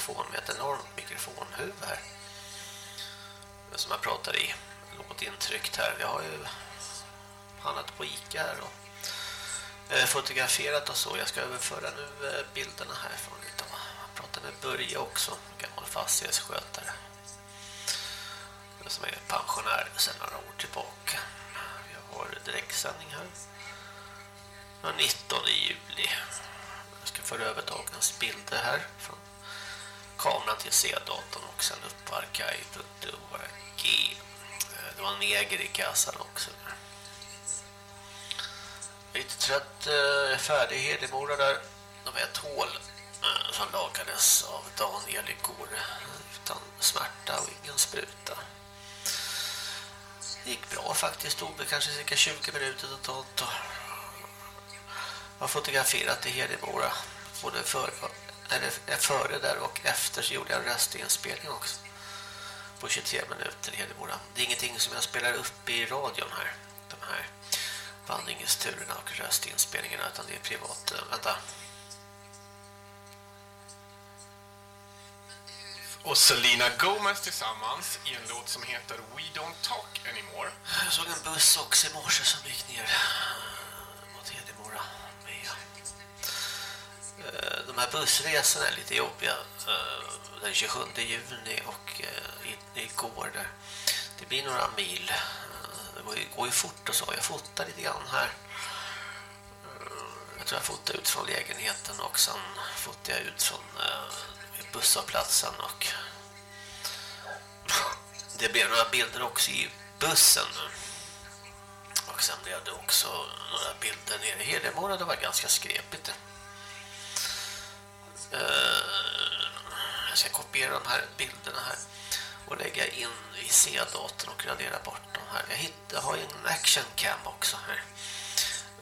mikrofon med ett enormt mikrofonhuvud här. Som jag pratar i. Något intryckt här. Vi har ju handlat på Ica här och eh, fotograferat och så. Jag ska överföra nu bilderna bilderna härifrån lite. Jag pratar med Börje också, gammal fastighetsskötare. Som är pensionär sedan några år tillbaka. Vi har direktsändning här. Den 19 juli. Jag ska föra över dagens bilder här från kameran till C-datorn och sen upp på archive.org. Det var en neger i kassan också. Lite trött, eh, färdig Hedemora där. De är ett hål eh, som lagades av Daniel igår utan smärta och ingen spruta. Det gick bra faktiskt, tog det kanske cirka 20 minuter totalt. Jag har fotograferat i Hedemora både för eller före där och efter så gjorde jag en röstinspelning också på 23 minuter i Hedemora. Det är ingenting som jag spelar upp i radion här, de här vandringsturerna och röstinspelningarna utan det är privat. Vänta. Och Selena Gomez tillsammans i en låt som heter We Don't Talk Anymore. Jag såg en buss också i morse som gick ner mot Hedemora. Eh, de här bussresorna är lite jobbiga eh, den 27 juni och eh, igår där. Det blir några mil. Det går ju, fort och så. Jag fotar lite grann här. Jag tror jag fotar ut från lägenheten och sen fotar jag ut från busshållplatsen och det blev några bilder också i bussen. Och sen blev det också några bilder nere i Hedemora. Det var ganska skrepigt. Eh, jag ska kopiera de här bilderna här och lägga in i C-datorn och radera bort dem här. Jag, hittar, jag har ju en action cam också här.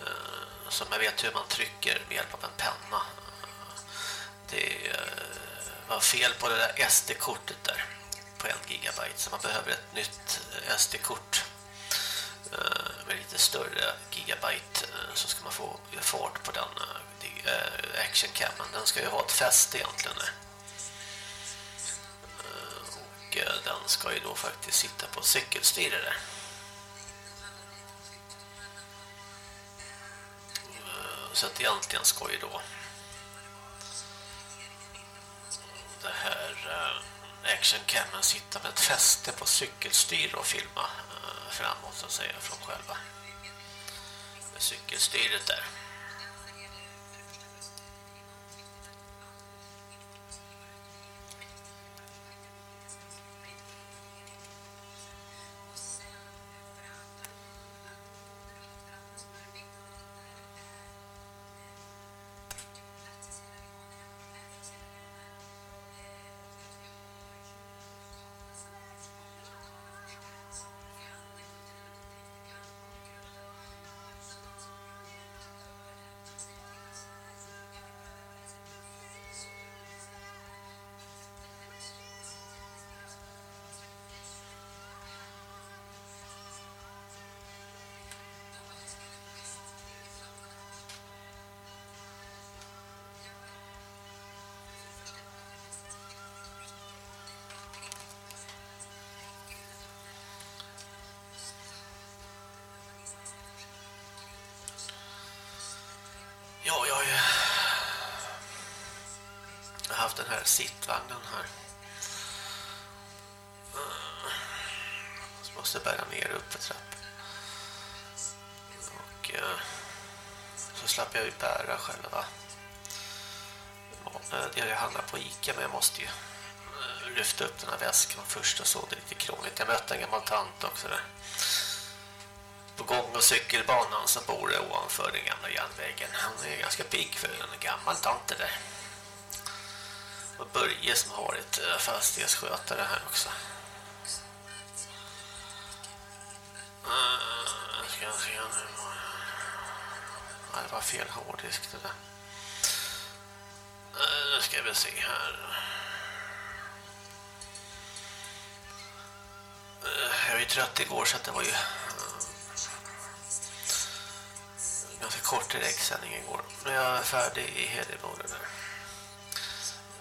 Eh, som jag vet hur man trycker med hjälp av en penna. Det eh, var fel på det där SD-kortet där på en gigabyte så man behöver ett nytt SD-kort Eh, med lite större gigabyte eh, så ska man få fart på den eh, actioncammen. Den ska ju ha ett fäste egentligen. Och den ska ju då faktiskt sitta på cykelstyrare. Så att egentligen ska ju då det här actioncammen sitta med ett fäste på cykelstyr och filma framåt så att säga från själva cykelstyret där. Ja, jag har ju haft den här sittvagnen här. Så måste bära ner upp för trappen. Och eh, så slapp jag ju bära själva. Det har jag handlat på Ica men jag måste ju eh, lyfta upp den här väskan först och så. Det är lite krångligt. Jag mötte en gammal tant också där på gång- och cykelbanan som bor ovanför den gamla järnvägen. Hon är ganska pigg för en gammal tante där. Och Börje som har varit eh, fastighetsskötare här också. Uh, ska jag se nu. Nej, det var fel hårddisk det där. Uh, nu ska vi se här. Jag var ju trött igår så det var ju kort direktsändning igår. Men jag är färdig i Hedemora där.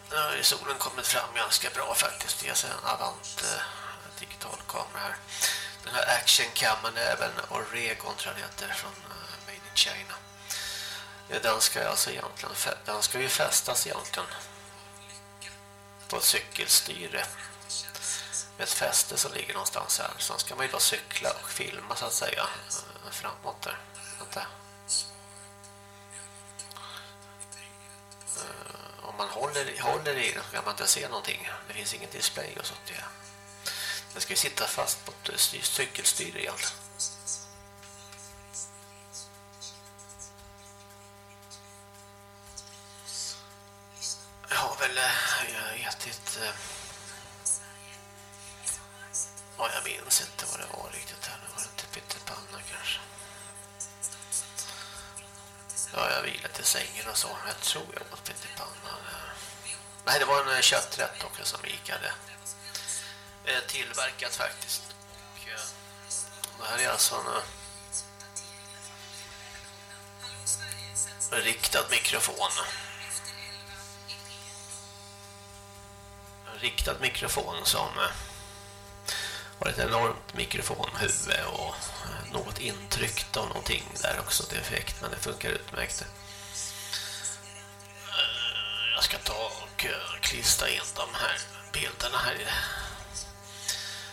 Nu har solen kommit fram ganska bra faktiskt. Jag ser en Avant eh, digital kamera här. Den här actionkammen är även Oregon tror jag heter från eh, Made in China. Den ska alltså egentligen den ska ju fästas egentligen på ett cykelstyre med ett fäste som ligger någonstans här. Sen ska man ju då cykla och filma så att säga eh, framåt där. Vänta. Håller, håller i den så kan man inte se någonting. Det finns ingen display och sånt. Ja. Den ska ju sitta fast på ett eh, cykelstyre igen. Jag har väl eh, ätit... Eh, ja, jag minns inte vad det var riktigt här. Det var inte pyttipanna kanske. Ja, jag vilat i sängen och så. Jag tror jag en kötträtt också som Ica hade eh, tillverkat faktiskt. Och, eh, det här är alltså eh, en riktad mikrofon. En riktad mikrofon som har ett enormt mikrofonhuvud och något intryckt av någonting där också till effekt, men det funkar utmärkt. Jag ska ta och eh, klistra in de här bilderna här.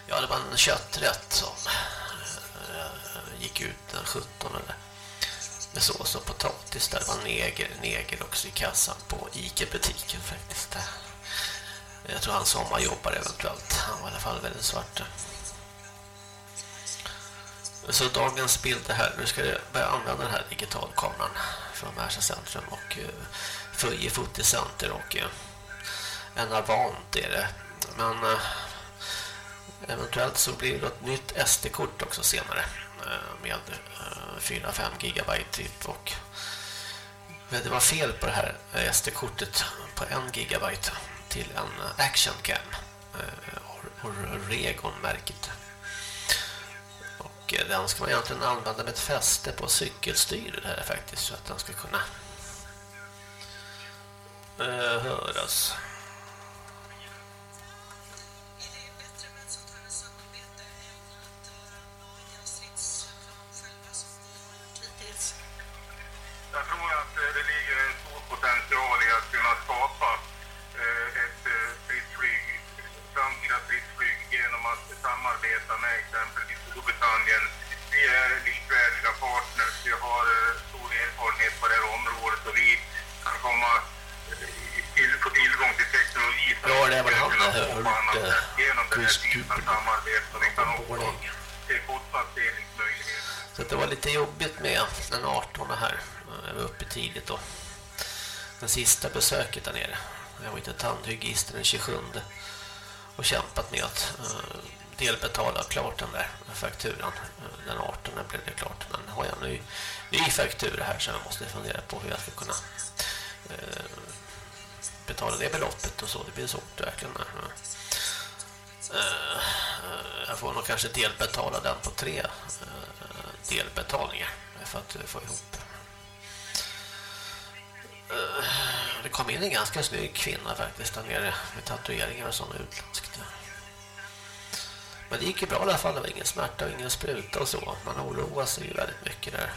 Ja, det var en kötträtt som eh, gick ut den 17 med sås och potatis där det var neger, neger också i kassan på Ica-butiken faktiskt. Jag tror han sommarjobbar eventuellt. Han var i alla fall väldigt svart. Så dagens bilder här, nu ska jag börja använda den här digitalkameran från Märsta centrum och eh, uh, Föje och eh, en Avant är det. Men eh, eventuellt så blir det ett nytt SD-kort också senare eh, med 4-5 gigabyte typ och det var fel på det här SD-kortet på 1 gigabyte till en action cam uh, Regon-märket och den ska man egentligen använda med ett fäste på cykelstyret här faktiskt så att den ska kunna uh, höras. Jag tror att eh, det ligger en stor potential i att kunna skapa eh, ett fritt flyg, framtida fritt flyg, genom att samarbeta med exempelvis Storbritannien. Vi är likvärdiga partners, vi har stor erfarenhet på det här området av det Och vi kan också se kostnadsdelningsmöjligheter. Så det var lite jobbigt med den 18 här. Jag var uppe tidigt då. Den sista besöket där nere. Jag var inte tandhygister den 27 och kämpat med att eh, delbetala klart den där fakturan. Eh, den 18 blev det klart. Men har jag nu ny faktura här så jag måste fundera på hur jag ska kunna eh, betala det beloppet och så. Det blir svårt verkligen. Eh, eh, jag får nog kanske delbetala den på tre eh, delbetalningar för att få ihop det kom in en ganska snygg kvinna faktiskt där nere med tatueringar och sånt utländskt. Men det gick ju bra i alla fall, det var ingen smärta och ingen spruta och så. Man oroar sig ju väldigt mycket där.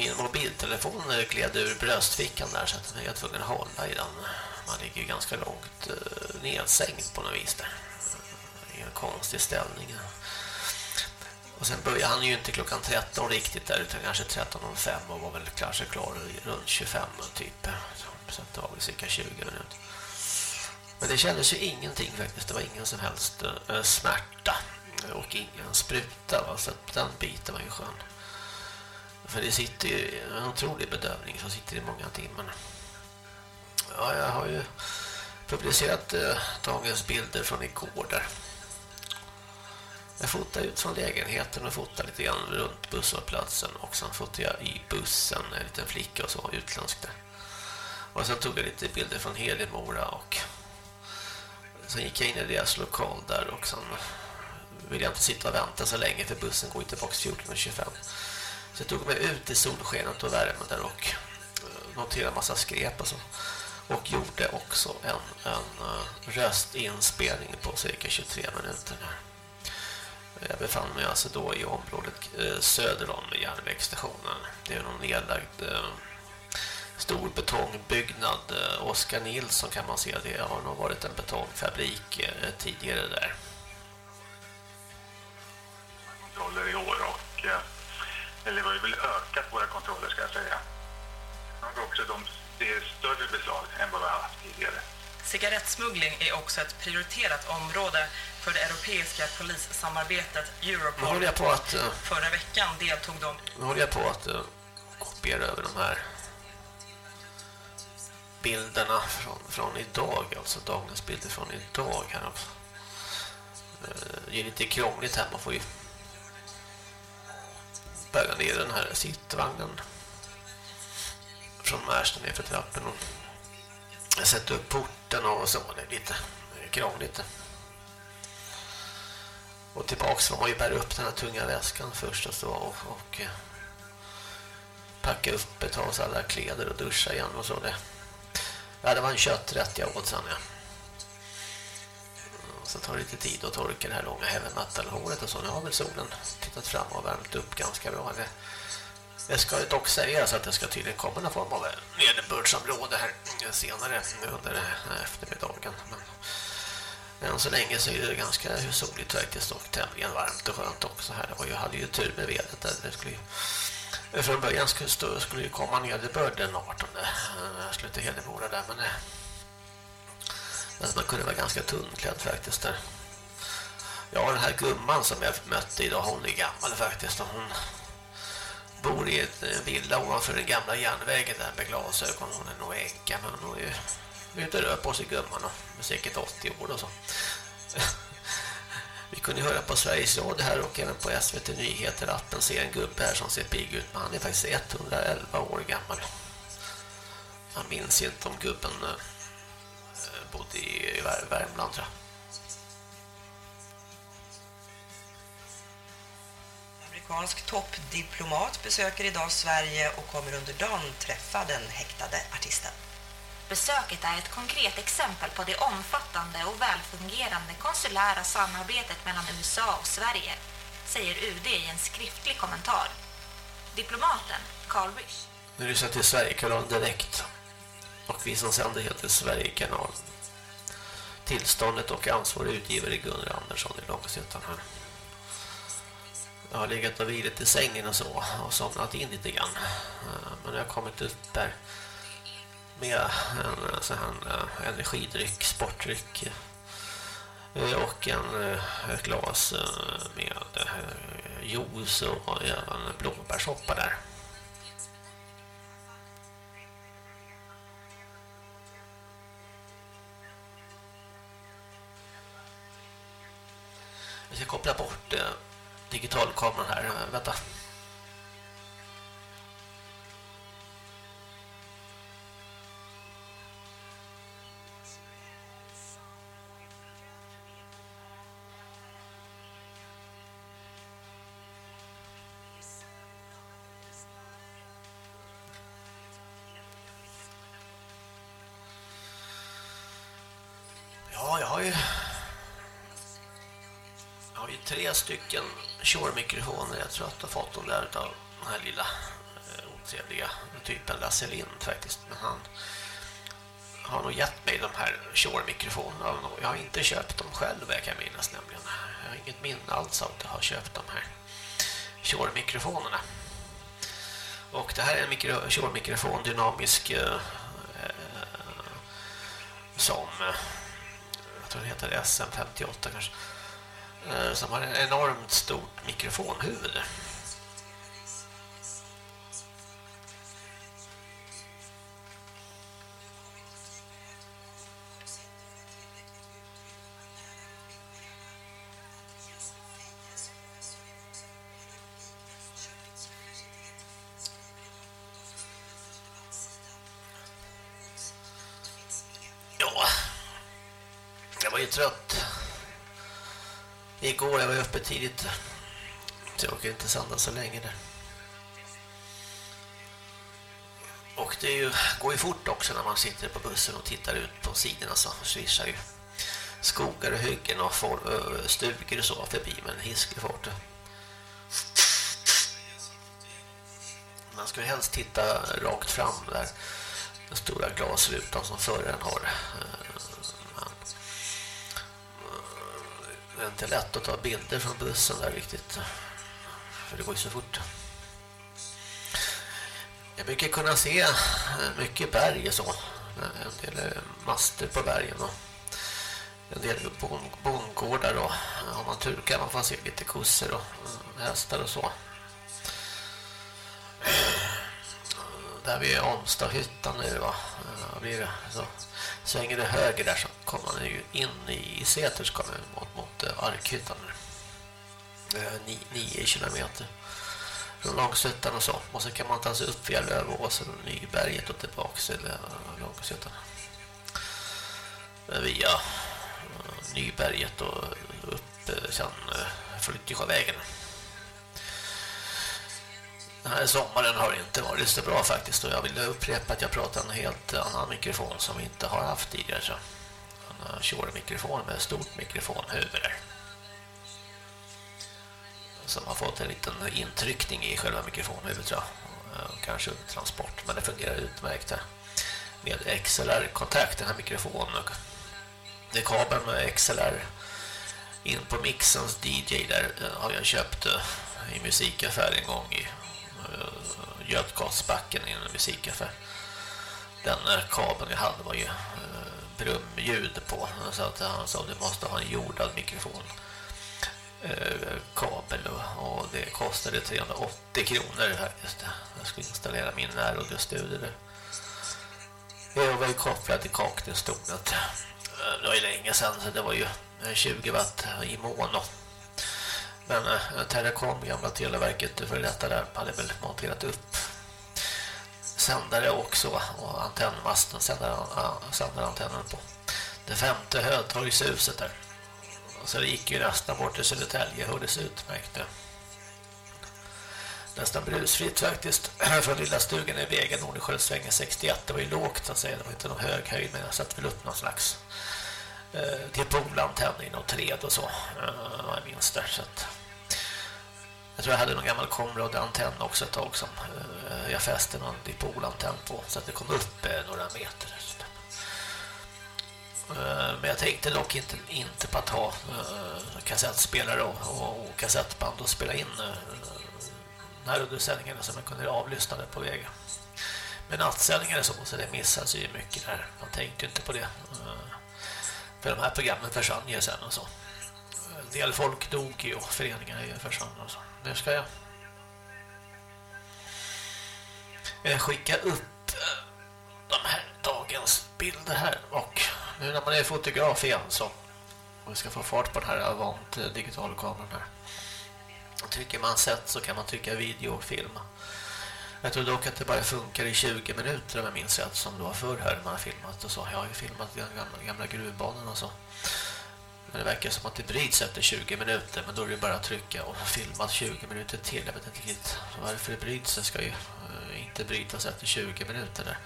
Min mobiltelefon gled ur bröstfickan där så att jag var tvungen att hålla i den. Man ligger ju ganska långt eh, nedsänkt på något vis där. I en konstig ställning. Och sen började han ju inte klockan 13 riktigt där utan kanske 13.05 och var väl kanske klar runt 25 typ. Så det var väl cirka 20 minuter. Men det kändes ju ingenting faktiskt. Det var ingen som helst eh, smärta och ingen spruta. Va? Så den biten var ju skön. För det sitter ju en otrolig bedövning som sitter i många timmar. Ja, jag har ju publicerat eh, dagens bilder från igår där. Jag fotar ut från lägenheten och fotar lite grann runt busshållplatsen och sen fotar jag i bussen en liten flicka och så, utländsk där. Och sen tog jag lite bilder från Helimora och sen gick jag in i deras lokal där och sen ville jag inte sitta och vänta så länge för bussen går inte tillbaka 14.25. Så jag tog mig ut i solskenet och värmen där och eh, noterade en massa skräp och så. Och gjorde också en, en eh, röstinspelning på cirka 23 minuter. Jag befann mig alltså då i området eh, söder om järnvägsstationen. Det är någon nedlagd stor betongbyggnad. Oskar Nilsson kan man se det har nog varit en betongfabrik tidigare där. Kontroller i år och eller vi har väl ökat våra kontroller ska jag säga. Och också de, det är större beslag än vad vi har haft tidigare. Cigarettsmuggling är också ett prioriterat område för det europeiska polissamarbetet Europol. Nu håller jag på att... Uh, Förra veckan deltog de... Nu håller jag på att uh, kopiera över de här bilderna från, från idag, alltså dagens bilder från idag här. Uh, det är lite krångligt här, man får ju bära ner den här sittvagnen från Märsta ner för trappen och sätta upp porten och så. Det är lite krångligt. Och tillbaks får man ju bära upp den här tunga väskan först och, så, och, och eh, packa upp, ta oss alla kläder och duscha igen och så. Det, ja, det var en kötträtt jag åt sen, ja. Så tar det lite tid att torka det här långa heavy metal-håret och så. Nu har väl solen tittat fram och värmt upp ganska bra. Det, det ska dock sägas att det ska tydligen komma någon form av eh, nederbördsområde här senare under eh, eftermiddagen. Men än så länge så är det ganska soligt faktiskt och tämligen varmt och skönt också här. Och jag hade ju tur med vädret där. Det skulle ju, från början skulle, det skulle ju komma nederbörd den 18 eh, slutet Hedemora där men Alltså, men man kunde vara ganska tunnklädd faktiskt där. Ja, den här gumman som jag mötte idag, hon är gammal faktiskt. Hon bor i en eh, villa ovanför den gamla järnvägen där med glasögon. Hon är nog änka, men hon är ju lite rör på sig gumman och är säkert 80 år och så. Vi kunde höra på Sveriges Radio här och även på SVT Nyheter appen se en gubbe här som ser pigg ut. Men han är faktiskt 111 år gammal. Man minns inte om gubben eh, bodde i Värmland tror jag. Amerikansk toppdiplomat besöker idag Sverige och kommer under dagen träffa den häktade artisten. Besöket är ett konkret exempel på det omfattande och välfungerande konsulära samarbetet mellan USA och Sverige, säger UD i en skriftlig kommentar. Diplomaten Carl Risch. Nu lyssnar till Sverigekanalen direkt och vi som sänder heter Sverigekanalen tillståndet och ansvarig utgivare Gunnar Andersson i Långsötan här. Jag har legat och vilat i sängen och så och somnat in lite grann. Eh, men jag har kommit upp där med en eh, sån här eh, energidryck, sportdryck och en, ett glas med juice och även blåbärssoppa där. Vi ska koppla bort eh, digitalkameran här. Eh, vänta. Ja, jag har ju ju tre stycken Shure-mikrofoner. Jag tror att jag har fått dem där av den här lilla eh, otrevliga typen Lasse Lind faktiskt. Men han har nog gett mig de här Shure-mikrofonerna. Jag har inte köpt dem själv, jag kan minnas nämligen. Jag har inget minne alls av att jag har köpt de här Shure-mikrofonerna. Och det här är en Shure-mikrofon dynamisk eh, eh som eh, jag tror den heter SM58 kanske Eh, som har ett enormt stort mikrofonhuvud. Ja... Jag var ju trött. Igår jag var uppe tidigt. Så jag orkar inte sända så länge där. Och det ju, går ju fort också när man sitter på bussen och tittar ut på sidorna så svischar ju skogar och hyggen och stugor och så förbi med en hisklig fart. Man ska helst titta rakt fram där den stora glasrutan som föraren har. Eh, det är inte lätt att ta bilder från bussen där riktigt. För det går ju så fort. Jag brukar kunna se eh, mycket berg och så. En del master på bergen och en del bondgårdar och om man tur kan man få se lite kossor och mm, hästar och så. Där vid Omstahyttan nu va. Eh, blir det så svänger det höger där så kommer man ju in i Säters kommun mot, mot mot Arkhyttan. 9 kilometer från Långsötan och så. Och så kan man ta sig upp via Lövåsen och Nyberget och tillbaka till eh, Långsötan. Eh, via eh, Nyberget och upp eh, sen Flyttjesjövägen. Den här sommaren har inte varit så bra faktiskt och jag vill upprepa att jag pratar en helt annan mikrofon som vi inte har haft tidigare. Så. Äh, en Shure-mikrofon med stort mikrofonhuvud där. Som har fått en liten intryckning i själva mikrofonhuvudet tror jag. Äh, kanske under transport, men det fungerar utmärkt här. Med XLR-kontakt, den här mikrofonen. Det är kabeln med XLR in på mixens DJ där äh, har jag köpt i musikaffär en gång i Götgatsbacken, i en musikaffär. Den kabeln jag hade var ju brumljud på så att han sa att du måste ha en jordad mikrofon eh, kabel och det kostade 380 kronor faktiskt. Jag skulle installera min närradiostudio där. Jag var ju kopplad till kaktustornet. Det var ju länge sedan så det var ju 20 watt i mån men eh, Terracom, gamla televerket för detta där, hade väl monterat upp sändare också och antennmasten sänder, sänder antennen på det femte Hötorgshuset där. Så det gick ju nästan bort till Södertälje, hördes utmärkt. Nästan brusfritt faktiskt från lilla stugan i vägen Nordsjösvängen 61. Det var ju lågt så att säga, det var inte någon hög höjd men jag satte väl upp någon slags eh, till polantenn i träd och så. Eh, jag minns där så att jag tror jag hade någon gammal komrad-antenn också ett tag som eh, jag fäste någon dipolantenn på så att det kom upp eh, några meter. Eh, men jag tänkte dock inte, inte på att ha kassettspelare och, och, och kassettband och spela in närradiosändningarna som jag kunde avlyssna det på vägen. Men nattsändningar så, så det missades ju mycket där. Man tänkte inte på det. För de här programmen försvann ju sen och så. En del folk dog ju och föreningar försvann och så nu ska jag skicka upp eh, de här dagens bilder här och nu när man är fotograf igen så och vi ska få fart på den här Avant digitalkameran här. Tycker trycker man sett så kan man trycka video och filma. Jag tror dock att det bara funkar i 20 minuter om jag minns rätt som det var förr här när man har filmat och så. Jag har ju filmat gamla, gamla gruvbanan och så. Men det verkar som att det bryts efter 20 minuter Men då är det bara att trycka och filma 20 minuter till. Jag vet inte riktigt varför det bryts. Det ska ju eh, inte brytas efter 20 minuter där.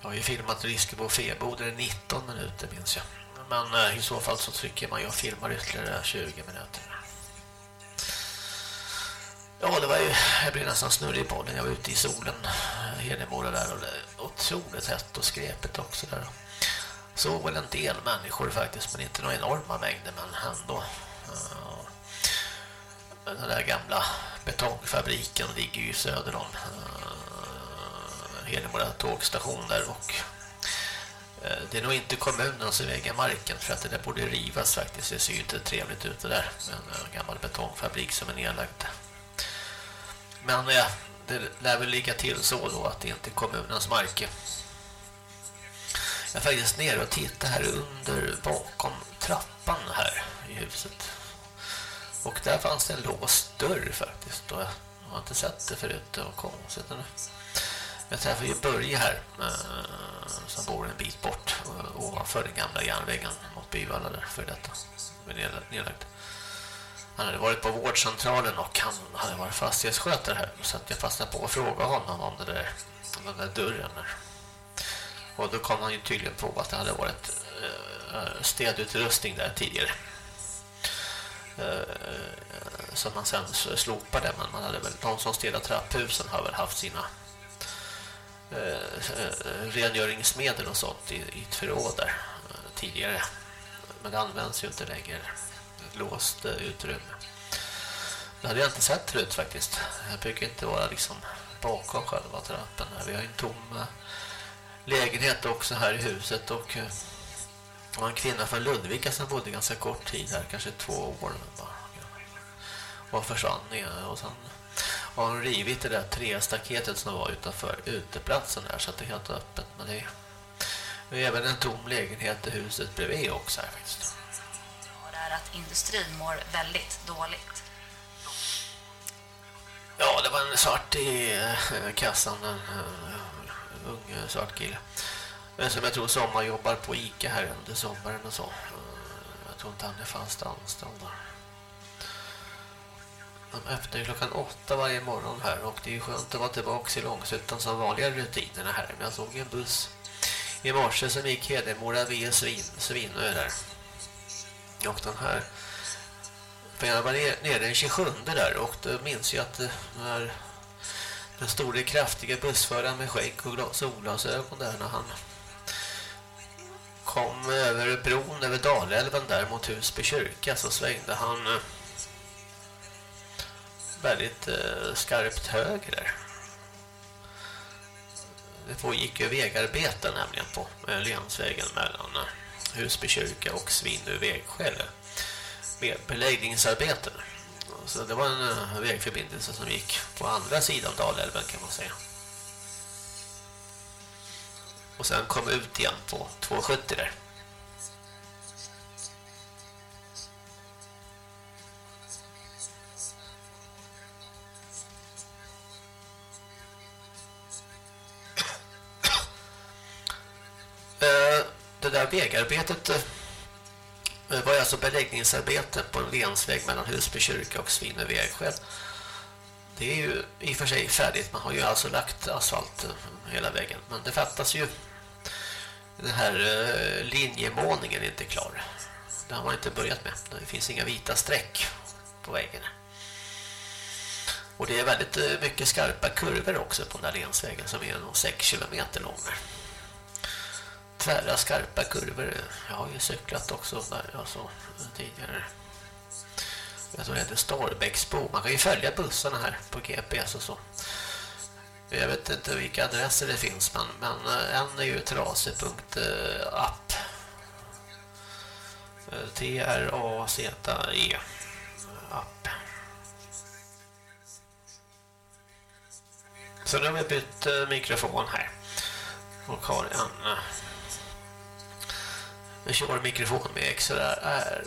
Jag har ju filmat risker på Feboder i 19 minuter minns jag. Men eh, i så fall så trycker man ju och filmar ytterligare 20 minuter. Ja, det var ju, jag blev nästan snurrig på den. Jag var ute i solen, eh, Hedemora där, och det är otroligt hett och skrepet också där såg väl en del människor faktiskt men inte några enorma mängder men ändå eh, den där gamla betongfabriken ligger ju söder om eh, Hedemora tågstation där och eh, det är nog inte kommunen som äger marken för att det där borde rivas faktiskt. Det ser ju inte trevligt ut det där. En gammal betongfabrik som är nedlagd. Men det lär väl ligga till så då att det inte är kommunens mark. Jag är faktiskt nere och tittar här under bakom trappan här i huset. Och där fanns det en låst dörr faktiskt. Och jag har inte sett det förut. Det var konstigt nu. Jag träffade ju Börje här eh, som bor en bit bort eh, ovanför den gamla järnvägen mot Byvalla där för detta nedlagt. Han hade varit på vårdcentralen och han hade varit fastighetsskötare här så att jag fastnade på att fråga honom om det där, om den där dörren där. Och då kom han ju tydligen på att det hade varit eh, städutrustning där tidigare. Eh, som man sen slopade men man hade väl, de som städade trapphusen har väl haft sina eh, rengöringsmedel och sånt i, i ett förråd där tidigare. Men det används ju inte längre. Låst utrymme. Det hade jag inte sett förut faktiskt. Jag brukar inte vara liksom bakom själva trappen. Vi har en tom lägenhet också här i huset och det var en kvinna från Ludvika som bodde ganska kort tid här, kanske två år bara. Och försvann och sen har de rivit det där trästaketet som var utanför uteplatsen där så att det är helt öppet. Men det är, det är även en tom lägenhet i huset bredvid också här faktiskt. Det är att industrin mår väldigt dåligt. Ja, det var en svart i eh, kassan, en uh, ung svart kille. Som jag tror sommarjobbar på Ica här under sommaren och så. Eh, jag tror inte han är fast anställd där. De öppnar klockan åtta varje morgon här och det är skönt att vara tillbaka i Långsuttan som vanliga rutinerna här. Men jag såg en buss i morse som gick Hedemora via Svin, Svinö där. Och den här för jag var nere den 27 där och då minns jag att eh, när den stora kraftiga bussföraren med skägg och solglasögon där när han kom över bron över Dalälven där mot Husby kyrka så svängde han eh, väldigt eh, skarpt höger där. Det pågick ju vägarbeten nämligen på eh, länsvägen mellan Husby kyrka och Svinnu vägskäl med beläggningsarbeten. Så det var en eh, vägförbindelse som gick på andra sidan Dalälven kan man säga. Och sen kom ut igen på 270 där. Eh, det där vägarbetet eh, det var alltså beläggningsarbeten på en länsväg mellan Husby kyrka och Svinö vägskäl. Det är ju i och för sig färdigt. Man har ju alltså lagt asfalt eh, hela vägen. Men det fattas ju den här eh, linjemålningen är inte klar. Det har man inte börjat med. Det finns inga vita streck på vägen. Och det är väldigt eh, mycket skarpa kurvor också på den där länsvägen som är nog 6 km lång tvära skarpa kurvor. Jag har ju cyklat också där alltså, tidigare. Jag tror det heter Starbäcksbo. Man kan ju följa bussarna här på GPS och så. Jag vet inte vilka adresser det finns men, men eh, en är ju trase.app eh, eh, T-R-A-Z-E app. Så nu har vi bytt mikrofon här och har en jag kör mikrofon med XLR,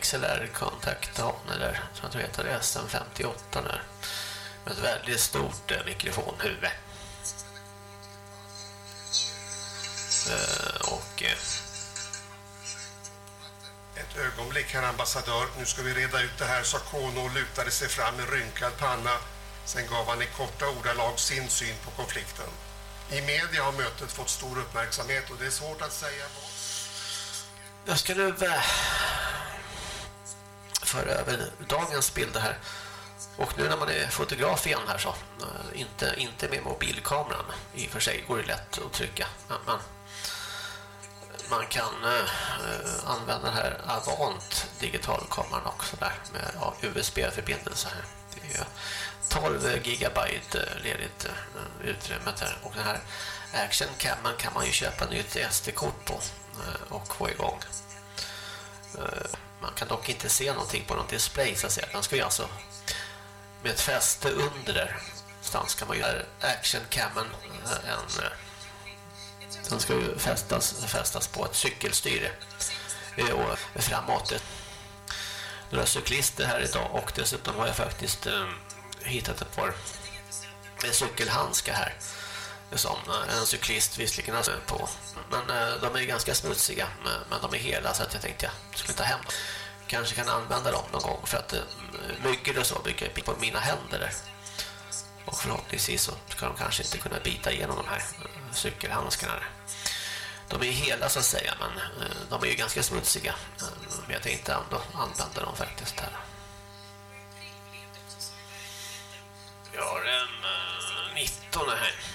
XLR kontaktane där, som jag heter SM58 där. Med ett väldigt stort eh, mikrofonhuvud. Eh, och... Eh, ett ögonblick, herr ambassadör. Nu ska vi reda ut det här, sa Kono och lutade sig fram med rynkad panna. Sen gav han i korta ordalag sin syn på konflikten. I media har mötet fått stor uppmärksamhet och det är svårt att säga vad... Jag ska nu eh, föra över dagens bilder här. Och nu när man är fotograf igen här så eh, inte, inte med mobilkameran. I och för sig går det lätt att trycka. Men, man kan eh, använda den här Avant digitalkameran också där med ja, USB-förbindelse här. Det är 12 gigabyte eh, ledigt eh, utrymmet här. Och den här Action Cammen kan man ju köpa nytt SD-kort på Eh, och få igång. Eh, man kan dock inte se någonting på någon display så att säga. Den ska ju alltså med ett fäste under där någonstans kan man göra actioncammen eh, en den ska ju fästas, fästas på ett cykelstyre och framåt några cyklister här idag och dessutom har jag faktiskt hittat ett par cykelhandskar här som en cyklist visserligen har på. Men eh, de är ganska smutsiga, men de är hela så att jag tänkte jag skulle ta hem dem. Kanske kan använda dem någon gång för att eh, myggor och så brukar på mina händer där. Och förhoppningsvis så ska de kanske inte kunna bita igenom de här eh, cykelhandskarna. De är hela så att säga, men de är ju ganska smutsiga. Men jag tänkte ändå använda dem faktiskt här. Vi har en 19 här.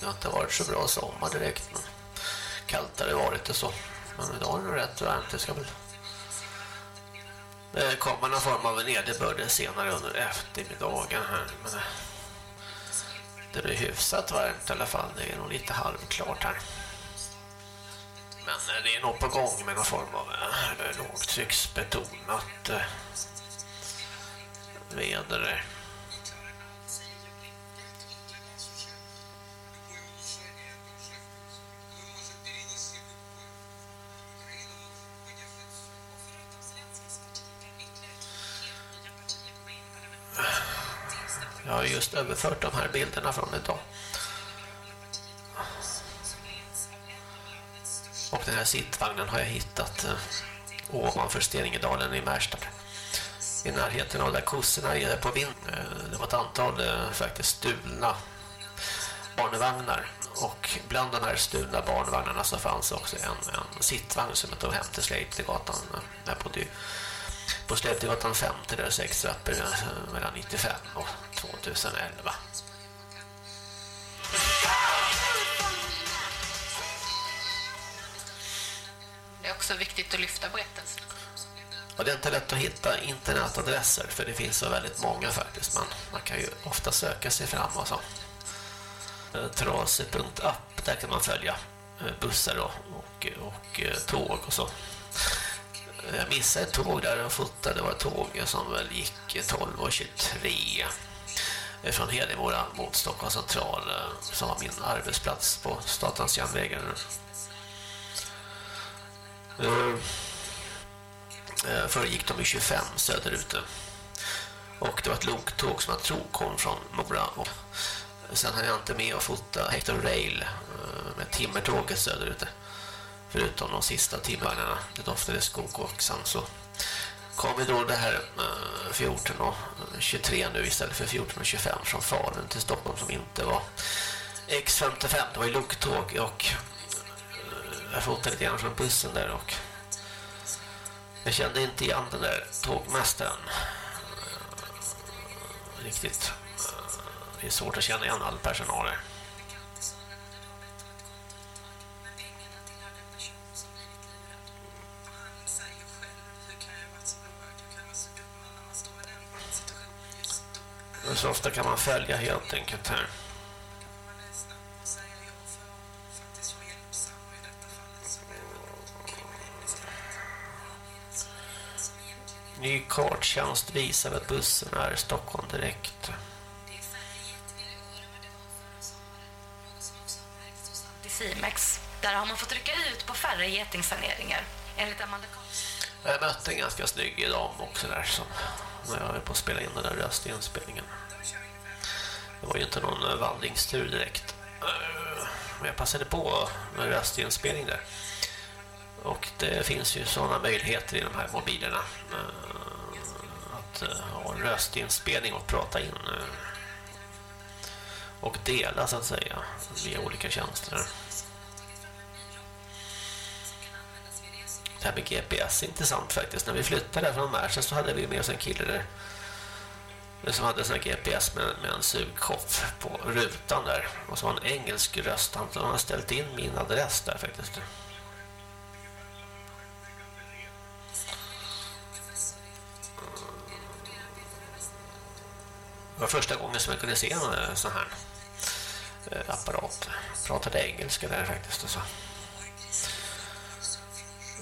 Det har inte varit så bra sommar direkt, men kallt har det varit och så. Men idag är det rätt varmt, det ska väl eh, det kommer någon form av nederbörd senare under eftermiddagen här. Men eh, det blir hyfsat varmt i alla fall. Det är nog lite halvklart här. Men eh, det är nog på gång med någon form av lågtrycksbetonat väder. Jag har just överfört de här bilderna från idag. Och den här sittvagnen har jag hittat eh, ovanför Steningedalen i Märstad. I närheten av där kossorna är på vind. Eh, det var ett antal eh, faktiskt stulna barnvagnar. Och bland de här stulna barnvagnarna så fanns också en, en sittvagn som jag tog hem till Sleiptegatan. Jag eh, bodde ju på Släptegatan 50 där sex trappor eh, mellan 95 och 2011. Det är också viktigt att lyfta berättelsen. Och det är inte lätt att hitta internetadresser för det finns så väldigt många faktiskt. Men man kan ju ofta söka sig fram och så. Eh, Trase.app, där kan man följa eh, bussar och, och, och tåg och så. Eh, jag missade ett tåg där och fotade. Det var ett tåg som väl gick 12.23 eh, från Hedemora mot Stockholms central eh, som var min arbetsplats på Statens järnvägar. Förr gick de i 25 söderut. Och det var ett loktåg som jag tror kom från Mora. Och sen hade jag inte med att fota Hector Rail med timmertåget söderut förutom de sista timmarna det doftade skog och sen så kom vi då det här eh, 14 och eh, 23 nu istället för 14 och 25 från Falun till Stockholm som inte var X55, det var ju loktåg och eh, jag fotade lite grann från bussen där och jag kände inte igen den där tågmästaren riktigt det är svårt att känna igen all personal där. Så ofta kan man följa helt enkelt här. Ny karttjänst visar att bussen är Stockholm direkt. Simex. Där har man fått rycka ut på färre getingsaneringar. Enligt Amanda Jag mötte en ganska snygg dam också där som när jag höll på att spela in den där röstinspelningen. Det var ju inte någon eh, vandringstur direkt. Men jag passade på med röstinspelning där. Och det finns ju sådana möjligheter i de här mobilerna. Eh, att ha en röstinspelning och prata in. Och dela så att säga via olika tjänster. Det här med GPS är intressant faktiskt. När vi flyttade från Märsen så hade vi med oss en kille där som hade en GPS med, med en sugkopp på rutan där. Och så var en engelsk röst. Han har ställt in min adress där faktiskt. Mm. Det var första gången som jag kunde se en sån här eh, apparat. Jag pratade engelska där faktiskt. Och så.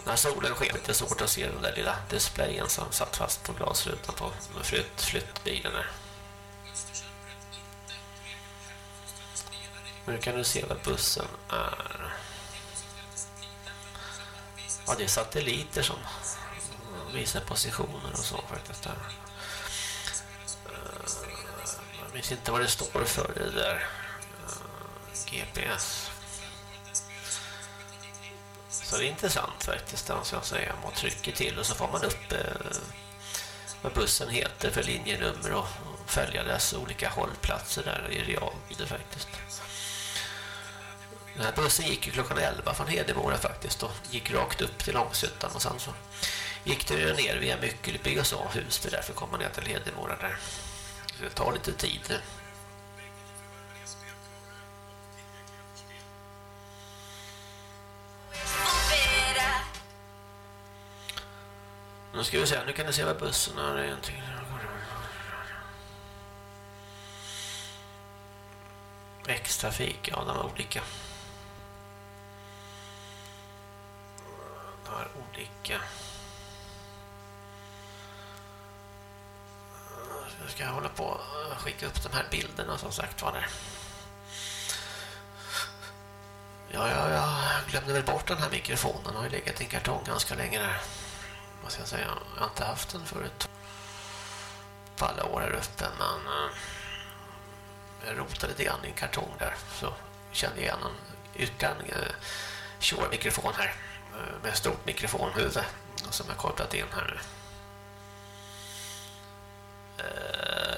När solen sken det är svårt att se den där lilla displayen som satt fast på glasrutan på flytt, flyttbilen där. Nu kan du se vad bussen är. Ja, det är satelliter som visar positioner och så faktiskt där. Eh, jag minns inte vad det står för det där. Eh, GPS. Så det är intressant faktiskt, alltså jag säga. Man trycker till och så får man upp eh, vad bussen heter för linjenummer och, och följa dess olika hållplatser där i realtid faktiskt. Den här bussen gick ju klockan 11 från Hedemora faktiskt och gick rakt upp till Långsuttan och sen så gick det ner via Myckelby och så hus det därför kom man ner till Hedemora där. Så det tar lite tid. Nu ska vi se, nu kan ni se vad bussen är egentligen. X-trafik, ja de är olika. De är olika. Nu ska jag hålla på och skicka upp de här bilderna som sagt var där. Ja, ja, jag glömde väl bort den här mikrofonen. Den har ju legat i en kartong ganska länge där. Vad ska jag säga? Jag har inte haft den förut. På alla år här uppe, men eh, jag rotade lite grann i en kartong där. Så kände jag igen en ytterligare eh, en Shure-mikrofon här. Eh, med stort mikrofonhuvud. Som jag kopplat in här nu.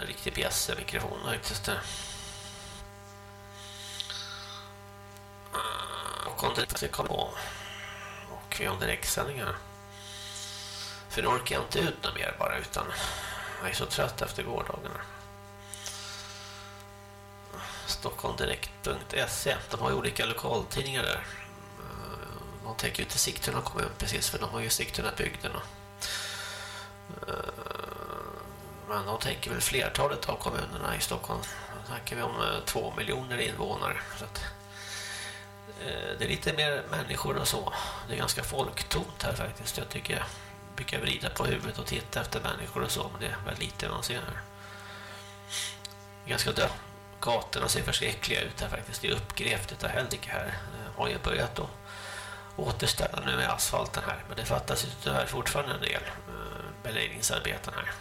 Riktig pjäs-mikrofon faktiskt. Uh, och om det kommer på och vi har en direktsändning här. För nu orkar jag inte ut något mer bara utan jag är så trött efter gårdagarna. Stockholmdirekt.se De har ju olika lokaltidningar där. Eh, de tänker ju till Sigtuna kommun precis för de har ju Sigtuna bygden. Eh, men de tänker väl flertalet av kommunerna i Stockholm. Då tänker vi om eh, två miljoner invånare. Så att det är lite mer människor och så. Det är ganska folktomt här faktiskt. Jag tycker brukar vrida på huvudet och titta efter människor och så, men det är väldigt lite man ser här. Ganska dött. Gatorna ser förskräckliga ut här faktiskt. Det är uppgrävt utav Heldik här. Jag har ju börjat då återställa nu med asfalten här, men det fattas ju tyvärr fortfarande en del eh, beläggningsarbeten här.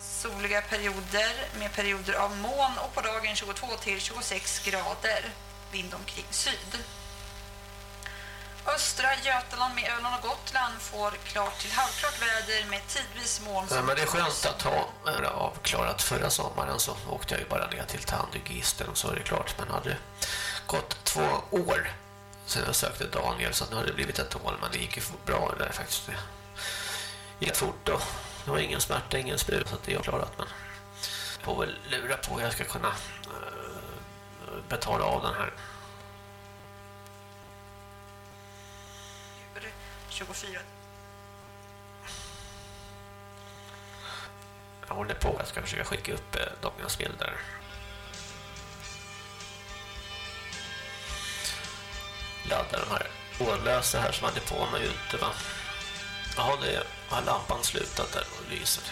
Soliga perioder med perioder av moln och på dagen 22 till 26 grader. Vind omkring syd. Östra Götaland med Öland och Gotland får klart till halvklart väder med tidvis moln. Ja, men det är skönt att ha avklarat förra sommaren så åkte jag ju bara ner till tandhygisten och så är det klart. Men hade gått två år sedan jag sökte Daniel så nu har det blivit ett år men det gick ju bra där faktiskt. Det gick fort och det var ingen smärta, ingen sprut så det är klarat men jag får väl lura på hur jag ska kunna betala av den här 24. Jag håller på. Jag ska försöka skicka upp eh, dagens bilder. Ladda de här ordlösa här som hade på mig ute va. Jaha, det har lampan slutat där och lyser.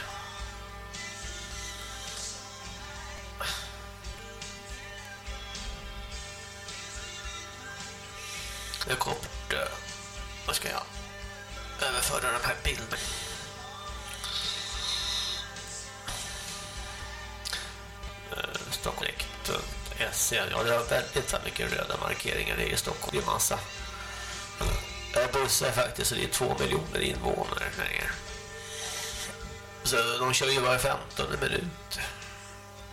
Jag kort, eh, vad ska jag överföra de här bilderna. Eh, Stockholm.se Ja, det har väldigt mycket röda markeringar i Stockholm. Det är massa. Eh, bussar faktiskt, så det är två miljoner invånare. Så de kör ju var 15 minut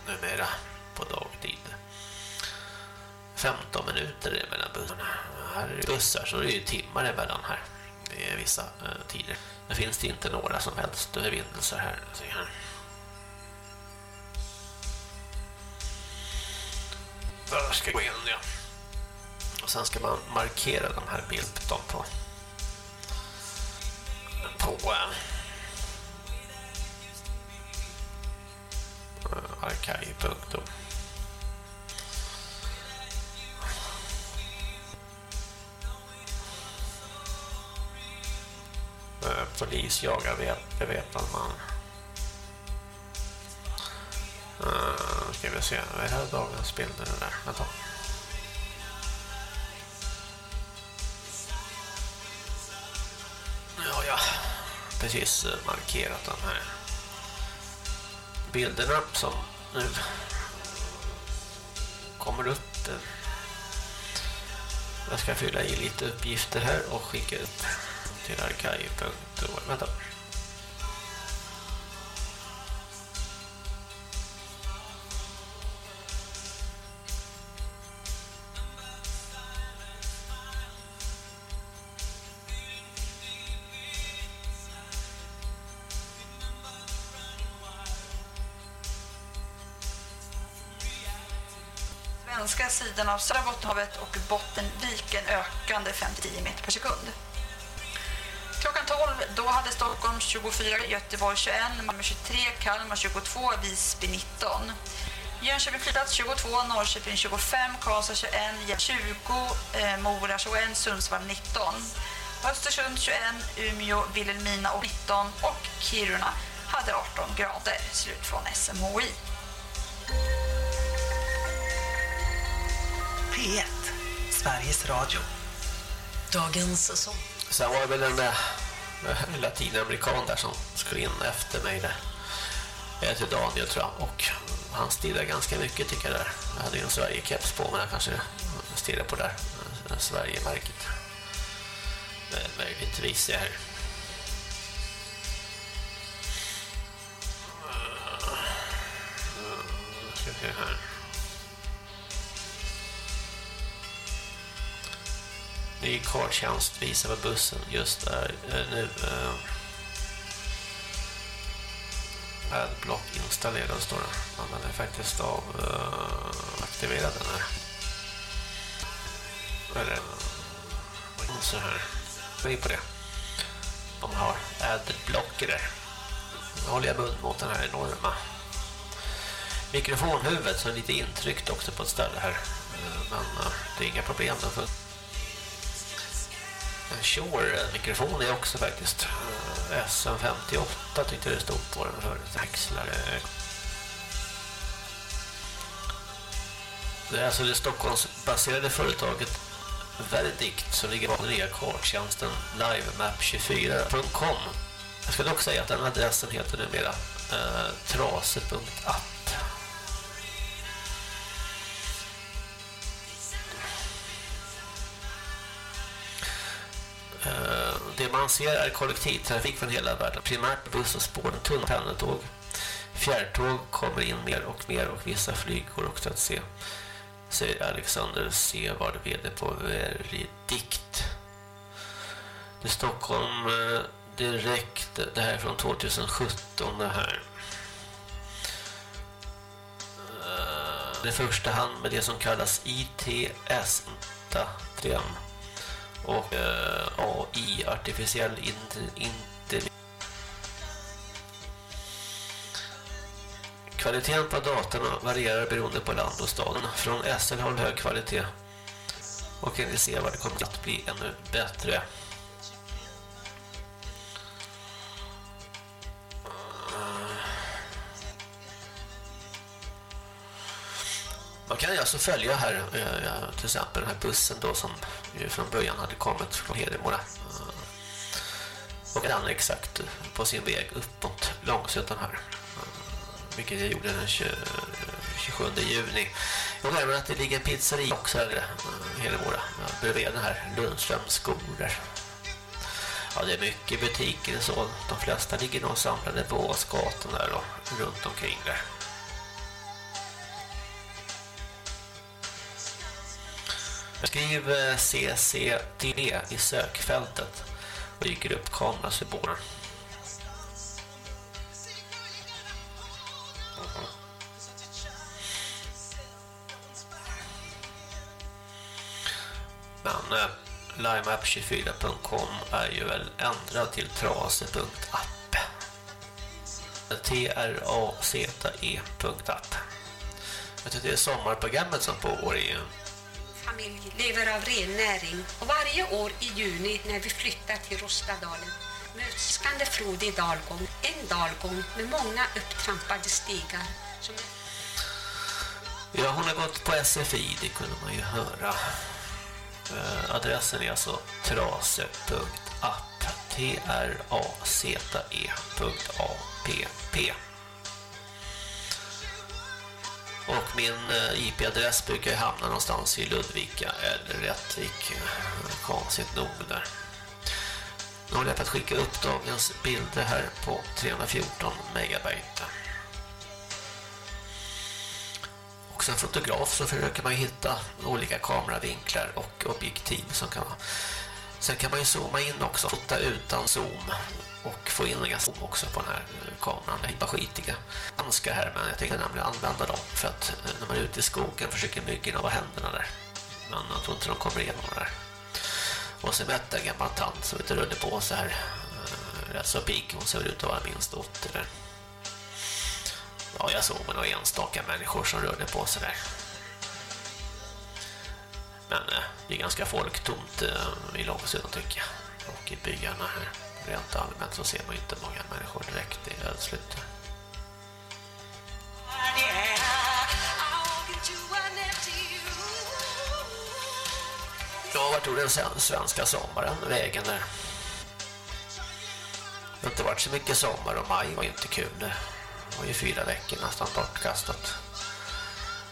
numera på dagtid. 15 minuter är det mellan bussarna. Här är bussar så det är ju timmar emellan här i vissa eh, tider. Det finns det inte några som helst eh, förbindelser här. här. Jag ska gå in, ja. Och sen ska man markera de här bilderna på på arkiv.org Eh, polis jagar beväpnad man. Uh, ska vi se, vad är det här dagens bilder där? Vänta. Ja, ja. Precis eh, markerat de här bilderna som nu kommer upp Jag ska fylla i lite uppgifter här och skicka upp till arkiv.org. Vänta. Svenska sidan av södra Bottenhavet och Bottenviken ökande 59 meter per sekund. Klockan 12 då hade Stockholm 24, Göteborg 21, Malmö 23, Kalmar 22, Visby 19. Jönköping flygplats 22, Norrköping 25, Karlstad 21, 20, eh, Mora 21, Sundsvall 19. Östersund 21, Umeå, Vilhelmina och 19 och Kiruna hade 18 grader. Slut från SMHI. P1, Sveriges Radio. Dagens sång. Sen var det väl en där eh, latinamerikan där som skulle in efter mig där. Jag heter Daniel tror jag och han stirrar ganska mycket tycker jag där. Jag hade ju en Sverige-keps på men jag kanske stirrar på där. Eh, Sverige-märket. Möjligtvis är här. Eh, ska vi se här. Ny karttjänst visar vad bussen just är eh, nu. Eh, Adblock installerad står det. Men den är faktiskt av eh, aktiverad den här. Eller eh, så här. Vi på det. De har adblocker där. Nu håller jag mun mot den här enorma mikrofonhuvudet som är lite intryckt också på ett ställe här. Men det är inga problem. Den funkar. Shure-mikrofon är också faktiskt eh, SM58 tyckte det stod på den förut. Växlare. Det är alltså det Stockholmsbaserade företaget Verdict som ligger bakom den nya karttjänsten livemap24.com. Jag ska dock säga att den adressen heter numera eh, trase.app. Eh, det man ser är kollektivtrafik från hela världen. Primärt buss och spår, tunna pendeltåg. Fjärrtåg kommer in mer och mer och vissa flyg går också att se. Säger Alexander C. Vard vd på Veridikt. Det är Stockholm eh, direkt, det här är från 2017 det här. Eh, det första hand med det som kallas ITS, inte 3M och eh, AI, artificiell intelligens. Kvaliteten på datorn varierar beroende på land och staden. Från SL håller hög kvalitet och kan vi se vad det kommer att bli ännu bättre. Man kan ju alltså följa här eh, till exempel den här bussen då som ju från början hade kommit från Hedemora. Eh, och den är exakt på sin väg uppåt Långsötan här. Eh, vilket jag gjorde den 27 juni. Jag glömmer att det ligger en pizzeria också här i Hedemora. Bredvid den här Lundströms skolor. Ja, det är mycket butiker och så. De flesta ligger nog samlade på Åsgatan där och runt omkring där. Skriv eh, CCTD i sökfältet och dyker upp kamerasymbolen. Men eh, limeapp24.com är ju väl ändrad till trase.app. T-R-A-Z-E.app. Jag tycker det är sommarprogrammet som pågår i familj lever av rennäring och varje år i juni när vi flyttar till Rostadalen möts skande frodig dalgång, en dalgång med många upptrampade stigar som Ja, hon har gått på SFI, det kunde man ju höra. Eh, adressen är alltså trase.app T-R-A-Z-E.app och min eh, IP-adress brukar hamna någonstans i Ludvika eller Rättvik. Konstigt nog där. Nu håller jag på att skicka upp dagens bilder här på 314 megabyte. Och som fotograf så försöker man hitta olika kameravinklar och objektiv som kan vara. Sen kan man ju zooma in också, fota utan zoom och få in en zoom också på den här kameran. Det är skitiga handskar här men jag tänkte nämligen använda dem för att eh, när man är ute i skogen försöker myggorna vara händerna där. Men jag tror inte de kommer igenom det där. Och så mötte jag en gammal tant som inte rullade på så här eh, rätt så pigg. Hon ser ut att vara minst dotter där. Ja, jag såg några enstaka människor som rörde på sig där. Men eh, det är ganska folktomt eh, i Långsöden tycker jag. Och i byarna här. Rent allmänt så ser man inte många människor direkt i ödslut. Ja, vart tog den svenska sommaren vägen där? Det har inte varit så mycket sommar och maj var inte kul. Det var ju fyra veckor nästan bortkastat.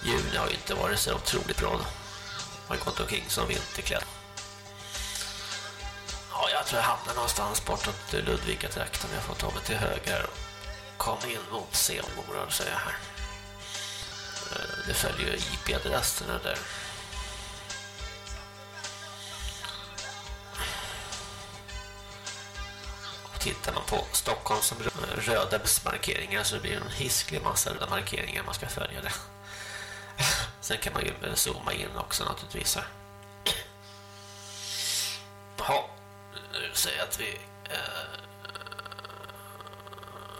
Juni har ju inte varit så otroligt bra. Man har gått omkring som vinterklädd. Ja, jag tror jag hamnar någonstans bortåt Ludvika-trakten. Jag får ta mig till höger och komma in mot Senmora, säger jag här. Eh, det följer IP-adresserna där. tittar man på Stockholm som röda markeringar så blir det en hisklig massa röda markeringar man ska följa det. Sen kan man ju zooma in också naturligtvis här. Jaha, nu säga att vi... Eh,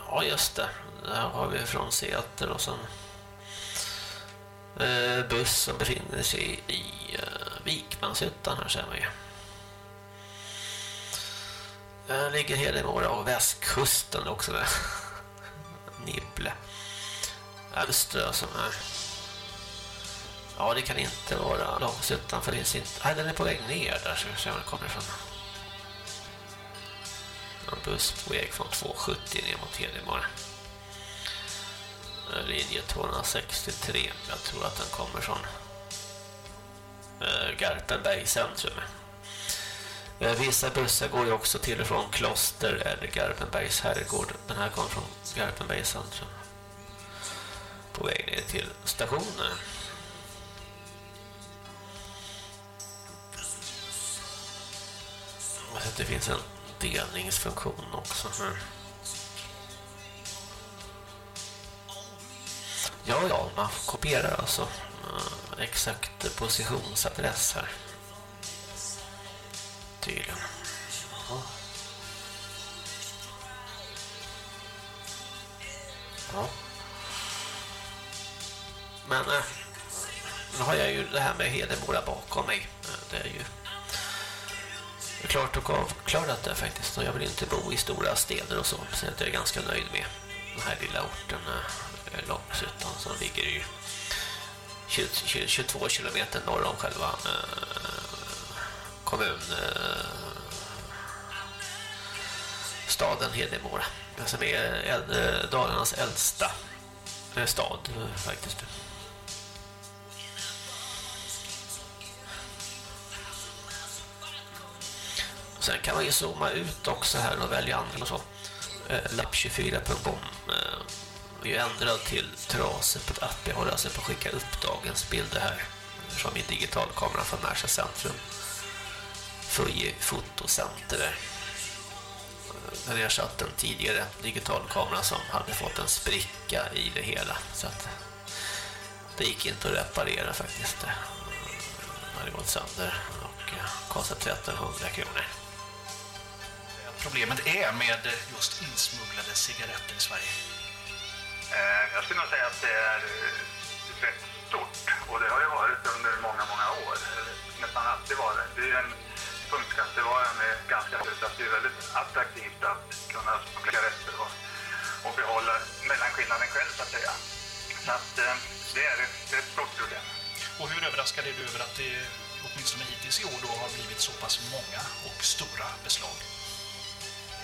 ja, just det. Där har vi från Seattle och sen eh, buss som befinner sig i eh, Vikmanshyttan här ser man ju. Den ligger Hedemora och västkusten också där. Nibble. Älvströ som är... Ja, det kan inte vara Långsuttan för det är inte... Nej, den är på väg ner där så vi ser var den kommer ifrån. En buss på väg från 270 ner mot Hedemora. Eh, linje 263. Jag tror att den kommer från eh, Garpenberg centrum. Eh, vissa bussar går ju också till och från Kloster eller Garpenbergs herrgård. Den här kommer från Garpenbergs centrum. På väg ner till stationen. Det finns en delningsfunktion också. Mm. Ja, ja, man kopierar alltså eh, exakt positionsadress här tydligen. Ja. ja. Men eh, nu har jag ju det här med Hedemora bakom mig. Eh, det är ju klart och avklarat det faktiskt. Och jag vill inte bo i stora städer och så. Så jag är ganska nöjd med den här lilla orten eh, Långsuttan som ligger ju 22 kilometer norr om själva eh, kommun eh, staden Hedemora som är eh, Dalarnas äldsta stad faktiskt. Sen kan man ju zooma ut också här och välja andra och så. Eh, lapp 24.com eh, är ju ändrad till att Jag håller alltså på att skicka upp dagens bilder här från min digitalkamera från Märsta centrum. Fuji fotocenter eh, där. Den ersatte en tidigare digitalkamera som hade fått en spricka i det hela. Så att det gick inte att reparera faktiskt. Det hade gått sönder och kostat 1300 kronor. Problemet är med just insmugglade cigaretter i Sverige? Eh, jag skulle nog säga att det är eh, rätt stort och det har ju varit under många, många år. Nästan alltid varit. Det är en punktskattevaran är ganska högt. Det är väldigt attraktivt att kunna smuggla rätter och, och behålla mellanskillnaden själv så att säga. Så att eh, det är, det är ett stort problem. Och hur överraskad är du över att det åtminstone hittills i år då har blivit så pass många och stora beslag?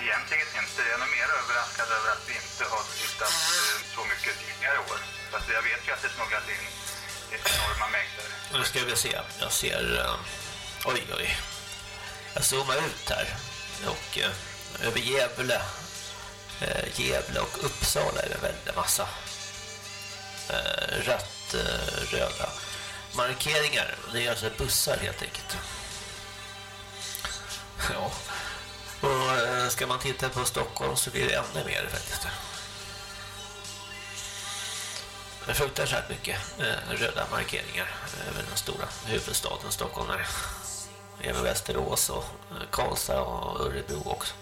Egentligen inte. Jag är nog mer överraskad över att vi inte har hittat eh, så mycket tidigare år. Så att jag vet ju att det smugglas in enorma mängder. Nu ska vi se. Jag ser... Uh, oj, oj. Jag zoomar ut här. Och uh, över Gävle. Uh, Gävle och Uppsala är det en väldigt massa uh, rött, uh, röda markeringar. Det är alltså bussar helt enkelt. Ja. Och eh, ska man titta på Stockholm så blir det ännu mer faktiskt. Det är fruktansvärt mycket eh, röda markeringar över den stora huvudstaden Stockholm. Här. Även Västerås och eh, Karlstad och Örebro också.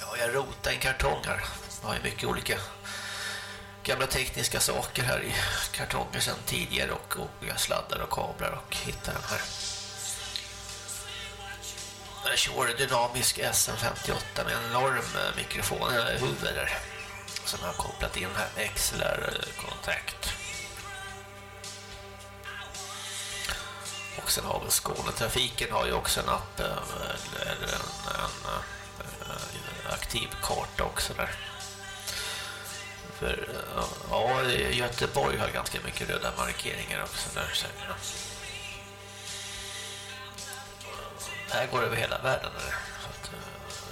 Ja, jag rotar en kartong här. Jag har mycket olika gamla tekniska saker här i kartonger sedan tidigare och olika sladdar och kablar och hittar den här. Jag kör dynamisk SM58 med en enorm eh, mikrofon, eller huvud där som jag har kopplat in här XLR-kontakt. Och sen har vi Skånetrafiken har ju också en app eh, eller en, en, en aktiv karta också där. För ja, Göteborg har ganska mycket röda markeringar också där. Så, Det Här går det över hela världen. Där. Så att, eh,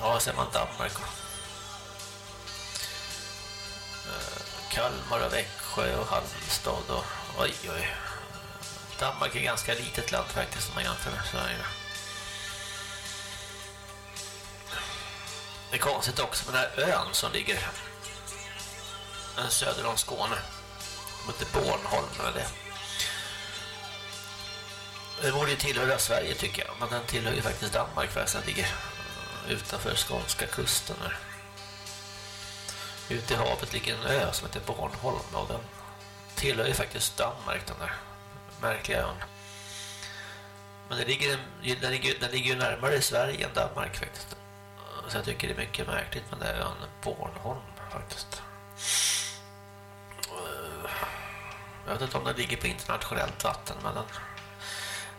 ja, ser man Danmark och eh, Kalmar och Växjö och Halmstad och oj oj. Danmark är ganska litet land faktiskt om man jämför med Sverige. Det är konstigt också med den här ön som ligger eh, söder om Skåne. Mot heter Bornholm eller det. Borde ju tillhöra Sverige tycker jag. Men den tillhör ju faktiskt Danmark för den ligger eh, utanför skånska kusten. här. Ute i havet ligger en ö som heter Bornholm och den tillhör ju faktiskt Danmark den där märkliga ön. Men den ligger, den ligger, den ligger ju närmare Sverige än Danmark faktiskt. Så jag tycker det är mycket märkligt med den där ön Bornholm faktiskt. Eh, jag vet inte om den ligger på internationellt vatten men den,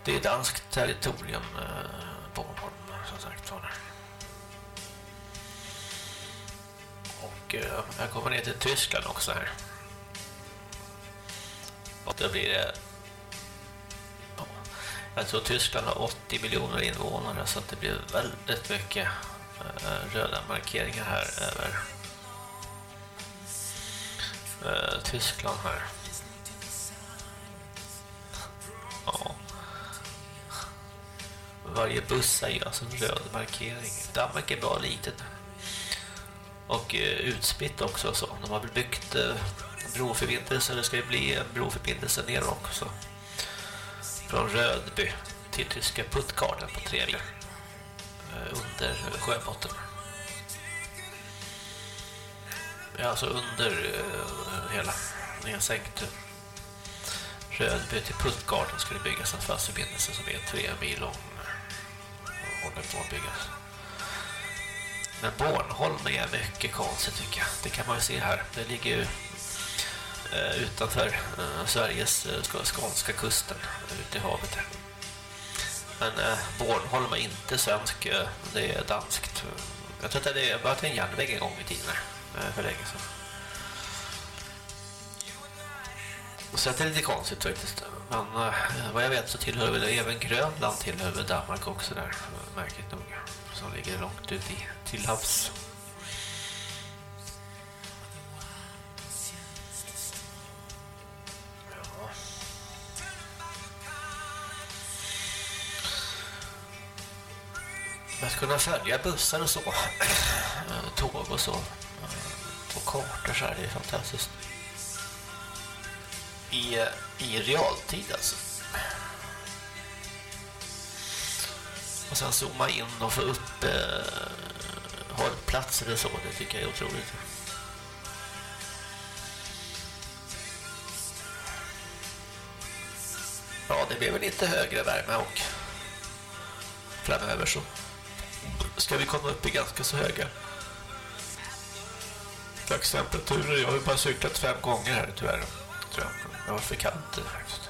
det är danskt territorium eh, Bornholm som sagt var. Och eh, jag kommer ner till Tyskland också här. Och då blir det... Ja, jag tror Tyskland har 80 miljoner invånare så det blir väldigt mycket eh, röda markeringar här över eh, Tyskland här. Ja. Varje buss är alltså en röd markering. Danmark är bra litet och eh, utspritt också så. De har väl byggt eh, broförbindelse, det ska ju bli en broförbindelse ner också. Från Rödby till tyska Puttgarden på tre eh, under sjöbotten. Ja, alltså under eh, hela nedsänkt eh, Rödby till Puttgarden ska det byggas en fast förbindelse som är tre mil lång håller på att. Men Bornholm är mycket konstigt tycker jag. Det kan man ju se här. Det ligger ju eh, utanför eh, Sveriges eh, skånska kusten ute i havet. Men Bornholm är inte svensk, det är danskt. Jag tror att det var en järnväg en gång i tiden för länge sedan. Så det är lite konstigt faktiskt. Men eh, vad jag vet så tillhör väl även Grönland tillhör väl Danmark också där, märkligt nog. Som ligger långt ut i till havs. Ja. Att kunna följa bussar och så, eh, tåg och så eh, på kartor så här, det är fantastiskt. I, i realtid alltså. Och sen zooma in och få upp eh, hållplatser eller så. Det tycker jag är otroligt. Ja, det blir väl lite högre värme och framöver så ska vi komma upp i ganska så höga dagstemperaturer. Jag har ju bara cyklat fem gånger här tyvärr. Tror jag jag var för kallt faktiskt.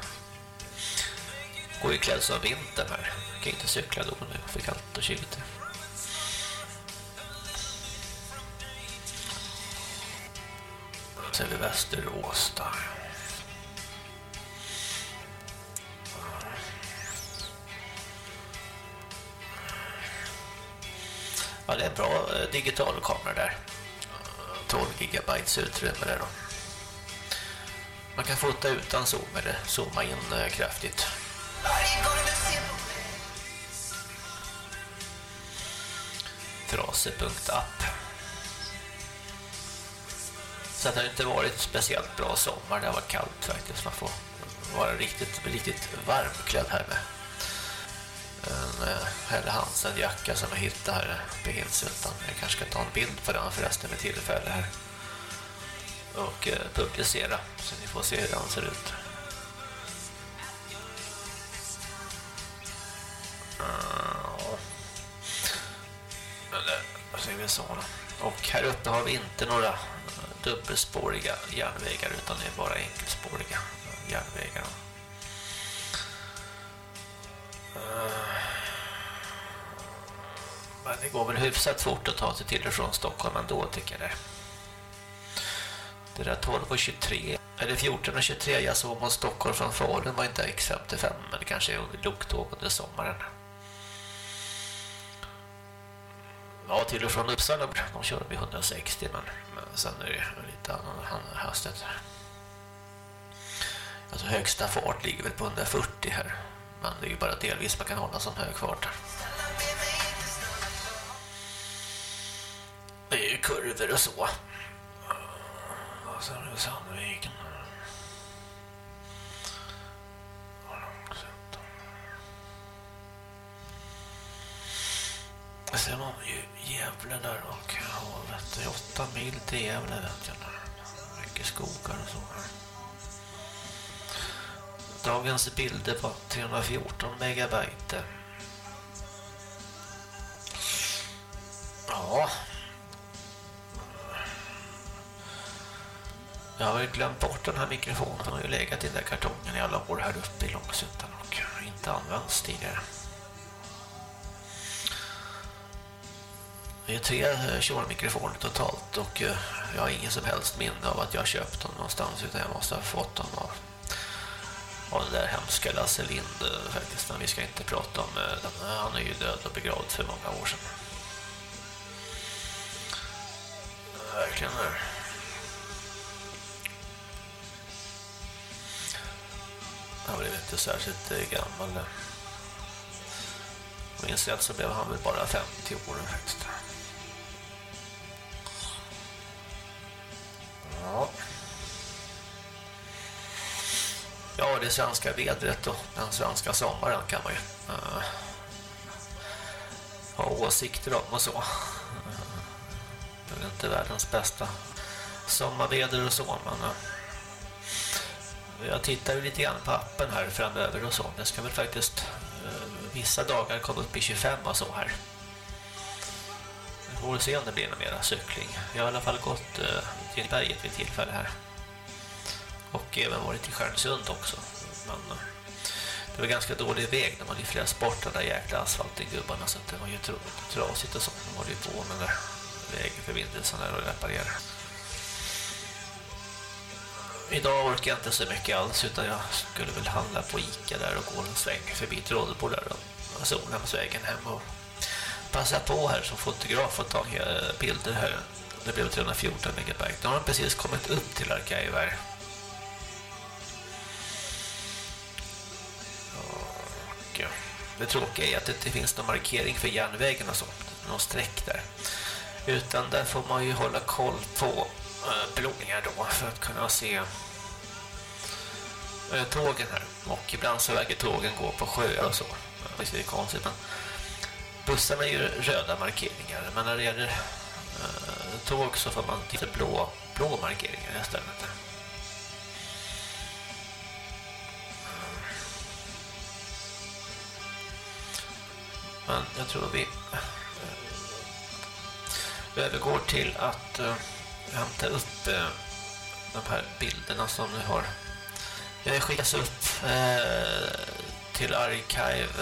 Går ju klädd som vintern här Kan inte cykla då, det är för kallt och kyligt. Så är vi Västerås där. Ja, det är en bra eh, digital kamera där. 12 gigabytes utrymme där då. Man kan fota utan zoom eller zooma in eh, kraftigt. Trase.app Så det har inte varit speciellt bra sommar. Det har varit kallt faktiskt. Man får vara riktigt, riktigt varmklädd här med en eh, Helle Hansen jacka som jag hittade här på Hinshyttan. Jag kanske ska ta en bild på den förresten med tillfälle här. Och eh, publicera så ni får se hur den ser ut. Eller, vad säger vi så då? Och här uppe har vi inte några eh, dubbelspåriga järnvägar utan det är bara enkelspåriga eh, järnvägar. Men det går väl hyfsat fort att ta sig till och från Stockholm ändå tycker jag det. Det där 12 och 23, eller 14 och 23 jag såg mot Stockholm från Falun var inte X55 men det kanske är loktåg under sommaren. Ja, till och från Uppsala, de kör vid 160 men, men sen är det lite annan hastighet. Alltså högsta fart ligger väl på 140 här. Men det är ju bara delvis man kan hålla sån hög fart. Det är ju kurvor och så. Och sen är det Sandviken. Sen har vi ju Gävle där och havet. Det är åtta mil till Gävle vet jag. Mycket skogar och så. Dagens bilder på 314 megabyte. Ja. Jag har ju glömt bort den här mikrofonen. Den har ju legat i den där kartongen i alla år här uppe i Långsuttan och inte använts tidigare. Det är tre eh, körmikrofoner totalt och eh, jag har ingen som helst minne av att jag köpt dem någonstans utan jag måste ha fått dem av, av den där hemska Lasse Lind eh, faktiskt. Men vi ska inte prata om den. Han är ju död och begravd för många år sedan. Verkligen. Han blev inte särskilt eh, gammal. Om Minns rätt så blev han väl bara 50 år faktiskt. Ja. Ja, det svenska vädret och den svenska sommaren kan man ju uh, ha åsikter om och så. Det är inte världens bästa sommarväder och så, men uh, jag tittar ju lite grann på appen här framöver och så. Det ska väl faktiskt eh, vissa dagar komma upp i 25 och så här. Vi får se om det blir någon mera cykling. Jag har i alla fall gått eh, till berget vid tillfälle här. Och även varit i Stjärnsund också. Men eh, det var ganska dålig väg när man är bort den där jäkla asfalten gubbarna så det var ju trasigt och så. De var ju på med den där vägförbindelsen där och reparerade. Idag orkar jag inte så mycket alls utan jag skulle väl handla på Ica där och gå en sväng förbi Trollbo alltså där och Solhemsvägen hem och passa på här som fotograf och ta bilder här. Det blev 314 megabyte. Nu har de precis kommit upp till arkivar. Och det tråkiga är att det inte finns någon markering för järnvägen och så. Någon streck där. Utan där får man ju hålla koll på Eh, blåningar då för att kunna se eh, tågen här. Och ibland så verkar tågen gå på sjöar och så. Det är konstigt men bussarna är ju röda markeringar men när det gäller eh, tåg så får man titta blå, blå markeringar istället. Men jag tror vi övergår till att uh, hämta upp eh, de här bilderna som nu har Jag skickats upp eh, till archive.org.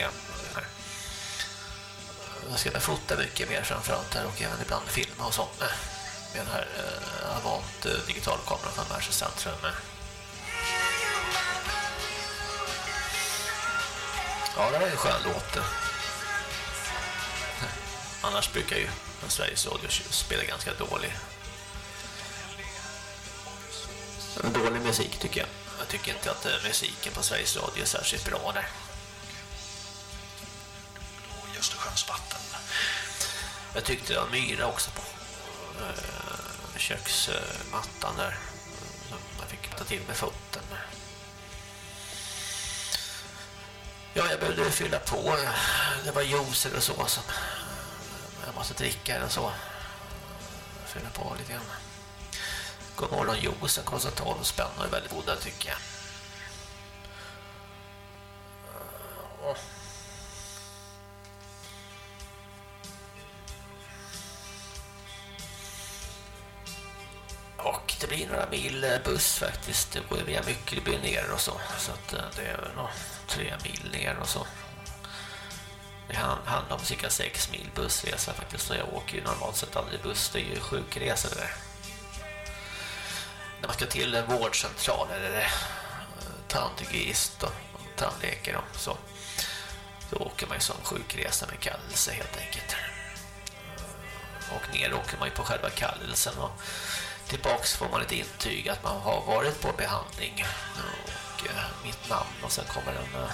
Eh, jag ska fota mycket mer framförallt här och även ibland filma och sånt med, den här eh, Avant eh, digitalkameran från Mercer Centrum. Ja, det var en skön låt. Annars brukar ju Sveriges Radio spela ganska dålig. Dålig musik tycker jag. Jag tycker inte att eh, musiken på Sveriges Radio är särskilt bra där. Och Östersjöns vatten. Jag tyckte det var myra också på eh, köksmattan där. Jag fick ta till med foten. Ja, jag behövde fylla på. Det var juice eller så som jag måste dricka eller så. Fylla på lite grann. God morgon juicen kostar 12 spänn och är väldigt goda tycker jag. Och det blir några mil eh, buss faktiskt. Det går via Myckelby ner och så. Så att eh, det är nog tre mil ner och så. Det handlar om cirka sex mil bussresa faktiskt. och jag åker ju normalt sett aldrig buss. Det är ju sjukresa det där. När man ska till en vårdcentral eller eh, tandhygienist och tandläkare och så. Så åker man ju som sjukresa med kallelse helt enkelt. Eh, och ner åker man ju på själva kallelsen och tillbaks får man ett intyg att man har varit på behandling och eh, mitt namn och sen kommer en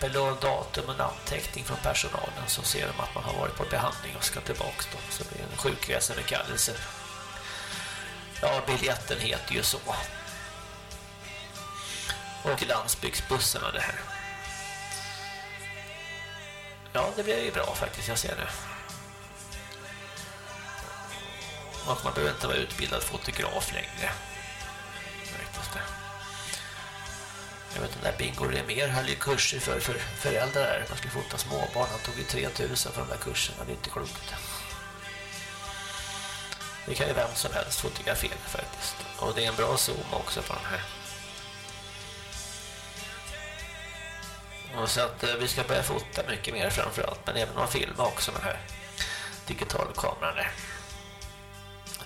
eh, datum och namnteckning från personalen så ser de att man har varit på behandling och ska tillbaka. då. Så det är en sjukresa. Ja, biljetten heter ju så. Och landsbygdsbussarna det här. Ja, det blir ju bra faktiskt, jag ser det. Och man behöver inte vara utbildad fotograf längre. Jag vet inte, när Bingo Remer höll ju kurser för, för föräldrar där. Man skulle fota småbarn. Han tog ju 3000 för de där kurserna. Det är inte klokt. Det kan ju vem som helst fotografera faktiskt. Och det är en bra zoom också på den här. Och så att eh, vi ska börja fota mycket mer framförallt. Men även att filma också med den här digitalkameran där.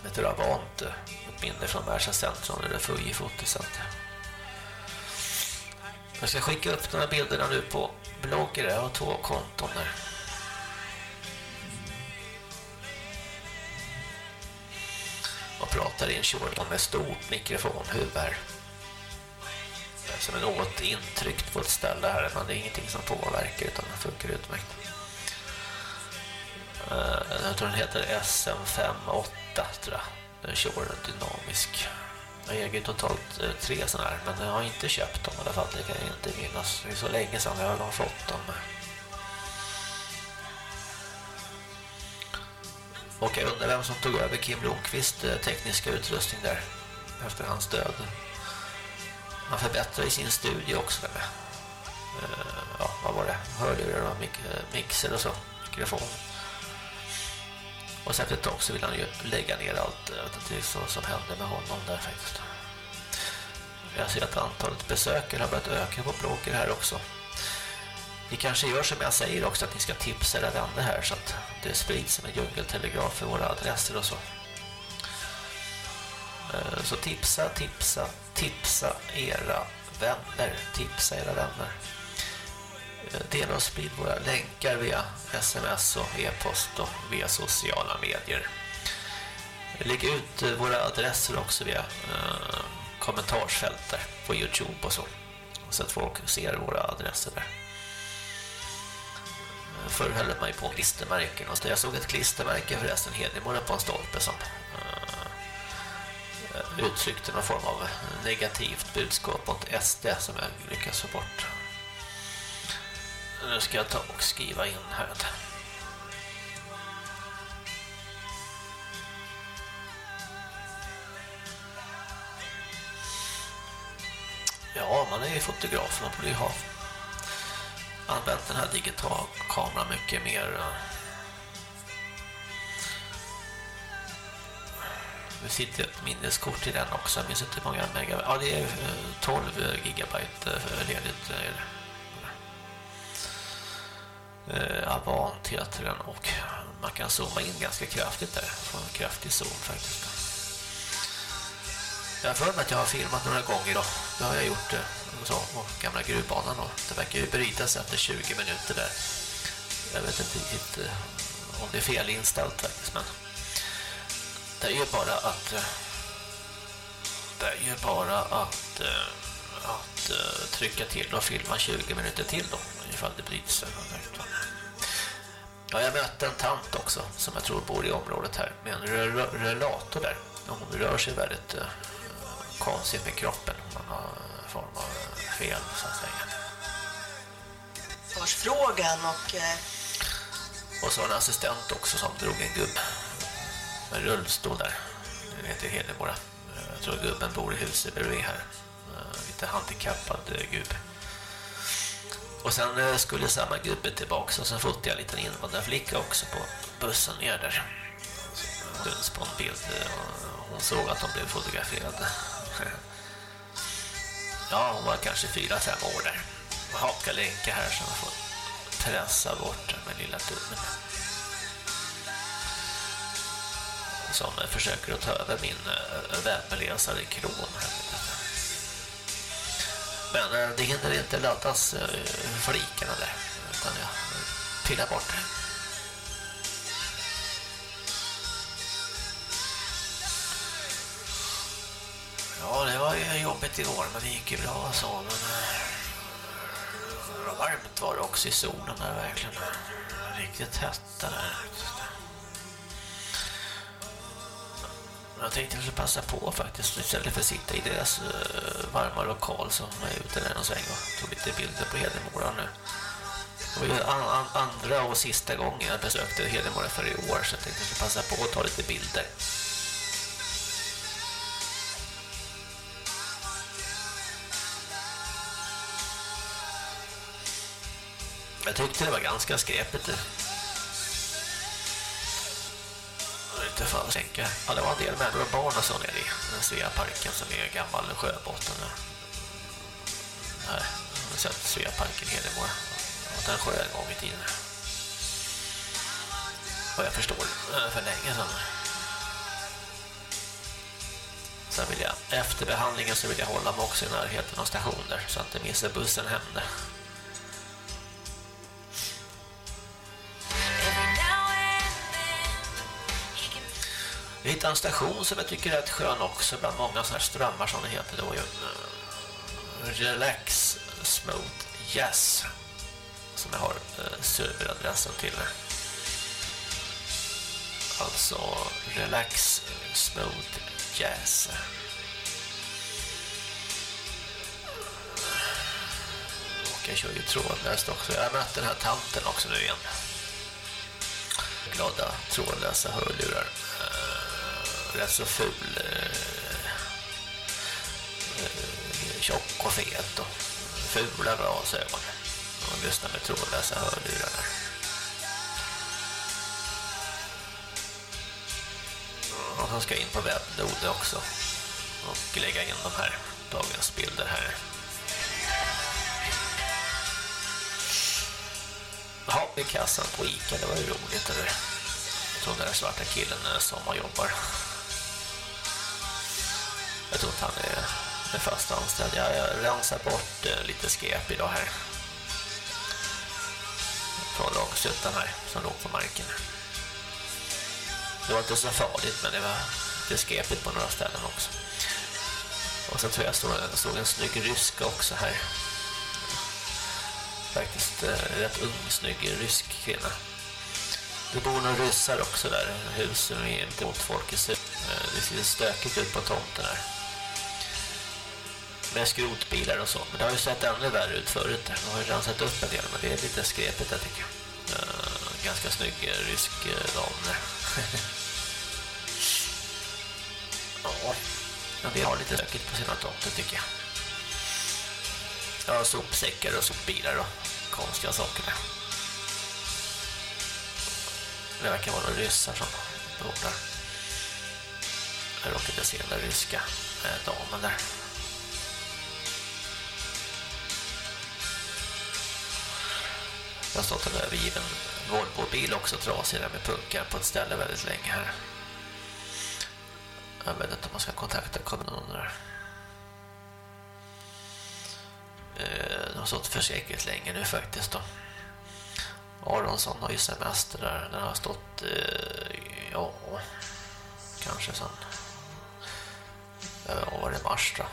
Med ett Avant, ett eh, minne från Märsa centrum eller Fuji fotocenter. Jag ska skicka upp de här bilderna nu på bloggen. Jag har två konton där. Och pratar i en kjorton med stort mikrofonhuvud här. Som är något intryckt på ett ställe här. Men det är ingenting som påverkar utan det funkar utmärkt. Eh, jag tror den heter SM58 tror jag. Den kör dynamisk. Jag äger totalt eh, tre sådana här, men jag har inte köpt dem i alla fall. Det kan jag inte minnas. Det är så länge sedan jag har fått dem. Och jag undrar vem som tog över Kim Blomqvist eh, tekniska utrustning där efter hans död. Han förbättrade i sin studie också där med. Eh, ja, vad var det? Hörlurar och mixer och så. Mikrofon. Och sen ett tag så vill han ju lägga ner allt. Jag vet inte så som hände med honom där faktiskt. Jag ser att antalet besökare har börjat öka på blogger här också. Ni kanske gör som jag säger också att ni ska tipsa era vänner här så att det sprids som en djungeltelegraf för våra adresser och så. Eh, så tipsa, tipsa, tipsa era vänner. Tipsa era vänner. Eh, dela och sprid våra länkar via sms och e-post och via sociala medier. Lägg ut eh, våra adresser också via eh, kommentarsfält där på Youtube och så. Så att folk ser våra adresser där. Eh, förr höll man ju på klistermärken. Och jag såg ett klistermärke förresten Hedemora på en stolpe som eh, uttryckte någon form av negativt budskap mot SD som jag lyckas få bort. Nu ska jag ta och skriva in här. Ja, man är ju fotograf. Man borde ju ha använt den här digitalkameran mycket mer. Det sitter ett minneskort i den också. Jag minns inte hur många megabyte. Ja, det är eh, 12 gigabyte eh, ledigt. Eh, är det eh, Avant heter den och man kan zooma in ganska kraftigt där. Få en kraftig zoom faktiskt. Jag har för mig att jag har filmat några gånger då. Det har jag gjort eh, så, på gamla gruvbanan då. det verkar ju brytas efter 20 minuter där. Jag vet inte riktigt eh, om det är fel inställt faktiskt men det är ju bara att eh, det är ju bara att eh, att eh, trycka till och filma 20 minuter till då ifall det bryts. Ja, jag mötte en tant också som jag tror bor i området här med en relator där. Hon rör sig väldigt konstigt med kroppen. Man har form av fel så att säga. Försfrågan och... Eh... Och så en assistent också som drog en gubb med rullstol där. Det heter Hedemora. Jag tror gubben bor i huset bredvid här. Eh, lite handikappad eh, gubb. Och sen eh, skulle samma gubbe tillbaka och så fotade jag en liten invandrarflicka också på bussen ner där. Hon på en bild eh, och hon såg att de blev fotograferade. Ja, hon var kanske fyra, fem år där. Haka länka här så man får pressa bort den med lilla tummen. Som eh, försöker att ta över min eh, webbläsare här. Men eh, det hinner inte laddas eh, flikarna där. Utan jag pillar bort det. Ja, det var ju jobbigt igår, men det gick ju bra så. Men eh, det var varmt var det också i solen där verkligen. Riktigt hett där. Jag tänkte jag skulle passa på faktiskt istället för att sitta i deras uh, varma lokal så var jag ute där någon sväng och tog lite bilder på Hedemora nu. Det var ju an an andra och sista gången jag besökte Hedemora för i år så jag tänkte jag skulle passa på att ta lite bilder. Jag tyckte det var ganska skräpigt. Inte för att tänka. Ja, det var en del människor och barn och så nere i Sveaparken som är en gammal sjöbotten. Här, jag har sett Sveaparken i Hedemora. Och den sjö en gång i tiden. Vad jag förstår, eh, för länge sedan. Sen vill jag, efter behandlingen så vill jag hålla mig också i närheten av stationer så att inte missar bussen hem där. Jag hittade en station som jag tycker är rätt skön också bland många sådana här strömmar som det heter. Det var ju eh, Relax Smooth Yes som jag har eh, serveradressen till. Alltså Relax Smooth Yes. Och jag kör ju trådlöst också. Jag har mött den här tanten också nu igen. Glada trådlösa hörlurar eh, rätt så ful eh, eh, tjock och fet och fula glasögon och lyssnar med trådlösa hörlurar där. Och han ska jag in på webbnode också och lägga in de här dagens bilder här. Ja, i kassan på Ica, det var ju roligt. Eller? Jag tror den där svarta killen som jobbar jag tror inte han är, är fast anställd. Jag, jag rensar bort eh, lite skräp idag här. Från långsuttan här som låg på marken. Det var inte så farligt men det var lite skräpigt på några ställen också. Och sen tror jag stod, stod en snygg ryska också här. Faktiskt eh, rätt ung, snygg rysk kvinna. Det bor några ryssar också där. Husen är inte mot folk i Eh, det ser stökigt ut på tomten här med skrotbilar och så. Men det har ju sett ännu värre ut förut. De har ju rensat upp en del, men det är lite skrepigt där tycker jag. Uh, ganska snygg eh, rysk uh, dam där. ja, men det har lite stökigt på sina tomter tycker jag. Ja, sopsäckar och sopbilar och konstiga saker där. Det verkar vara några ryssar som bor där. Jag råkade se den där ryska eh, damen där. Jag har stått en övergiven Volvo-bil också trasig där med punkar på ett ställe väldigt länge här. Jag vet inte om man ska kontakta kommunen där. De har stått för säkert länge nu faktiskt då. Aronsson har ju semester där. Den har stått, eh, ja, kanske sen, eh, vad var det, mars då?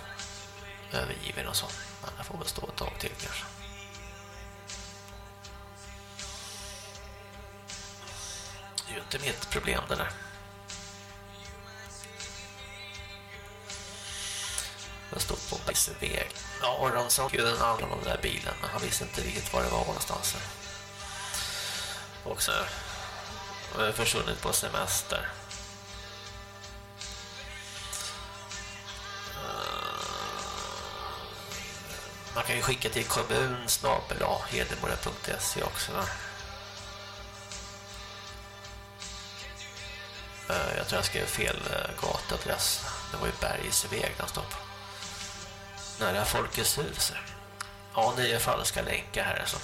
Övergiven och så. Men den får väl stå ett tag till kanske. Det är ju inte mitt problem det där. Den stod på en väg. Ja, och de såg ju den andra av den där bilen, men han visste inte riktigt var det var någonstans. Också eh, försvunnit på semester. Eh, man kan ju skicka till kommun snabel a Eh, jag tror jag skrev fel eh, gatuadress. Det var ju Bergsväg den stod nära Folkets hus. Ja, nio falska länkar här som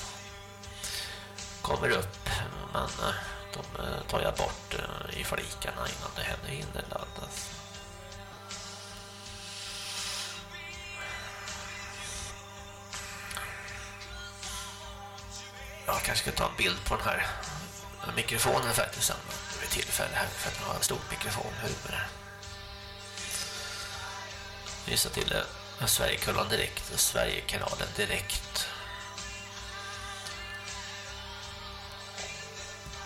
kommer upp men eh, de tar jag bort i flikarna innan det händer hinner laddas. Jag kanske ska ta en bild på den här mikrofonen faktiskt sen tillfälle här för att jag har en stor mikrofon huvud. Lyssna till Sverigekullan direkt och Sverigekanalen direkt.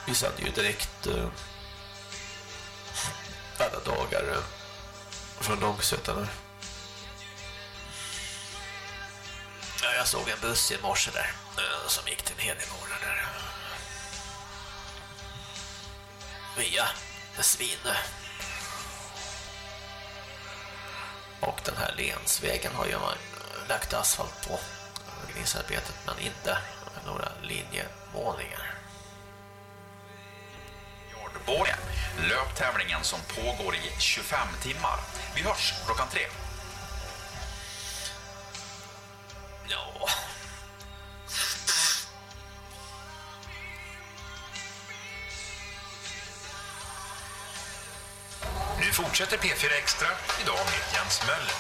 Vi sänder ju direkt uh, alla dagar uh, från Långsötarna. Ja, jag såg en buss i morse där uh, som gick till Hedemora där. Via Svinö. Och den här Lensvägen har ju man lagt asfalt på grisarbetet men inte några linjemålningar. Jordborg, löptävlingen som pågår i 25 timmar. Vi hörs klockan tre. Fortsätter P4 Extra, idag med Jens Möller.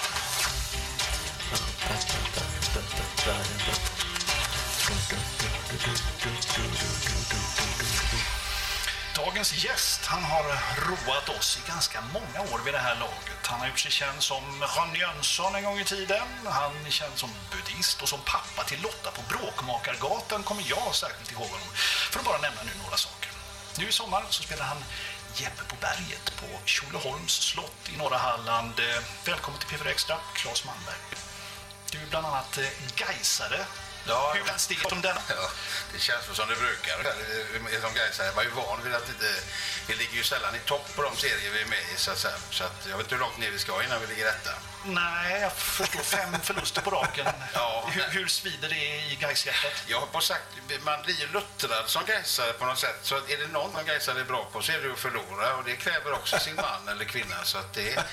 Dagens gäst, han har roat oss i ganska många år vid det här laget. Han har gjort sig känd som Jan Jönsson en gång i tiden. Han är känd som buddhist och som pappa till Lotta på Bråkmakargatan kommer jag särskilt ihåg honom. För att bara nämna nu några saker. Nu i sommar så spelar han Jeppe på berget på Tjolöholms slott i norra Halland. Välkommen till P4 Extra, Claes Malmberg. Du är bland annat gaisare. Ja, Hur känns det som den? Ja, det känns som det brukar. Som gaisare var ju van vid att inte, vi ligger ju sällan i topp på de serier vi är med i. Så att, så att jag vet inte hur långt ner vi ska innan vi ligger rätta. Nej, jag förstår. Fem förluster på raken. Ja, hur, hur svider det i Gaishjärtat? Jag har på sagt, man blir ju luttrad som gaisare på något sätt. Så är det någon som gaisare är bra på så är det att förlora. Och det kräver också sin man eller kvinna. Så att det,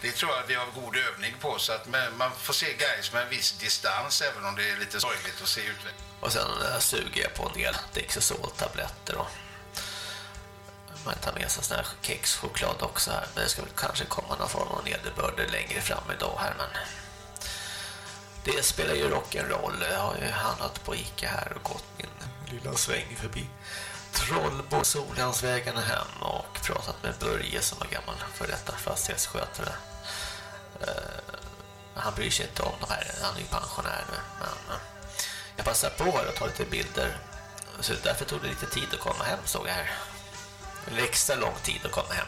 det tror jag vi har god övning på. Så att man får se Gais med en viss distans även om det är lite sorgligt att se utvecklingen. Och sen äh, suger jag på en del Dexosol-tabletter och man tar med sig sån här kexchoklad också här. Men det ska väl kanske komma någon form av nederbörd längre fram idag här. Men det spelar ju rock'n'roll. Jag har ju handlat på Ica här och gått min lilla sväng förbi Trollbo Solhemsvägen hem och pratat med Börje som var gammal för detta fastighetsskötare. Eh, han bryr sig inte om de här, han är ju pensionär nu. Men eh, jag passar på att ta lite bilder. Så därför tog det lite tid att komma hem såg jag här eller extra lång tid att komma hem.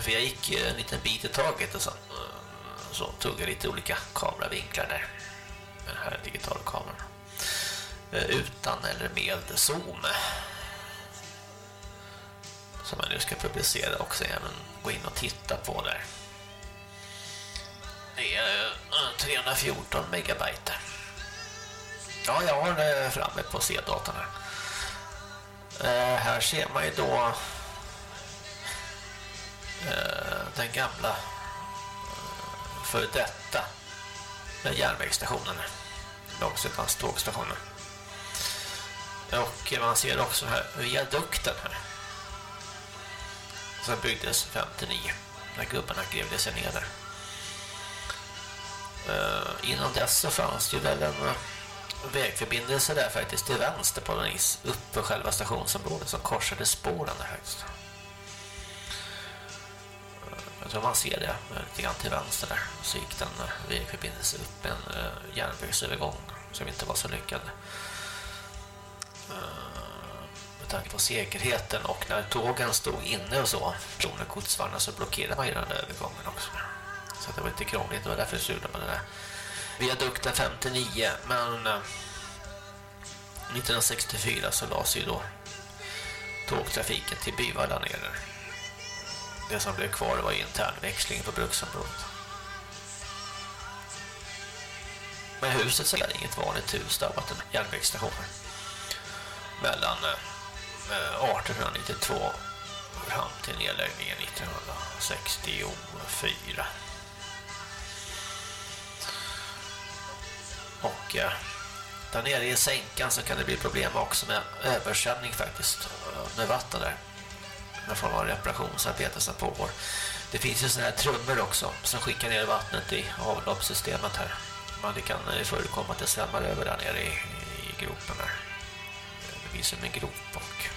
För jag gick en liten bit i taget och så, eh, så tog jag lite olika kameravinklar där. Med den här digitala kameran. Eh, utan eller med zoom. Som jag nu ska publicera också. Även gå in och titta på där. Det är eh, 314 megabyte. Ja, jag har det framme på C-datorn här. Eh, här ser man ju då eh, den gamla eh, uh, för detta järnvägsstationen Långsötans tågstationen Och man ser också här viadukten här. Som byggdes 59 när gubbarna grävde sig ner där. eh, innan dess så fanns det ju väl en vägförbindelse där faktiskt till vänster på den is upp för själva stationsområdet som korsade spåren där högst. Jag tror man ser det eh, lite grann till vänster där. Så gick den eh, vägförbindelse upp en eh, järnvägsövergång som inte var så lyckad med tanke på säkerheten och när tågen stod inne och så personer godsvagnar så blockerade man ju den övergången också. Så det var lite krångligt, det var därför sudade man det där. Viadukten 59, men eh, 1964 så lades ju då tågtrafiken till Byvalla ner. Det som blev kvar var internväxling på bruksområdet. Men huset så är inget vanligt hus, det har varit en järnvägsstation mellan eh, 1892 fram till nedläggningen 1964. Och eh, där nere i sänkan så kan det bli problem också med översvämning faktiskt eh, med vatten där. Med form av reparationsarbete som pågår. Det finns ju sådana här trummor också som skickar ner vattnet i avloppssystemet här. Men det kan eh, förekomma att det svämmar över där nere i, i gropen här. Det finns som en grop och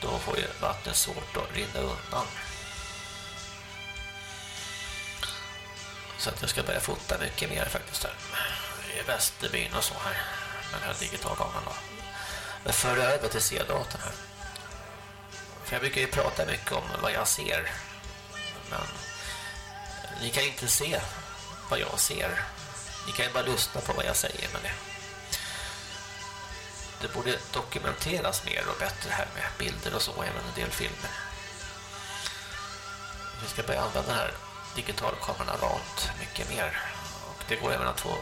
då får ju vattnet svårt att rinna undan. Så att jag ska börja fota mycket mer faktiskt här. I Västerbyn och så här. Men här digitalkameran då. Men för över till C-datorn här. För jag brukar ju prata mycket om vad jag ser. Men ni kan inte se vad jag ser. Ni kan ju bara lyssna på vad jag säger med det det borde dokumenteras mer och bättre här med bilder och så, även en del filmer. Vi ska börja använda den här digitalkameran rant mycket mer. Och det går även att få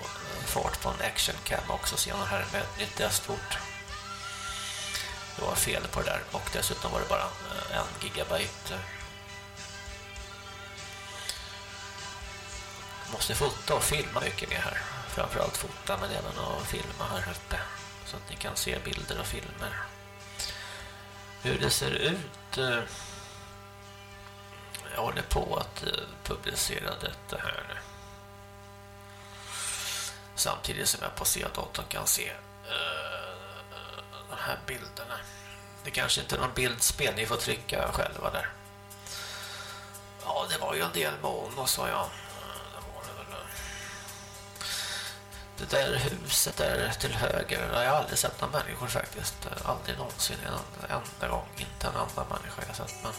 fart på en action cam också senare här med ett nytt. Det var fel på det där och dessutom var det bara eh, en gigabyte. Måste fota och filma mycket mer här. Framförallt fota men även att filma här uppe så att ni kan se bilder och filmer. Hur det ser ut eh, jag håller på att eh, publicera detta här nu. Samtidigt som jag på C-datorn kan se eh, uh, de här bilderna. Det kanske inte är någon bildspel, ni får trycka själva där. Ja, det var ju en del moln och så ja. det där huset där till höger jag har aldrig sett några människor faktiskt. Eh, aldrig någonsin en enda gång. Inte en enda människa jag sett. Men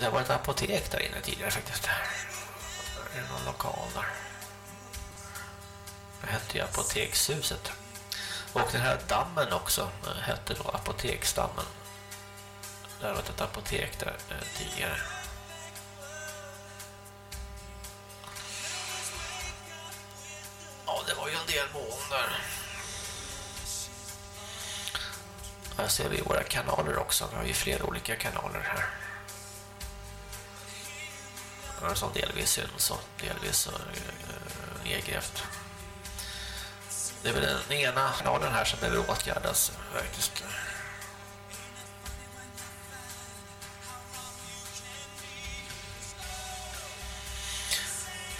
det var ett apotek där inne tidigare faktiskt. Det är någon lokal där. Det hette ju apotekshuset. Och den här dammen också eh, hette då apoteksdammen. Det har varit ett apotek där eh, tidigare. Ja, det var ju en del månader. Här ser vi våra kanaler också. Vi har ju flera olika kanaler här. Som delvis syns och delvis äh, nedgrävt. Det är väl den ena kanalen här som behöver åtgärdas faktiskt.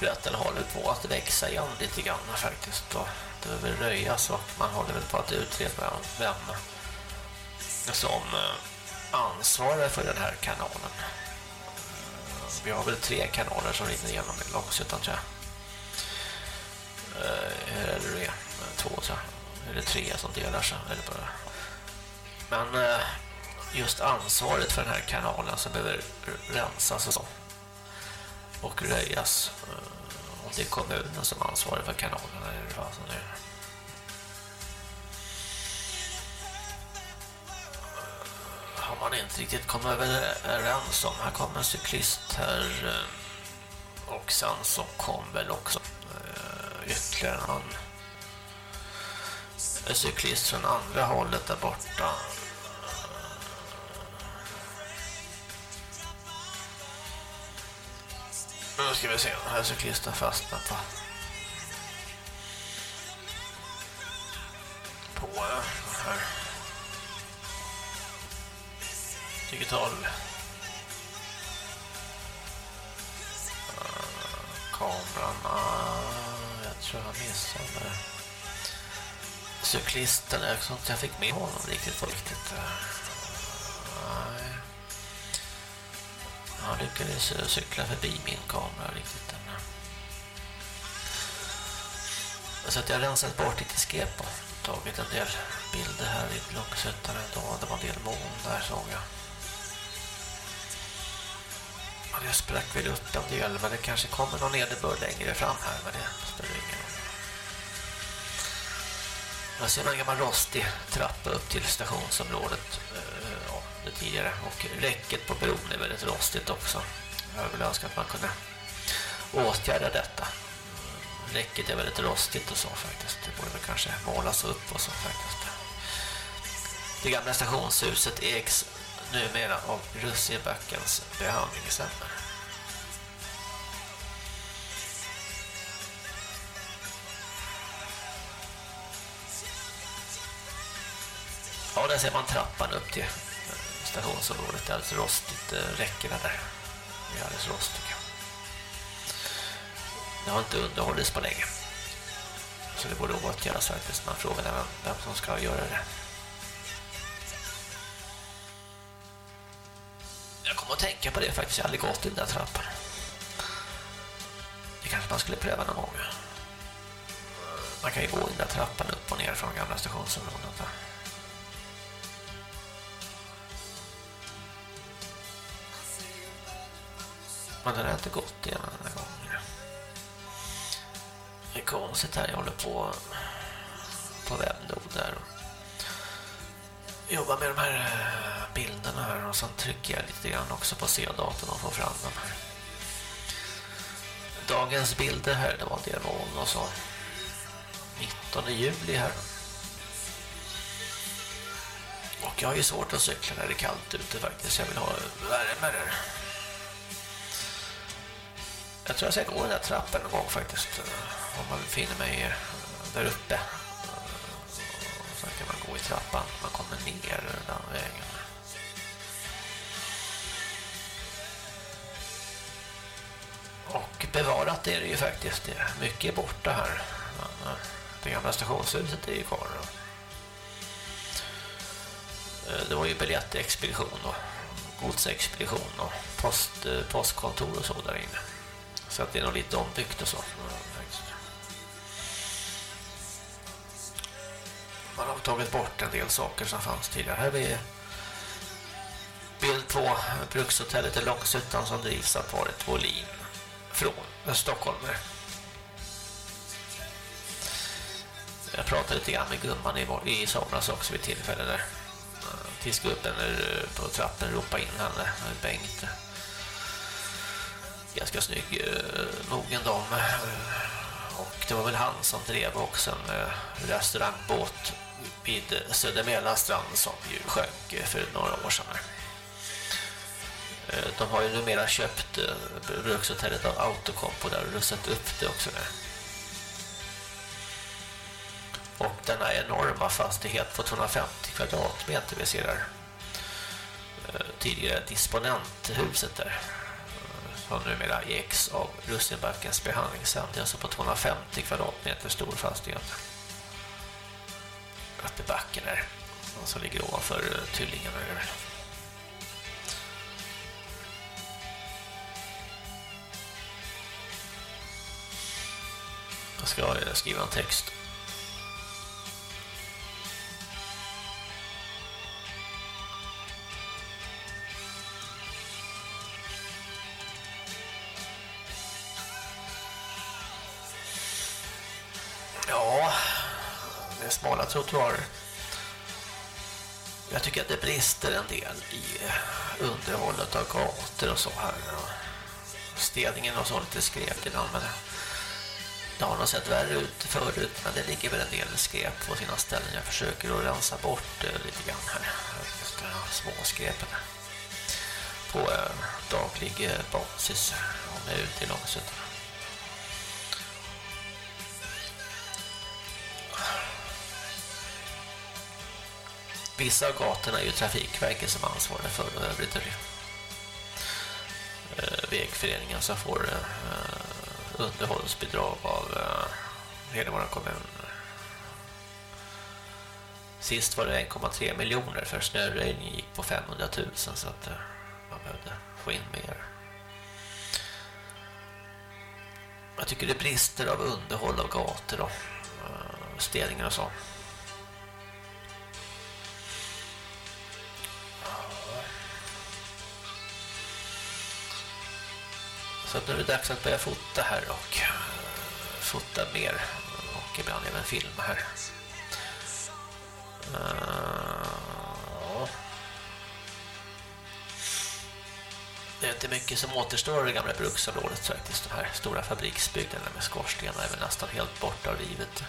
för håller på att växa igen lite grann faktiskt och det behöver röjas och man håller väl på att utreda vem som eh, ansvarar för den här kanalen. Vi har väl tre kanaler som rinner igenom i Långsuttan tror jag. Eh, Hur är det? Eh, två så eller tre som delar sig eller bara. Men eh, just ansvaret för den här kanalen som behöver rensas och så och röjas. Och det är kommunen som ansvarar för kanalerna. Eller vad som är. Har man inte riktigt kommit överens om. Här kommer en cyklist här. Och sen så kom väl också eh, ytterligare en cyklist från andra hållet där borta. Nu ska vi se, den här cyklisten fastnat på på eh, här. Digital kameran. Ah, jag tror jag missade cyklisten. Jag tror inte jag fick med honom riktigt på riktigt. Nej. Han lyckades cykla förbi min kamera riktigt. Så att jag har rensat bort lite skep och tagit en del bilder här i Långsötan idag. Det var en del moln där såg jag. Jag sprack väl upp en del men det kanske kommer någon nederbörd längre fram här men det spelar ingen roll. Jag ser en gammal rostig trappa upp till stationsområdet eh, ja, det tidigare och räcket på bron är väldigt rostigt också. Jag vill önska att man kunde åtgärda detta. Räcket är väldigt rostigt och så faktiskt. Det borde väl kanske målas upp och så faktiskt. Det gamla stationshuset ägs numera av Russiebackens behandlingscenter. Ja, där ser man trappan upp till eh, stationsområdet. Det är alldeles rostigt eh, räckena där. Det är alldeles rostigt. Det har inte underhållits på länge. Så det borde åtgärdas faktiskt. Man frågar vem, vem som ska göra det. Jag kommer att tänka på det faktiskt. Jag har aldrig gått i den där trappan. Det kanske man skulle pröva någon gång. Man kan ju gå i den där trappan upp och ner från gamla stationsområdet. Där. Men den har inte gått igen den här gången. Det är konstigt här. Jag håller på på webbnod där och jobbar med de här eh, bilderna här och sen trycker jag lite grann också på C-datorn och får fram dem här. Dagens bilder här, det var en del och så 19 juli här. Och jag har ju svårt att cykla när det är kallt ute faktiskt. Jag vill ha värme där. Jag tror jag ska gå den där trappen någon gång faktiskt. Eh, om man befinner mig eh, där uppe. Gå i trappan. Man kommer ner den vägen. Och bevarat är det ju faktiskt. Det är mycket borta här. Eh, det gamla stationshuset är ju kvar. Eh, det var ju biljettexpedition och godsexpedition och post, eh, postkontor och så där inne. Så att det är nog lite ombyggt och så. Man har tagit bort en del saker som fanns tidigare. Här är bild på brukshotellet i Långsuttan som drivs av paret Wollin från Stockholm. Jag pratade lite grann med gumman i, i somras också vid tillfälle där. Tiskgubben eh, på trappen ropade in henne, Bengt ganska snygg eh, mogen dam och det var väl han som drev också en eh, restaurangbåt vid Södermäla strand som ju sjönk för några år sedan. Eh, de har ju numera köpt eh, brukshotellet av Autocompo där och rustat upp det också nu. Och denna enorma fastighet på 250 kvadratmeter vi ser där. Eh, tidigare disponenthuset där som numera ägs av Russinbackens behandlingscenter, alltså på 250 kvadratmeter stor fastighet. Uppe i backen där, som ligger ovanför eh, Tyllingen. Jag ska eh, skriva en text trottoarer. Jag tycker att det brister en del i underhållet av gator och så här. Städningen och så lite skräp ibland, men det har nog sett värre ut förut, men det ligger väl en del skräp på sina ställen. Jag försöker att rensa bort lite grann här. Just det här på eh, daglig basis om jag är ute i långsuttan. Vissa av gatorna är ju Trafikverket som ansvarar för och övrigt är det eh, vägföreningen som får eh, underhållsbidrag av eh, hela vår kommun. Sist var det 1,3 miljoner för snöröjning gick på 500 000 så att man behövde få in mer. Jag tycker det brister av underhåll av gator och städningar och så. Så att nu är det dags att börja fota här och eh, fota mer och ibland även filma här. Uh, det är inte mycket som återstår av det gamla bruksområdet faktiskt. De här stora fabriksbyggnaderna med skorstenar är väl nästan helt borta av livet.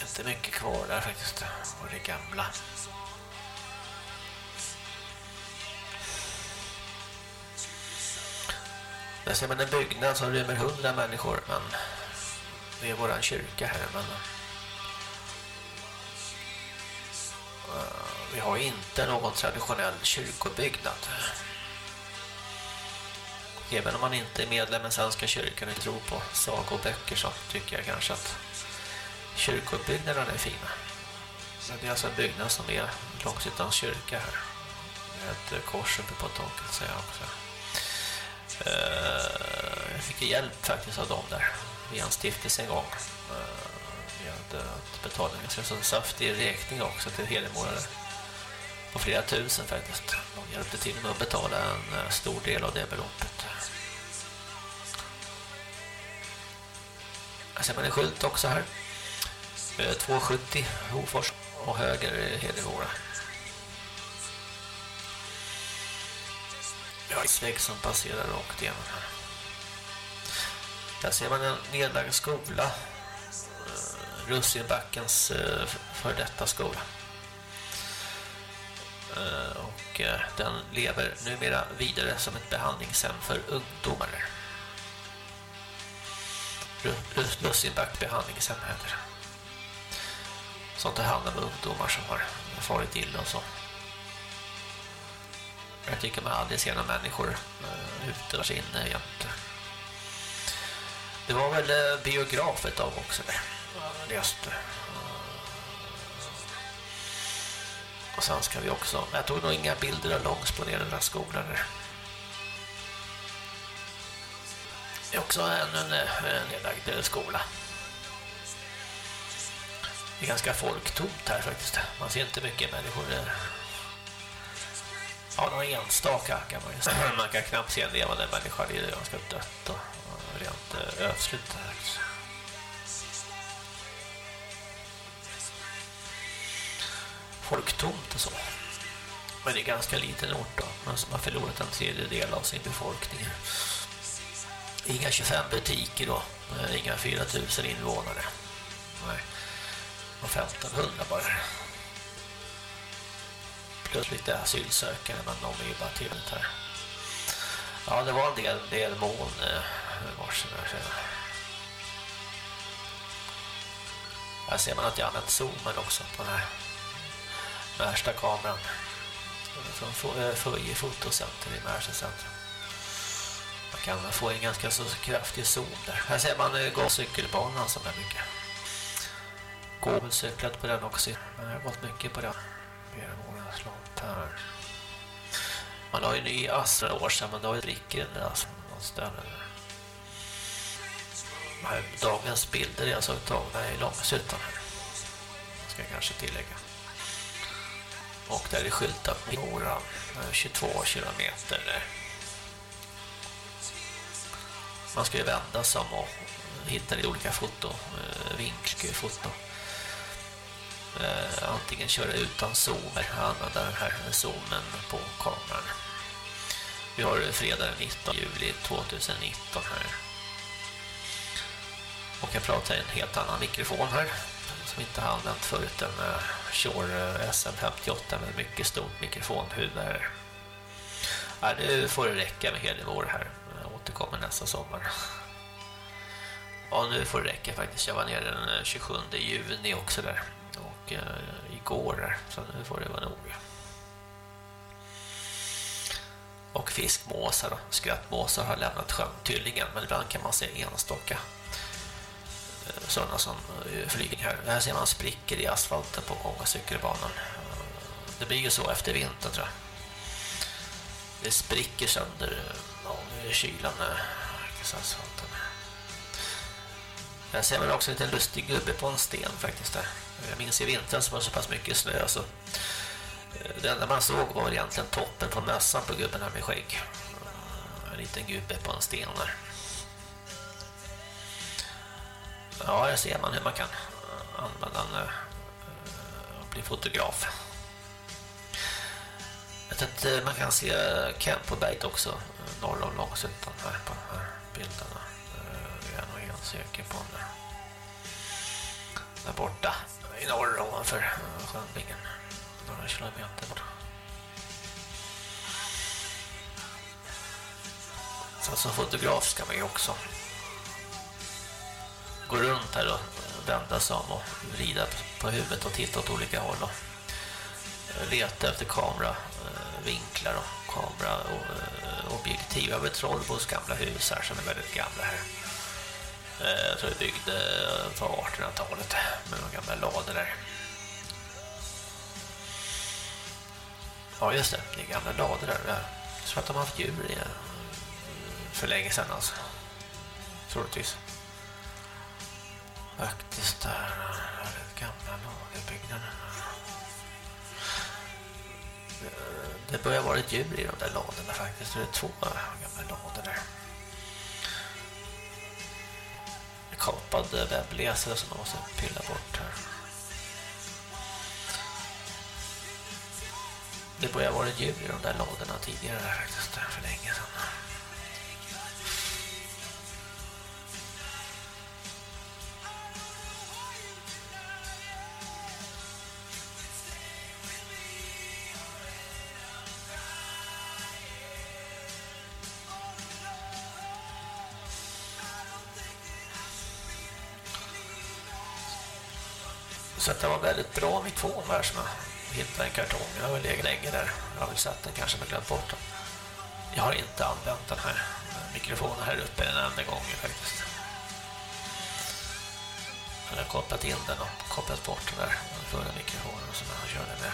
Inte mycket kvar där faktiskt. Och det gamla. Där ser man en byggnad som rymmer hundra människor men det är våran kyrka här men eh, vi har inte någon traditionell kyrkobyggnad. Även om man inte är medlem i Svenska kyrkan och tror på sagoböcker så tycker jag kanske att kyrkobyggnaderna är fina. Men det är alltså en byggnad som är Långsittans kyrka här. Med ett kors uppe på taket säger jag också. Eh, jag fick hjälp faktiskt av dem där. Via en stiftelse en gång. Eh, Vi hade att betala en ganska saftig räkning också till Hedemora på flera tusen faktiskt. De hjälpte till med att betala en eh, stor del av det beloppet. Jag ser man en skylt också här. 270 Hofors och höger Hedemora. Vi har en vägg som passerar rakt igenom här. Där ser man en nedlagd skola. Eh, Russinbackens eh, för detta skola. Eh, och den lever numera vidare som ett behandlingshem för ungdomar. Russinback behandlingshem heter det. Som tar hand om ungdomar som har farit illa och så. Jag tycker man aldrig ser några människor ute och inne jämt. Det var väl uh, biograf ett tag också. Jag läste. Uh, och sen ska vi också... Jag tog nog inga bilder av långsponerade skolan där. Det är också en, en, en nedlagd skola. Det är ganska folktomt här faktiskt. Man ser inte mycket människor där. Ja, några enstaka kan man ju säga. Man kan knappt se en levande människa. Det är ganska dött och rent eh, ödsligt här. Folktomt och så. Men det är ganska liten ort då. Men som har förlorat en tredjedel av sin befolkning. Inga 25 butiker då. Eh, inga 4000 invånare. Nej. Och 1500 bara plus lite asylsökande men de är ju bara till här. Ja, det var en del, del moln eh, morse eh, där sedan. Här ser man att jag använt zoomen också på den här värsta kameran från Föje eh, fotocenter i Märsta centrum. Man kan få en ganska så kraftig zoom där. Här ser man eh, gåcykelbanan som är mycket. Gå-cyklat på den också. Men jag har gått mycket på den. Här. Man har ju ny Astra år sedan, men då har ju dricker den alltså, någonstans. Eh, dagens bilder är alltså uttagna i Långshyttan här. Ska jag kanske tillägga. Och där är skyltat på Mora 22 eh, kilometer. Man ska ju vända sig om och hitta lite olika foto, eh, vinkelfoto eh, antingen köra utan zoom eller använda den här zoomen på kameran. Vi har fredag den 19 juli 2019 här. Och jag pratar i en helt annan mikrofon här som inte har använt förut en uh, Shure SM58 med mycket stort mikrofonhuvud här. Ja, nu får det räcka med Hedemor här. Jag återkommer nästa sommar. Ja, nu får det räcka faktiskt. Jag var nere den 27 juni också där och eh, igår där, så nu får det vara nog. Och fiskmåsar och skrattmåsar har lämnat sjön tydligen, men ibland kan man se enstaka eh, sådana som eh, flyger här. Här ser man sprickor i asfalten på gång- och cykelbanan. Eh, det blir ju så efter vintern tror jag. Det spricker sönder eh, ja, nu är kylan asfalten. Jag ser man också en liten lustig gubbe på en sten faktiskt där. Jag minns i vintern som var så pass mycket snö så eh, det enda man såg var egentligen toppen på mössan på gubben här med skägg. En liten gubbe på en sten där. Ja, här ser man hur man kan använda en eh, och bli fotograf. Jag tror att eh, man kan se Kempoberget också norr om Långsuttan här på de här bilderna. Jag är nog helt säker på det. Där borta i norr ovanför Sköndingen. Några kilometer bort. Så som fotograf ska man ju också gå runt här och vända sig om och vrida på huvudet och titta åt olika håll och eh, leta efter kameravinklar eh, och kameraobjektiv. Eh, Jag har Trollbos gamla hus här som är väldigt gamla här. Eh, Jag tror vi byggde på 1800-talet med de gamla lador där. Ja just det, det är gamla lador där. Jag tror att de har haft djur i eh, för länge sedan alltså. Troligtvis. Faktiskt där, väldigt gamla lagerbyggnader. Eh, det börjar vara ett djur i de där ladorna faktiskt. Det är två gamla lador där. Kapad webbläsare som man måste pilla bort här. Det börjar vara ett djur i de där lådorna tidigare faktiskt, för länge sedan. Så att det var väldigt bra mikrofon här som jag hittade en kartong. Jag har legat länge där. Jag har väl sett den kanske men glömt bort den. Jag har inte använt den här mikrofonen här uppe en enda gång faktiskt. Jag har kopplat in den och kopplat bort den där förra mikrofonen som jag körde med.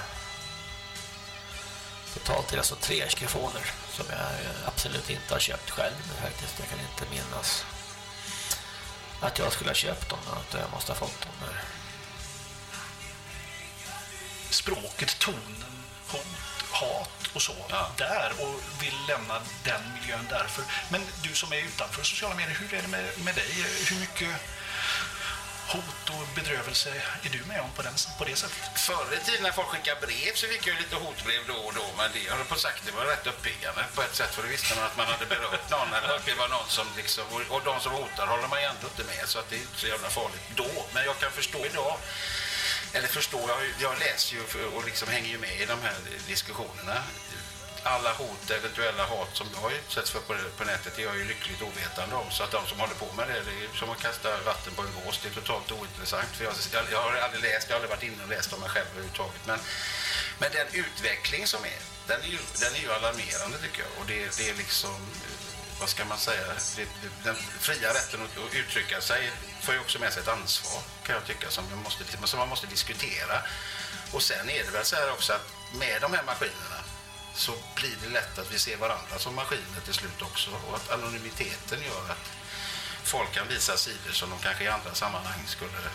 Totalt är det alltså tre mikrofoner som jag absolut inte har köpt själv faktiskt. Jag kan inte minnas att jag skulle ha köpt dem att jag måste ha fått dem där språket, tonen, hot, hat och så ja. där och vill lämna den miljön därför. Men du som är utanför sociala medier, hur är det med, med dig? Hur mycket hot och bedrövelse är du med om på, den, på det sättet? Förr i tiden när folk skickade brev så fick jag lite hotbrev då och då men det har på sagt det var rätt uppiggande på ett sätt för då visste man att man hade berört någon eller att det var någon som liksom, och de som hotar håller man ju ändå inte med så att det är inte så jävla farligt då men jag kan förstå idag eller förstår, jag, jag läser ju och liksom hänger ju med i de här diskussionerna. Alla hot, eventuella hat som jag utsätts för på, på nätet är jag ju lyckligt ovetande om. Så att de som håller på med det, det är som att kasta vatten på en gås. Det är totalt ointressant. För jag, jag, jag har aldrig läst, jag har aldrig varit inne och läst om mig själv överhuvudtaget. Men, men den utveckling som är, den är ju, den är ju alarmerande tycker jag. Och det, det är liksom vad ska man säga, den fria rätten att uttrycka sig får ju också med sig ett ansvar kan jag tycka som man måste, som man måste diskutera. Och sen är det väl så här också att med de här maskinerna så blir det lätt att vi ser varandra som maskiner till slut också och att anonymiteten gör att folk kan visa sidor som de kanske i andra sammanhang skulle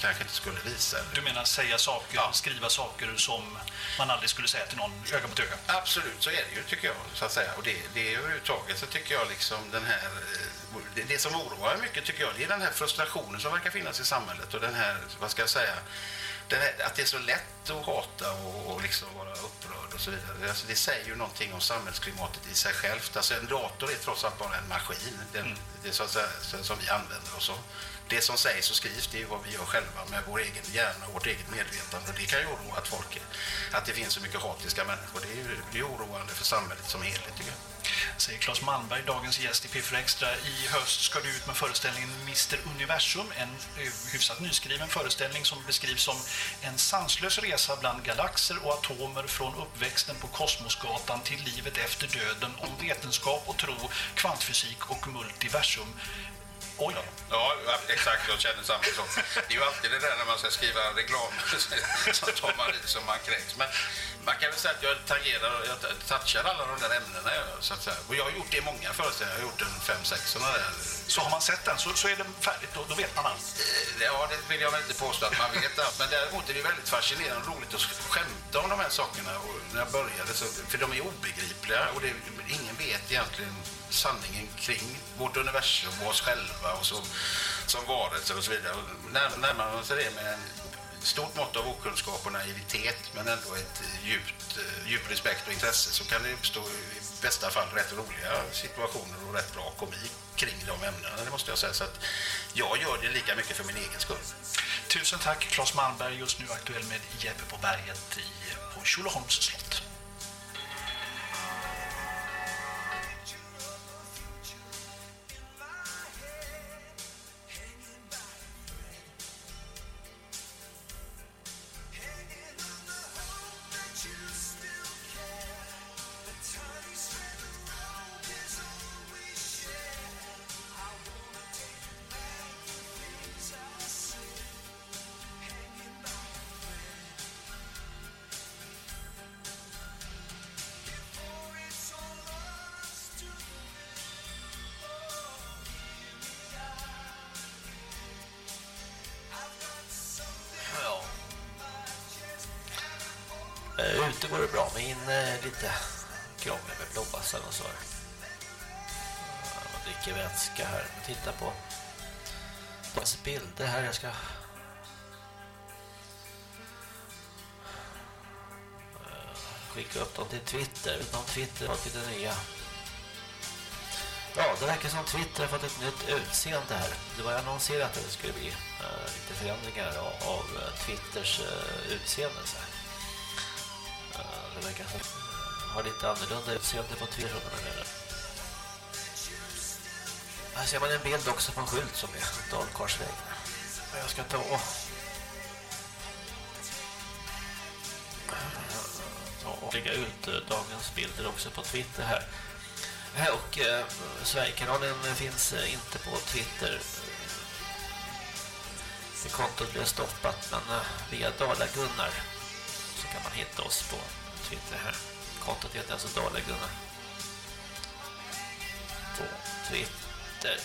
kanske inte skulle visa. Du menar säga saker, ja. skriva saker som man aldrig skulle säga till någon öga mot öga? Absolut, så är det ju tycker jag. Så att säga. Och det, det är överhuvudtaget så tycker jag liksom den här... Eh, det, det som oroar mycket tycker jag, det är den här frustrationen som verkar finnas i samhället och den här, vad ska jag säga, här, att det är så lätt att hata och, och liksom vara upprörd och så vidare. Alltså det säger ju någonting om samhällsklimatet i sig självt. Alltså en dator är trots allt bara en maskin den, mm. det är så att säga, som vi använder och så det som sägs och skrivs det är vad vi gör själva med vår egen hjärna och vårt eget medvetande. Och det kan ju oroa att folk, att det finns så mycket hatiska människor. Det är ju det är oroande för samhället som helhet tycker jag. Säger Claes Malmberg, dagens gäst i Piffer Extra. I höst ska du ut med föreställningen Mr. Universum, en eh, hyfsat nyskriven föreställning som beskrivs som en sanslös resa bland galaxer och atomer från uppväxten på Kosmosgatan till livet efter döden om vetenskap och tro, kvantfysik och multiversum. Oj. Ja, exakt. Jag känner samma sak. Det är ju alltid det där när man ska skriva reklam så tar man i som man kräks. Men man kan väl säga att jag tangerar jag touchar alla de där ämnena. Så att säga. Och jag har gjort det i många föreställningar. Jag har gjort en fem, sex sådana där. Så har man sett den så, så är det färdigt och då vet man allt. Eh, Ja, det vill jag väl inte påstå att man vet allt. Men däremot är det väldigt fascinerande och roligt att skämta om de här sakerna. Och när jag började så, för de är obegripliga och det, ingen vet egentligen sanningen kring vårt universum och oss själva och som, som varelser och så vidare. När, närmar man sig det med en stort mått av okunskap och naivitet men ändå ett djupt, eh, djup respekt och intresse så kan det uppstå i bästa fall rätt roliga situationer och rätt bra komik kring de ämnena, det måste jag säga. Så att jag gör det lika mycket för min egen skull. Tusen tack Claes Malmberg, just nu aktuell med Jeppe på berget i, på Tjolöholms slott. Krångel och så. Eh, Man dricker vätska här. Titta på deras bilder här. Jag ska... Eh, skicka upp dem till Twitter. Utan Twitter har till det nya. Ja, det verkar som Twitter har fått ett nytt utseende här. Det var annonserat att det skulle bli äh, lite förändringar av, av Twitters äh, utseende. Så här. Äh, det verkar som har lite annorlunda utseende på Twitter. Eller? Här ser man en bild också på en skylt som är Dalkarsvägen. Jag ska ta och lägga ut eh, dagens bilder också på Twitter här. Eh, och eh, Sverigekanalen finns eh, inte på Twitter. Det kontot blev stoppat men eh, via Dala Gunnar så kan man hitta oss på Twitter här. Kontot heter alltså Dala Gunnar. På Twitter.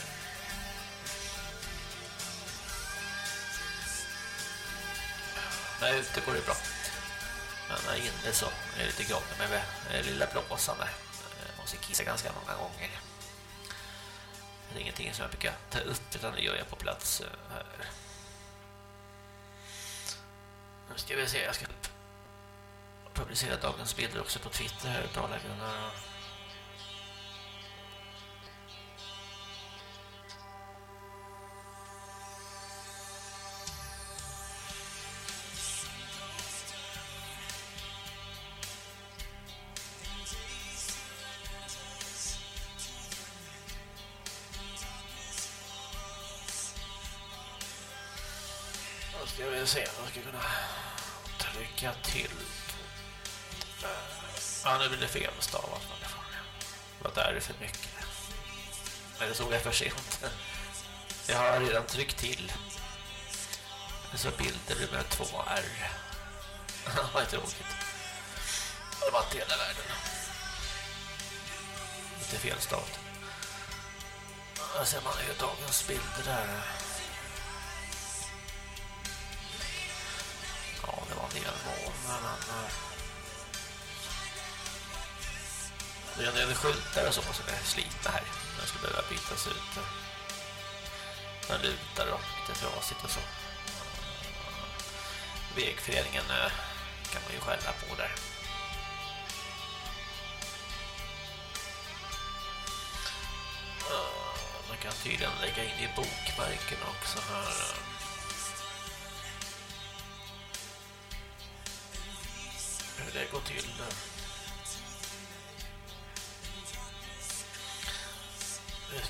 När ute går det bra. Men när inne så är det lite grått. med med lilla blåsan där. Eh, jag måste kissa ganska många gånger. Det är ingenting som jag brukar ta upp utan det gör jag på plats eh, här. Nu ska vi se, jag ska publicera dagens bilder också på Twitter här utav Gunnar. Då ska vi se, jag ska kunna trycka till. Ja, nu blir det felstavat. Vad är det för mycket? Eller såg jag för sent? Jag har redan tryckt till. Så bilder blir med två R. Vad tråkigt. Det var inte hela världen. Lite felstavat. Här ser man ju dagens bilder där. Ja, det var en del mål, men... eh, Det är en del skyltar och så som är slitna här. Den skulle behöva bytas ut. Den lutar och lite trasigt och så. Vägföreningen eh, kan man ju skälla på där. Man kan tydligen lägga in i bokmärken också här. Hur det går till.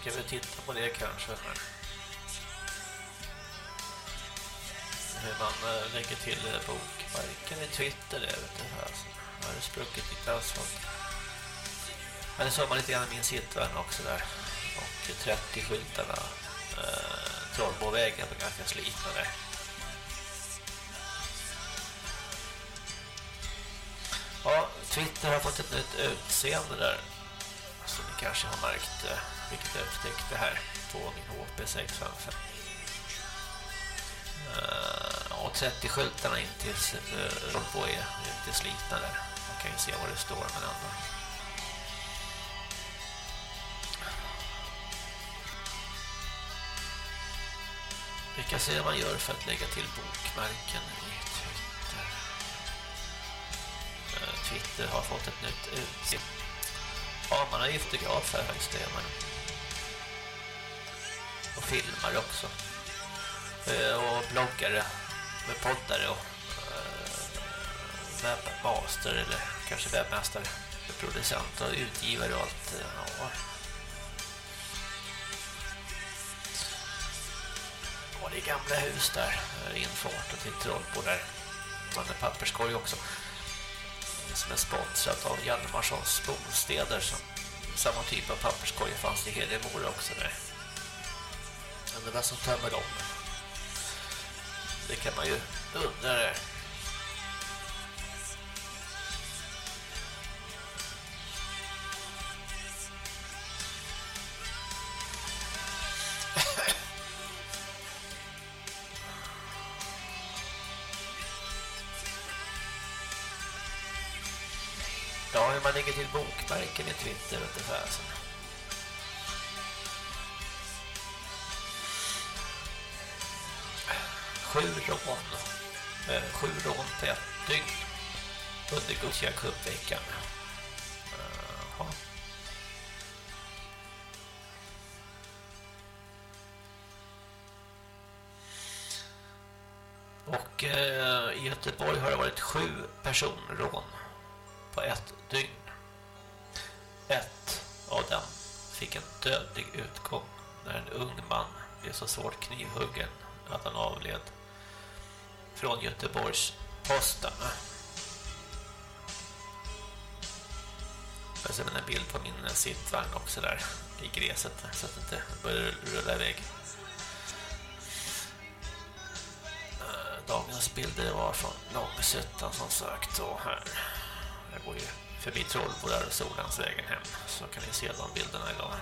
Ska vi titta på det kanske. Hur man eh, lägger till bokmarken i Twitter. Det vet du, alltså. Har det spruckit lite asfalt. Men det såg man lite grann i min sittvärn också där. Och 30 skyltarna. Eh, Trollbovägen var ganska slitna där. Ja, Twitter har fått ett nytt utseende där. Som ni kanske har märkt, eh, vilket jag upptäckte här på min HP655. Eh, och 30 skyltarna in till uh, är inte slitna där. Man kan ju se vad det står men ändå. Vilka ser man gör för att lägga till bokmärken i Twitter? Eh, Twitter har fått ett nytt utseende. Ja, man har ju fotograf här faktiskt, det man. Och filmare också. Eh, och bloggare med poddare och eh, webbmaster eller kanske webbmästare producent och utgivare och allt eh, ja. och det är gamla hus där eh, infarten till Trollbo där man är papperskorg också som är sponsrat av Hjalmarssons bostäder som samma typ av papperskorg fanns i Hedemora också där men det som tömmer dem det kan man ju undra det. Sju rån på ett dygn under Gothia Cup-veckan. Uh, eh, Och eh, i Göteborg har det varit sju personrån på ett dygn. Ett av dem fick en dödlig utgång när en ung man blev så svårt knivhuggen att han avled från Göteborgs posten. Jag ser en bild på min sittvagn också där i gräset så att det inte börjar rulla iväg. Eh, dagens bilder var från Långsuttan som sagt och här. Jag går ju förbi Trollbo där och Solensvägen hem så kan ni se de bilderna idag.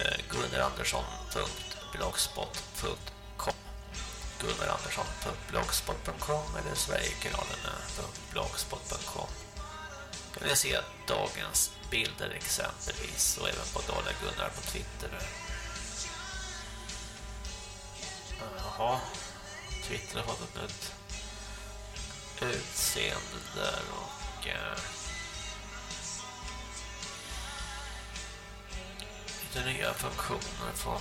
Eh, Gunnarandersson.blogspot.com gunnarandersson.blogspot.com eller sverigekanalen.blogspot.com eh, kan ni se dagens bilder exempelvis och även på Dala Gunnar på Twitter. Eh. Jaha, Twitter har fått ett nytt utseende där och eh, lite nya funktioner på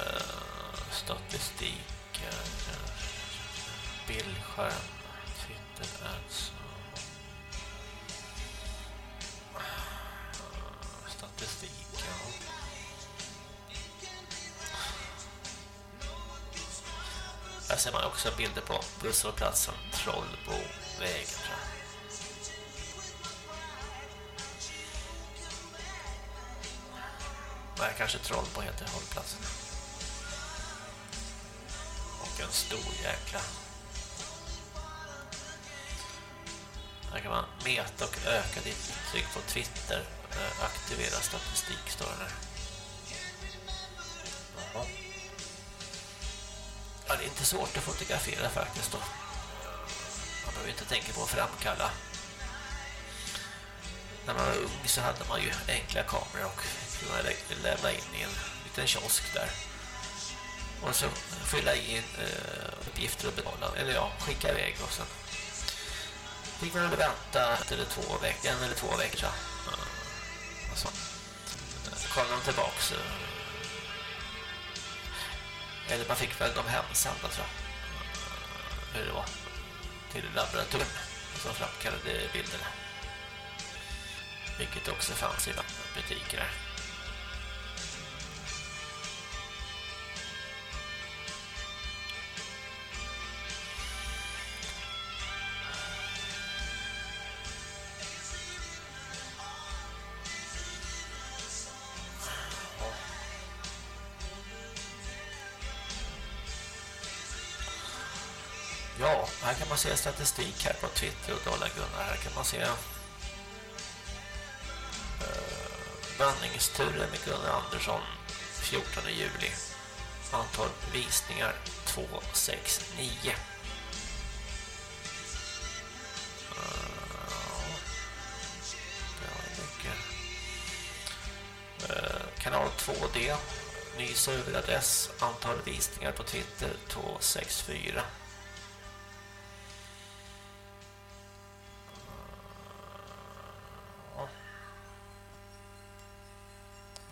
Eh, Statistik, eh, bildskärm, Twitter ads. Eh, Statistik, ja. Här ser man också bilder på busshållplatsen jag. Nej, kanske Trollbo heter hållplatsen en stor jäkla. Här kan man mäta och öka ditt tryck på Twitter. Eh, aktivera statistik står det där. Jaha. Ja, det är inte svårt att fotografera faktiskt då. Man behöver inte tänka på att framkalla. När man var ung så hade man ju enkla kameror och kunde lämna in i en liten kiosk där och så fylla i eh, uppgifter och betala eller ja, skicka iväg och sen fick man vänta eller två veckor, en eller två veckor så. Och så kom de tillbaks eh. eller man fick väl dem hemsända tror jag eh, hur det var till laboratorium som framkallade bilderna. Vilket också fanns i butiker där. Här kan man se statistik här på Twitter och Dala Gunnar. Här kan man se uh, med Gunnar Andersson 14 juli. Antal visningar 269. Eh, eh, kanal 2D ny serveradress antal visningar på Twitter 264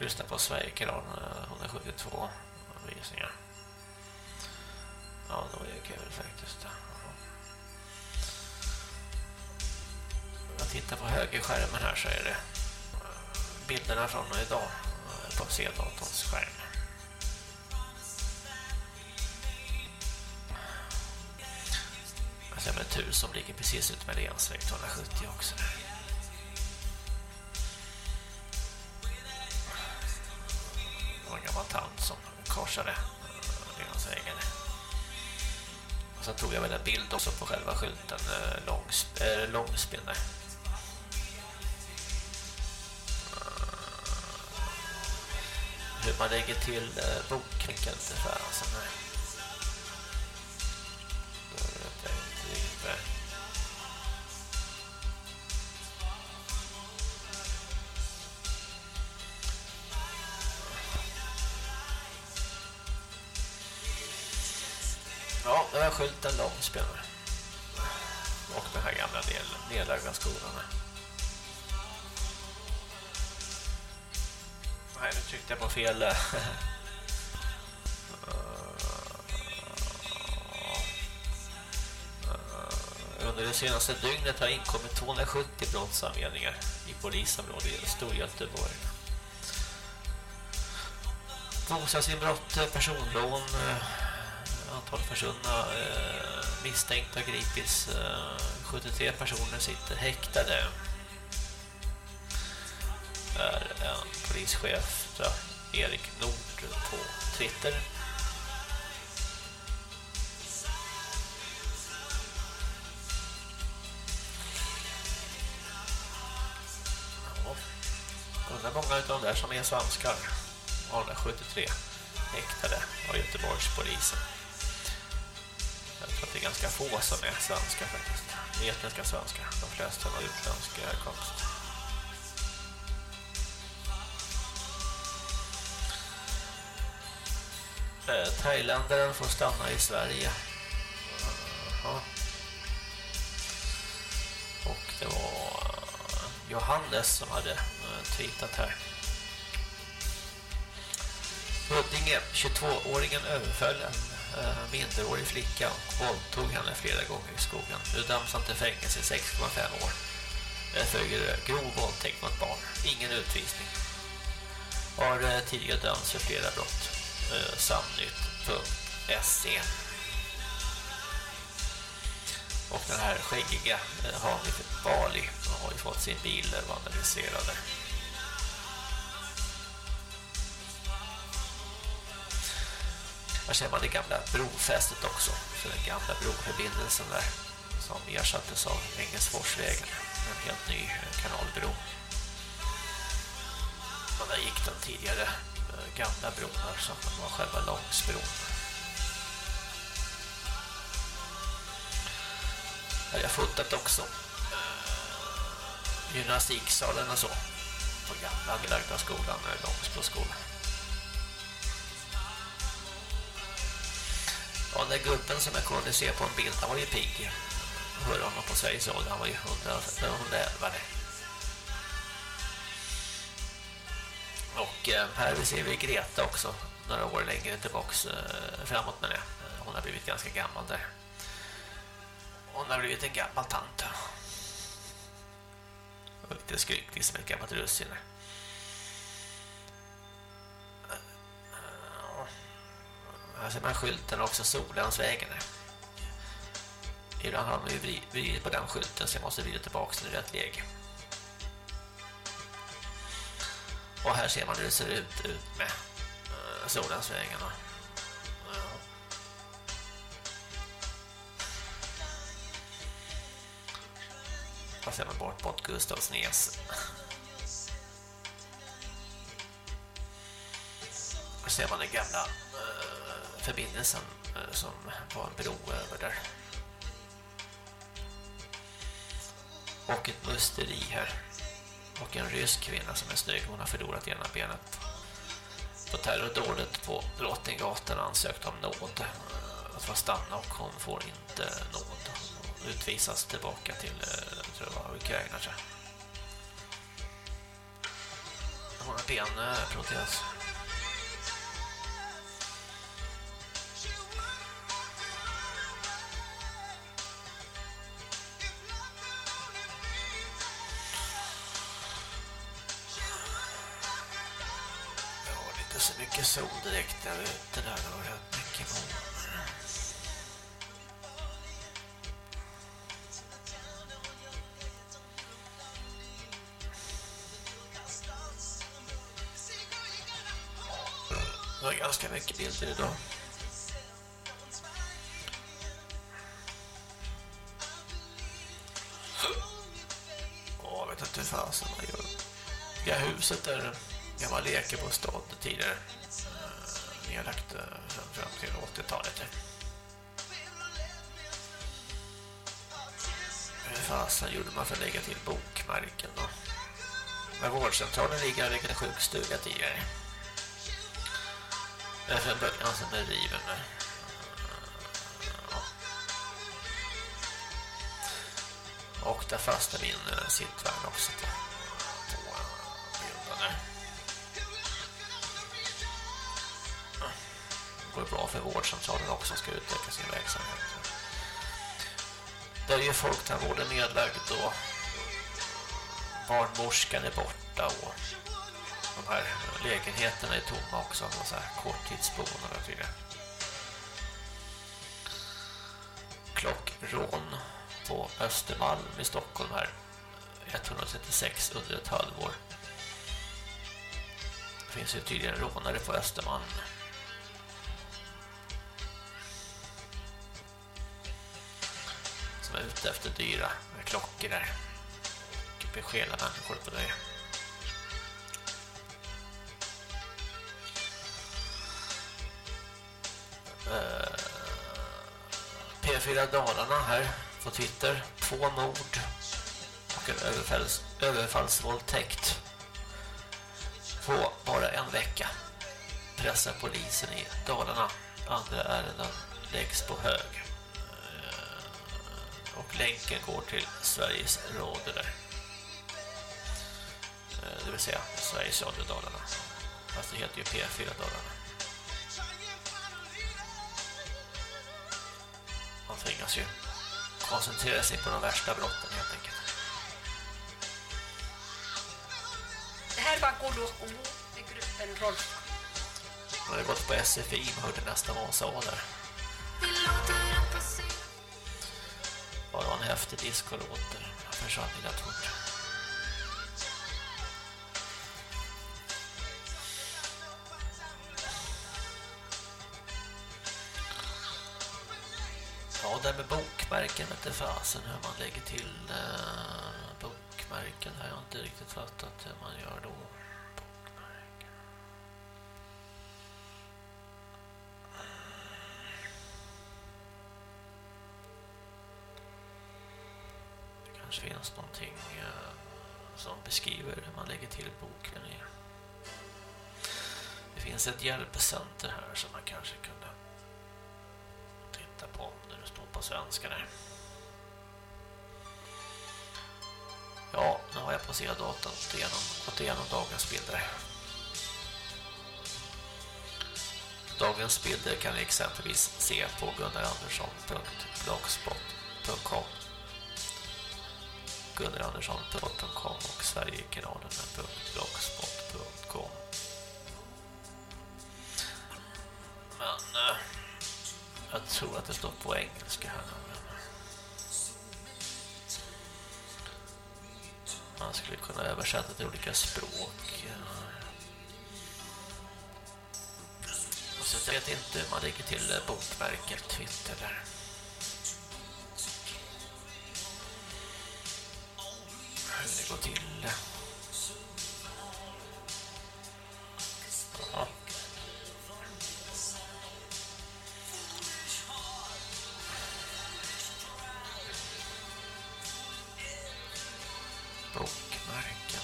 lyssna på Sverigekanalen 172 eh, visningar. Ja, det var ju kul faktiskt. Jag tittar på högerskärmen här så är det eh, bilderna från idag eh, på C-datorns skärm. Jag ser med tur som ligger precis ut med länsväg 270 också. Korsade. Det är hans länsvägen. Och sen tog jag väl en bild också på själva skylten eh, långs, äh, eh, långspinne. Eh, hur man lägger till äh, bokvinkeln till färsen här. Ja, det långspelare. Och den här gamla del, nedlagda skolan. Nej, nu tryckte jag på fel. Eh, eh, under det senaste dygnet har inkommit 270 brottsanmälningar i polisområdet i Storgöteborg. Bostadsinbrott, personlån, eh, antal försvunna eh, misstänkta gripits eh, 73 personer sitter häktade är en polischef Erik Nord på Twitter ja. undrar många av de där som är svenskar 173 häktade av Göteborgspolisen polisen att det är ganska få som är svenska faktiskt. Etniska svenska. De flesta har utländsk eh, härkomst. Eh, thailändaren får stanna i Sverige. Aha. Och det var eh, Johannes som hade eh, tweetat här. Huddinge, 22-åringen överföll en Eh, minderårig flicka och våldtog henne flera gånger i skogen. Nu döms han till fängelse i 6,5 år för grov våldtäkt mot barn. Ingen utvisning. Har eh, tidigare dömts för flera brott. Eh, Samnytt.se Och den här skäggiga Hanif Bali har ju fått sin bil vandaliserad. Här ser man det gamla brofästet också. Så den gamla broförbindelsen där som ersattes av Engelsforsvägen. En helt ny kanalbro. Och där gick den tidigare eh, gamla bron här som var själva Långsbron. Här har jag fotat också. Eh, Gymnastiksalen och så. På gamla anlagda skolan, eh, Långsbroskolan. Ja, den där gubben som jag kunde se på en bild, han var ju pigg. Hörde honom på Sveriges Radio, han var ju 111. Och eh, här ser vi Greta också, några år längre tillbaks eh, framåt med det. Hon har blivit ganska gammal där. Hon har blivit en gammal tant. lite skrynklig som ett gammalt russin. Här ser man skylten också, Solensvägen. Ibland har de ju vridit på den skylten så jag måste vrida tillbaka den i rätt läge. Och här ser man hur det ser ut, ut med eh, Solensvägen. Här ser man bort mot Gustavsnäs. Här ser man den gamla eh, förbindelsen eh, som var en bro över där. Och ett musteri här. Och en rysk kvinna som är snygg. Hon har förlorat ena benet. På terrordådet på Drottninggatan ansökt om nåd eh, att få stanna och hon får inte nåd. Hon utvisas tillbaka till eh, tror jag var Ukraina. Hon har benprotes. Så sol direkt där ute där. Det var rätt mycket moln. Det var ganska mycket bilder idag. Åh, jag vet inte hur fasen man gör. Det huset där gammal lekebostad tidigare nedlagt eh, lagt fram till 80-talet. Hur eh, fasen gjorde man för att lägga till bokmärken då? Men vårdcentralen ligger i en sjukstuga tidigare. Därför början som är riven. Eh, Och där fastnar min sittvärn också på går bra för vårdcentralen också ska utveckla sin verksamhet. Där är folktandvården nedlagd och barnmorskan är borta och de här lägenheterna är tomma också, så här korttidsboende tydligen. Klockrån på Östermalm i Stockholm här 136 under ett halvår. Det finns ju tydligen rånare på Östermalm. Som är ute efter dyra klockor där. Och beskela människor på det. Eh, P4 Dalarna här på Twitter. Två mord och en överfalls, överfallsvåldtäkt på bara en vecka. Pressar polisen i Dalarna. Andra ärenden läggs på hög och länken går till Sveriges Radio där. Eh, det vill säga Sveriges Radio Dalarna. Fast det heter ju P4 Dalarna. Man tvingas ju koncentrera sig på de värsta brotten helt enkelt. Det här var Golokomo med gruppen Rolf. Man har gått på SFI och hörde nästan vad hon sa där. Ja, det var en häftig diskolåt. Jag försvann i rätt fort. Ja, det med bokmärken vet fasen hur man lägger till eh, bokmärken har jag inte riktigt fattat hur man gör då. Kanske finns någonting eh, som beskriver hur man lägger till boken i. Det finns ett hjälpcenter här som man kanske kunde titta på när det står på svenska där. Ja, nu har jag passerat C-datorn gått igenom, gått igenom dagens bilder. Dagens bilder kan ni exempelvis se på gunnarandersson.blogspot.com gunnarandersson.com och sverigekanalen.blogspot.com Men eh, jag tror att det står på engelska här. Man skulle kunna översätta till olika språk. Eh. Och så jag vet inte hur man lägger till eh, bokmärket Twitter där. Hur det går till. Jaha. Bokmärken.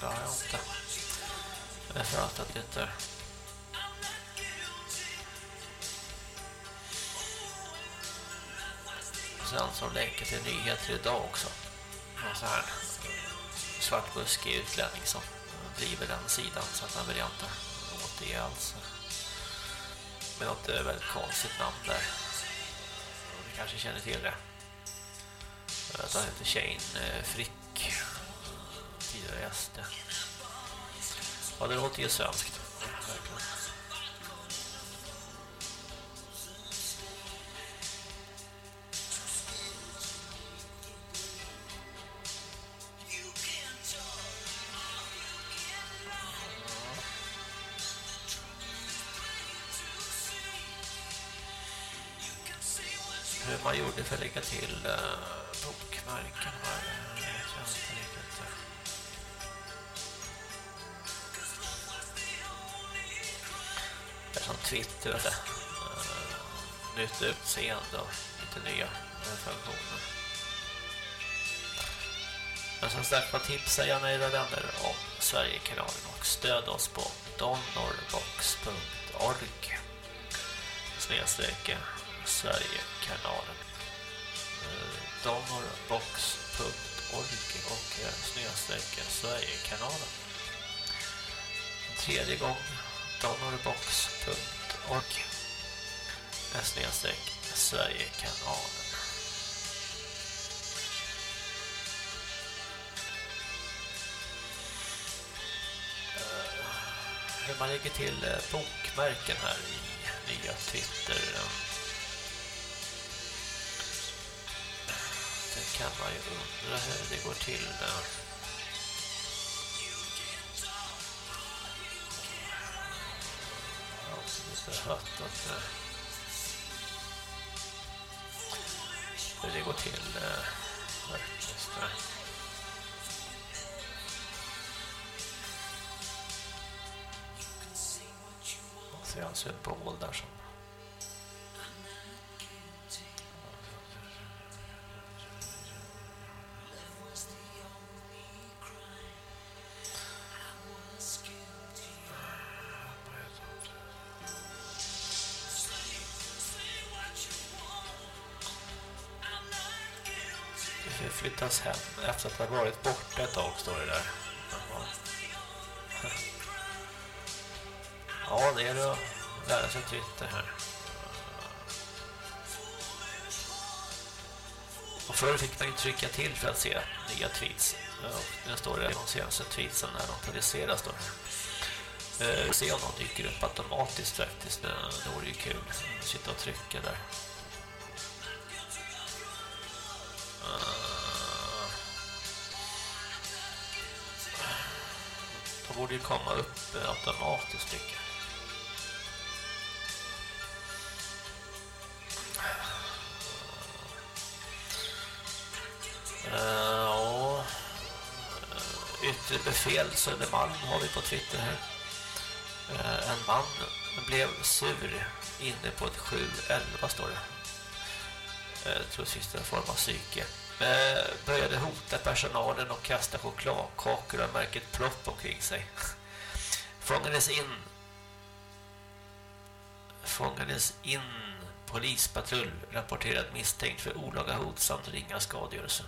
Det har jag inte. Det är för att det inte sen som länkar till nyheter idag också. En så här svartbuskig utlänning som driver den sidan så att han vill inte åt det alls. Med något eh, väldigt konstigt namn där. Ni kanske känner till det. Han heter Shane eh, Frick. Tidigare gäst. Ja, det låter ju svenskt. Verkligen. Vet du. Uh, nytt utseende och lite nya uh, funktioner. Men som sagt, var tipsa gärna era vänner om Sverigekanalen? Och stöd oss på donorbox.org snedstreck Sverigekanalen. Donorbox.org och snedstreck Sverigekanalen. En tredje gång donorbox.org och snedstreck Sverigekanalen eh, hur man lägger till eh, bokmärken här i nya Twitter eh. det kan man ju undra hur det går till där. Jag lite att hur det går till faktiskt. Man ser en symbol där som varit borta ett tag, står det där. Ja, det är att lära sig Twitter här. Och förr fick man ju trycka till för att se nya tweets. Och nu står det de senaste tweetsen när de publiceras då. Eh, se om de dyker upp automatiskt faktiskt. Det vore ju kul att sitta och trycka där. Borde ju komma upp eh, automatiskt tycker jag. Eh, ja, eh, yttre befäl Södermalm har vi på Twitter här. En man blev sur inne på ett 711 står det. Jag tror en form av psyke. Eh, började hota personalen och kasta chokladkakor och märket plopp omkring sig. Fångades in fångades in polispatrull rapporterad misstänkt för olaga hot samt ringa skadegörelse.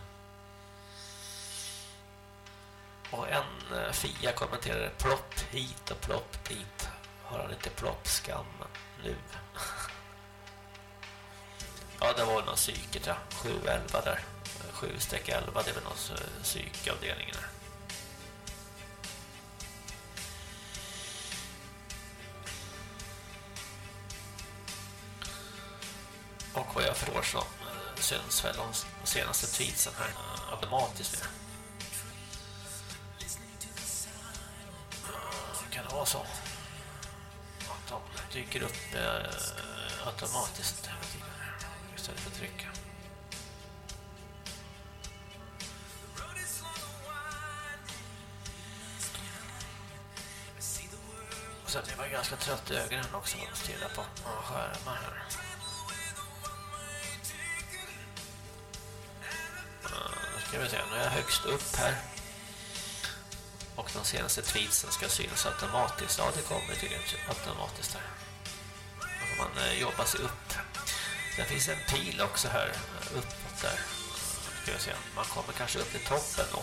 Och en eh, Fia kommenterade plopp hit och plopp dit. Har han inte ploppskam nu? Ja, det var någon psyket, ja. 711 där. 7-11, det är väl någon psykavdelning där. Och vad jag förstår så eh, syns väl de senaste tweetsen här eh, automatiskt med. Kan det vara så? Att de dyker upp eh, automatiskt istället för att trycka. Så att är var ganska trött i ögonen också när man stirrade på skärmar här. Nu ska vi se, nu är jag högst upp här. Och de senaste tweetsen ska synas automatiskt. Ja, det kommer tydligen automatiskt här. Då får man eh, jobba sig upp. Sen finns en pil också här eh, uppåt där. Ska vi se, man kommer kanske upp till toppen då.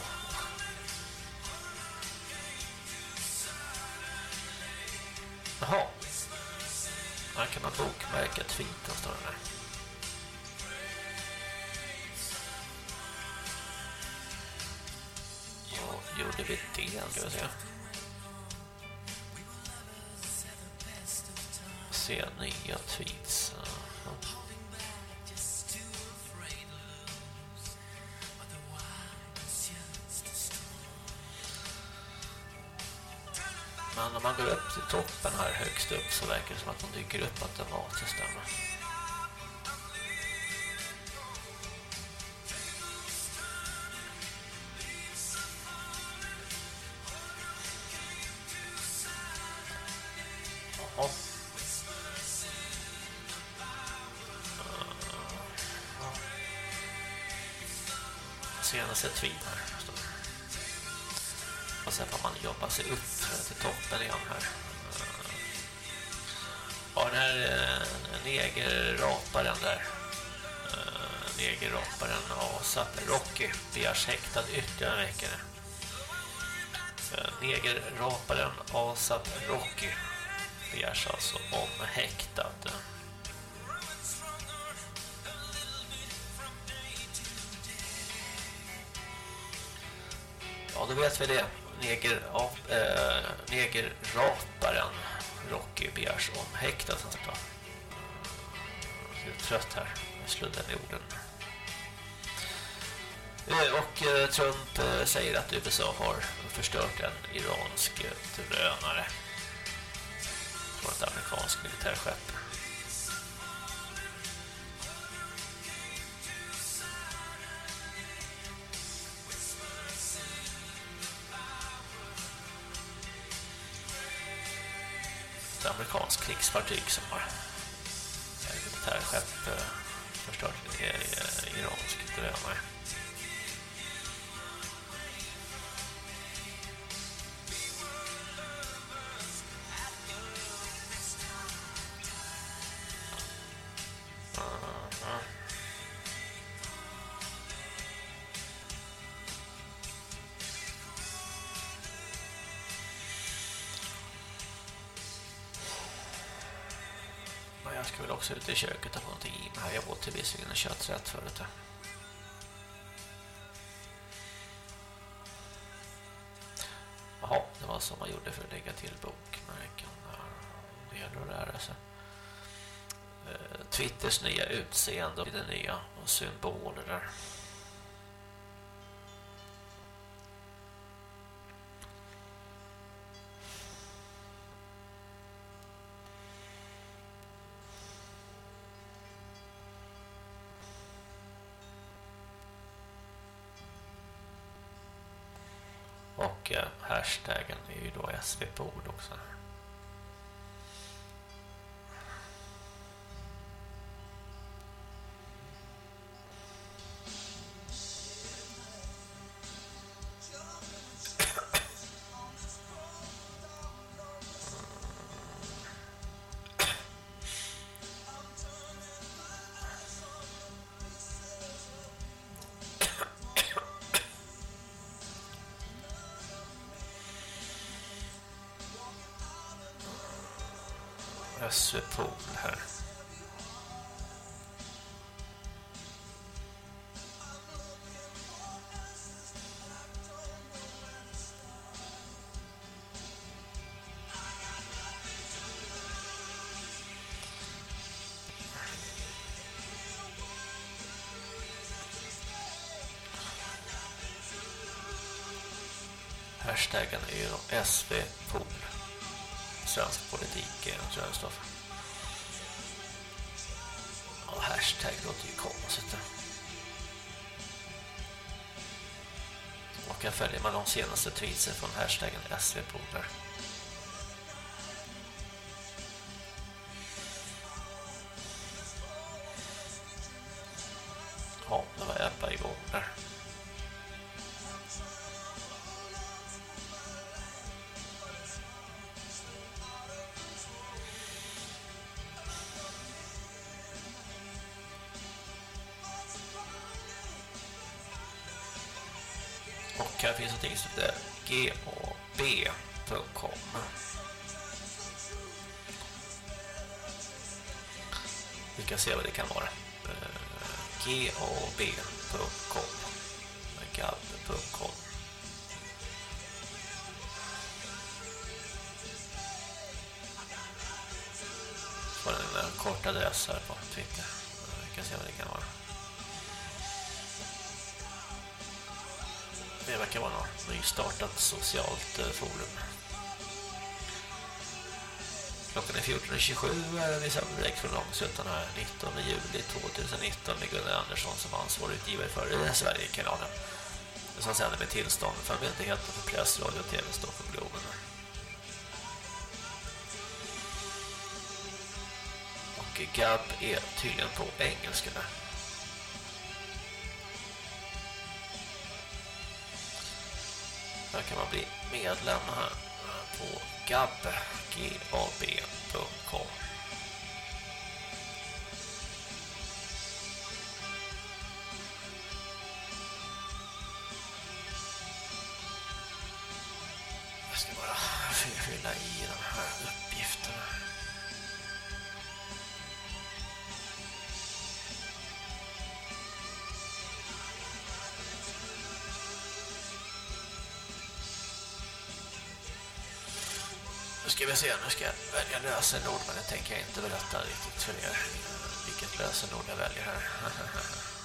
Jaha. Här kan man bokmärka tweeten står det där. Och gjorde vi det, ska vi se. Se nya tweets. Men om man går upp till toppen här högst upp så verkar det som att de dyker upp automatiskt där. Och eh, Trump eh, säger att USA har förstört en iransk eh, drönare från ett amerikanskt militärskepp. Ett amerikanskt krigsfartyg som har ett militärskepp förstört en iransk drönare. Också ut i köket och få någonting i mig här. Jag åt visserligen en kötträtt förut. Jaha, det var som man gjorde för att lägga till bokmärken. Det gäller det här alltså. Eh, Twitters nya utseende och det nya symboler där. Hashtaggen är ju då SVP-ord också. Kassepool här. Hashtaggarna är ju SVT. Svensk politik, tror jag det för. Ja, hashtag låter ju konstigt. Eh. Och kan följa med de senaste tweetsen från hashtaggen SV-pooler. Socialt eh, forum. Klockan är 14.27 eh, vi sänder direkt från Långsuttan här 19 juli 2019 med Gunnar Andersson som ansvarig utgivare för Sverigekanalen som sänder med tillstånd för myndigheten för press, radio och tv Stockholm Globen. Och GAB är tydligen på engelska där. Man medlem här på gab.gab.com se, nu ska jag välja lösenord men det tänker jag inte berätta riktigt för er vilket lösenord jag väljer här.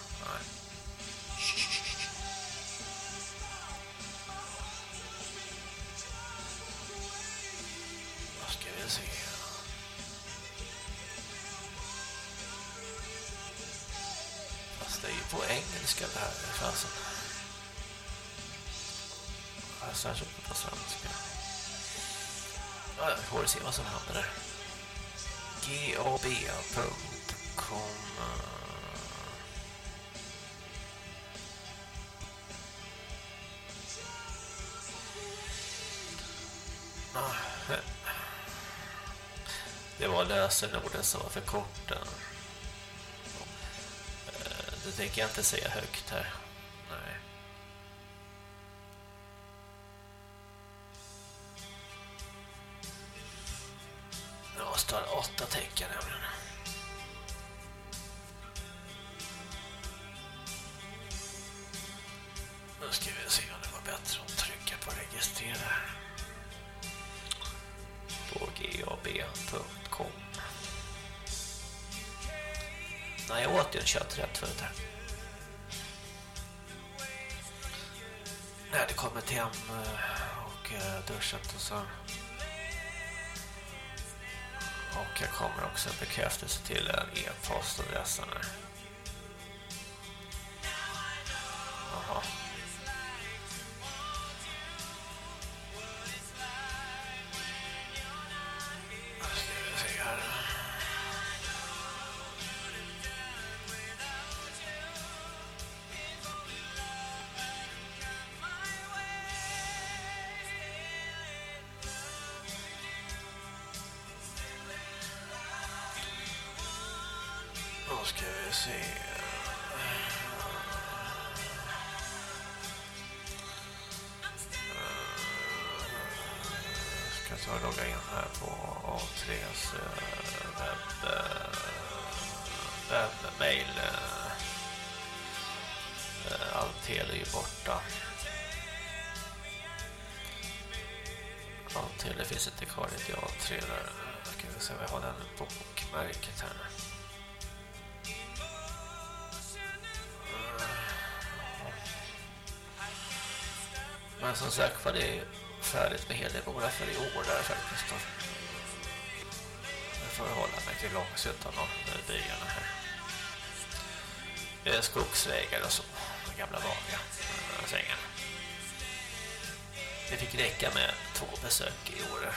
se vad som händer där. gab.com Det var lösenorden som var för korta. Eh, det tänker jag inte säga högt här. Också en bekräftelse till en e-postadressen Men som sagt var det är färdigt med Hedemora för i år där faktiskt. Då. Jag får hålla mig till Långsuttan och byarna här. Skogsvägar och så. De gamla vanliga eh, sängarna. Det fick räcka med två besök i år. Eh,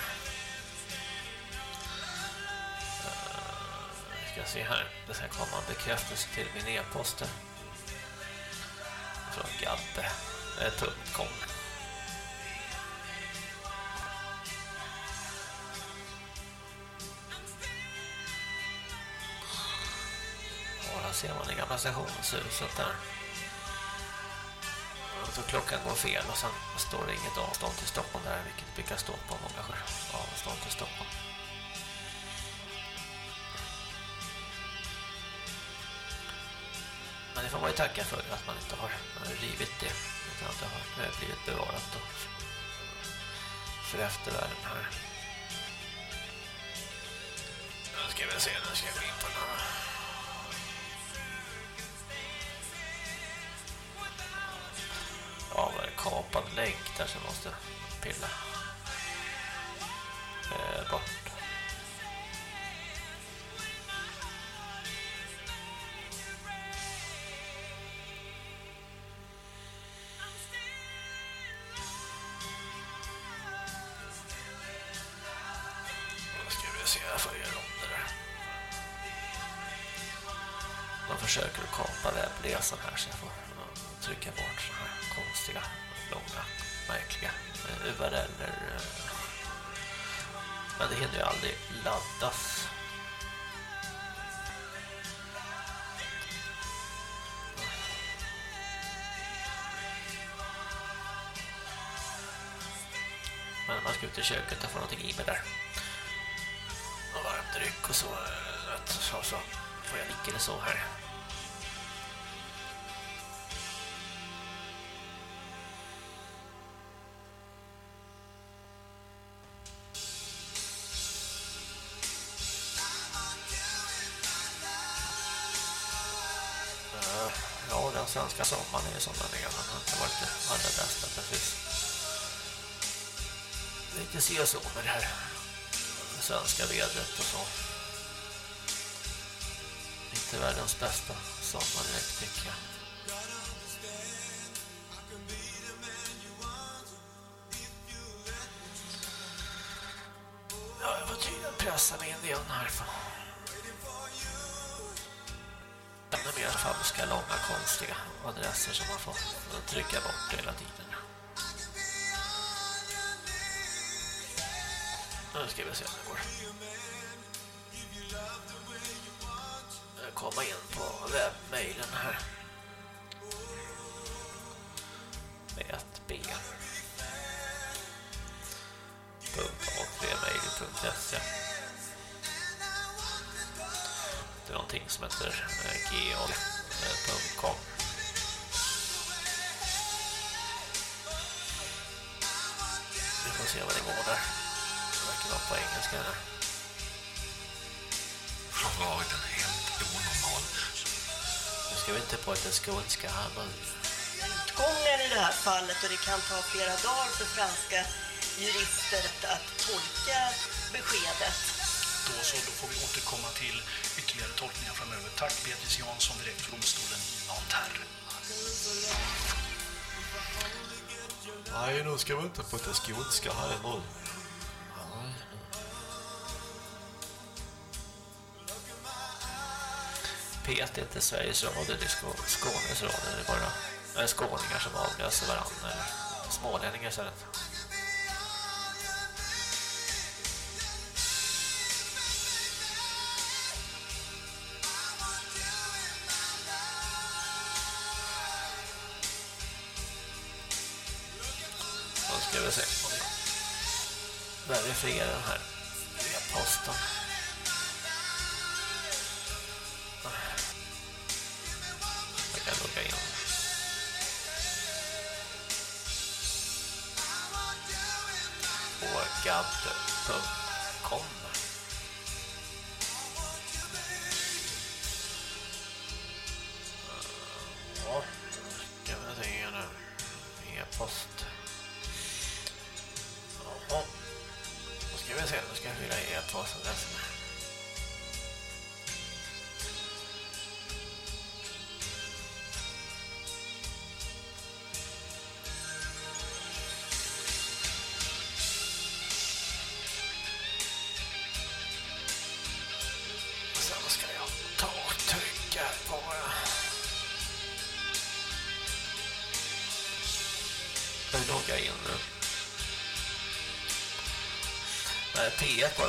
vi ska se här. Det ska komma en bekräftelse till min e-post. Från Gabbe. Det är tungt kom. Gamla stationshuset där. Så klockan går fel och sen står det inget avstånd till Stockholm där, vilket brukar stå på många avstånd till Stockholm. Men det får man ju tacka för att man inte har rivit det utan att det har eh, blivit bevarat då. för eftervärlden här. Nu ska vi se, nu ska vi länk som måste pilla ska ut i köket och få någonting i mig där. Och varmt dryck och så, eh, så, så får jag ligga eller så här. Ja, den svenska sommaren är ju som den är. Den har inte varit det allra bästa precis. Lite se så med det här svenska vädret och så. Inte världens bästa sommardräkt tycker jag. Ja, jag får tydligen pressa mig in igen här. Ännu mer falska, långa, konstiga adresser som man får trycka bort hela tiden. Nu ska vi se om det går. Komma in på webbmailen här. Skånska utgången i det här fallet och det kan ta flera dagar för franska jurister att tolka beskedet. Då så, då får vi återkomma till ytterligare tolkningar framöver. Tack Beatrice Jansson direkt från domstolen i Nanterre. Nej, nu ska vi inte lite skånska här imorgon. P1 heter inte Sveriges Radio, det är Skå- Skånes Radio. Det är bara det är skåningar som avlöser varandra. Eller smålänningar istället. ska nu ska jag fylla i ett vad som läser.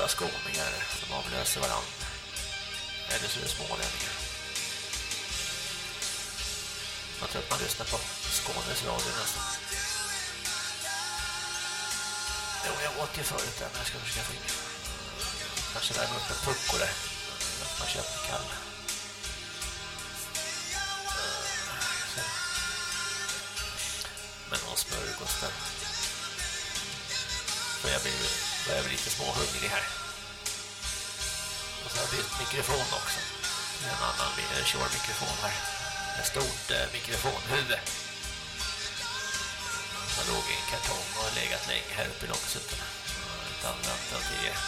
Bara skåningar som avlöser varandra. Eller så är det smålänningar. Jag tror att man lyssnar på Skånes radio nästan. Jo, jag åt ju förut där, men jag ska försöka få in Kanske värma upp en pucko där. Man köper kall. Eh, men någon smörgås där. För jag blir, börjar bli lite småhungrig här. Och så har jag bytt mikrofon också. Det är en annan kör-mikrofon här. Ett stort eh, mikrofonhuvud. Som låg i en kartong och har legat länge här uppe i långsuttan. Inte använt den tidigare.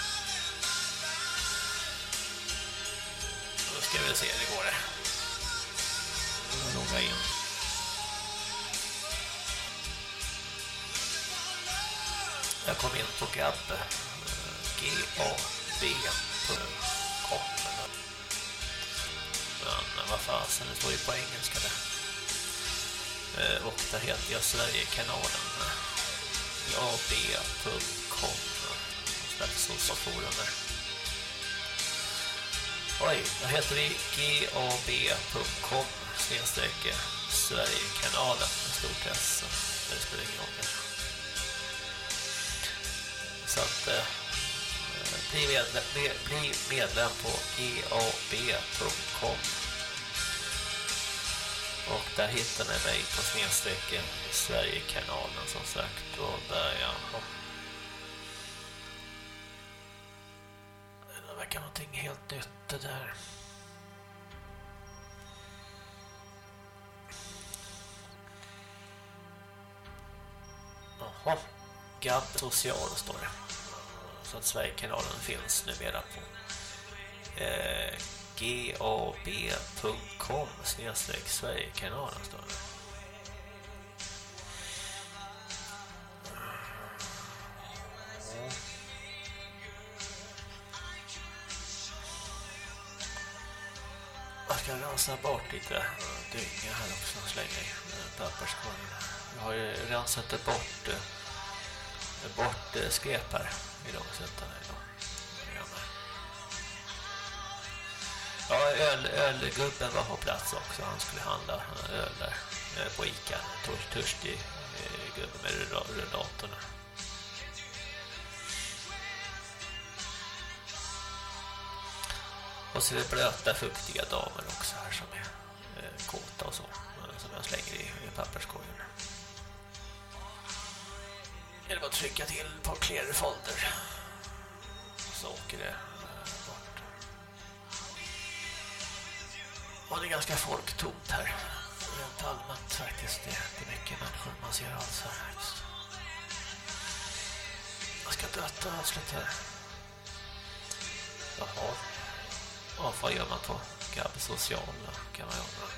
Då ska vi se hur det går det. Jag in. Jag kom in på gab eh, gab.com Men vad fasen, det står ju på engelska det. Eh, och där heter jag Sverigekanalen. Eh, AB.com slags socialforum där. Oj, vad heter vi? gab.com snedstreck Sverigekanalen med stort S. Det spelar ingen roll kanske. Så att eh, bli, medlem, bli medlem på eab.com. och där hittar ni mig på snedstrecken Sverigekanalen som sagt och där jag det verkar någonting helt nytt det där. Jaha. Gab social står det. Så att Sverigekanalen finns numera på eh, gab.com snedstreck Sverigekanalen står det. Jag ska rensa bort lite eh, dynga här också så länge eh, papperskorgen. Jag har ju rensat bort eh, bort eh, skräp här i långsättarna idag. Ja, öl, ölgubben var på plats också. Han skulle handla öl där eh, på Ica. Törstig eh, gubbe med rullatorn. Och så är det blöta, fuktiga damer också här som är kåta och så. Som jag slänger i, i papperskorgen. Eller bara trycka till på clear folder. Så åker det eh, bort. Och det är ganska folktomt här. Rent allmänt faktiskt. Det är inte mycket människor man ser alls här. Jag ska döta avslut här. Jaha. Ja, vad gör man på Gab sociala kan man göra.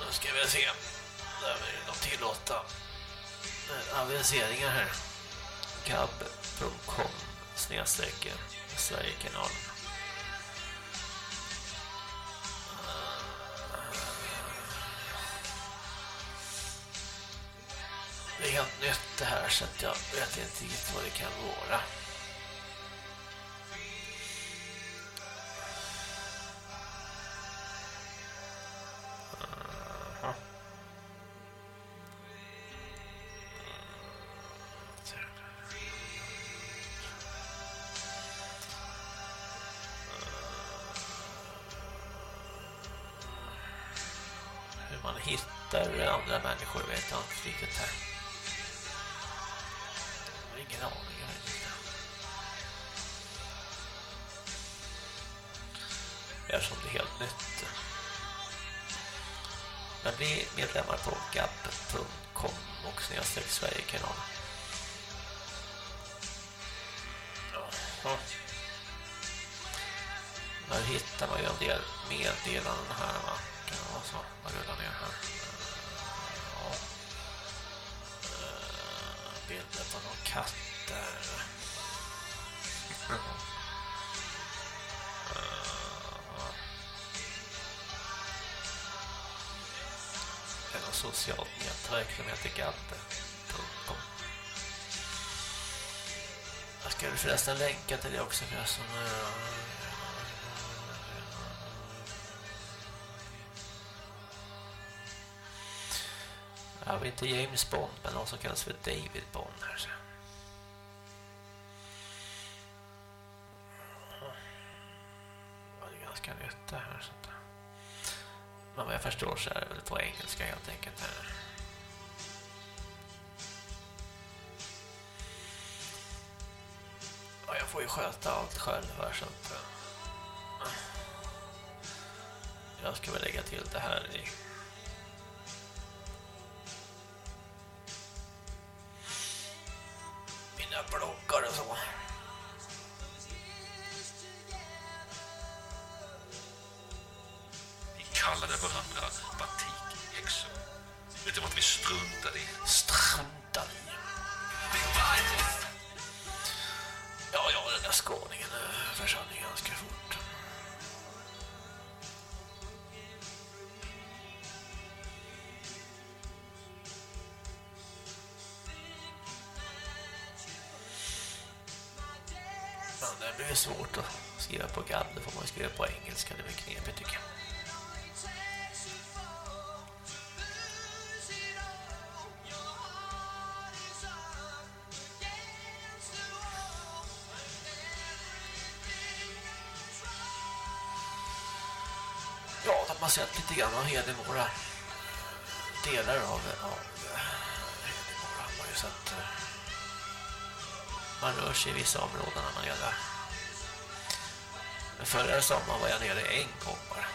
Nu ska vi se. Där vill de tillåta eh, aviseringar här. gab.com snedstrecken Sverigekanalen. Det är helt nytt det här så att jag vet inte riktigt vad det kan vara. Andra människor vet jag inte riktigt här. Jag har ingen aning. Eftersom det är helt nytt. Men bli medlemmar på gab.com och snedstreck Sverigekanal. Där hittar man ju en del meddelanden här va. Kan vara så? Man rullar ner här. Eh, Bilder på några katter. Eh, Det är något socialt nätverk som heter Gadde.com Jag ska förresten länka till det också för Jag som... Uh, eh, har inte James Bond men någon som kallas för David Bond här. Ja, det är ganska nytt det här. Men vad jag förstår så är det väl på engelska helt enkelt. Här. Ja, jag får ju sköta allt själv här så att... Jag ska väl lägga till det här i... ju det svårt att skriva på gadd, det får man skriva på engelska, det är knepigt tycker jag. Ja, de har sett lite grann av Hedemora. Delar av, av Hedemora har man ju sett. Eh, man rör sig i vissa områden när man är där. Förra sommaren var jag nere en gång bara.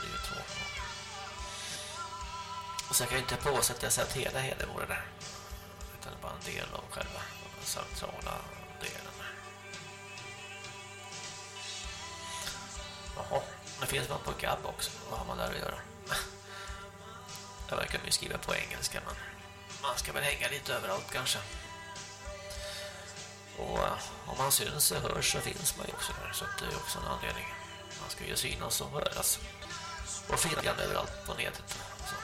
Det är ju två gånger. Så jag kan ju inte påstå att jag sett hela Hedemora där. Utan det är bara en del av själva centrala delen. Jaha, det finns man på Gab också. Vad har man där att göra? Jag verkar ju skriva på engelska, men man ska väl hänga lite överallt kanske va? om man syns och hörs så finns man ju också där, så det är också en anledning. Man ska ju synas och höras. Och finnas överallt på nätet. Så.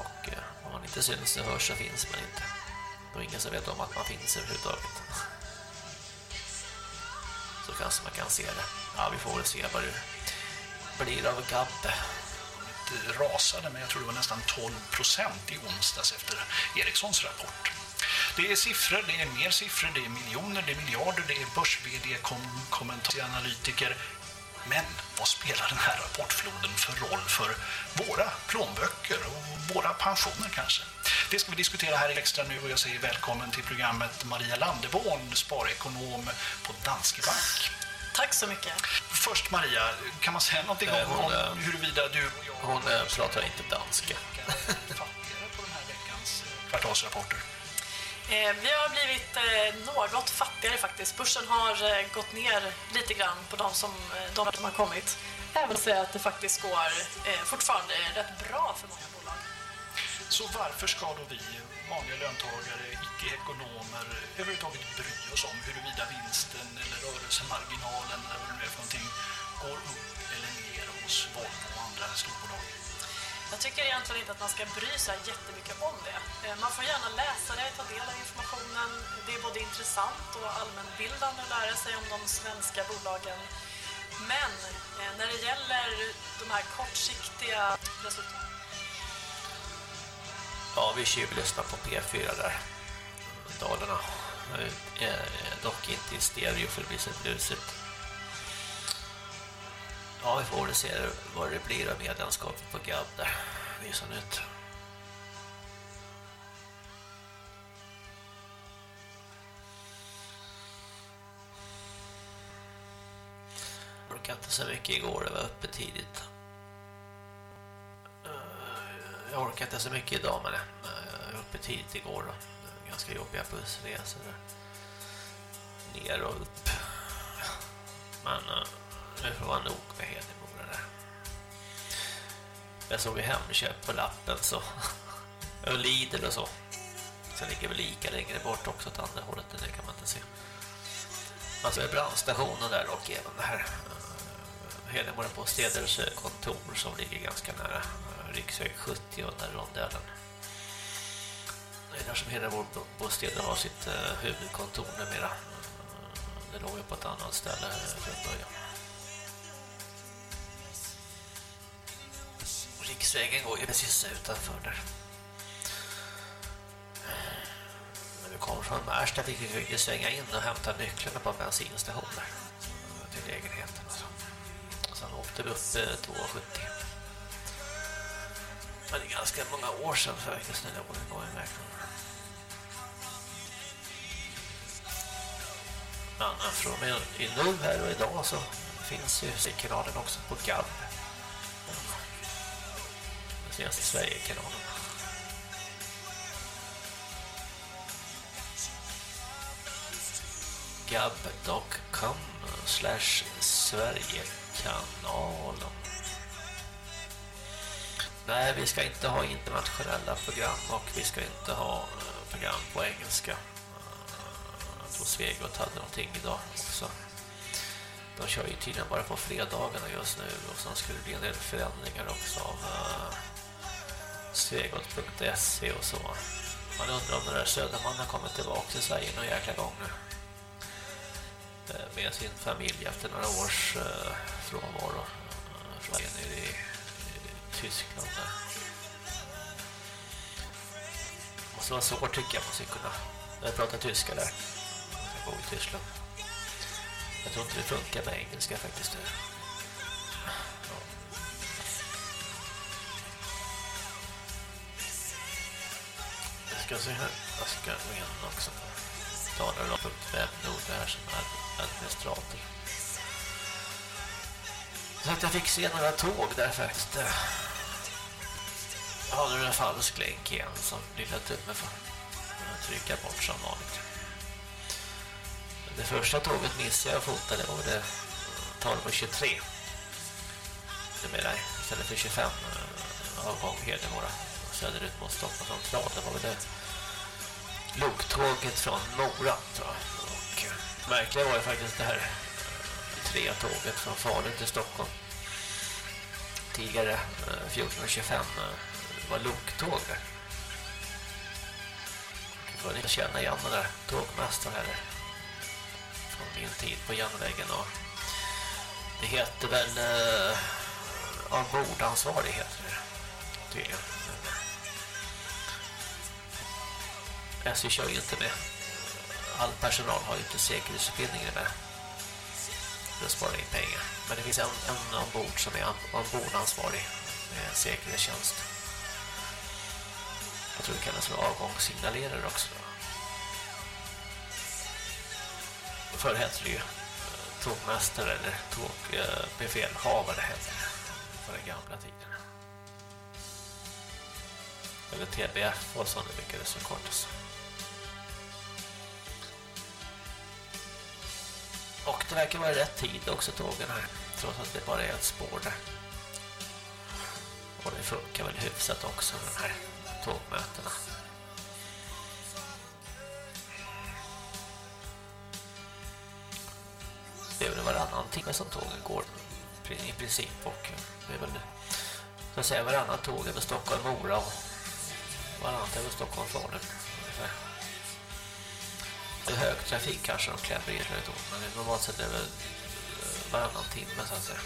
och eh, om man inte syns och hörs så finns man inte. Då är ingen som vet om att man finns överhuvudtaget. Så kanske man kan se det. Ja, vi får väl se vad det blir av Gabbe. Det rasade men jag tror det var nästan 12 procent i onsdags efter Ericssons rapport. Det är siffror, det är mer siffror, det är miljoner, det är miljarder, det är börs vd kom kommentarsanalytiker. Men vad spelar den här rapportfloden för roll för våra plånböcker och våra pensioner kanske? Det ska vi diskutera här i Extra nu och jag säger välkommen till programmet Maria Landeborn, sparekonom på Danske Bank. Tack så mycket. Först Maria, kan man säga någonting Eh, om, hon, om eh, huruvida du och jag Hon eh, pratar inte danska. kvartalsrapporter? Eh, vi har blivit eh, något fattigare faktiskt. Börsen har eh, gått ner lite grann på de som, de som har kommit. Även säga att det faktiskt går fortfarande rätt bra för många bolag. Så varför ska då vi vanliga löntagare, icke-ekonomer överhuvudtaget bry oss om huruvida vinsten eller rörelsemarginalen eller vad det nu är för någonting går upp eller ner hos Volvo och andra storbolag? Jag tycker egentligen inte att man ska bry sig jättemycket om det. Eh, man får gärna läsa det, ta del av informationen. Det är både intressant och allmänbildande att lära sig om de svenska bolagen. Men eh, när det gäller de här kortsiktiga resultaten Ja, vi tjuvlyssnar på P4 där. Dalarna. Eh, dock inte i stereo för det blir så blusigt. Ja, vi får väl se vad det blir av medlemskapet på GAB där. Det så nytt. Jag orkade inte så mycket igår, det var uppe tidigt. Eh, jag orkar inte så mycket idag men. Jag var uppe tidigt igår då. Det var Ganska jobbiga bussresor ner och upp. Men eh, uh, nu får vara nog med Hedemora där. Jag såg ju Hemköp på lappen så. och Lidl och så. Sen ligger väl lika längre bort också åt andra hållet, det kan man inte se. Alltså är brandstationen där och även det här eh, Hedemora på Steders eh, kontor som ligger ganska nära Riksväg 70 och där rondellen. Det är där som Hedemora bostäder har sitt eh, huvudkontor numera. Det låg ju på ett annat ställe från början. Riksvägen går ju precis utanför där. När vi kom från Märsta fick vi svänga in och hämta nycklarna på bensinstationer till lägenheten. Och sen åkte vi upp eh, 270. Men det är ganska många år sedan faktiskt när jag borde gå iväg. Men eh, från i nu här och idag så finns ju kanalen också på Gallup. Den Sverige-kanalen. gab.com slash Sverigekanalen. Nej, vi ska inte ha internationella program och vi ska inte ha eh, program på engelska. Eh, Jag tror Svegot hade någonting idag också. De kör ju tydligen bara på fredagarna just nu och sen skulle det bli en del förändringar också av eh, svegot.se och så. Man undrar om den där Söderman har kommit tillbaka till Sverige någon jäkla gång nu eh, med sin familj efter några års eh, frånvaro eh, från nere i, Tyskland där. Det måste vara svårt tycker jag, på ska kunna jag pratar tyska där. Jag bor i Tyskland. Jag tror inte det funkar med engelska faktiskt. Ska se här. Jag ska gå in också talar.webnord här som administrator. Så att jag fick se några tåg där faktiskt. Jag hade en falsk länk igen som lilla tumme för att trycka bort som vanligt. Det första tåget missade jag att fota, det var det 12.23. Numera istället för 25 eh, avgång Hedemora söderut mot Stockholm central. Det var väl det loktåget från Mora tror jag. Och eh, märkliga var ju faktiskt det här eh, tre tåget från Falun till Stockholm. Tidigare eh, 14.25 var loktåg där. Jag får inte känna igen den där tågmästaren här från min tid på järnvägen och det heter väl eh, ombordansvarig heter det tydligen. SJ kör ju inte med. All personal har ju inte säkerhetsutbildning med. För att spara in pengar. Men det finns en, en ombord som är ombordansvarig med säkerhetstjänst. Jag tror det kallas för avgångssignalerare också. Förr hette det ju eh, tågmästare eller tågbefälhavare eh, hette det för den gamla tiden. Eller TBF och som det brukade förkortas. Och det verkar vara rätt tid också tågen här. Trots att det bara är ett spår där. Och det funkar väl hyfsat också de här tågmötena. Det är väl varannan timme som tågen går i princip och det är väl så att säga varannan tåg över Stockholm-Mora och varannat över Stockholm-Falun ungefär det är hög trafik kanske de klämmer i då. men normalt sett är det väl eh, varannan timme så att säga.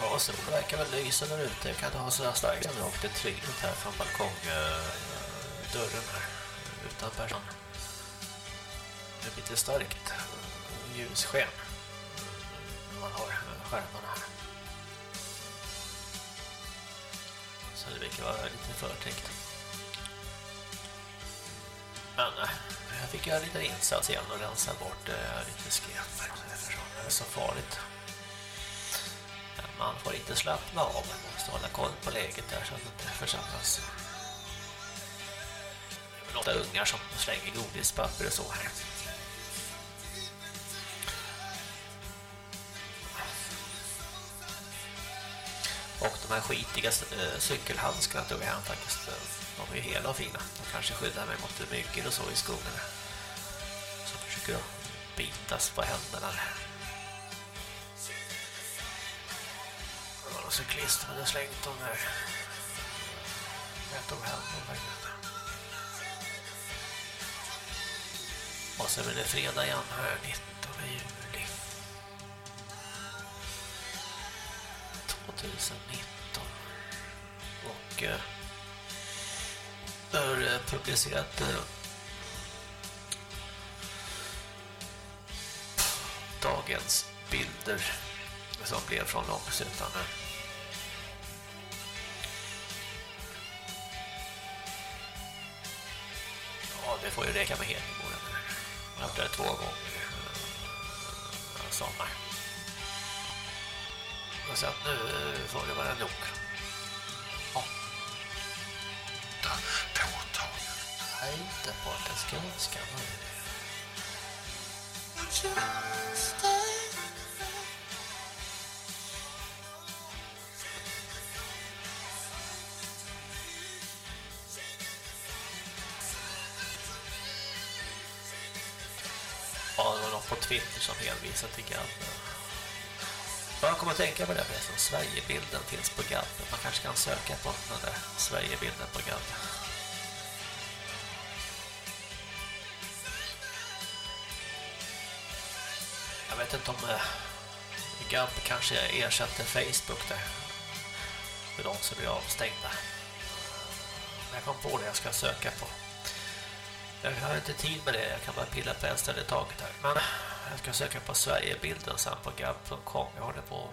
Ja, solen verkar väl lysa där ute. Jag kan inte ha sådana slaggar nu. jag åkte tryggt här från balkongdörren här utan person. Det är lite starkt ljussken när man har skärmarna här. Så det verkar vara lite förtäckt. Men eh, jag fick göra lite insats igen och rensa bort eh, lite skräp. Det är så farligt. man får inte slappna av. Man måste hålla koll på läget där så att det inte försämras. Det är väl åtta ungar som slänger godispapper och så här. Här skitiga eh, cykelhandskarna tog jag hem faktiskt. Eh, de är ju hela och fina. De kanske skyddar mig mot myggor och så i skogen. Så försöker jag bitas på händerna. Det var någon cyklist som hade slängt dem där. Jag tog hem dem faktiskt. Och så blir det fredag igen här 19 juli. 2019. Har eh, publicerat eh, dagens bilder som blev från Långsuttan. Ja, det får ju räcka med Hedemora. Jag har varit där två gånger. Eh, Sommar. Och så att nu får det vara nog. Påtagen. Inte på att det ska önska mig. Ja, det var någon på Twitter som hänvisade till Gabbe. Jag kommer att tänka på det förresten. Sverigebilden finns på Gabbe. Man kanske kan söka på den där Sverigebilden på Gabbe. Vet inte om eh, Gab kanske ersätter Facebook där. För de som blir avstängda. Men jag kom på det jag ska söka på. Jag har inte tid med det, jag kan bara pilla på en ställe i taget här. Men jag ska söka på Sverigebilden sen på gab.com. Jag håller på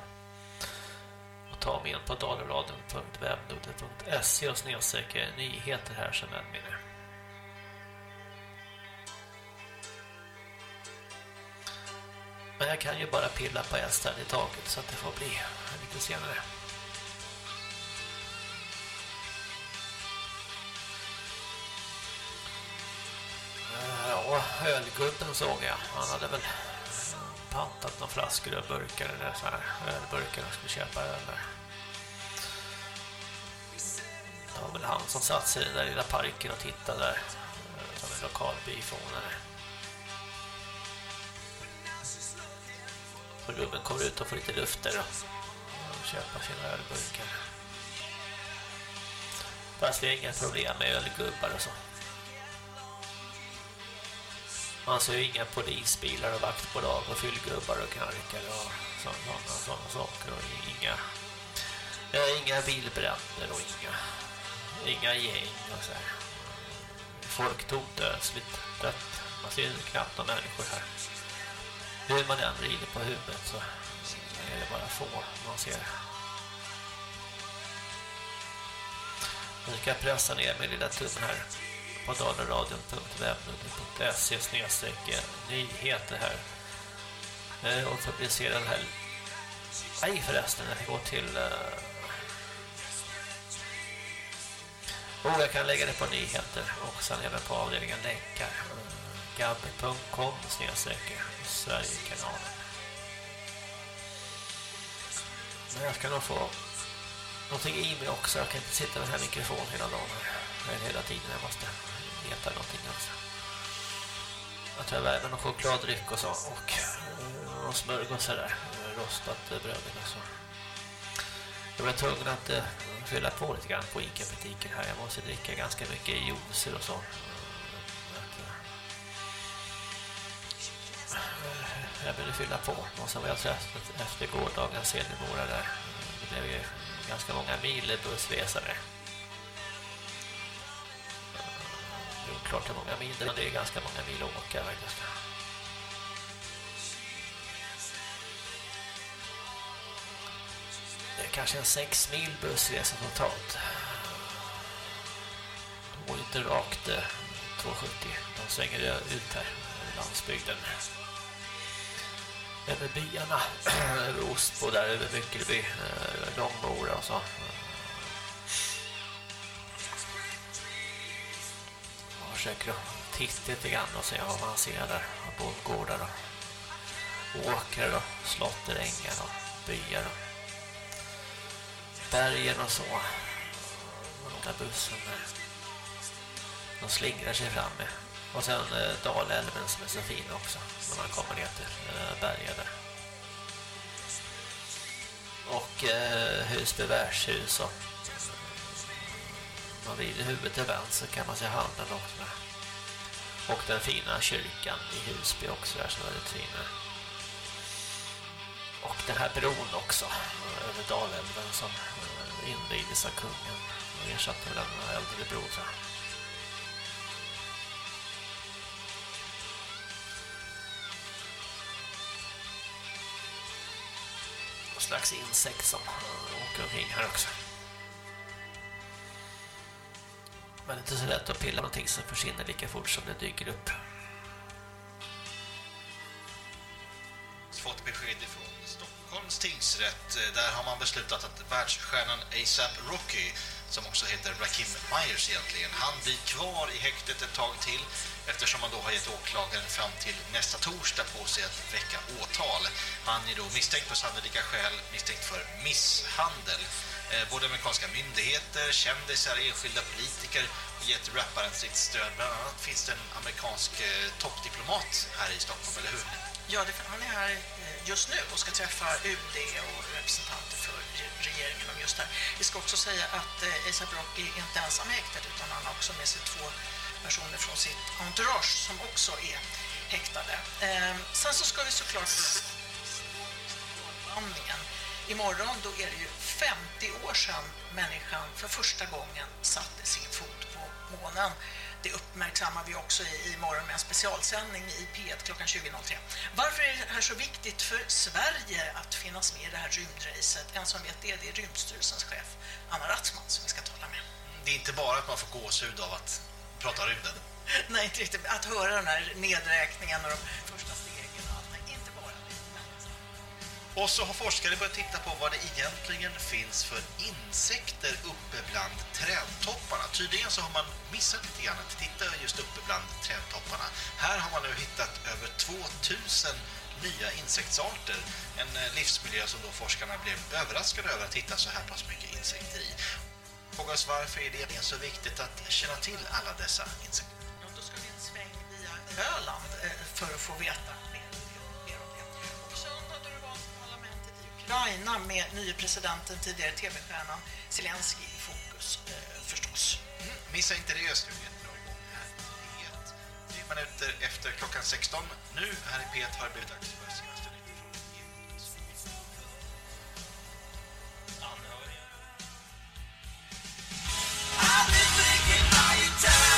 att ta mig in på dalaradion.webnode.se och snedsäker nyheter här som en minne. Men jag kan ju bara pilla på ett ställe i taget så att det får bli lite senare. Eh, ja, ölgubben såg jag. Han hade väl pantat några flaskor och burkar eller så här ölburkar och skulle köpa öl där. Det var väl han som satt sig i den där lilla parken och tittade där eh, som en lokal byfånare. Och gubben kommer ut och får lite luft där och köpa sina ölburkar. Fast det är inga problem med ölgubbar och så. Man ser ju inga polisbilar och vaktbolag och fyllgubbar och knarkare och sådana, sådana saker och inga eh, inga bilbränder och inga inga gäng och så här. Folk tog dödsligt dött. Man ser ju knappt några människor här. Hur man än vrider på huvudet så är det bara få man ser. Nu ska jag pressa ner min lilla tummen här på dalaradion.webnode.se snedstreck nyheter här. Eh, och publicera den här nej förresten, jag går till och jag kan lägga det på nyheter och sen även på avdelningen länkar. Eh, Gab.com snedstreck. Sverigekanalen men jag ska nog få någonting i mig också jag kan inte sitta med den här mikrofonen hela dagen hela tiden jag måste veta någonting också. Jag tror jag värmer någon chokladdryck och så och, eh, och smörgåsar där, rostat bröd och så. Jag var tvungen att uh, fylla på lite grann på Ica-butiken här. Jag måste dricka ganska mycket juicer och så. Jag ville fylla på och sen var jag trött efter gårdagens Hedemora där. Det blev ju ganska många mil bussresare. Eh, oklart hur många mil men det är ganska många mil att åka faktiskt. Det är kanske en sex mil bussresa totalt. De går inte rakt eh, 270. De svänger ut här landsbygden över byarna, eh, över Osbo, där över Myckelby, eh, över Långmora och så. Jag försöker att titta lite grann och se vad man ser där. Bondgårdar och åkrar och slotterängar och byar och bergen och så. Den där bussen där. De slingrar sig fram med. Och sen eh, Dalälven som är så fin också när man kommer ner till eh, bergen där. Och eh, Husby värdshus och eh, man vrider huvudet till vänster kan man se handen också där. Och den fina kyrkan i Husby också där som är väldigt fin. Och den här bron också eh, över Dalälven som eh, invigdes av kungen och ersatte den äldre bron tror jag. Någon slags insekt som åker omkring här också. Men det är inte så lätt att pilla någonting som försvinner lika fort som det dyker upp. fått besked ifrån Stockholms tingsrätt. Där har man beslutat att världsstjärnan ASAP Rocky, som också heter Rakim Myers egentligen, han blir kvar i häktet ett tag till eftersom man då har gett åklagaren fram till nästa torsdag på sig att väcka åtal. Han är då misstänkt på sannolika skäl misstänkt för misshandel. Eh, både amerikanska myndigheter, kändisar, enskilda politiker har gett rapparen sitt stöd. Bland annat finns det en amerikansk eh, toppdiplomat här i Stockholm, eller hur? Ja, det, han är här just nu och ska träffa UD och representanter för regeringen om just det här. Vi ska också säga att eh, ASAP Rocky är inte ensam häktad utan han har också med sig två personer från sitt entourage som också är häktade. Eh, sen så ska vi såklart behandlingen. Imorgon då är det ju 50 år sedan människan för första gången satte sin fot på månen. Det uppmärksammar vi också i, i morgon med en specialsändning i P1 klockan 20.03. Varför är det här så viktigt för Sverige att finnas med i det här rymdracet? En som vet det, det är Rymdstyrelsens chef Anna Ratzman som vi ska tala med. Det är inte bara att man får gåshud av att prata rymden. Nej, inte riktigt. Att höra den här nedräkningen och de första stegen och så har forskare börjat titta på vad det egentligen finns för insekter uppe bland trädtopparna. Tydligen så har man missat lite grann att titta just uppe bland trädtopparna. Här har man nu hittat över 2000 nya insektsarter. En eh, livsmiljö som då forskarna blev överraskade över att hitta så här pass mycket insekter i. Fråga oss varför är det så viktigt att känna till alla dessa insekter? Ja, då ska vi en sväng via Öland eh, för att få veta Ukraina med nye presidenten, tidigare tv-stjärnan Zelensky i fokus eh, förstås. Mm. Missa inte det Öststudion. Tre minuter efter klockan 16. Nu här i P1 har det blivit dags för senaste nytt från Stay with me or at night.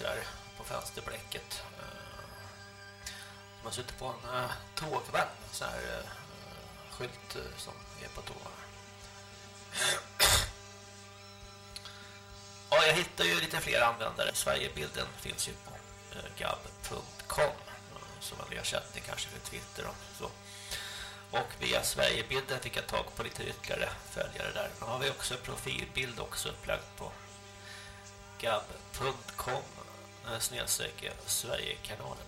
Sådär på fönsterblecket. Uh, man sitter på en uh, tågvagn, sån här uh, skylt uh, som är på tåg. Ja, jag hittar ju lite fler användare. Sverigebilden finns ju på uh, gab.com uh, som en ersättning kanske för Twitter och så. Och via Sverigebilden fick jag tag på lite ytterligare följare där. Nu har vi också en profilbild också upplagd på gab.com Eh, snedstreck Sverigekanalen.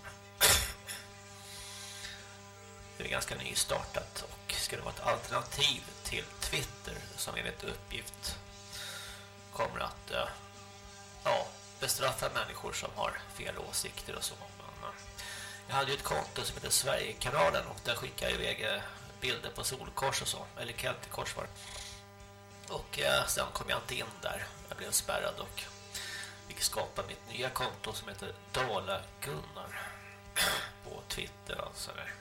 Det är ganska nystartat och ska det vara ett alternativ till Twitter som enligt uppgift kommer att eh, ja, bestraffa människor som har fel åsikter och så. Men, eh, jag hade ju ett konto som heter Sverigekanalen och där skickade jag iväg bilder på solkors och så, eller Keltikors var Och sen kom jag inte in där. Jag blev spärrad och fick skapa mitt nya konto som heter Dala Gunnar på Twitter alltså eh, där.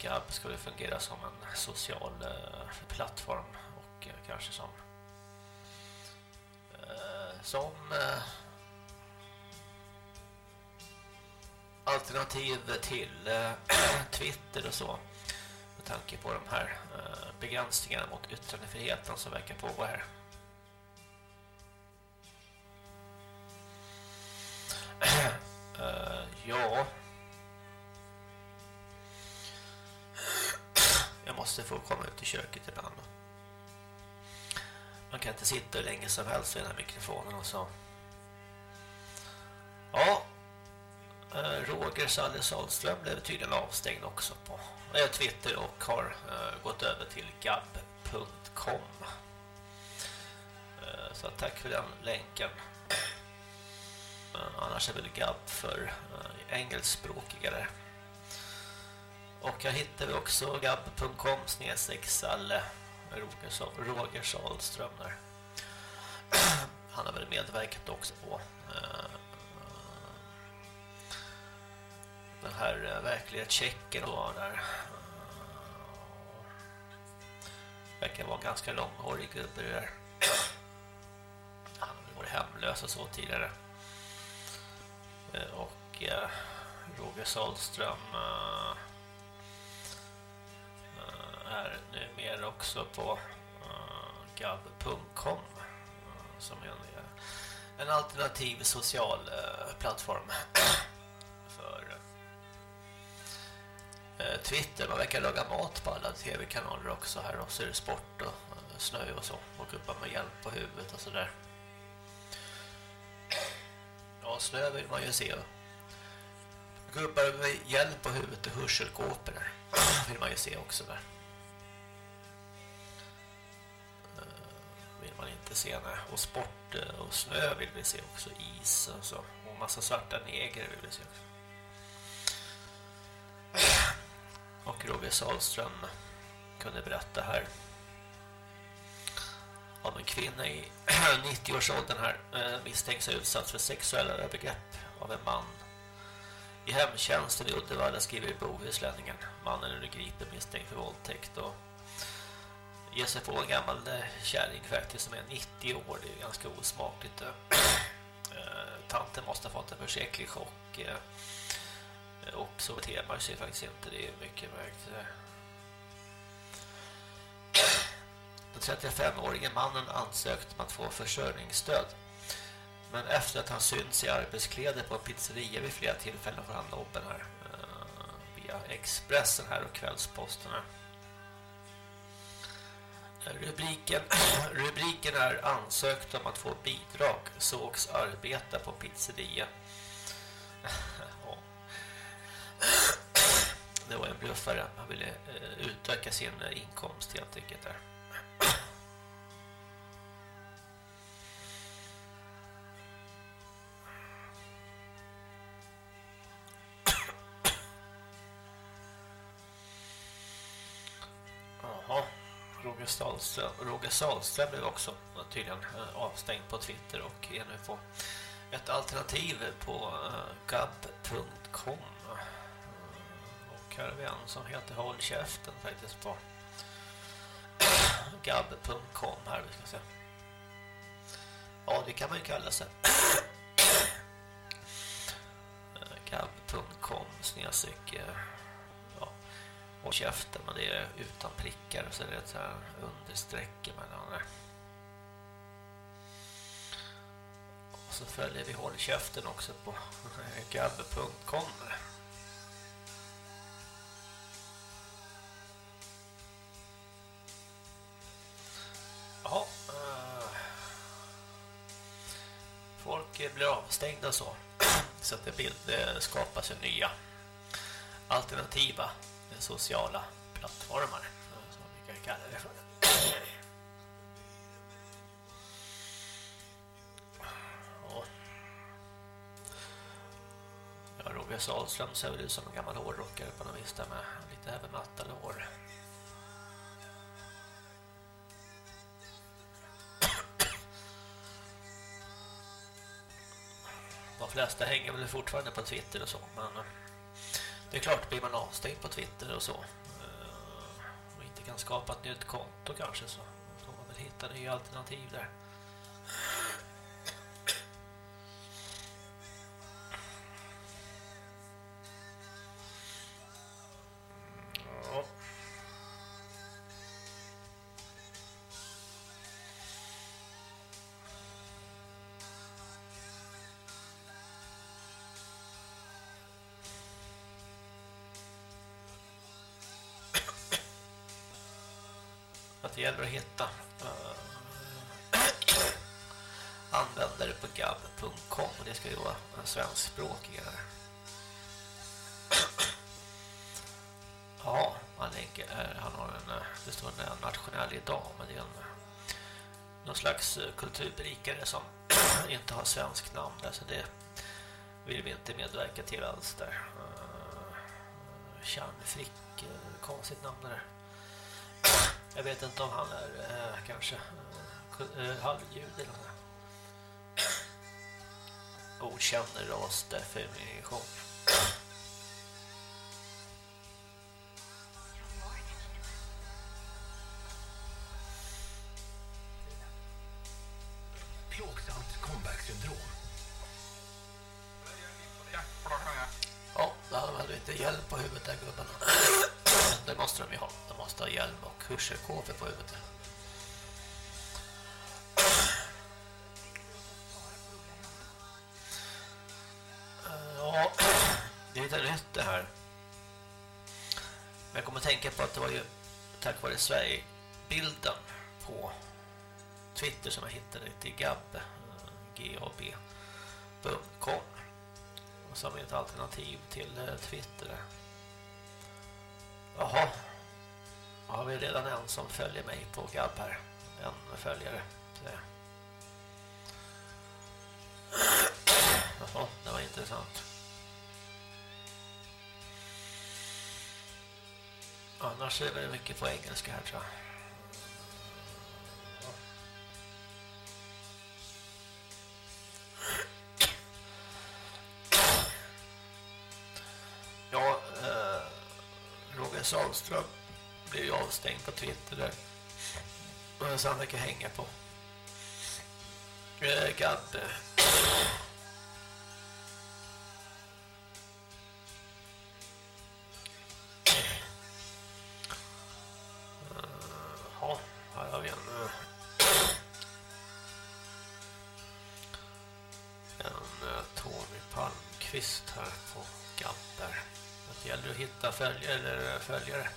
Gab skulle fungera som en social eh, plattform och eh, kanske som som alternativ till Twitter och så med tanke på de här begränsningarna mot yttrandefriheten som verkar pågå här. Eh, ja Jag måste få komma ut i köket ibland. Man kan inte sitta hur länge som helst vid den här mikrofonen och så. Ja. Eh, Roger Salle Salström blev tydligen avstängd också på eh, Twitter och har gått över till gab.com. Så tack för den länken. Annars är väl Gab för eh, engelskspråkiga. Och jag hittade också gab.com snedseksalle Roger Salström där. Han har väl medverkat också på eh, den här eh, verkliga checken och där. Verkar vara ganska långhårig gubbe där. Han har varit hemlös och så tidigare. Eh, och eh, Roger Sahlström eh, är numera också på gab.com som är en, en alternativ social plattform för Twitter. Man verkar laga mat på alla tv-kanaler också här och så är det sport och snö och så och gubbar med hjälp på huvudet och sådär. Ja, snö vill man ju se. Gubbar med hjälp på huvudet och hörselkåpor där vill man ju se också där. Eh, vill man inte se nej. och sport eh, och snö vill vi se också is och så och massa svarta negrer vill vi se också. Och Roger Salström kunde berätta här om en kvinna i 90-årsåldern här eh, misstänks ha utsatts för sexuella övergrepp av en man i hemtjänsten i Uddevalla skriver Bohuslänningen. Mannen är nu gripen misstänkt för våldtäkt och ger sig på en gammal eh, kärring faktiskt som är 90 år. Det är ganska osmakligt. Eh, tanten måste ha fått en försäklig chock. Och så beter man sig faktiskt inte. Det är mycket märkt. 35-årige mannen ansökte om att få försörjningsstöd. Men efter att han synts i arbetskläder på en pizzeria vid flera tillfällen får han nobben här. Eh, via Expressen här och kvällsposten här. Rubriken, rubriken är ansökt om att få bidrag sågs arbeta på pizzeria. Det var en bluffare. Han ville eh, utöka sin eh, inkomst helt enkelt där. Jaha. Roger Salström, Roger Salström blev också tydligen eh, avstängd på Twitter och är nu på ett alternativ på eh, gab.com eh, och här har vi en som heter Håll käften faktiskt på gab.com här vi ska se. Ja, det kan man ju kalla sig. Eh, gab.com snedstreck eh, ja, och käften men det är utan prickar och så är det ett så här understreck emellan. Och så följer vi håll käften också på gab.com avstängda så. så att det, bild, det skapas ju nya alternativa sociala plattformar. Som vi kan kalla det för. Ja. Ja, Roger ser väl ut som en gammal hårdrockare på något vis där med lite övermattade hår. Flesta hänger väl fortfarande på Twitter och så, men eh, det är klart, blir man avstängd på Twitter och så eh, och inte kan skapa ett nytt konto kanske så får man väl hitta nya alternativ där. Gäller att hitta eh, användare på gab.com och det ska ju vara eh, svenskspråkiga där. ja, han, lägger, eh, han har en, det står en nationell idag men det är en någon slags kulturberikare som inte har svensk namn där så det vill vi inte medverka till alls där. Kärnfrick, konstigt namn där. Jag vet inte om han är eh, kanske eh, eh halvljud eller något. Okänd rasdefinition. Plågsamt hjälm och på huvudet. Ja, det är lite nytt det här. Men jag kommer att tänka på att det var ju tack vare Sverige-bilden på Twitter som jag hittade till gab, eh, gab.com som är ett alternativ till eh, Twitter. Jaha. Har vi redan en som följer mig på Gab här. En följare. Jaha, det var intressant. Annars är det mycket på engelska här tror jag. Ja, eh, Roger Sahlström blev ju avstängd på Twitter där. Så han verkar hänga på. Eh, Gabbe. Eh, ja, här har vi en... Eh. En eh, Tony Palmqvist här på Gabber. Det gäller att hitta följare eller följare.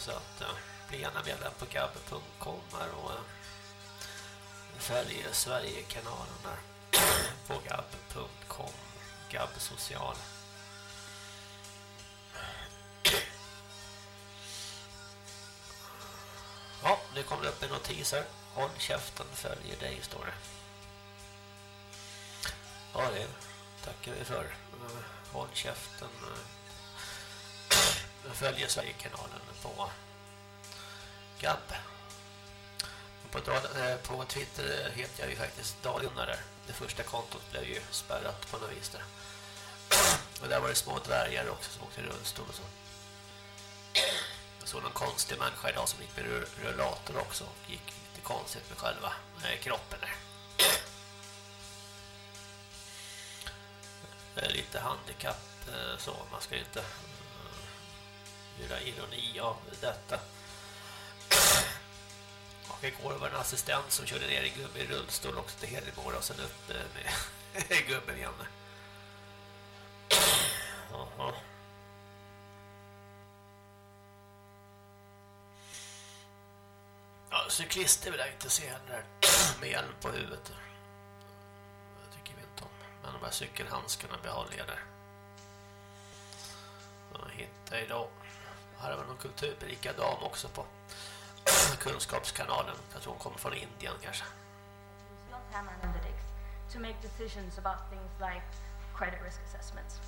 Så att eh, bli gärna medlem på gabbe.com här och eh, följ Sverigekanalen där på gabbe.com Gabbe social. Ja, nu kommer det upp en notis här. Håll käften följer dig, står det. Ja, det tackar vi för. Eh, håll käften. Eh eh, Följer Sverigekanalen på Gab. På, eh, på Twitter heter jag ju faktiskt Dalunnare. Det första kontot blev ju spärrat på något vis där. Och där var det små dvärgar också som åkte rullstol och så. Jag såg någon konstig människa idag som gick med rullator också och gick lite konstigt med själva eh, kroppen där. Eh, lite handikapp eh, så, man ska ju inte lilla ironi av detta. Och igår var det en assistent som körde ner en gubbe i rullstol också till Hedemora och sen upp eh, med gubben igen. Jaha. Ja, cyklister vill jag inte se heller, med hjälm på huvudet. Det tycker vi inte om. Men de här cykelhandskarna behåller jag där. Jag idag. Här har vi någon kulturberikad dam också på kunskapskanalen. Jag tror hon kommer från Indien kanske. to make decisions about things like credit risk assessments.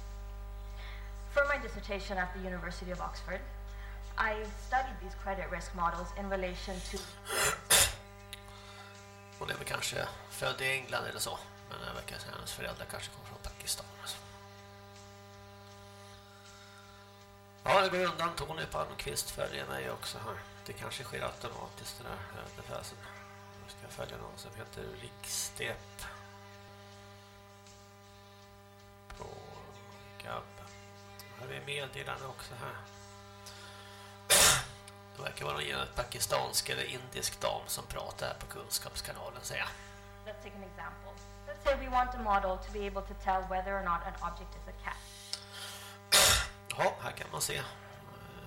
For my dissertation at the University of Oxford, I studied these credit risk models in relation to Hon är väl kanske född i England eller så. Men det verkar som hennes föräldrar kanske kommer Ja, det går undan. Tony Palmqvist följer mig också här. Det kanske sker automatiskt den här befäsen. Nu ska jag följa någon som heter Rikstep. På Gab. Här har vi meddelande också här. Det verkar vara någon pakistansk eller indisk dam som pratar här på kunskapskanalen, säger jag. let's take an example. Let's say we want a model to be able to tell whether or not an object is a cat. Ja, här kan man se eh,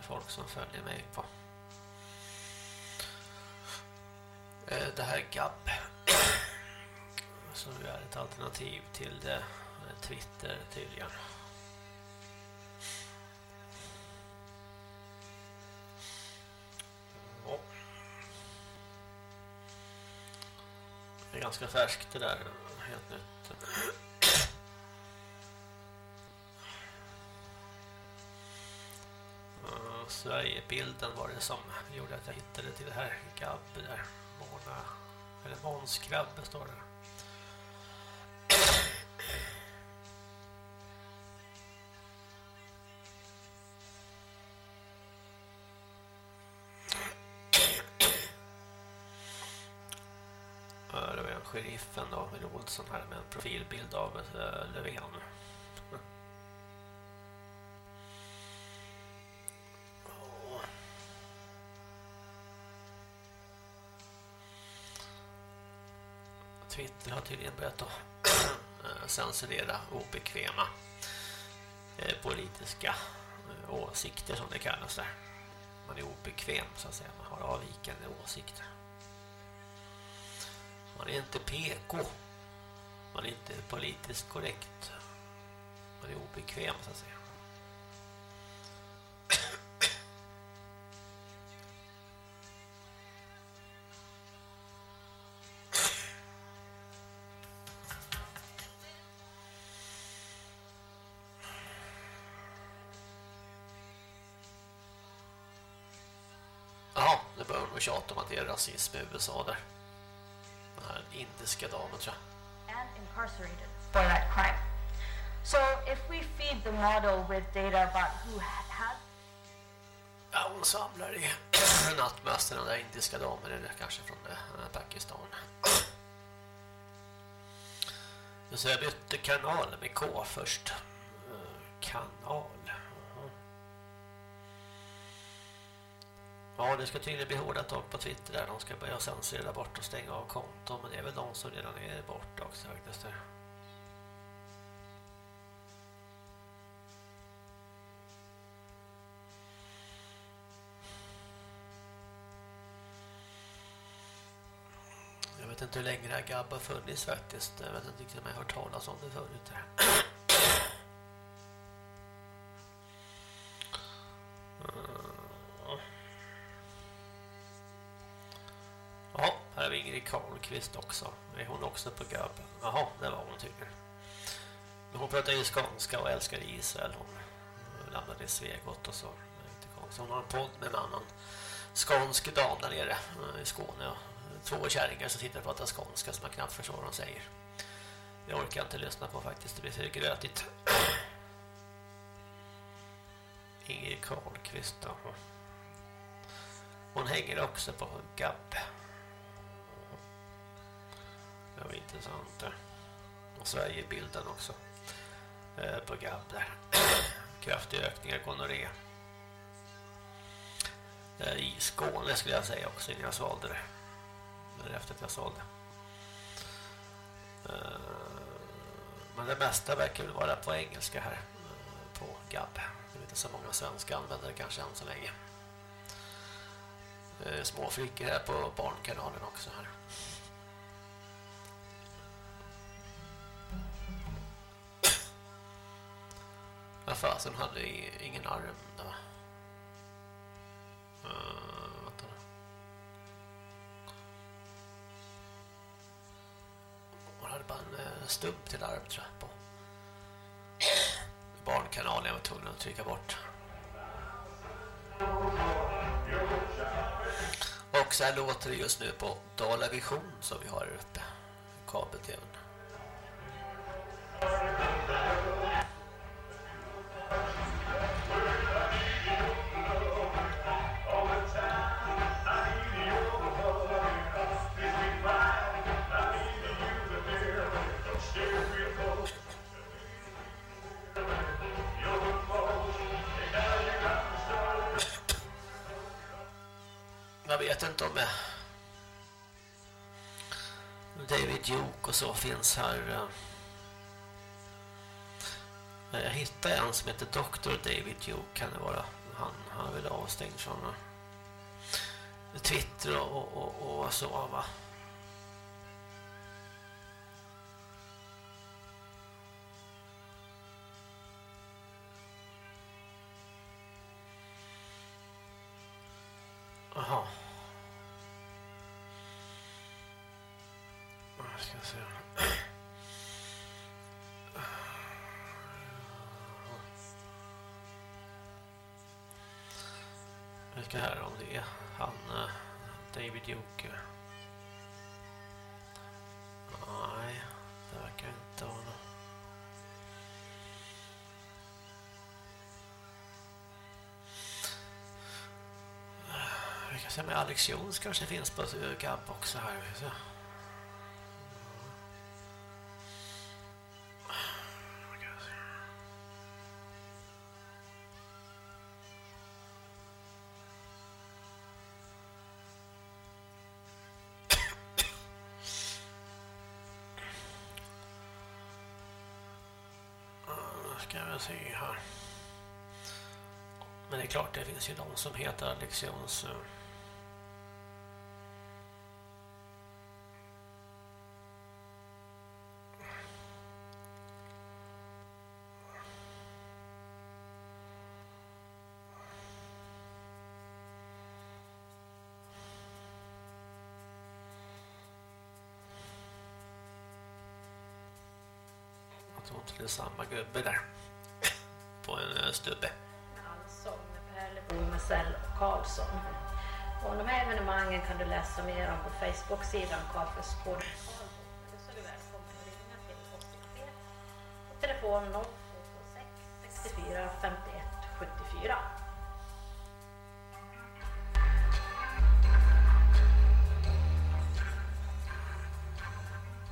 folk som följer mig på eh, det här GAB som är ett alternativ till det, Twitter tydligen. Ja. Det är ganska färskt det där, helt nytt. Sverigebilden var det som gjorde att jag hittade till det här Gabbe där. Mona, eller Måns Krabbe står det. Det var en sheriffen då, med Olsson här med en profilbild av eh, Löfven. Twitter har tydligen börjat att eh, censurera obekväma eh, politiska eh, åsikter som det kallas där. Man är obekväm så att säga, man har avvikande åsikter. Man är inte PK. Man är inte politiskt korrekt. Man är obekväm så att säga. Nog tjata om att det är rasism i USA där. Den här indiska damen tror jag. and incarcerated for that crime. So if we feed the model with data about who ha- has Ja, hon samlar i nattmössen den där indiska damen eller kanske från eh, Pakistan. Så jag bytte kanal med K först. Eh, Kanal. Ja, det ska tydligen bli hårda tag på Twitter där. De ska börja censurera bort och stänga av konton. Men det är väl de som redan är borta också faktiskt. Där. Jag vet inte hur länge det här Gab har funnits faktiskt. Jag vet inte riktigt om jag har hört talas om det förut. Här. Lundqvist också. Är hon också på Gab? Jaha, det var hon tydligen. Men hon pratar ju skånska och älskar Israel. Hon landade i Svegot och så. så. Hon har en podd med en annan skånsk dam där nere eh, i Skåne. Två kärringar som sitter och pratar skånska som man knappt förstår vad de säger. Det orkar jag inte lyssna på faktiskt, det blir för grötigt. Ingrid Karlqvist då. Hon hänger också på Gabb. Intressant var intressant. Och Sverigebilden också. Eh, på Gabb där. Kraftig ökning av gonorré. Eh, I Skåne skulle jag säga också innan jag svalde det. Eller efter att jag sålde. Eh, men det mesta verkar väl vara på engelska här. eh, På Gab. Det är inte så många svenska användare kanske än så länge. Eh, Små flickor här på barnkanalen också här. Vad fasen hade ingen arm då? Uh, eh, vänta. Hon hade bara en eh, stump stubb till arm tror jag på. Barnkanalen jag var tvungen att trycka bort. Och så här låter det just nu på Dala Vision som vi har här uppe. Kabel-tvn. Och så finns här. eh. Jag hittade en som heter Dr. David Duke kan det vara. Han, han är väl avstängd från eh, Twitter och, och, och så va. Vi här om det är han eh, David Joker. Nej, det verkar inte vara något. Vi kan se med Alex Jones kanske finns på Gab också här. Så. Ska vi se här. Men det är klart, det finns ju de som heter Alex Jones. Eh. Jag tror inte det är samma gubbe där. Stubbe. Allsång med Pärlebo, Marcel och Karlsson. Och de här evenemangen kan du läsa mer om på Facebook-sidan Postcafé på telefon 0226 64 51 74.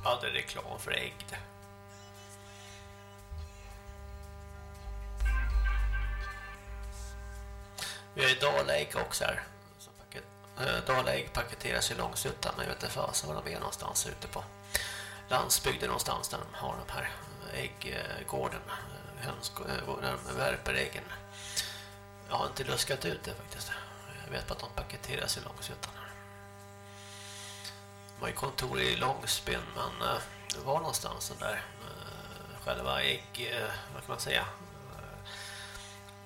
Ja, det är reklam för ägg. det. Vi har ju Dalägg också här. Eh, Dalägg paketeras i Långsuttan, men jag vet inte fasen var de är någonstans ute på landsbygden någonstans där de har de här ägggården, eh, eh, där de värper äggen. Jag har inte luskat ut det faktiskt. Jag vet bara att de paketeras i Långsuttan. De har ju kontor i Långsbyn, men det var någonstans den där själva ägg, vad kan man säga,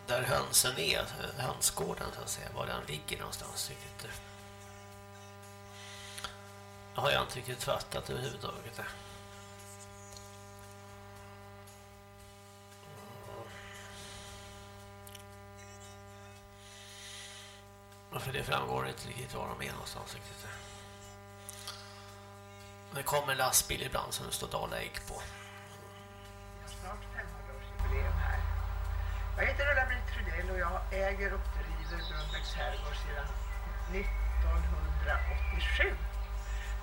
där hönsen är, hönsgården så att säga, var den ligger någonstans riktigt. Det har jag inte riktigt fattat överhuvudtaget. För det framgår inte riktigt var de är någonstans riktigt. Det kommer en lastbil ibland som det står Dala ägg på. Snart jag heter Ulla-Britt Trudell och jag äger och driver Brunnbäcks herrgård sedan 1987.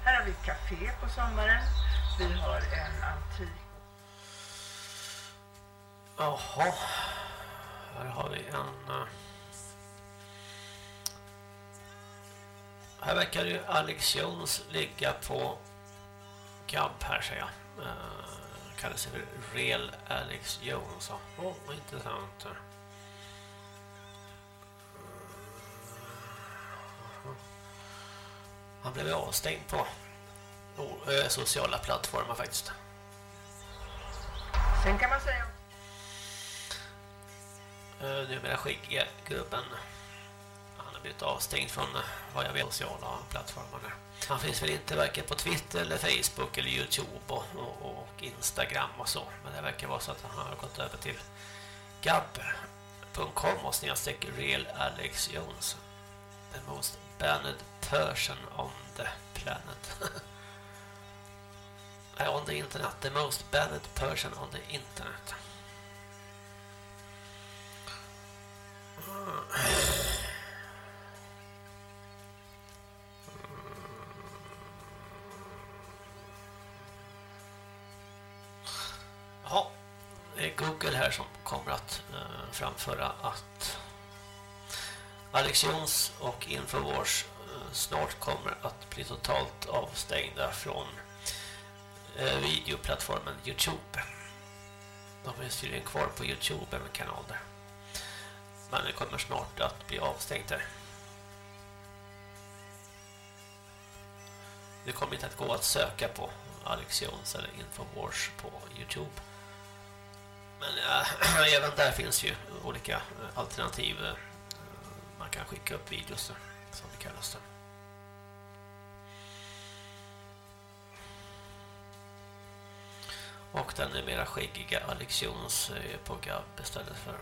Här har vi ett café på sommaren. Vi har en antik Jaha. Här har vi en... Eh, här verkar ju Alex Jones ligga på GAB, här säger jag. Eh, Kallar sig för Real Alex Jones. Åh, oh, vad intressant. Han blev avstängd på eh, sociala plattformar faktiskt. Sen kan man säga Uh, numera skäggiga gubben. Blivit avstängd från vad jag vet sociala plattformar. Han finns väl inte varken på Twitter eller Facebook eller Youtube och, och, och Instagram och så. Men det verkar vara så att han har gått över till gab.com och snedstreck real Alex Jones. The most banned person on the planet. On the internet. The most banned person on the internet. Mm. Det är Google här som kommer att eh, framföra att Alex Jones och Infowars eh, snart kommer att bli totalt avstängda från eh, videoplattformen Youtube. De finns tydligen kvar på Youtube, en kanal där. Men det kommer snart att bli avstängt där. Det kommer inte att gå att söka på Alex Jones eller Infowars på Youtube. Men äh, även där finns ju olika alternativ. Man kan skicka upp videos som det kallas det. Och den är mera skäggiga Alex Jones på Gab istället för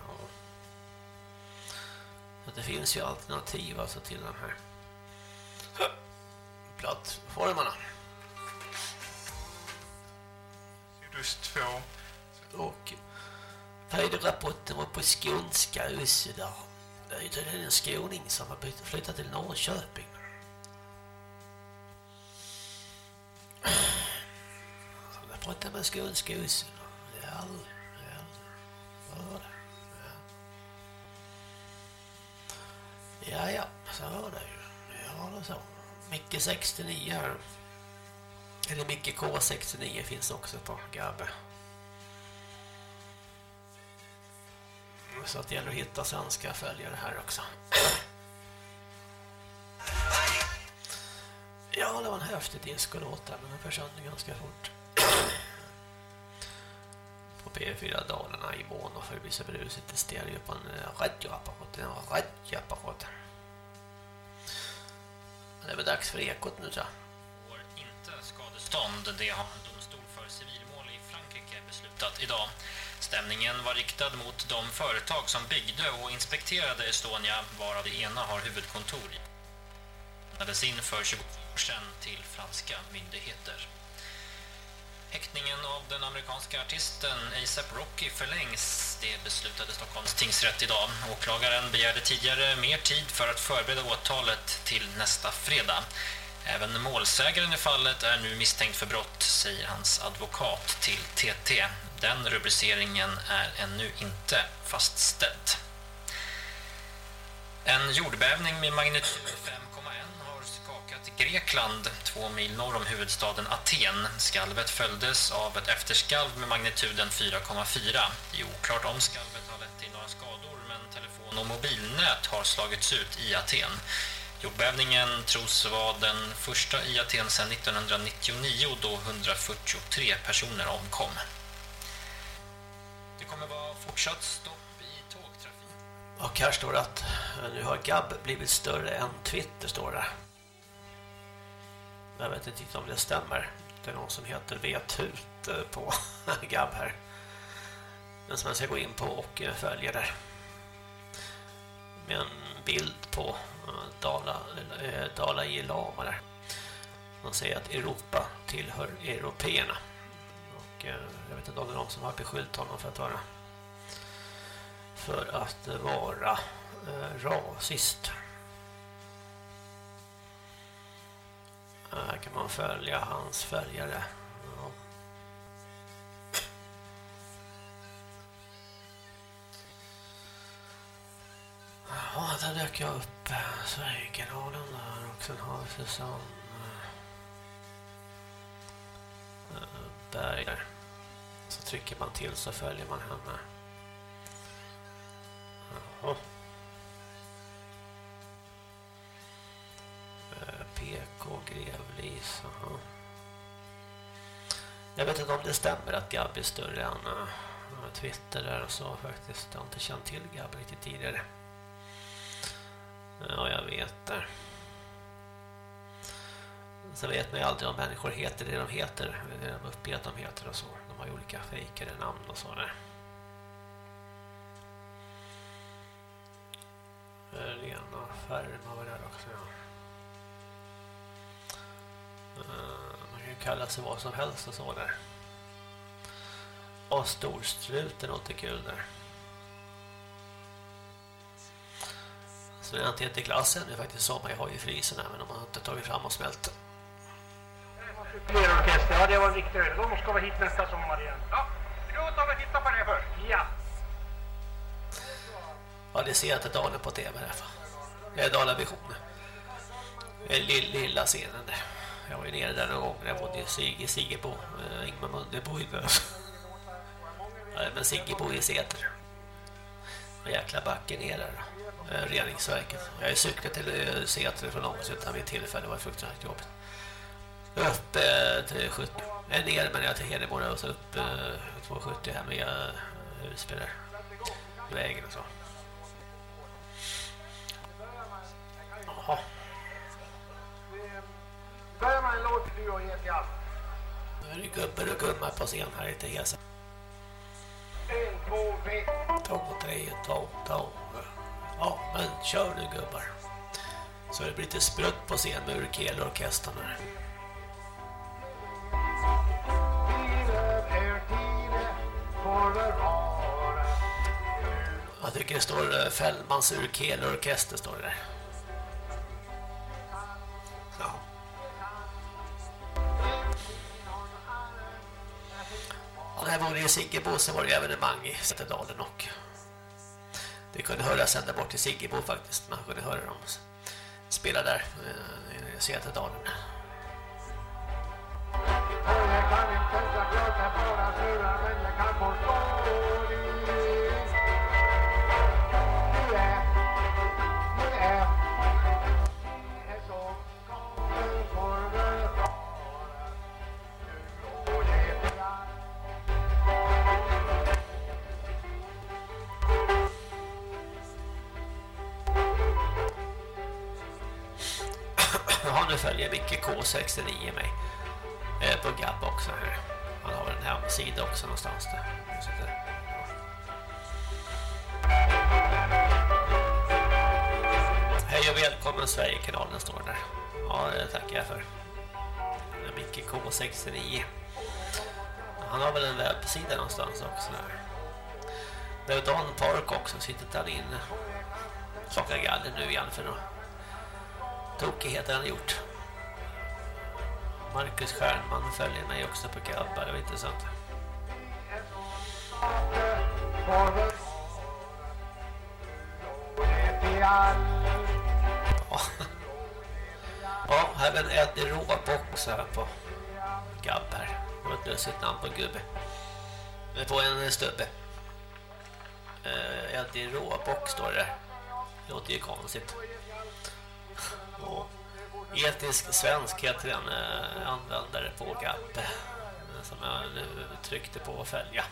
så det finns ju alternativ alltså till de här plattformarna. Sydöst 2. Och rapporten var på skånska också där. Det är tydligen en skåning som har flyttat till Norrköping. Jag pratar med skånska också. Ja, ja. Vad var det? Ja, ja, så var det ju. Ja, det så. Micke 69 här. Eller Micke K69 finns också på Gabbe. Så att det gäller att hitta svenska följare här också. Ja, det var en häftig discolåt där, men den försvann ganska fort. På P4 Dalarna i mån och för det blir så brusigt i stereo på en eh, radioapparat. En radioapparat. Det är väl dags för ekot nu tror jag. Får inte skadestånd. Det har en domstol för civilmål i Frankrike beslutat idag. Stämningen var riktad mot de företag som byggde och inspekterade Estonia varav det ena har huvudkontor i. Det in för 20 år sedan till franska myndigheter. Häktningen av den amerikanska artisten A$AP Rocky förlängs. Det beslutade Stockholms tingsrätt idag. Åklagaren begärde tidigare mer tid för att förbereda åtalet till nästa fredag. Även målsägaren i fallet är nu misstänkt för brott, säger hans advokat till TT. Den rubriceringen är ännu inte fastställd. En jordbävning med magnitud 5,1 har skakat Grekland, två mil norr om huvudstaden Aten. Skalvet följdes av ett efterskalv med magnituden 4,4. Det är oklart om skalvet har lett till några skador, men telefon- och mobilnät har slagits ut i Aten. Jordbävningen tros vara den första i Aten sedan 1999 då 143 personer omkom. Det kommer vara fortsatt stopp i tågtrafik. Och här står det att nu har Gab blivit större än Twitter står det. Jag vet inte om det stämmer. Det är någon som heter Vetut eh, på Gab här. Den som jag ska gå in på och eh, följa där. Med en bild på Dala, eh, Dala i Lama där. Man säger att Europa tillhör européerna. Och eh, jag vet inte om det är någon som har beskyllt honom för att vara för att vara eh, rasist. Här kan man följa hans följare. Ja. Där dök jag upp eh, Sverigekanalen där och sen har vi Susanne eh, Berger. Eh, så trycker man till så följer man henne. Jaha. PK Grevlis. Jaha. Jag vet inte om det stämmer att Gabby är större än Twitter där och så faktiskt. Jag har inte känt till Gabby riktigt tidigare. Ja, jag vet det. Sen vet man ju aldrig om människor heter det de heter. Det de uppger att de heter och så. De har ju olika fejkade namn och så där. Rena Färma var där också, ja. Eh, man kan ju kalla sig vad som helst och så där. Och storstruten låter kul där. Så det är inte till glassen. Det är faktiskt sommar. Jag har ju frysen här men de har inte tagit fram och smält. Flerorkester, ja det var en riktig öde. De ska vara hit nästa sommar igen. Ja, då tar vi titta på det först. Ja. Ja, det ser jag inte Dalen på tv där. Det är Dala Vision. Det är lill, lilla scenen där. Jag var ju nere där någon gång. Jag bodde i Sigge, Siggebo. Uh, Ingmar Mundebo i Bös. Ja, men Siggebo i Säter. Och jäkla backen ner där. Uh, reningsverket. Jag är cyklat till uh, Säter för långt sedan vid tillfälle. Det var fruktansvärt jobbigt. Upp uh, till 70. Jag är ner men jag till Hedemora och så upp uh, 270 här med uh, husby där. Vägen och så. Jaha. Börjar man en låt du och ge till allt. Nu är det gubbar och gummar på scen här i Hesa. En, två, tre. Två, tre, två, två. Ja, men kör nu gubbar. Så det blir lite sprutt på scen med Urkelorkestern här. Jag tycker det står eh, Fällmans Urkelorkester står det där. Ja. Och när jag bodde i Sigge så var det evenemang i Säterdalen och det kunde höras ända bort till Siggebo faktiskt. Man kunde höra dem spela där eh, i Säterdalen. 69 mig eh, på Gab också här. Han har väl en hemsida också någonstans där. Hej och välkommen Sverigekanalen står där. Ja, det tackar jag för. Micke K69. Han har väl en webbsida någonstans också där. Det är Don Park också, sitter där inne. Saknar galler nu igen för några tokigheter han har gjort. Marcus Stjernman följer mig också på Gabba, det var intressant. Ja. ja, här är en Eddie Råbox här på Gabb här. Det var ett lösigt namn på en gubbe. Men på en stubbe. Eh, Eddie Råbox står det där. Det låter ju konstigt. Ja. Etnisk svensk heter en eh, användare på Gab eh, som jag nu tryckte på att följa.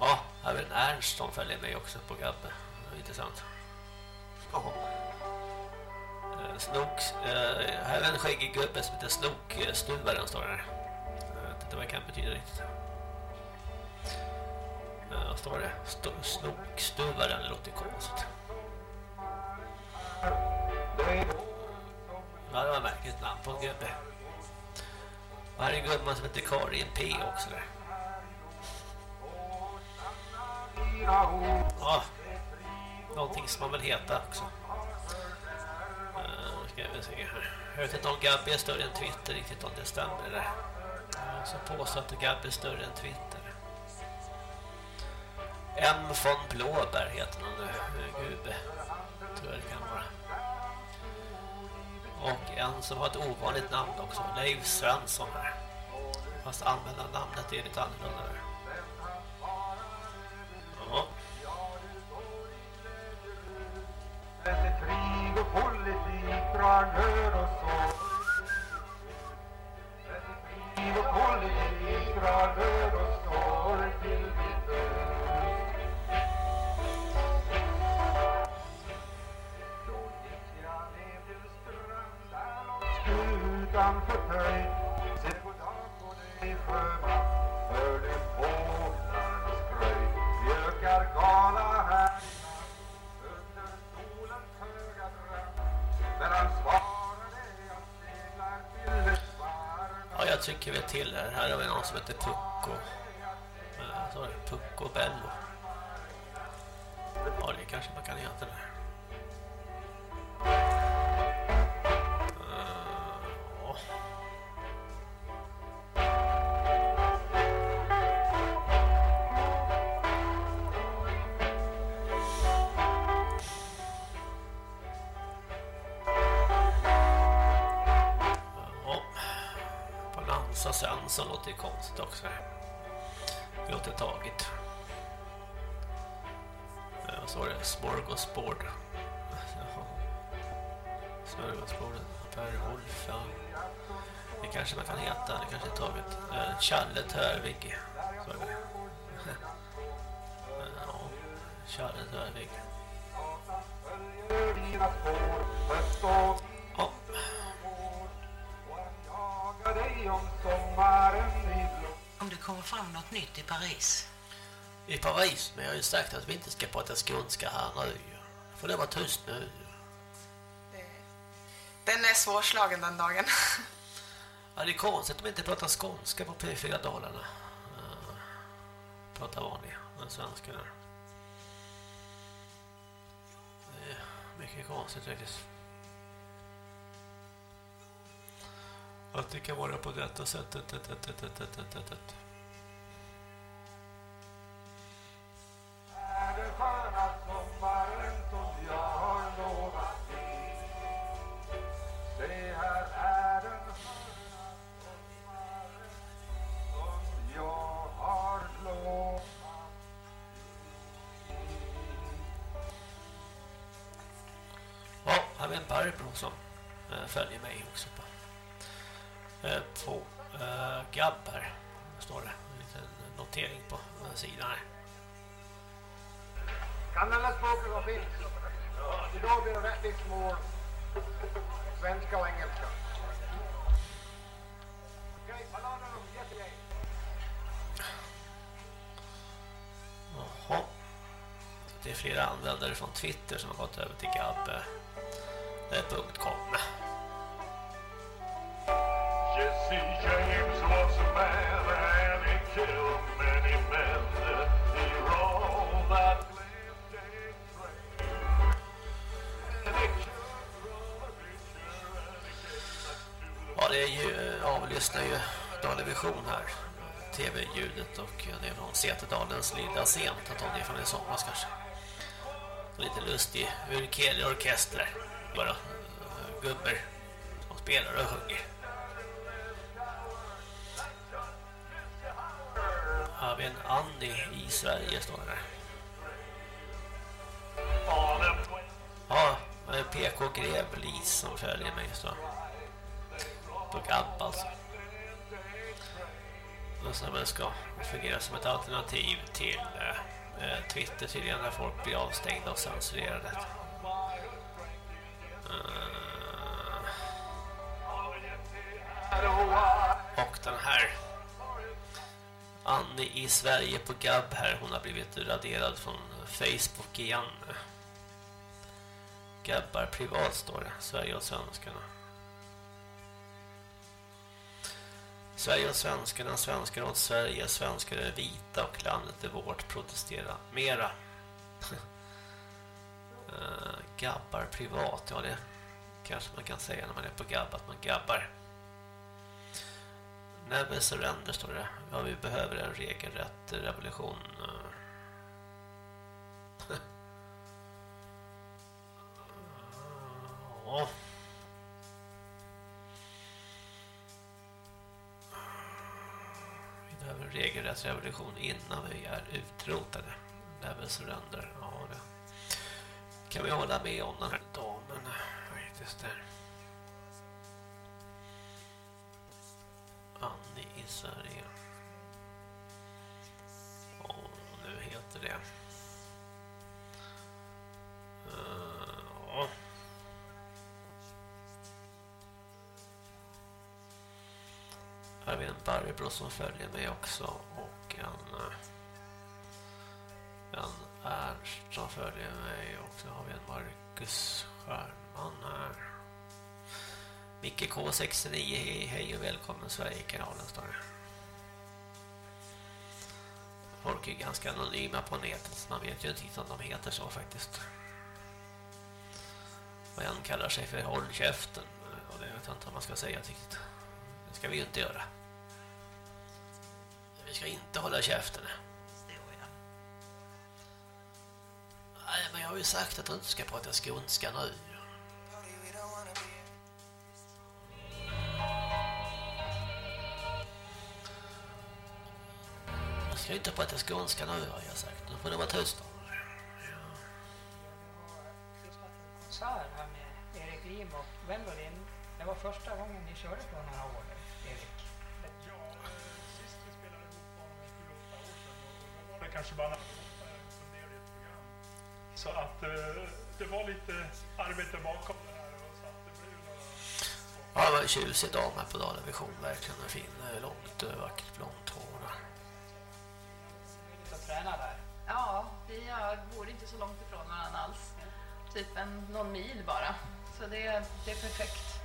Ja, här är en Ernst som följer mig också på. Det är intressant. Eh, Snok, eh, här är en skäggig gubbe som heter Snokstuvaren står där. Jag vet inte vad det kan betyda riktigt. Eh, Vad står det? Snokstuvaren, det låter konstigt. Ja, det var märkligt namn på en gubbe. Och här är en gubbe som heter Karin P också där. Ja, någonting som man vill heta också. Uh, ska vi se här. Jag vet inte om Gabby är större än Twitter riktigt om det stämmer eller. Uh, så påstår att Gabby är större än Twitter. M von Blåberg heter någon nu. Eh, gubbe. Tror jag det kan vara. Och en som har ett ovanligt namn också. Leif Svensson här. Fast använda namnet är lite annorlunda där. Ja. Krig och politik drar nöd och sorg. Krig och politik drar och sorg till framför dig Se goddag på dig sjöman, för det fåglarnas skröj. ökar gala här under solens höga dröm När han svarar dig Han seglar till ett varv. Ja, jag tycker vi till här. Här har vi någon som heter Pucko. Sorry, eh, så Pucko Bello. Ja, det kanske man kan heta det. Konstigt också. Det låter taget. Vad sa det? Smorgasbord. Jaha. Smörgåsbordet. Per Wolf. Ja. Det kanske man kan heta. Det kanske är taget. Eh, Challet Challe Törvig. Så är det. Ja. Challe Törvig. Om det kommer fram något nytt i Paris. I Paris, men jag har ju sagt att vi inte ska prata skånska här nu. Får det vara tyst nu? Den är svårslagen den dagen. Ja, det är konstigt att de inte pratar skånska på P4 Dalarna. Uh, pratar vanliga, men svenska där. Det är mycket konstigt faktiskt. Att det kan vara på detta sättet. Det, det, det, som jag har Ja, en Barbro som eh, följer mig också på, eh, på eh, Gab här. Står det en liten notering på den här sidan här. Kan alla språken vara finsk? Idag blir det rätt mål. Svenska och engelska. Okej, balladen om jättegäng. Jaha. Det är flera användare från Twitter som har gått över till gab.com. det är ju eh, avlyssnar ju Dalevision här. TV-ljudet och det är från Säterdalens lilla scen. Att hon är från i somras kanske. Lite lustig urkelig orkester. Bara eh, gubbar som spelar och sjunger. Här Har vi en Annie i Sverige står det där. Ja, eh, det är PK Grevlis som följer mig så. På Gab alltså. Och som ska fungera som ett alternativ till eh, eh, Twitter tydligen när folk blir avstängda och censurerade. Eh, och den här Annie i Sverige på Gab här, hon har blivit raderad från Facebook igen. Gabbar privat står det, Sverige och svenskarna. Sverige och svenskarna, svenskarna åt Sverige, svenskar är vita och landet är vårt, protestera mera. uh, gabbar privat, ja det kanske man kan säga när man är på gabb, att man gabbar. Never surrender står det. Ja, vi behöver en regelrätt revolution. Eh. Ja. En regelrätt revolution innan vi är utrotade. Level surrender. Ja, det kan vi hålla med om den här damen faktiskt där. Annie i Sverige. Ja, nu heter det. Här har vi en Barbro som följer mig också och en eh, en Ernst som följer mig och så har vi en Marcus Stjärnman här. Micke K69, hej, hej och välkommen Sverige-kanalen står det. Folk är ganska anonyma på nätet så man vet ju inte om de heter så faktiskt. Och en kallar sig för Håll käften och det vet jag inte om man ska säga riktigt. Det ska vi ju inte göra. Vi ska inte hålla käften. Nej, men jag har ju sagt att du inte ska prata skånska nu. Jag ska inte prata skånska nu har jag sagt. Nu får du vara tyst. konsert här med Erik Lim och Wendolin. Det var första gången ni körde på några år kanske bara som i ett program. Så att eh, det var lite arbete bakom det här och så att det blev några... Ja, det var en tjusig dam här på Dalavision. Verkligen en fin, eh, långt, eh, vackert blont hår. att träna där. Ja, vi bor inte så långt ifrån varandra alls. Typ en, någon mil bara. Så det, det är perfekt.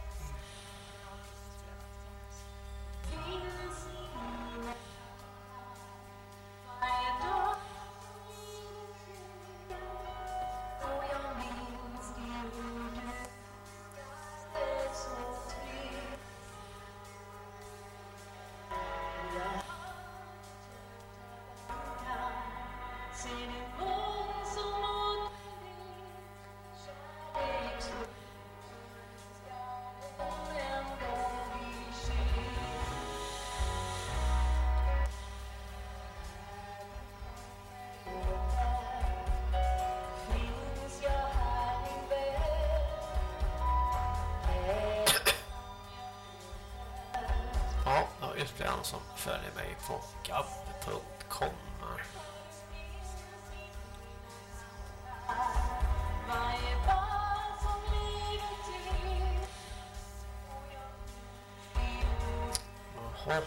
Ja, ytterligare en som följer mig på gab.com. Jaha.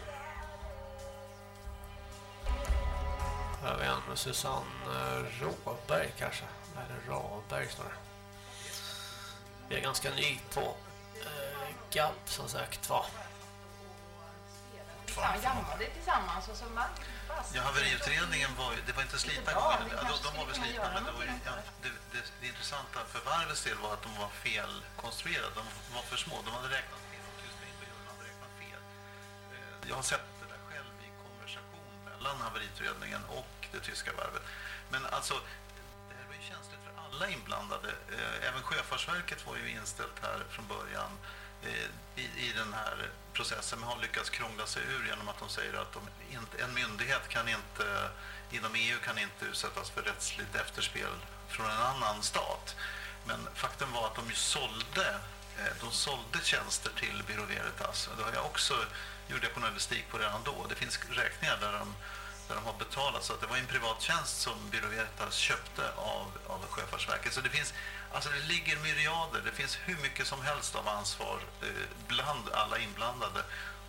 Här har vi en med Susanne Råberg kanske. Eller Raberg snarare. Vi är ganska ny på eh, Gab som sagt var va. Ja, jammade tillsammans och så man Ja, haveriutredningen var ju, det var inte gånger. vi Ja, de, de var väl göra men det, var ju, ja, det, det, det intressanta för varvets del var att de var felkonstruerade. De var för små. De hade räknat fel. De tyska ingenjörerna hade räknat fel. Eh, Jag har sett det där själv i konversation mellan haveriutredningen och det tyska varvet. Men alltså, det här var ju känsligt för alla inblandade. Eh, Även Sjöfartsverket var ju inställt här från början i, i den här processen men har lyckats krångla sig ur genom att de säger att de inte, en myndighet kan inte inom EU kan inte utsättas för rättsligt efterspel från en annan stat. Men faktum var att de ju sålde eh, de sålde tjänster till Biro Veritas. Det har jag också gjort journalistik på redan då. Det finns räkningar där de, där de har betalat så att det var en privat tjänst som Biro Veritas köpte av, av Sjöfartsverket. Så det finns Alltså det ligger myriader, det finns hur mycket som helst av ansvar eh, bland alla inblandade.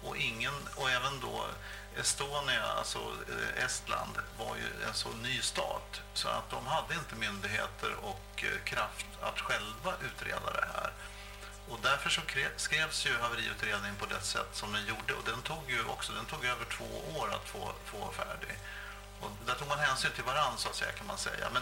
Och, ingen, och även då Estonia, alltså eh, Estland, var ju en så ny stat så att de hade inte myndigheter och eh, kraft att själva utreda det här och därför så kre- skrevs ju haveriutredningen på det sätt som den gjorde och den tog ju också, den tog över två år att få, få färdig. Och där tog man hänsyn till varandra så att säga kan man säga. Men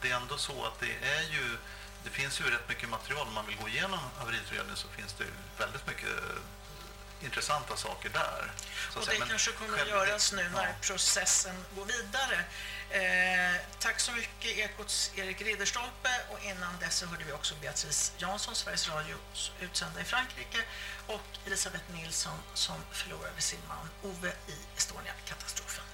det- är ändå så att det är ju, det finns ju rätt mycket material om man vill gå igenom haveriutredningen så finns det ju väldigt mycket eh, intressanta saker där. Och det kanske kommer att själv- göras nu när processen går vidare. Eh, tack så mycket Ekots Erik Ridderstolpe och innan dess så hörde vi också Beatrice Jansson, Sveriges Radios utsända i Frankrike och Elisabeth Nilsson som förlorade sin man Ove i Estonia-katastrofen.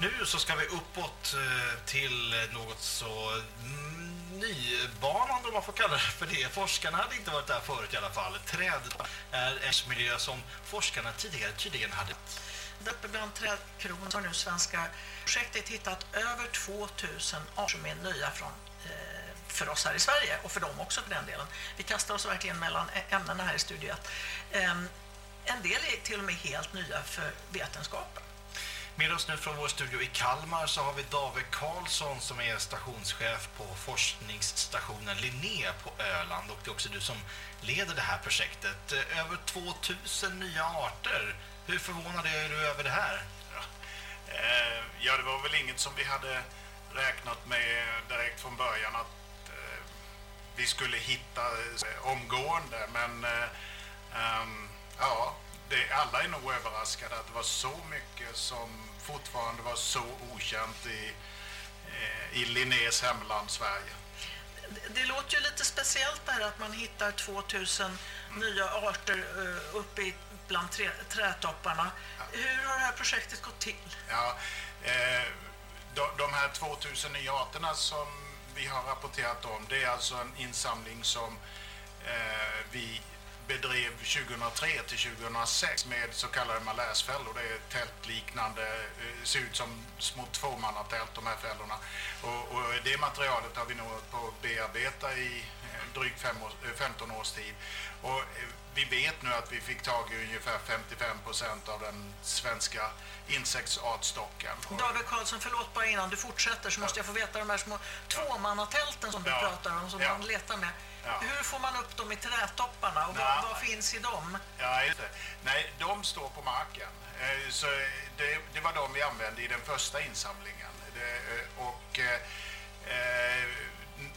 Nu så ska vi uppåt eh, till något så mm, nybanande om man får kalla det för det. Forskarna hade inte varit där förut i alla fall. Träd är en miljö som forskarna tidigare tydligen hade. Uppe bland trädkronor har nu svenska projektet hittat över 2000 arter som är nya från, eh, för oss här i Sverige och för dem också för den delen. Vi kastar oss verkligen mellan ämnena här i studion. Eh, en del är till och med helt nya för vetenskapen. Med oss nu från vår studio i Kalmar så har vi David Karlsson som är stationschef på forskningsstationen Linné på Öland och det är också du som leder det här projektet. Över 2000 nya arter. Hur förvånad är du över det här? Eh, ja, det var väl inget som vi hade räknat med direkt från början att eh, vi skulle hitta eh, omgående. Men ehm, ja, det, alla är nog överraskade att det var så mycket som fortfarande var så okänt i, eh, i Linnés hemland Sverige. Det, det låter ju lite speciellt det här att man hittar 2000 nya arter eh, uppe i, bland trä, trädtopparna. Hur har det här projektet gått till? Ja, eh, de, de här 2000 nya arterna som vi har rapporterat om, det är alltså en insamling som eh, vi bedrev 2003 till 2006 med så kallade malaisfällor. Det är tältliknande, eh, ser ut som små tvåmannatält de här fällorna. Och, och det materialet har vi nu hållit på att bearbeta i eh, drygt fem år, eh, 15 års tid. Och eh, vi vet nu att vi fick tag i ungefär 55 procent av den svenska insektsartstocken. David Karlsson, förlåt bara innan du fortsätter så måste jag få veta de här små tvåmannatälten som du Ja. pratar om, som Ja. man letar med. Ja. Hur får man upp dem i trädtopparna och vad, vad finns i dem? Ja, det. Nej, de står på marken. Eh, Så det, det var de vi använde i den första insamlingen. Det, eh, och eh,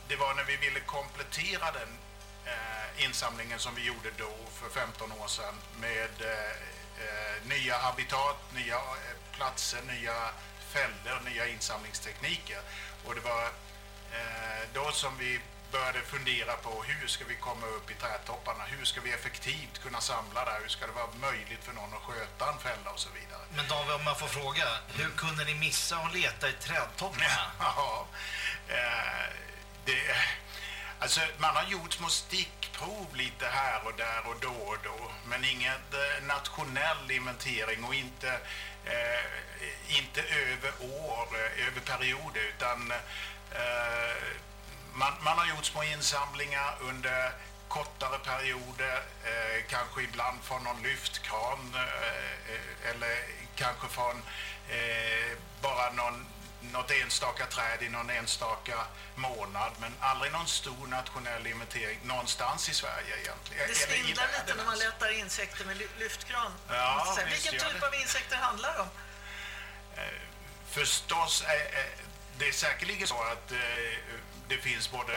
det var när vi ville komplettera den eh, insamlingen som vi gjorde då för 15 år sedan med eh, nya habitat, nya platser, nya fällor, nya insamlingstekniker. Och det var då som vi började fundera på hur ska vi komma upp i trädtopparna? Hur ska vi effektivt kunna samla där? Hur ska det vara möjligt för någon att sköta en fälla och så vidare? Men David, om jag får fråga, hur kunde ni missa att leta i trädtopparna? Ja, eh, det, alltså man har gjort små stickprov lite här och där och då och då, men inget eh, nationell inventering och inte, eh, inte över år, eh, över perioder, utan eh, man, man har gjort små insamlingar under kortare perioder, eh, kanske ibland från någon lyftkran eh, eh, eller kanske från eh, bara någon, något enstaka träd i någon enstaka månad, men aldrig någon stor nationell inventering någonstans i Sverige egentligen. Det svindlar lite när man ens. letar insekter med ly- lyftkran. Ja, Vilken typ av insekter handlar det om? Förstås, är, är, det är säkerligen så att eh, det finns både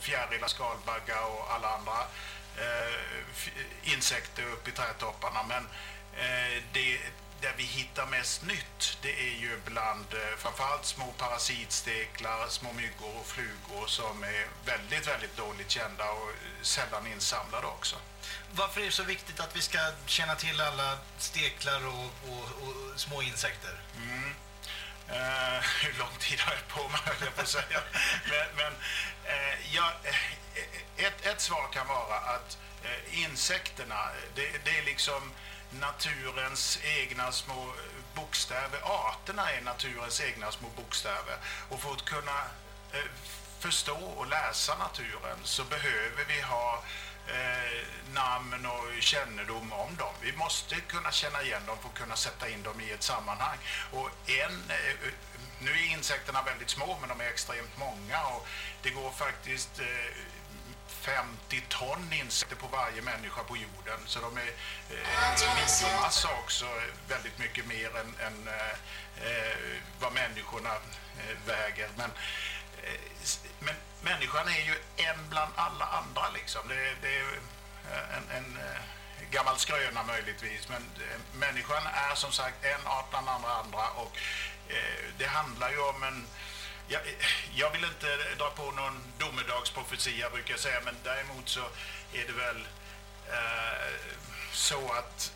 fjärilar, skalbaggar och alla andra eh, insekter uppe i trädtopparna. Men eh, det, där vi hittar mest nytt, det är ju bland eh, framförallt små parasitsteklar, små myggor och flugor som är väldigt, väldigt dåligt kända och sällan insamlade också. Varför är det så viktigt att vi ska känna till alla steklar och, och, och små insekter? Mm. Uh, hur lång tid har jag på mig, höll jag på att säga. Men, men uh, ja, eh, ett, ett svar kan vara att uh, insekterna, det, det är liksom naturens egna små bokstäver. Arterna är naturens egna små bokstäver. Och för att kunna förstå och läsa naturen så behöver vi ha eh, namn och kännedom om dem. Vi måste kunna känna igen dem för att kunna sätta in dem i ett sammanhang. Och en, eh, nu är insekterna väldigt små men de är extremt många och det går faktiskt eh, 50 ton insekter på varje människa på jorden. Så de är eh, mikromassa också väldigt mycket mer än, än eh, eh vad människorna eh, väger. Men, eh, men människan är ju en bland alla andra liksom. Det, det är eh, en, en eh, gammal skröna möjligtvis. Men eh, människan är som sagt en art bland andra andra och eh, det handlar ju om en jag, jag vill inte dra på någon domedagsprofetia brukar jag säga, men däremot så är det väl eh, så att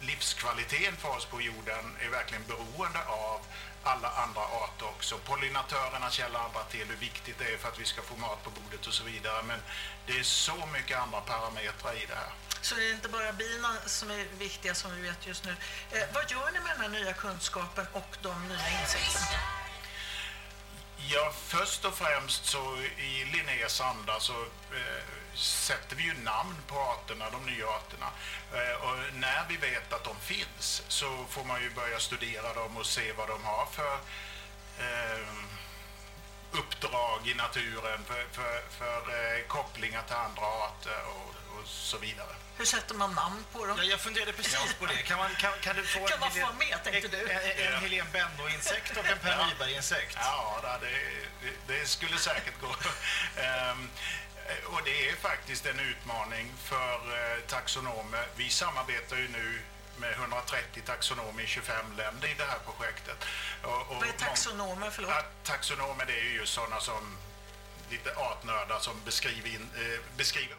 livskvaliteten för oss på jorden är verkligen beroende av alla andra arter också. Pollinatörerna andra till hur viktigt det är för att vi ska få mat på bordet och så vidare. Men det är så mycket andra parametrar i det här. Så det är inte bara bina som är viktiga som vi vet just nu. Eh, vad gör ni med den här nya kunskapen och de nya insekterna? Ja, först och främst så i Linnés anda så eh, sätter vi ju namn på arterna, de nya arterna. Eh, och när vi vet att de finns så får man ju börja studera dem och se vad de har för eh, uppdrag i naturen, för, för, för eh, kopplingar till andra arter och, och så vidare. Hur sätter man namn på dem? Ja, jag funderade precis på det. Kan, man, kan, kan du få Kan man få med, tänkte du? En, en, en Helene Benno-insekt och en Per Nyberg-insekt? Ja, det, det, det skulle säkert gå. Ehm, och det är faktiskt en utmaning för eh, taxonomer. Vi samarbetar ju nu med 130 taxonomer i 25 länder i det här projektet. Och, och Vad är taxonomer, förlåt? Ja, taxonomer det är ju just sådana som lite artnördar som beskriver, in, eh, beskriver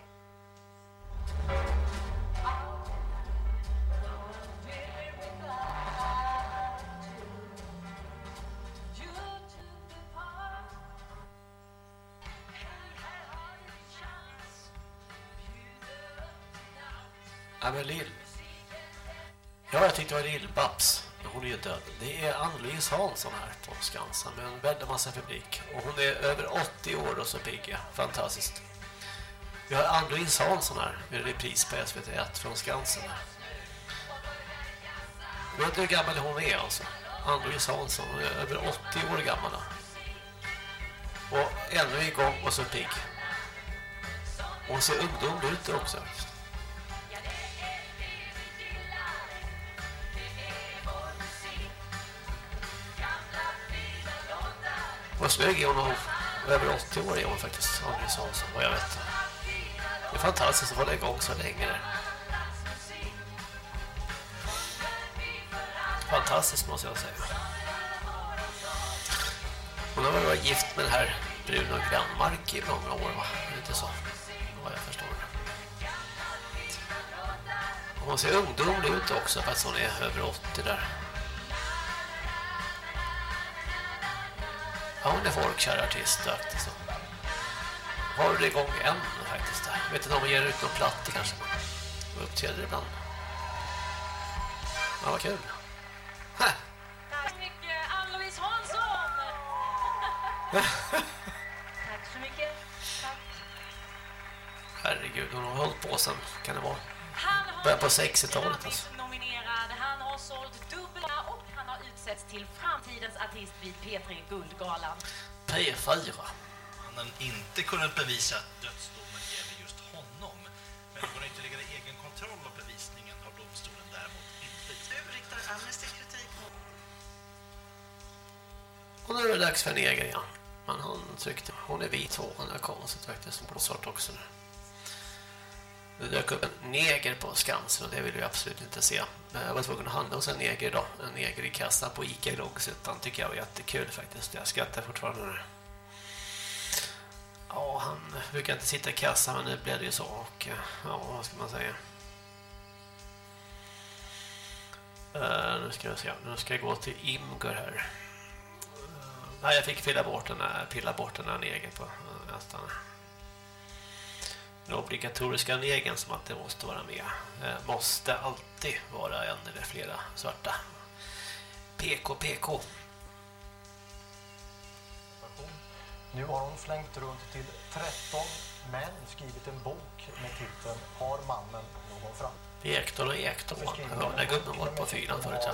Ja, men Lill. Ja, jag tyckte det var Lill-Babs. Men Hon är ju död. Det är Ann-Louise Hansson här på Skansen med en väldigt massa publik. Och hon är över 80 år och så pigg. Fantastiskt. Vi har Ann-Louise Hansson här med repris på SVT1 från Skansen. Här. Jag vet du hur gammal hon är alltså. Ann-Louise Hansson. Hon är över 80 år gammal. Och ännu igång och så pigg. Hon ser ungdomlig ut också Vad snygg är hon och över 80 år är hon faktiskt. Agnes Hansson, vad jag vet. Det är fantastiskt att hålla igång så länge. där. Fantastiskt måste jag säga. Hon har väl varit gift med den här Bruno Grönmark i många år va? Är inte så? Vad jag förstår. Hon ser ungdomlig ut också fast hon är över 80 där. Ja, är folkkär artist faktiskt. Har det igång än faktiskt. Där. Vet inte om hon ger ut någon platta kanske. Och uppträder ibland. Ja, vad kul. Tack så mycket, Ann-Louise Hansson! Tack så mycket. Tack. Herregud, hon har hållit på sen. Kan det vara? Början på 60-talet alltså. han har sålt dubbla och utsetts till framtidens artist vid P3 Guldgalan. P4. Han har inte kunnat bevisa att dödsdomen gäller just honom. Men någon ytterligare egen kontroll av bevisningen har domstolen däremot inte. Nu riktar Amnesty kritik mot... Och nu är det dags för neger igen. Men han tryckte. Hon är vit hår. Hon är konstigt faktiskt. Hon är svart också nu. Det dök upp en neger på Skansen och det vill vi absolut inte se. Eh, jag var tvungen att handla hos en neger idag. En neger i kassan på Ica i Långsuttan tycker jag var jättekul faktiskt. Jag skrattar fortfarande nu. Ja, han brukar inte sitta i kassan men nu blev det ju så. Och eh, ja, vad ska man säga? Uh, nu ska jag se. Nu ska jag gå till Imgur här. Uh, nej, jag fick pilla bort den här, pilla bort den här neger på uh, nästan. Den obligatoriska regeln som att det måste vara med. Eh, måste alltid vara en eller flera svarta. PK, PK. Nu har hon flängt runt till 13 män, skrivit en bok med titeln Har mannen någon framtid? Ekdal och Ekdal. Ja, när gubben var på fyran förut.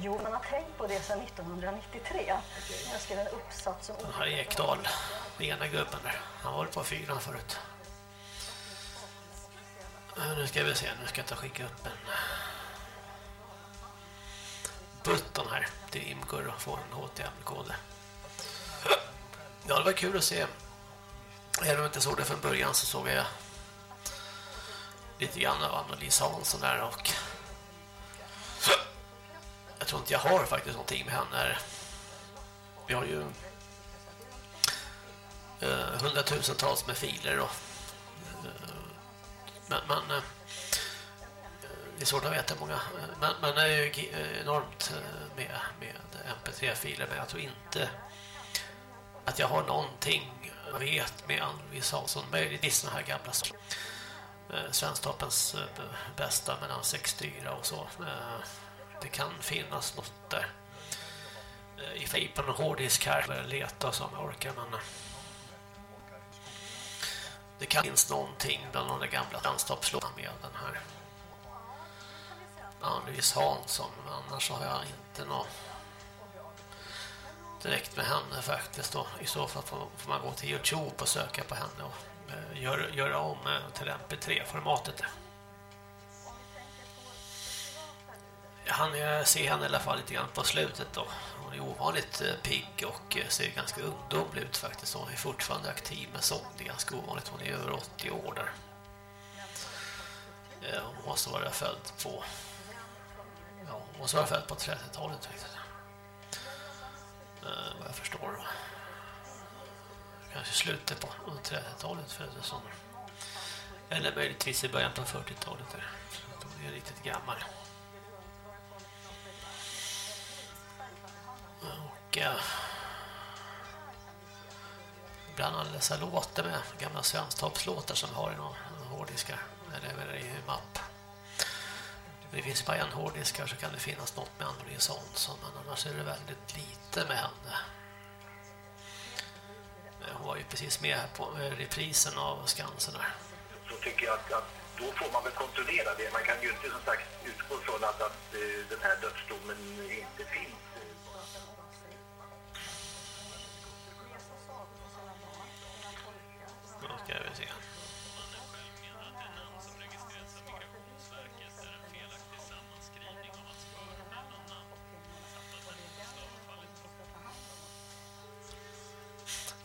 Jo, man har tänkt på det sedan 1993. Jag skrev en uppsats om Den här Ekdal, den ena gubben där. Han var på fyran förut. Eh, Nu ska vi se, nu ska jag ta skicka upp en button här till Imgur och få en HTML-kod. Ja, det var kul att se. Även om jag inte såg det från början så såg jag lite grann av Anna-Lisa Hansson där och jag tror inte jag har faktiskt någonting med henne. Vi har ju eh, hundratusentals med filer och eh, men, men eh, eh, det är svårt att veta hur många men, men det är ju enormt med, med mp3-filer men jag tror inte att jag har någonting vet med Ann-Louise Hansson möjligtvis såna här gamla saker. Eh, Svensktoppens eh, bästa mellan 64 och så. Eh, det kan finnas något där. I fejpen på någon hårddisk här eller leta som jag orkar men det kan finnas någonting bland de där gamla landstoppslåtarna med den här. Ann-Louise Hansson men annars har jag inte något direkt med henne faktiskt då. I så fall får får man gå till Youtube och söka på henne och Eh, gör, göra, om eh, till MP3-formatet. Jag hann se henne i alla fall lite grann på slutet då. Hon är ovanligt eh, pigg och ser ganska ungdomlig ut faktiskt. Hon är fortfarande aktiv med sång. Det är ganska ovanligt. Hon är över 80 år där. Hon måste vara född på... Ja, hon måste vara född på 30-talet faktiskt. Vad jag förstår. Kanske slutet på 30-talet för det som eller möjligtvis i början på 40-talet där. Hon är riktigt gammal. Och eh, bland alla dessa låtar med gamla svensktoppslåtar som vi har i några hårddiskar eller, i mapp. Det finns bara en hårddisk så kan det finnas något med Ann-Louise men annars är det väldigt lite med henne. Eh, Hon var ju precis med här på eh, reprisen av Skansen här. så tycker jag att, att då får man väl kontrollera det. Man kan ju inte som sagt utgå från att, att eh, den här dödsdomen inte finns. Då ska vi se.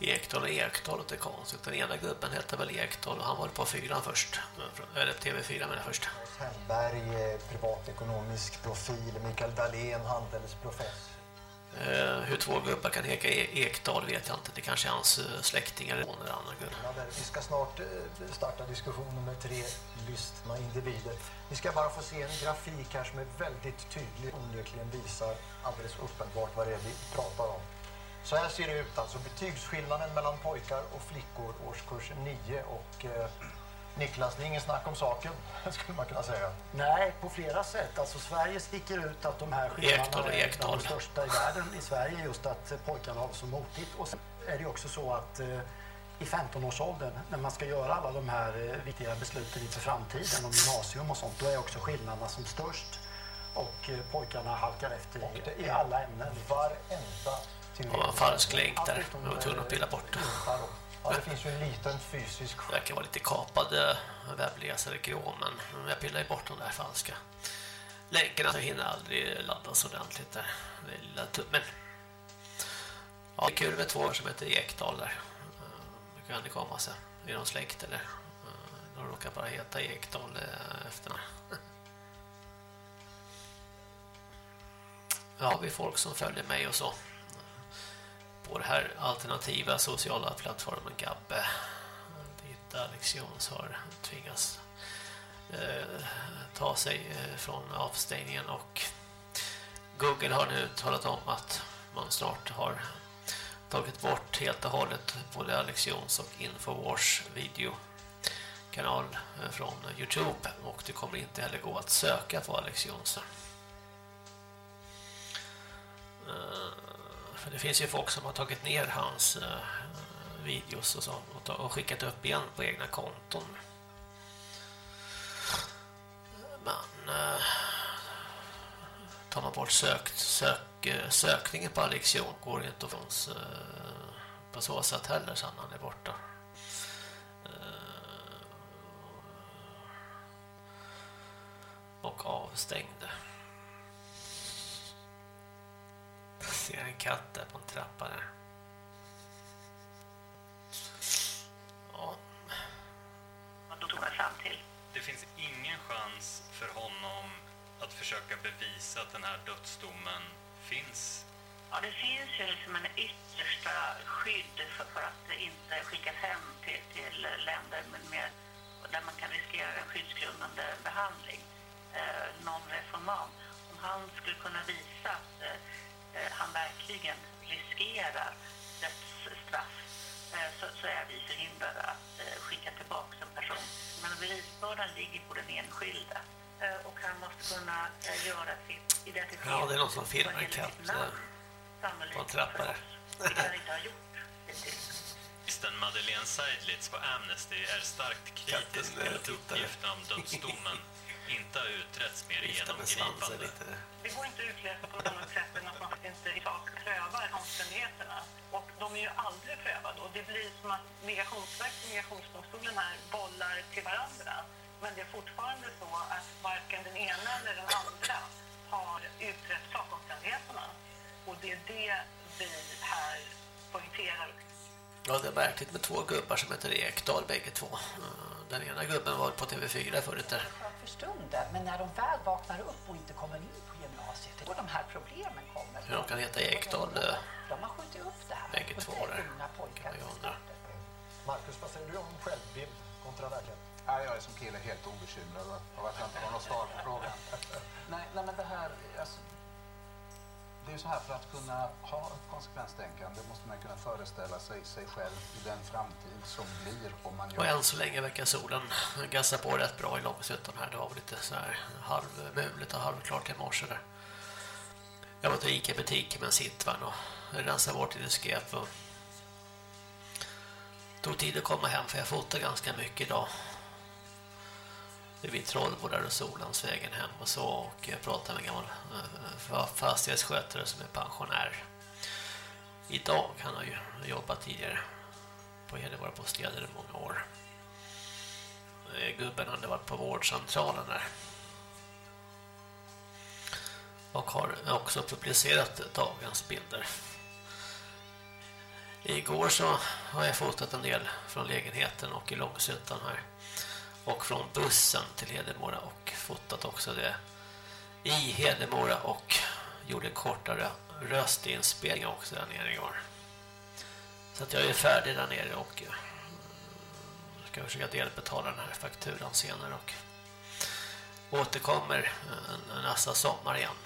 Ekdal och Ekdal, det är konstigt. Den ena gubben hette väl Ekdal och han var på fyran först. Eller TV4 men först. Hellberg, privatekonomisk profil, Mikael Dahlén, handelsprofessor. Eh, hur två gubbar kan heta E- Ekdal vet jag inte. Det kanske är hans eh, släktingar eller någon annan gubbe. Vi ska snart eh, starta diskussionen med tre lystna individer. Vi ska bara få se en grafik här som är väldigt tydlig onekligen visar alldeles uppenbart vad det är vi pratar om. Så här ser det ut alltså. Betygsskillnaden mellan pojkar och flickor årskurs 9 och eh, Niklas, det är ingen snack om saken, skulle man kunna säga. Nej, på flera sätt. Alltså Sverige sticker ut att de här skillnaderna är bland de största i världen i Sverige just att pojkarna har så motigt. Och sen är det också så att eh, i 15-årsåldern när man ska göra alla de här eh, viktiga besluten inför framtiden om gymnasium och sånt, då är också skillnaderna som störst. Och eh, pojkarna halkar efter i, i alla ämnen. Varenda Det var en falsk länk där. Jag var tvungen att pilla bort. Ja, det finns ju en liten fysisk... Det verkar vara lite kapade webbläsare grå, men jag pillar bort de där falska länkarna så hinner aldrig laddas ordentligt där. Det är lilla tummen. Ja, det är kul med två som heter Ekdal där. Eh, Hur kan det komma sig? Är de släkt eller? Eh, De råkar bara heta Ekdal eh, efter Ja, vi folk som följer mig och så på det här alternativa sociala plattformen Gabbe dit Alex Jones har tvingats eh, ta sig eh, från avstängningen och Google har nu talat om att man snart har tagit bort helt och hållet både Alex Jones och Infowars videokanal eh, från Youtube och det kommer inte heller gå att söka på Alex Jones. Eh, det finns ju folk som har tagit ner hans eh, videos och, så, och, och skickat upp igen på egna konton. Men eh, tar man bort sök, sök, sökningen på Alex Jon går det inte att finnas eh, på så sätt heller sen han är borta. Eh, och avstängde. Ser en katt där på en trappa där. Ja. Vad då tog jag fram till? Det finns ingen chans för honom att försöka bevisa att den här dödsdomen finns. Ja, det finns ju liksom en yttersta skydd för, för att inte skickas hem till, till länder med, med, där man kan riskera en skyddsgrundande behandling. Eh, någon reformant. Om han skulle kunna visa att eh, han verkligen riskerar dödsstraff eh, så, så är vi förhindrade att eh, skicka tillbaka en person. Men bevisbördan ligger på den enskilda eh, och han måste kunna göra sitt identitet. Ja, det är någon som filmar en katt på en trappa där. Han inte har gjort Journalisten Madeleine Seidlitz på Amnesty är starkt kritisk till att uppgifterna om dödsdomen inte har utretts mer genomgripande. Det går inte att utläsa på samma sätt än att man inte i sak prövar omständigheterna. Och de är ju aldrig prövade. Och det blir som att Migrationsverket och Migrationsdomstolen här bollar till varandra. Men det är fortfarande så att varken den ena eller den andra har utrett sakomständigheterna. Och det är det vi här poängterar. Ja, det är märkligt med två gubbar som heter Ekdal, bägge två. Den ena gubben var på TV4 förut där. För stunden, men när de väl vaknar upp och inte kommer in på gymnasiet, då de här problemen kommer. Ja, de kan heta Ekdal. De har skjutit upp det här. Bägge två där. Marcus, vad säger du om självbild kontra verklighet? Ja, jag är som kille helt obekymrad av att jag inte har något svar på frågan. nej, nej, men det här... Alltså, det är ju så här, för att kunna ha ett konsekvenstänkande måste man kunna föreställa sig sig själv i den framtid som blir om man gör... Och än så länge verkar solen gassa på rätt bra i Långshyttan. här. Det var lite så här halvmuligt och halvklart i morse där. Jag var till Ica-butik med en sittvagn och rensade bort lite skräp och tog tid att komma hem för jag fotade ganska mycket idag. Det är vid Trollboda och Solhamnsvägen hem och så och jag pratade med en gammal eh, fastighetsskötare som är pensionär idag. Han har ju jobbat tidigare på Hedevara städer i många år. Eh, gubben hade varit på vårdcentralen där. Och har också publicerat dagens bilder. Igår så har jag fotat en del från lägenheten och i Långsuttan här och från bussen till Hedemora och fotat också det i Hedemora och gjorde en kortare röstinspelning också där nere igår. Så att jag är färdig där nere och eh, ska försöka delbetala den här fakturan senare och återkommer eh, nästa sommar igen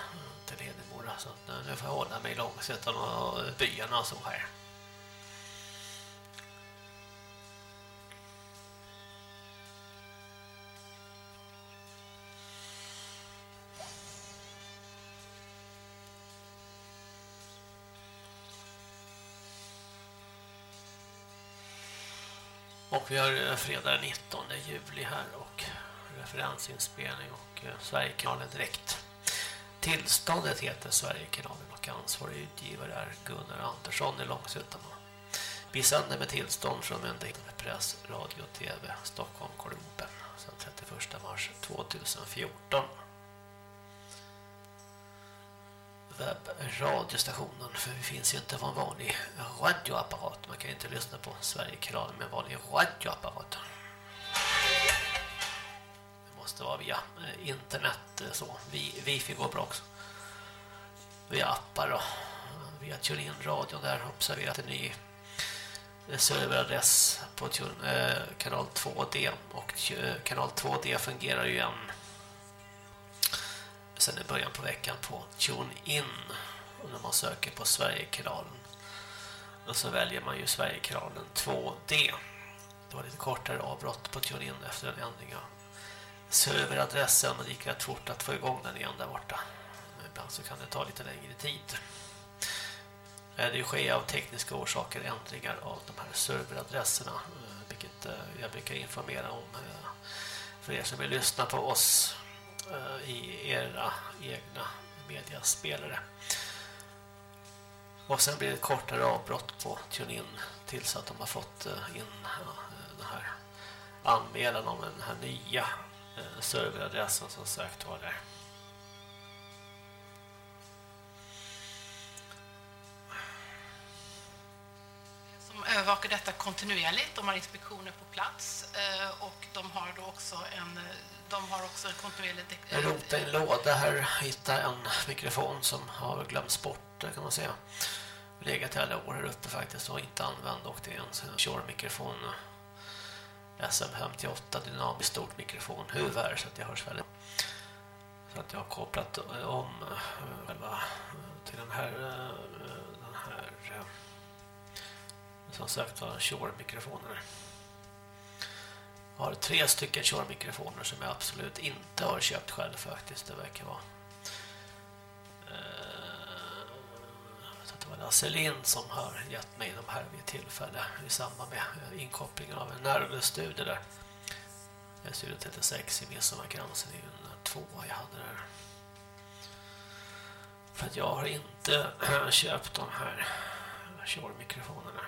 till Hedemora så att eh, nu får jag hålla mig långsamt och byarna och så här. Och vi har eh, fredag den 19 juli här och referensinspelning och eh, Sverigekanalen direkt. Tillståndet heter Sverigekanalen och ansvarig utgivare är Gunnar Andersson i Långsuttan. Vi sänder med tillstånd från Myndigheten för press, radio och tv Stockholm-Kolumpen sedan 31 mars 2014 webbradiostationen för vi finns ju inte på en vanlig radioapparat. Man kan inte lyssna på Sverigekanalen med en vanlig radioapparat. Det måste vara via eh, internet eh, så. Vi, wifi går bra också. Via appar och eh, via TuneIn radion där observerat en ny serveradress på kanal 2D och kanal 2D fungerar ju än sen i början på veckan på TuneIn och när man söker på Sverigekanalen och så väljer man ju Sverigekanalen 2D det var lite kortare avbrott på TuneIn efter en ändring av serveradressen och det gick rätt fort att få igång den igen där borta. Ibland så kan det ta lite längre tid. Det sker av tekniska orsaker ändringar av de här serveradresserna eh, vilket eh, jag brukar informera om eh, för er som vill lyssna på oss. Eh, i era egna mediaspelare. Och sen blir det ett kortare avbrott på TuneIn tills att de har fått eh, in eh, den här anmälan om den här nya serveradressen som sökt var där. De övervakar detta kontinuerligt. De har inspektioner på plats eh, och de har då också en, de har också en kontinuerlig... Jag rotade i en låda här hittar en mikrofon som har glömts bort eh, kan man säga. Legat i alla år här uppe faktiskt och inte använd och det är en Shure-mikrofon SM58 dynamiskt stort mikrofonhuvud så att jag hörs väldigt så att jag har kopplat om eh, själva till den här som sagt var Shure-mikrofoner. Jag har tre stycken Shure-mikrofoner som jag absolut inte har köpt själv faktiskt. Det verkar vara. Eh, det var Lasse Lind som har gett mig de här vid tillfälle i samband med eh, inkopplingen av en nervstudie där. Studio 36 i Midsommarkransen är en tvåa jag hade där. För att jag har inte eh, köpt de här Shure-mikrofonerna.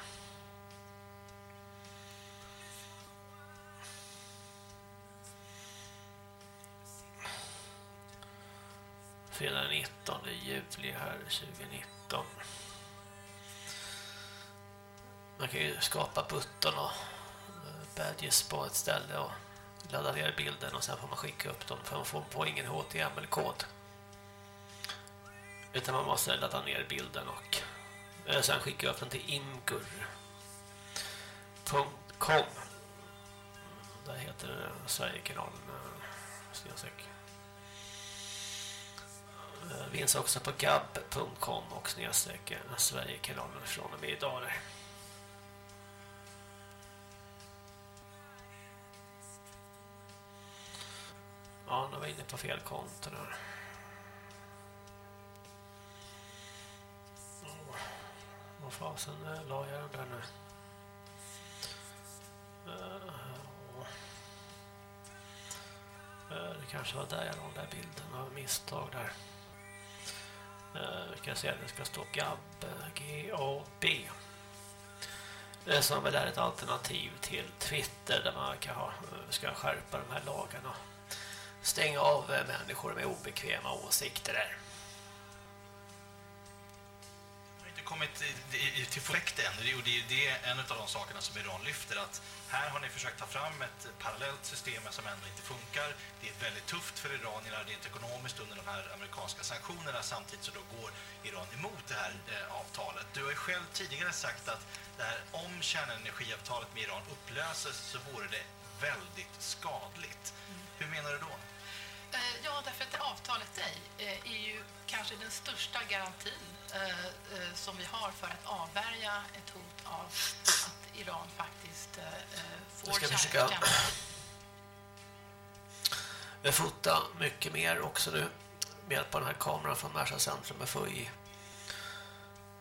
Fredag den 19 juli här 2019. Man kan ju skapa button och eh, badges på ett ställe och ladda ner bilden och sen får man skicka upp dem för man får på ingen HTML-kod. Utan man måste ladda ner bilden och eh, sen skicka upp den till imgur.com Där heter det eh, Sverigekanalen eh, Finns också på gab.com och snedstreck Sverigekanalen från och med idag där. Ja, nu var jag inne på fel konto där. Åh, Vad fasen eh, la jag den där nu? Eh, eh, det kanske var där jag la den där bilden av misstag där. Eh, vi kan se att det ska stå GAB, G-A-B. Eh, Som väl är ett alternativ till Twitter där man kan ha, eh, ska skärpa de här lagarna. Stänga av människor med obekväma åsikter där. Kommit till fläkt än. Det- Och det är en av de sakerna som Iran lyfter. Att här har ni försökt ta fram ett parallellt system som ändå inte funkar. Det är väldigt tufft för iranierna rent ekonomiskt under de här amerikanska sanktionerna. Samtidigt så då går Iran emot det här eh, avtalet. Du har ju själv tidigare sagt att här, om kärnenergiavtalet med Iran upplöses så vore det väldigt skadligt. Hur menar du då? Eh, Ja, därför att det avtalet eh, är ju kanske den största garantin som vi har för att avvärja ett hot av att Iran faktiskt eh, eh, får Jag ska försöka. Jag fotar mycket mer också nu med hjälp av den här kameran från Mersa Centrum FOI.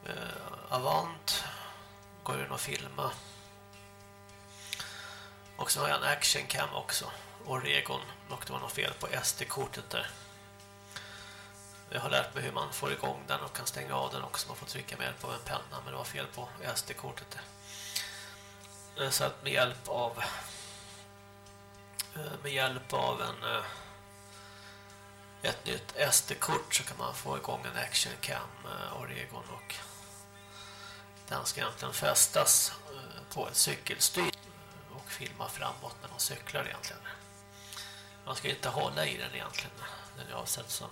Eh, Avant går in och filma. Och så har jag en actioncam också. Oregon. Och det var något fel på SD-kortet där. Jag har lärt mig hur man får igång den och kan stänga av den också. Man får trycka med hjälp av en penna men det var fel på SD-kortet eh, Så att med hjälp av eh, med hjälp av en eh, ett nytt SD-kort så kan man få igång en action cam Oregon och den ska egentligen fästas på ett cykelstyr och filma framåt när man cyklar egentligen. Man ska inte hålla i den egentligen. Den är avsedd som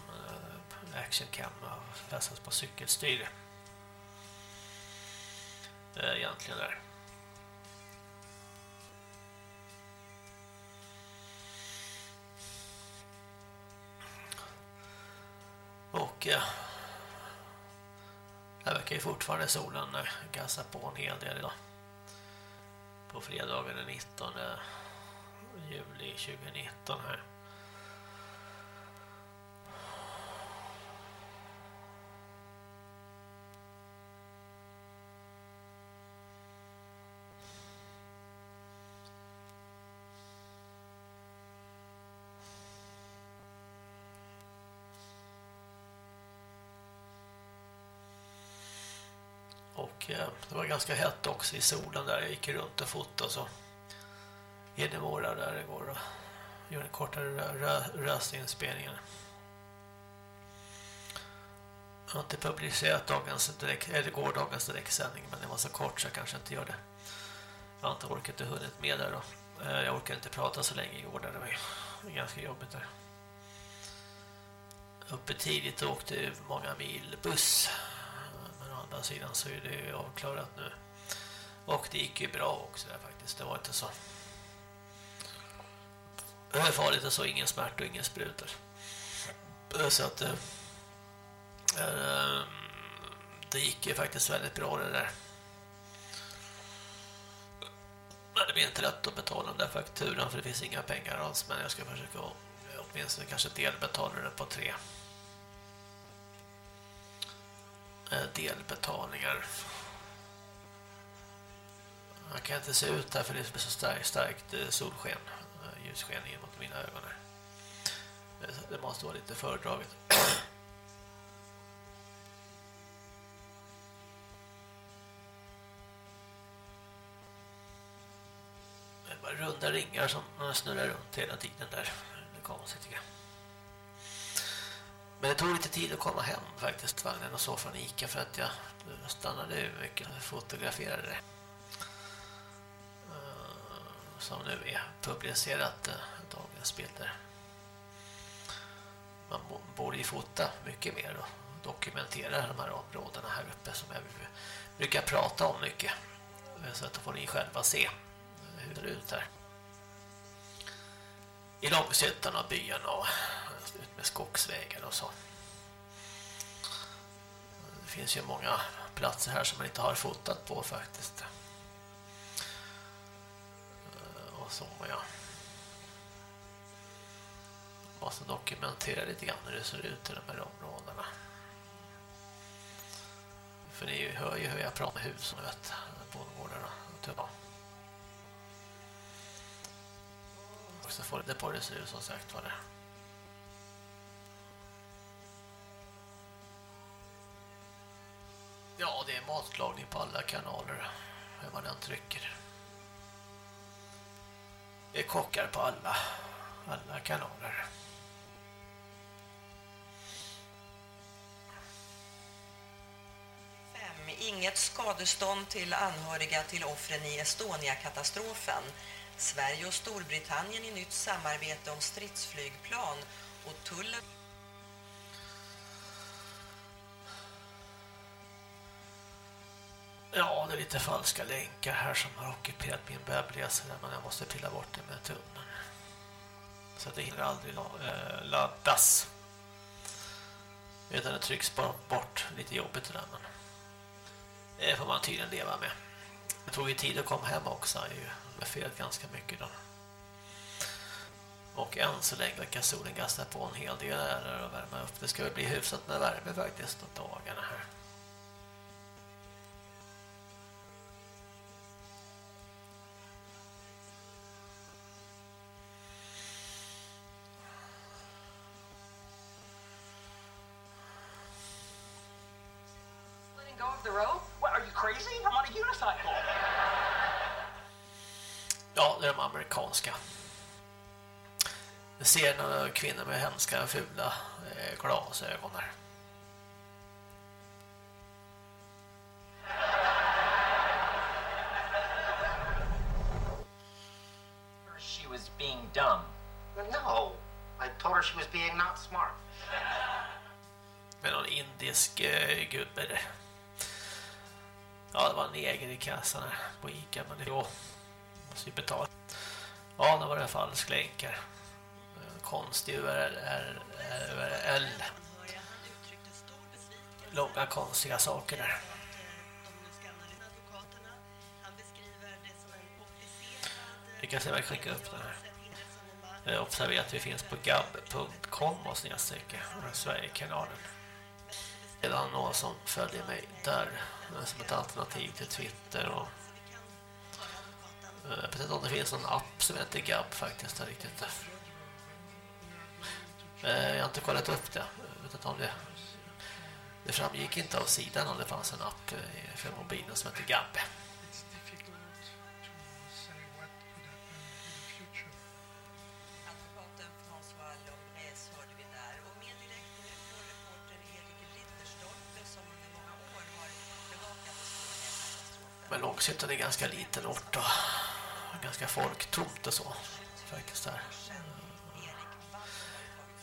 actionkamera action cam och fästas på cykelstyr. är Egentligen där. Och ja, här verkar ju fortfarande solen eh, gassa på en hel del idag. På fredagen den 19 juli 2019 här. Och eh, det var ganska hett också i solen där. Jag gick runt och fotade så. Hedemora där igår och gjorde en kortare rö röstinspelningen. Jag har inte publicerat dagens direkt, eller gårdagens direktsändning men det var så kort så jag kanske inte gör det. Jag har inte orkat och hunnit med där då. Eh, jag orkade inte prata så länge igår där. Det var ganska jobbigt där. Uppe tidigt och åkte många mil buss. Andra sidan så är det avklarat nu. Och det gick ju bra också där faktiskt. Det var inte så farligt och så. Ingen smärta och ingen sprutor. Så att eh, eh, det gick ju faktiskt väldigt bra det där. Men det blir inte lätt att betala den där fakturan för det finns inga pengar alls. Men jag ska försöka åtminstone kanske delbetala den på tre eh, Eh, delbetalningar. Man kan inte se ut här för det är så starkt, starkt solsken, eh, ljussken in mot mina ögon här. Det måste vara lite föredraget. Det bara runda ringar som snurrar runt hela tiden där. Det är konstigt tycker jag. Men det tog lite tid att komma hem faktiskt, vagnen och så från Ica för att jag stannade mycket och fotograferade det. Eh, som nu är publicerat eh, dagens bilder. Man borde ju fota mycket mer och dokumentera de här områdena här uppe som jag brukar prata om mycket. Så att då får ni själva se hur det ser ut här. I Långshyttan och byarna och med skogsvägar och så. Det finns ju många platser här som man inte har fotat på faktiskt. Eh, och så, ja. Måste dokumentera lite grann hur det ser ut i de här områdena. För ni hör ju hur jag pratar med husen, vet, bondgårdarna och typ får få det på det ser ut som sagt var det. Matlagning på alla kanaler hur man än trycker. Det är kockar på alla alla kanaler. Inget skadestånd till anhöriga till offren i Estonia-katastrofen. Sverige och Storbritannien i nytt samarbete om stridsflygplan och tullen Ja, det är lite falska länkar här som har ockuperat min webbläsare men jag måste pilla bort det med tummen. Så att det hinner aldrig eh, laddas. Utan det trycks bara bort. Lite jobbigt det där men det får man tydligen leva med. Det tog ju tid att komma hem också. Jag har felat ganska mycket då. Och än så länge verkar solen gasta på en hel del här och värma upp. Det ska väl bli hyfsat med värme faktiskt de dagarna här. Amerikanska. Jag ser några kvinnor med hemska fula eh, glasögon här. She was being dumb. No, I told her she was being not smart. Med någon indisk eh, gubbe där. Ja, det var en neger i kassan här på Ica, men det var måste ju betala var det var det falsk här. Eh, konstig URL. URL. Långa konstiga saker där. Vi kan se vad jag skickar upp den här. Observera att vi finns på gab.com och snedsträcka Sverigekanalen. Redan någon som följer mig där som ett alternativ till Twitter och jag vet inte om det finns någon app som heter Gab faktiskt där riktigt. Eh, jag har inte kollat upp det. Jag vet inte om det Det framgick inte av sidan om det fanns en app eh, för mobilen som heter GAB. Men Långshyttan är ganska liten ort då ganska folktomt och så faktiskt där.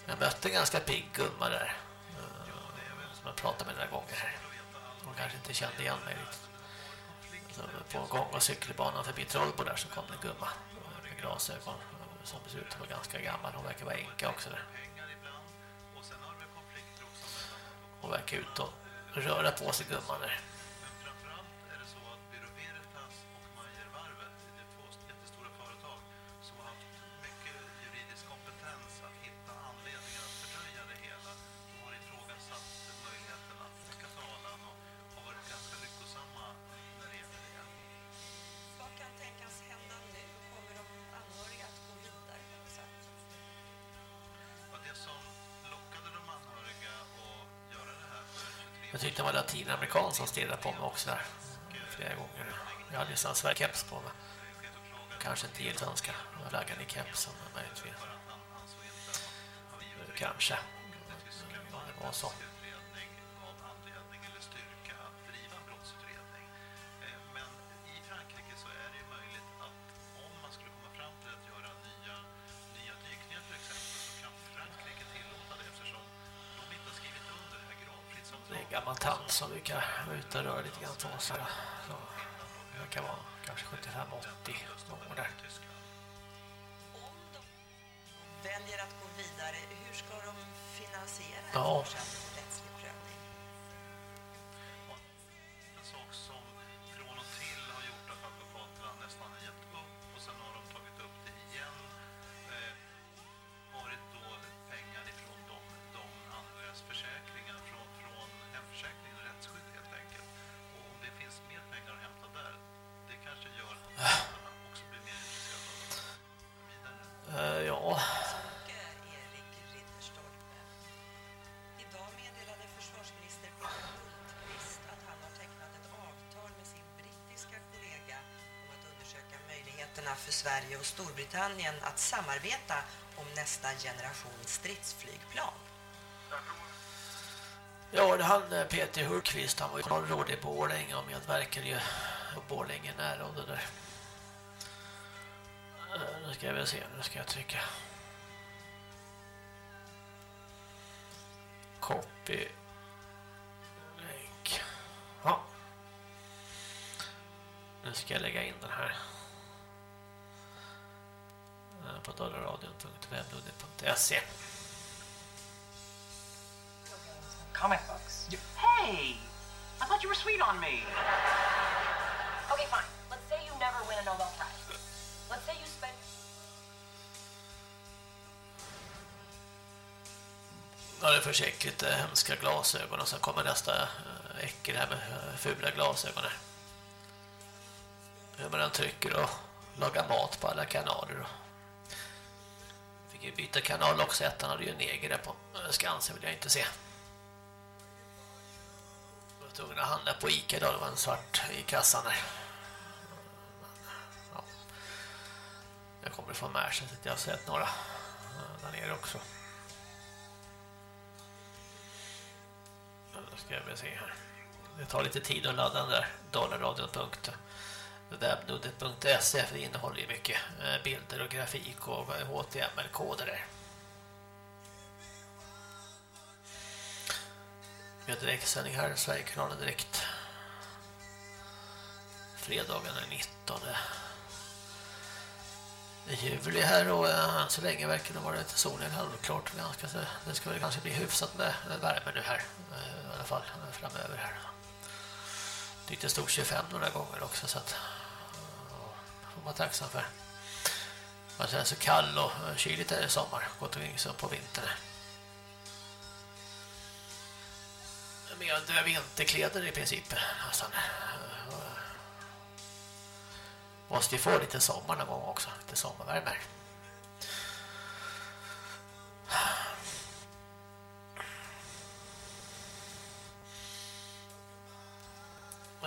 Jag mötte en ganska pigg gumma där eh, som jag pratade med några gånger här. Hon kanske inte kände igen mig riktigt. Så på gång- och cykelbanan förbi Trollbo där så kom det en gumma eh, med glasögon eh, som ser ut att vara ganska gammal. Hon verkar vara enka också där. Hon verkar ut och röra på sig gumman där. Jag tyckte det var latinamerikan som stirrade på mig också där flera gånger. Jag hade ju sån Sverige-keps på mig. Kanske inte gillt svenska. Flaggan i kepsen möjligtvis. Kanske. Det var så. Brukar vara ute och röra lite grann på sig. Så jag kan vara kanske 75-80 år där. För Sverige och Storbritannien att samarbeta om nästa generation stridsflygplan. Ja, det han eh, Peter Hultqvist, han var ju kommunalråd i Borlänge och medverkade ju på Borlänge närråd där. Eh, nu ska jag väl se, nu ska jag trycka. Copy. dollarradion.webnode.se. Comic books. Hey! I thought you were sweet on me. Okay, fine. Let's say you never win a Nobel Prize. Let's say you spend Ja, det är försäkligt eh, hemska glasögon och sen kommer nästa äckel här med fula glasögon. Hur man trycker och lagar mat på alla kanaler. och ju byta kanal också, ettan hade ju en neger där på eh, Skansen vill jag inte se. Jag var tvungen att handla på Ica idag, det var en svart i kassan där. Ja. Jag kommer från Märsen så jag har sett några eh, där nere också. Då ska jag väl se här. Det tar lite tid att ladda den där dollarradion.webnode.se för det innehåller ju mycket eh, bilder och grafik och eh, HTML-koder där. Vi har direktsändning här, Sverigekanalen direkt. Fredagen den 19 juli här och än så länge verkar det vara lite soligt halvklart ganska det ska väl kanske bli hyfsat med värme nu här i alla fall framöver här. Tyckte det stod 25 några gånger också så att får man tacksam för. Man känner sig kall och kyligt är i sommar, gått omkring så på vintern. Med vinterkläder i princip nästan. Måste ju få lite sommar någon gång också, lite sommarvärme. här.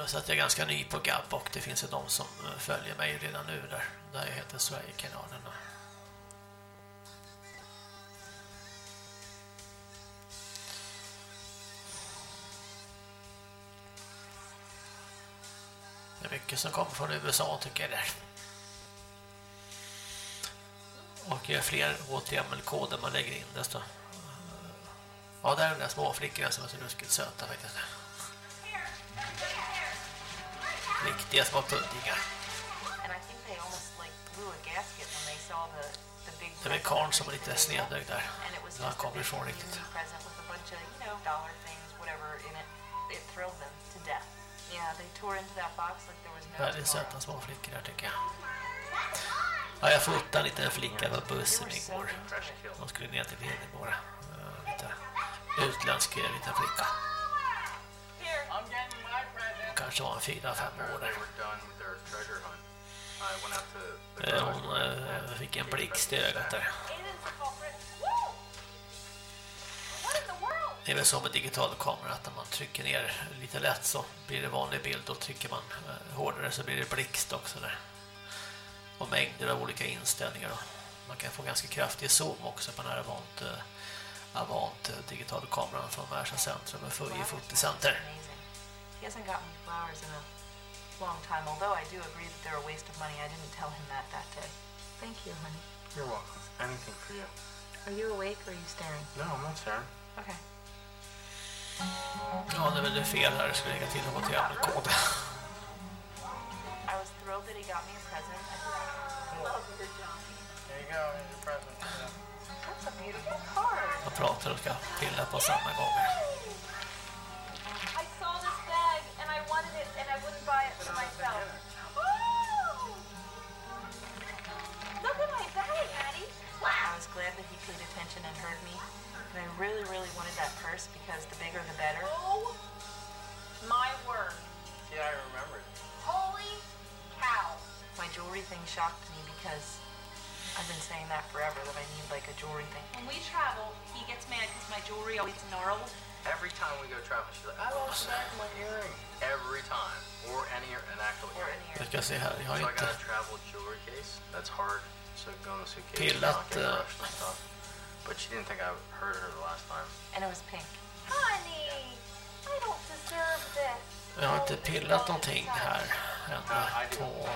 Så att jag är ganska ny på Gab och det finns ju de som eh, följer mig redan nu där. Där jag heter Sverigekanalen. Det är mycket som kommer från USA tycker jag där. Och ju fler HTML-koder man lägger in desto... Eh, ja, där är de där små flickorna som är så ruskigt söta faktiskt. Riktiga små puddingar. Det väl Karn som är lite snedögd där. Där han kommer ifrån riktigt. Väldigt söta små flickor där tycker jag. Ja, jag fotade en liten flicka på bussen igår. De skulle ner till Hedemora. Lite utländsk liten flicka. Hon kanske var en fyra, fem år där. Eh, hon äh, fick en blixt i ögat där. Det är väl så med digital kamera att när man trycker ner lite lätt så blir det vanlig bild och trycker man hårdare så blir det blixt också där. Och mängder av olika inställningar. Då. Man kan få ganska kraftig zoom också på den här Avant, Avant digital kameran från Märsa centrum och Fuji Fotocenter. He hasn't gotten me flowers in a long time, although I do agree that they're a waste of money. I didn't tell him that that day. Thank you, honey. You're welcome. Anything for you. Are you awake or are you staring? No, I'm not staring. Okay. Ja, det är väl fel här. Jag ska lägga till något jävla kod. I was thrilled that he got me a present. I love you, Johnny. There you go. Here's your present. That's a beautiful card. Jag pratar och ska pilla på samma gång. Really, really wanted that purse because the bigger the better. Oh, my word. Yeah, I remembered. Holy cow. My jewelry thing shocked me because I've been saying that forever, that I need like a jewelry thing. When we travel, he gets mad because my jewelry always gnarled. Every time we go traveling, she's like, I lost the back of my earring. Every time. Or any an actual earring. Jag ska se här, jag har so I got a travel jewelry case. That's hard. So go in the suitcase. Pillat, not get But she didn't think I heard her the last time. And it was pink. Honey, I don't deserve this. Jag har inte pillat någonting här I ännu på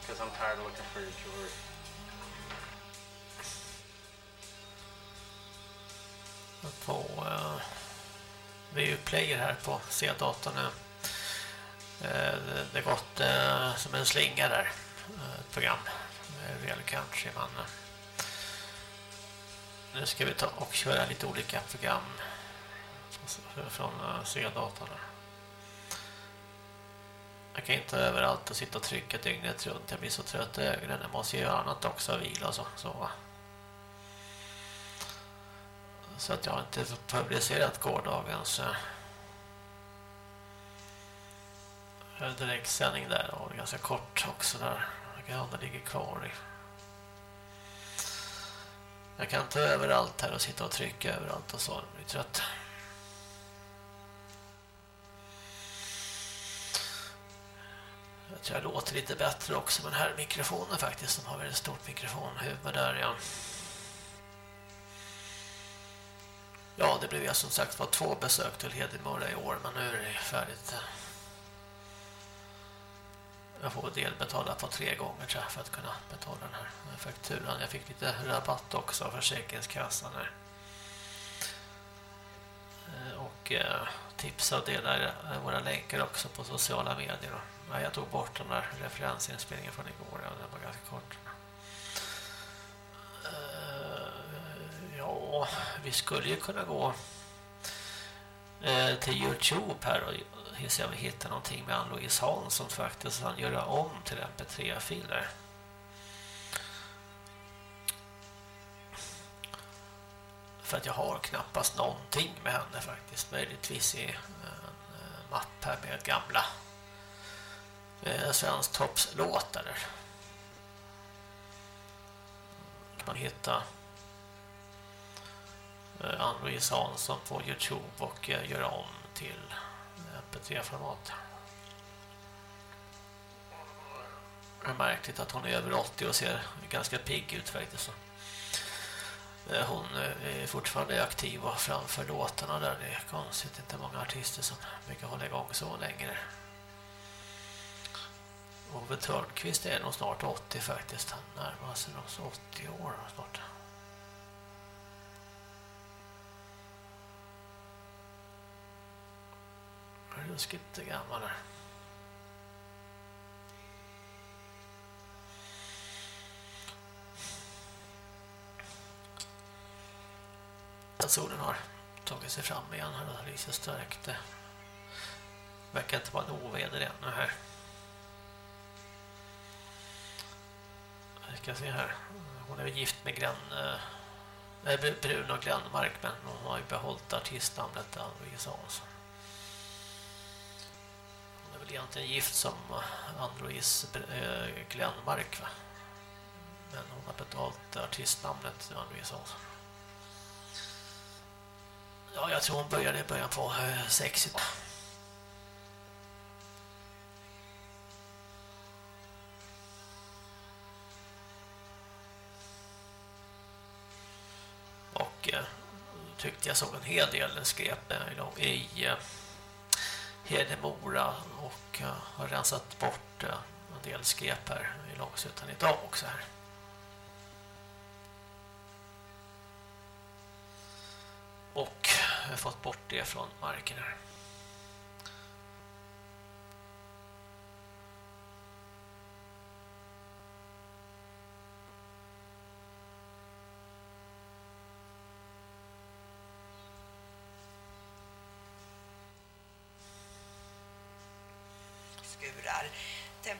Because I'm tired of looking for your jewelry. på uh, VU-player här på C-datorn nu. Eh, det, det gått eh, som en slinga där. eh, Ett program. Uh, Real Country. Eh, nu ska vi ta och köra lite olika program från eh, C-datorn. Jag kan inte överallt och sitta och trycka dygnet runt. Jag blir så trött i ögonen. Jag måste göra annat också. Vila och så. så. Så att jag har inte publicerat gårdagens eh, direktsändning där. Och ganska kort också där. Jag kan det ligger kvar i. Jag kan inte överallt här och sitta och trycka överallt och så. Jag blir trött. Jag tror jag låter lite bättre också med den här mikrofonen faktiskt. De har väldigt stort mikrofonhuvud där ja. Ja, det blev jag som sagt var två besök till Hedemora i år, men nu är det färdigt. Jag får delbetala på tre gånger tror jag, för att kunna betala den här fakturan. Jag fick lite rabatt också av Försäkringskassan. Här. Eh, och eh, tipsa och dela eh, våra länkar också på sociala medier. Ja, jag tog bort den där referensinspelningen från igår. Ja, den var ganska kort. Eh, ja, vi skulle ju kunna gå till Youtube här och se om vi hittar någonting med Ann-Louise Hansson faktiskt. Han göra om till mp3-filer. För att jag har knappast någonting med henne faktiskt. Möjligtvis i eh, en eh, mapp här med gamla Svensktoppslåtar. svensk toppslåtar. Kan man hitta Ann-Louise Hansson på Youtube och göra om till MP3-format. Det är märkligt att hon är över 80 och ser ganska pigg ut faktiskt. Eh, hon eh, är fortfarande aktiv och framför låtarna där. Det är konstigt, inte många artister som brukar hålla igång så längre. Ove Törnqvist är nog snart 80 faktiskt. Han närmar sig nog 80 år snart. Ruskigt gammal här. Solen har tagit sig fram igen här och lyser starkt. Det verkar inte vara något oväder ännu här. Vi ska se här. Hon är gift med Glenn nej, eh, Bruno Glenmark men hon har ju behållit artistnamnet Ann-Louise Hansson. Egentligen gift som Ann-Louise eh, Glenmark va? Men hon har betalt artistnamnet Ann-Louise Hansson. Ja, jag tror hon började i början på eh, 60 Och eh, tyckte jag såg en hel del skräp i i eh, Hedemora och eh, har rensat bort eh, en del skräp här i Långsuttan idag också här. Och har fått bort det från marken här.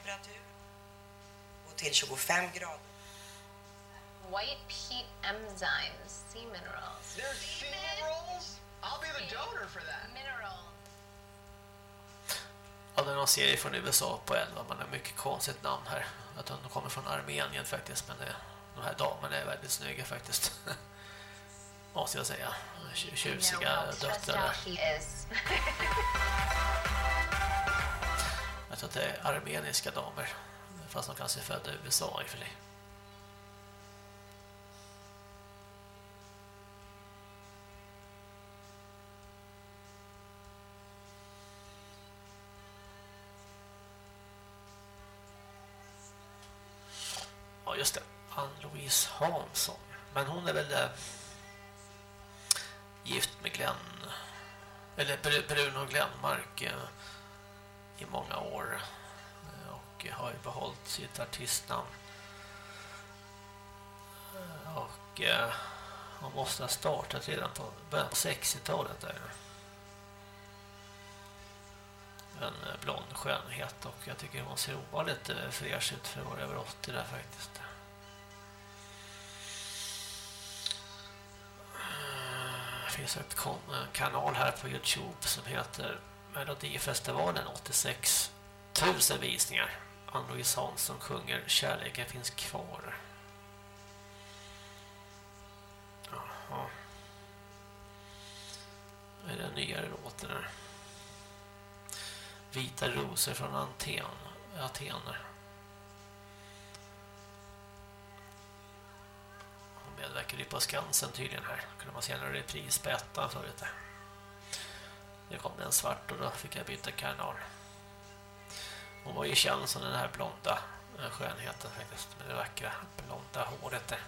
Temperatur och till 25 grader. White peat enzymes, sea minerals. There's sea minerals? I'll be the donor for that. Mineral. Ja, det är någon serie från USA på 11. Man har mycket konstigt namn här. Jag tror de kommer från Armenien faktiskt. Men det, de här damerna är väldigt snygga faktiskt. Måste jag säga. Tjusiga döttrar Jag tror att det är armeniska damer. Fast de kanske är födda i USA i för sig. Ja, just det. Ann-Louise Hansson. Men hon är väl äh, gift med Glenn eller Bruno Glenmark äh, i många år eh, och har ju behållit sitt artistnamn. Eh, och eh, hon måste ha startat redan på början på 60-talet där. En blond skönhet och jag tycker hon ser ovanligt fräsch ut för att vara över 80 där faktiskt. Det finns ett kanal här på Youtube som heter Melodifestivalen 86 000 visningar. Ann-Louise Hansson sjunger Kärleken finns kvar. Jaha. Är det nyare låten här? Vita rosor från Aten, Atener. Hon medverkade på Skansen tydligen här. Kunde man se en repris på ettan förut. Nu kom det en svart och då fick jag byta kanal. Hon var ju känd som den här blonda eh, skönheten faktiskt. Med det vackra blonda håret där.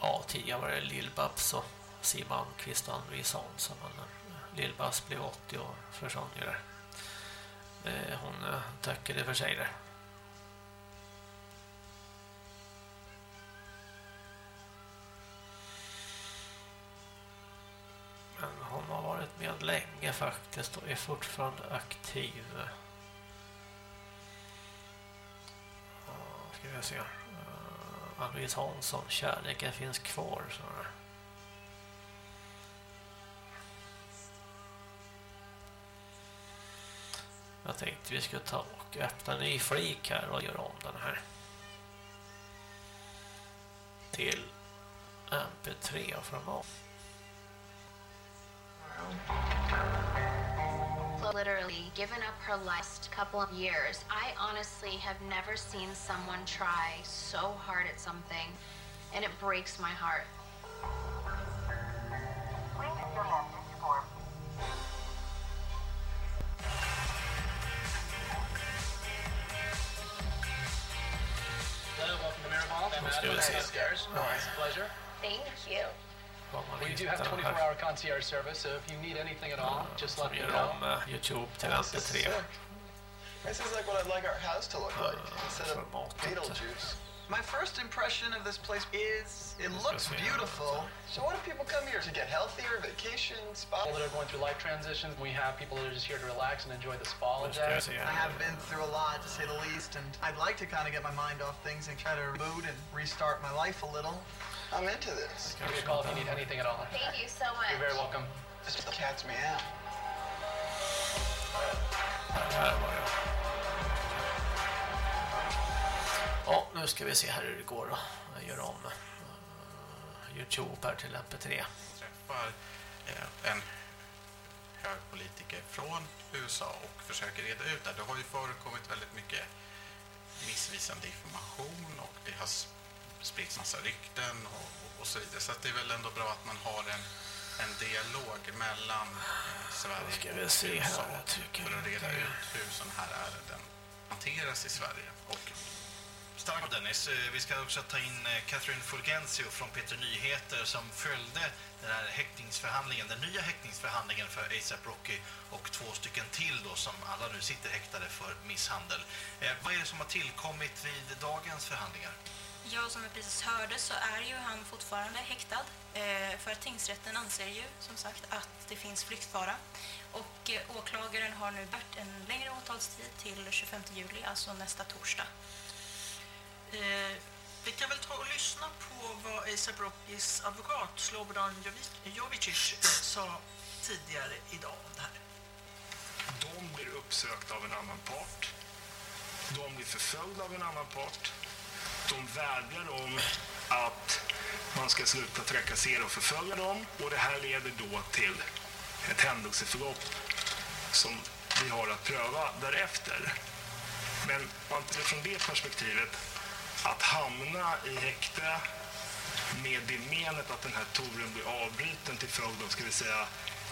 Ja, tidigare var det Lill-Babs och Siw Malmkvist och Ann-Louise Hansson. Men eh, Lill-Babs blev 80 år försvann ju där. Eh, hon eh, tackade för sig där. Men hon har varit med länge faktiskt och är fortfarande aktiv. Ska vi se. Ann-Louise Hansson, kärleken finns kvar. Så Jag tänkte vi skulle ta och öppna en ny flik här och göra om den här. Till MP3-format. literally given up her last couple of years. I honestly have never seen someone try so hard at something, and it breaks my heart. Mirabal. I'm Let's do Adam this. downstairs. All right. It's a pleasure. Thank you. We do have 24-hour concierge service, so if you need anything at all, just let me know. om eh, Youtube till MP3. This is like what I'd like our house to look like instead of Beetlejuice. My first impression of this place is it looks beautiful. So what do people come here to get healthier, vacation, spa? People that are going through life transitions, we have people that are just here to relax and enjoy the spa all Let's day. go see I have been through a lot, to say the least, and I'd like to kind of get my mind off things and try to reboot and restart my life a little. I'm into this. Give me a call if you need anything at all. Thank you so much. You're very welcome. This cats me out. Ja, nu ska vi se här hur det går då. Jag gör om eh, Youtube här till MP3. träffar eh, en hög politiker från USA och försöker reda ut det. Det har ju förekommit väldigt mycket missvisande information och det har spritts massa rykten och, och, så vidare. Så det är väl ändå bra att man har en, en dialog mellan eh, Sverige och USA jag för att reda ut hur sådana här ärenden hanteras i Sverige. Och Starkt Dennis. Eh, vi ska också ta in eh, Catherine Fulgencio från Peter Nyheter som följde den här häktningsförhandlingen, den nya häktningsförhandlingen för ASAP Rocky och två stycken till då som alla nu sitter häktade för misshandel. Eh, vad är det som har tillkommit vid dagens förhandlingar? Ja, som vi precis hörde så är ju han fortfarande häktad. Eh, för tingsrätten anser ju som sagt att det finns flyktfara. Och eh, åklagaren har nu bärt en längre åtalstid till 25 juli, alltså nästa torsdag. Eh, vi kan väl ta och lyssna på vad ASAP Rockys advokat Slobodan Jovicic eh, sa tidigare idag om det här. De blir uppsökta av en annan part. De blir förföljda av en annan part. De vädjar om att man ska sluta trakassera och förfölja dem. Och det här leder då till ett händelseförlopp som vi har att pröva därefter. Men från det perspektivet, att hamna i häkte med det menet att den här touren blir avbruten till följd av, ska vi säga,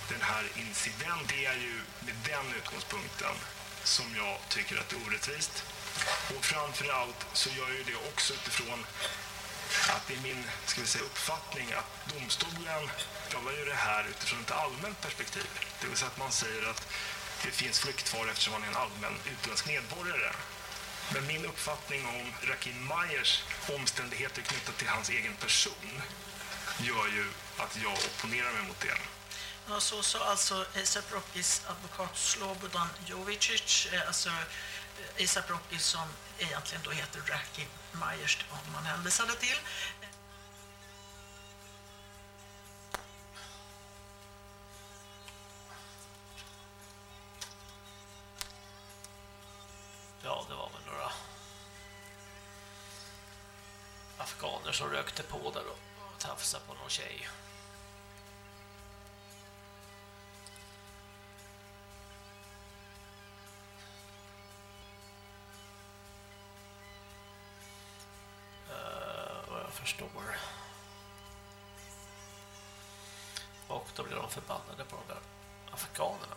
den här incidenten, det är ju med den utgångspunkten som jag tycker att det är orättvist. Och framförallt så gör ju det också utifrån att det är min ska vi säga, uppfattning att domstolen prövar ju det här utifrån ett allmänt perspektiv. Det vill säga att man säger att det finns flyktfara eftersom man är en allmän utländsk medborgare. Men min uppfattning om Rakim Majers omständigheter knutna till hans egen person gör ju att jag opponerar mig mot det. Ja, så sa alltså ASAP Rockys advokat Slobodan Jovicic, alltså eh, ASAP Rocky som egentligen då heter Rakim Myers, det var honom man hänvisade till. Ja, det var väl afghaner som rökte på där och tafsade på någon tjej. Uh, vad jag förstår. Och då blir de förbannade på de där afghanerna.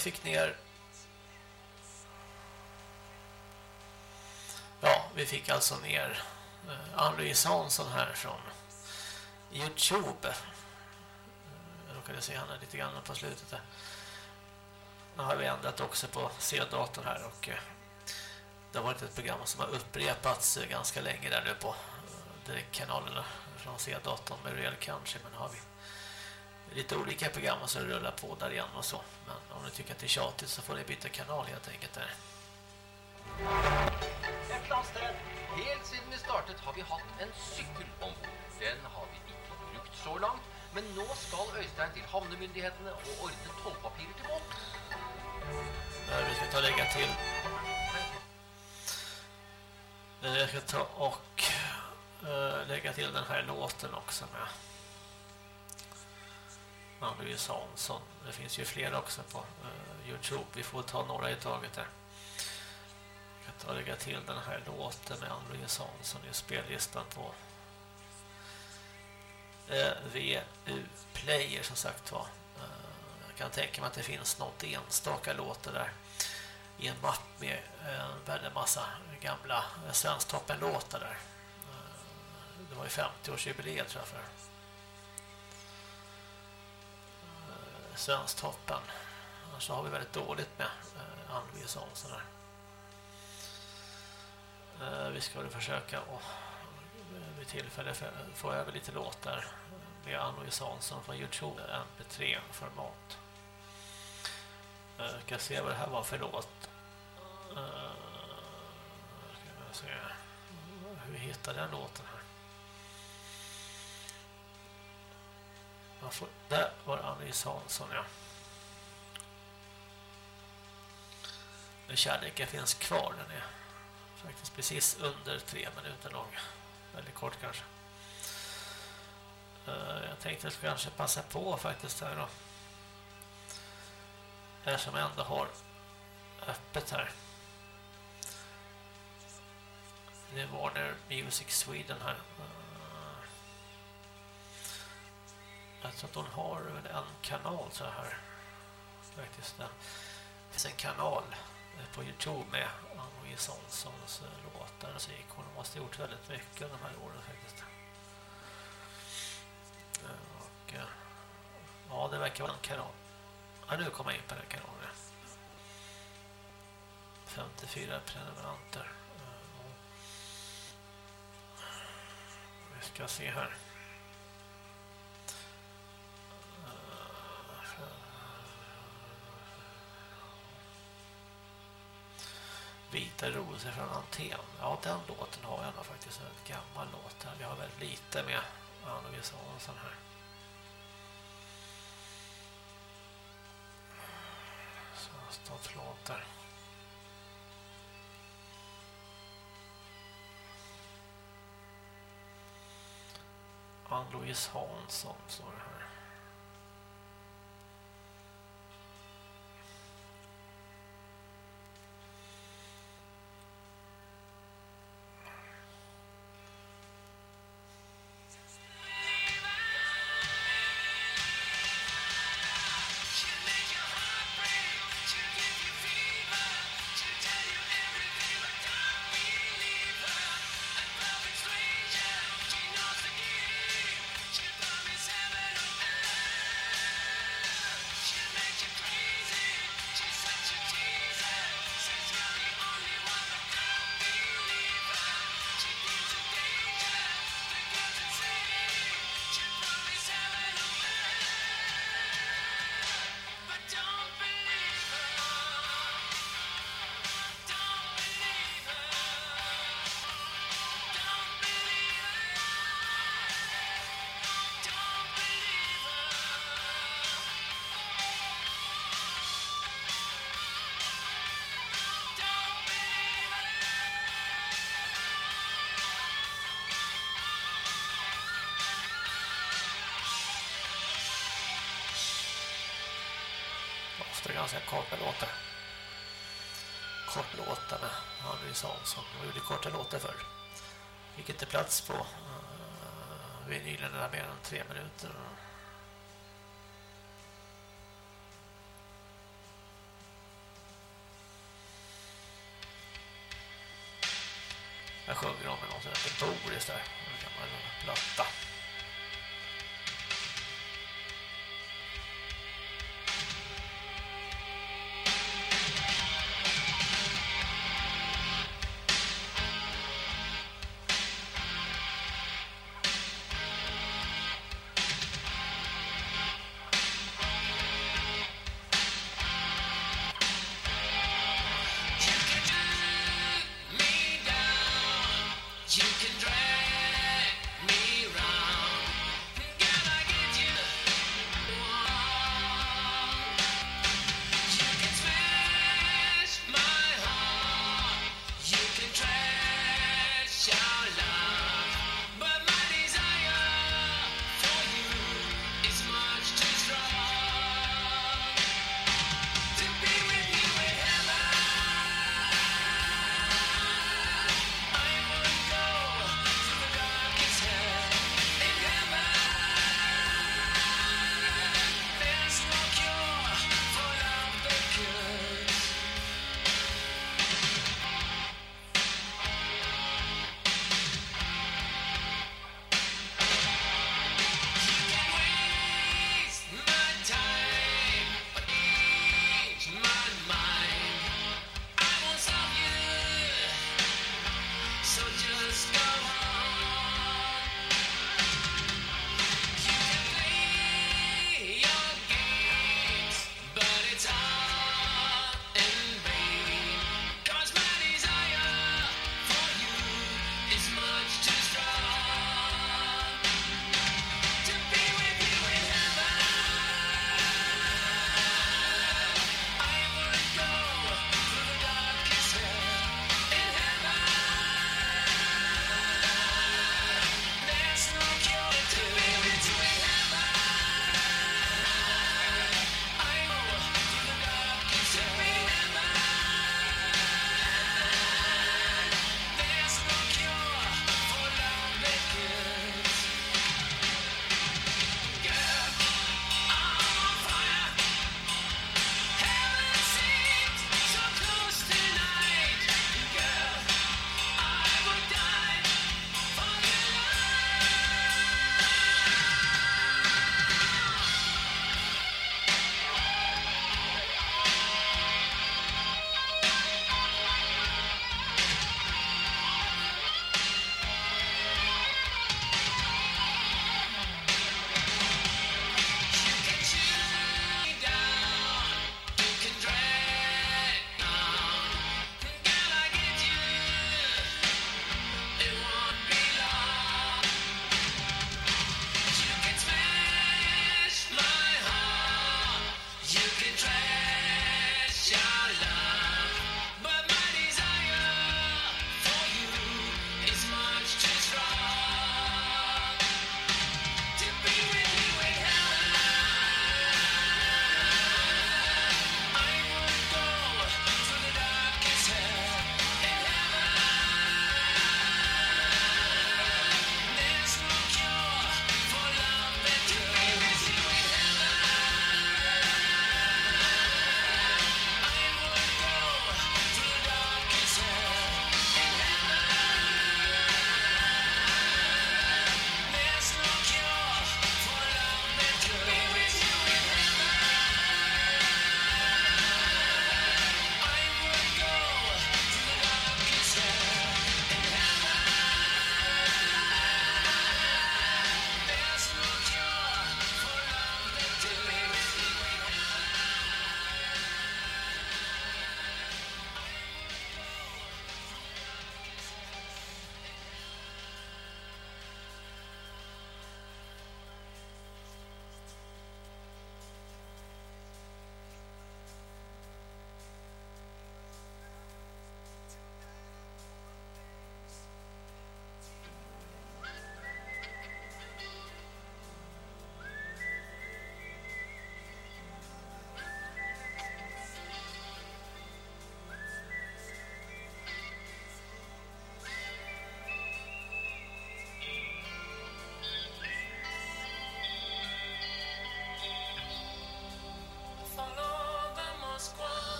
Fick ner Ja, vi fick alltså ner eh, Ann-Louise Hansson här från Youtube. Eh, jag råkade se henne lite grann på slutet där. Nu har vi ändrat också på C-datorn här och eh, det har varit ett program som har upprepats ganska länge där nu på direktkanalerna från C-datorn med Real Country men har vi lite olika program som rullar på där igen och så. Men om ni tycker att det är tjatigt så får ni byta kanal helt enkelt där. Helt sedan vi startet har vi haft en cykel ombord. Den har vi inte brukt så långt, men nu ska Öystein till hamnemyndigheterna och ordna tollpapirer till båt. Vi ska ta och lägga till. Jag ska ta och uh, lägga till den här låten också med Ann-Louise Hansson. Det finns ju fler också på uh, Youtube. Vi får ta några i taget där. Jag kan ta lägga till den här låten med Ann-Louise Hansson i spellistan på eh, uh, VU Player som sagt var. Uh, jag kan tänka mig att det finns något enstaka låter där i en mapp med en väldigt massa gamla Svensktoppen-låtar där. Det var ju 50-årsjubileet tror jag för Svensktoppen. Annars har vi väldigt dåligt med eh, Ann-Louise Hansson där. Eh, vi ska väl försöka att eh, vid tillfälle få över lite låtar med Ann-Louise Hansson från Youtube MP3-format. Eh, jag ska se vad det här var för låt. Eh, ska se hur vi hittar den låten här. Man får, där var Alice Hansson, ja. Men kärleken finns kvar, den är faktiskt precis under tre minuter lång. Väldigt kort kanske. Eh, jag tänkte att jag kanske passa på faktiskt här då. Här som jag ändå har öppet här. Nu var det Music Sweden här. Eh, Jag tror att hon har väl en kanal så här. Faktiskt. Det finns en kanal eh, på Youtube med Ann-Louise Hanssons eh, låtar och musik. Hon måste ha gjort väldigt mycket de här åren faktiskt. Eh, och, ja, det verkar vara en kanal. Ja, nu kommer jag in på den kanalen. 54 prenumeranter. Vi ska se här. Vita rosor från Anten. Ja, den låten har jag nog faktiskt. En gammal låt här. Vi har väldigt lite med Anna-Louise Hansson här. Svenskstatslåtar. Ann-Louise Hansson står det här. ganska korta låtar. Kortlåtarna hade ju Sansson och gjorde korta låtar förr. Fick inte plats på uh, vinylen där mer än tre minuter. Jag sjunger om en låt som heter Boris där.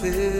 feel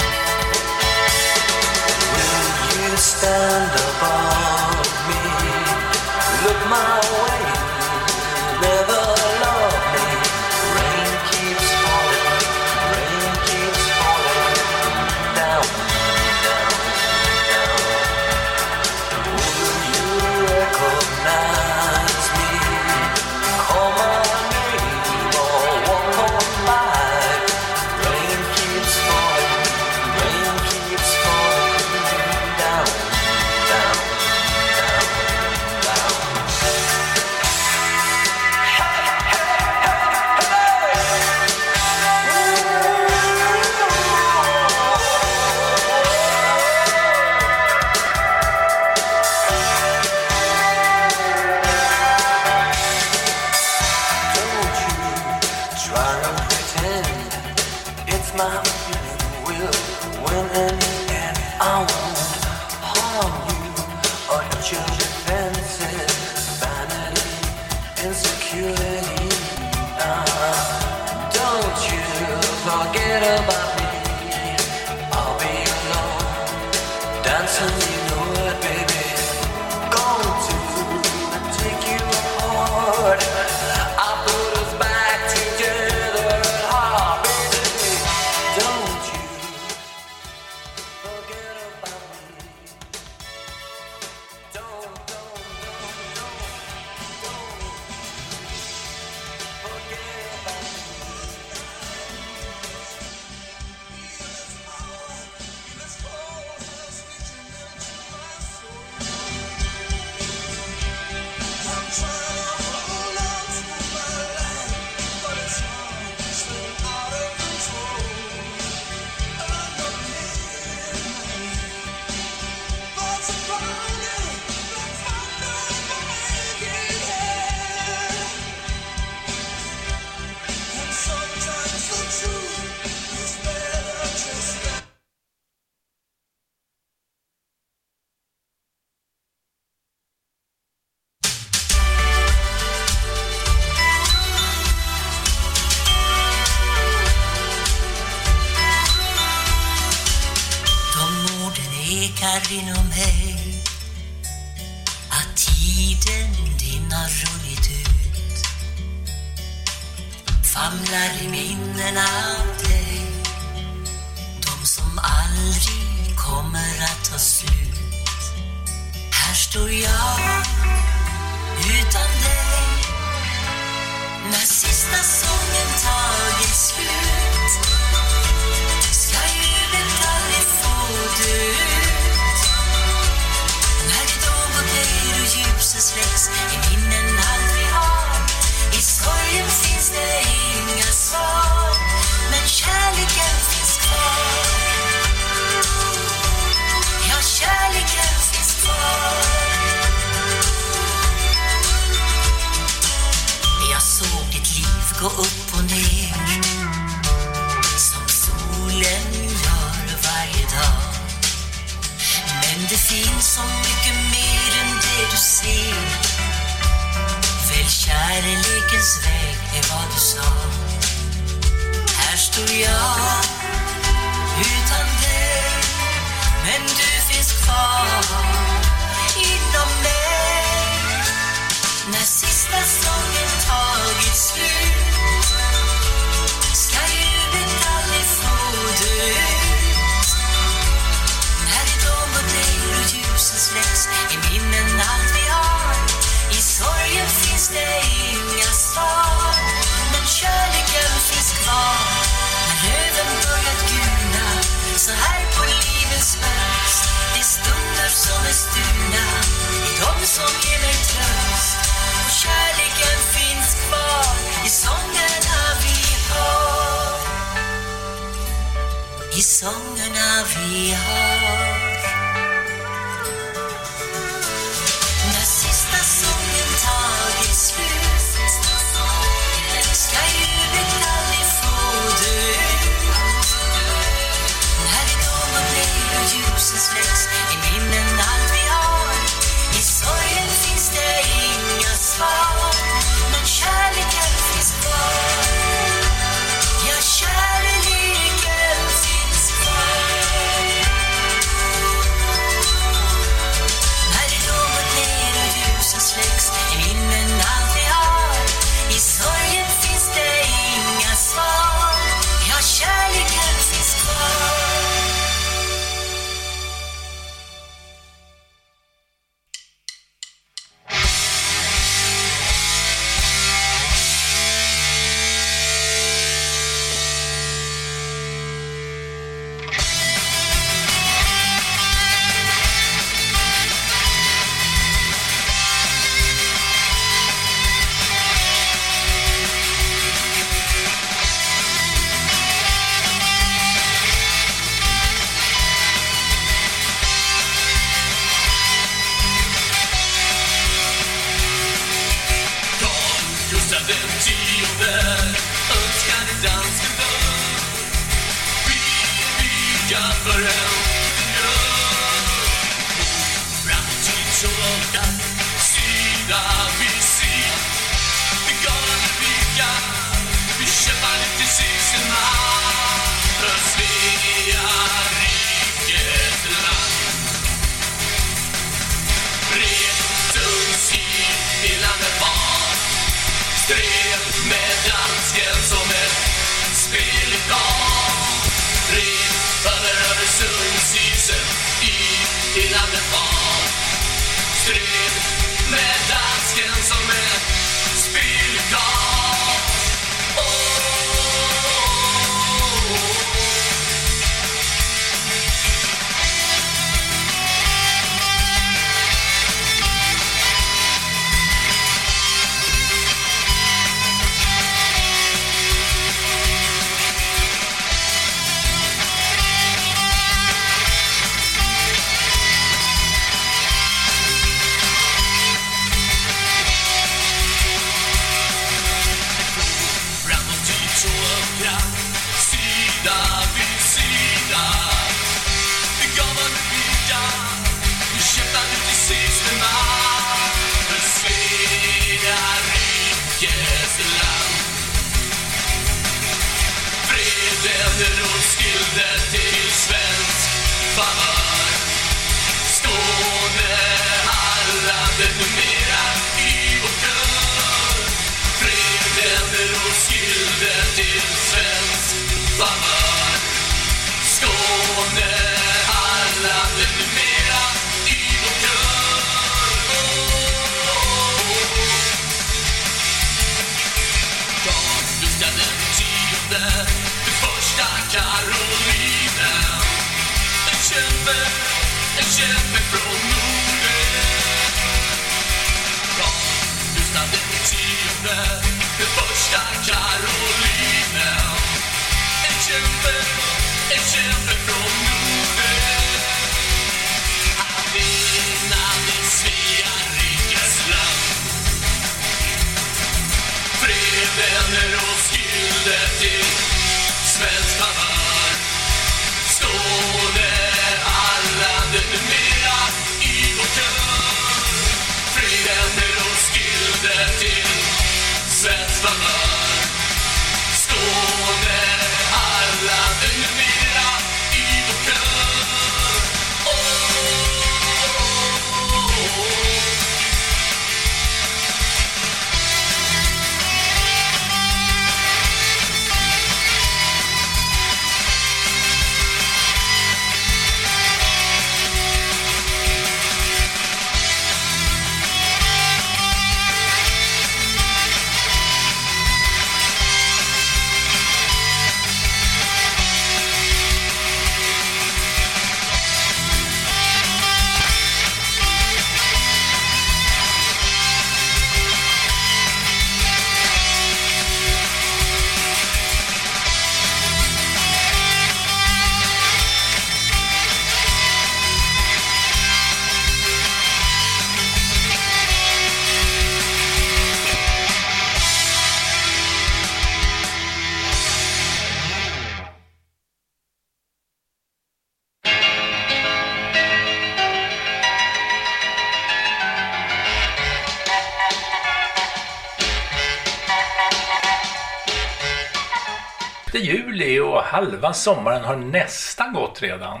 halva sommaren har nästan gått redan.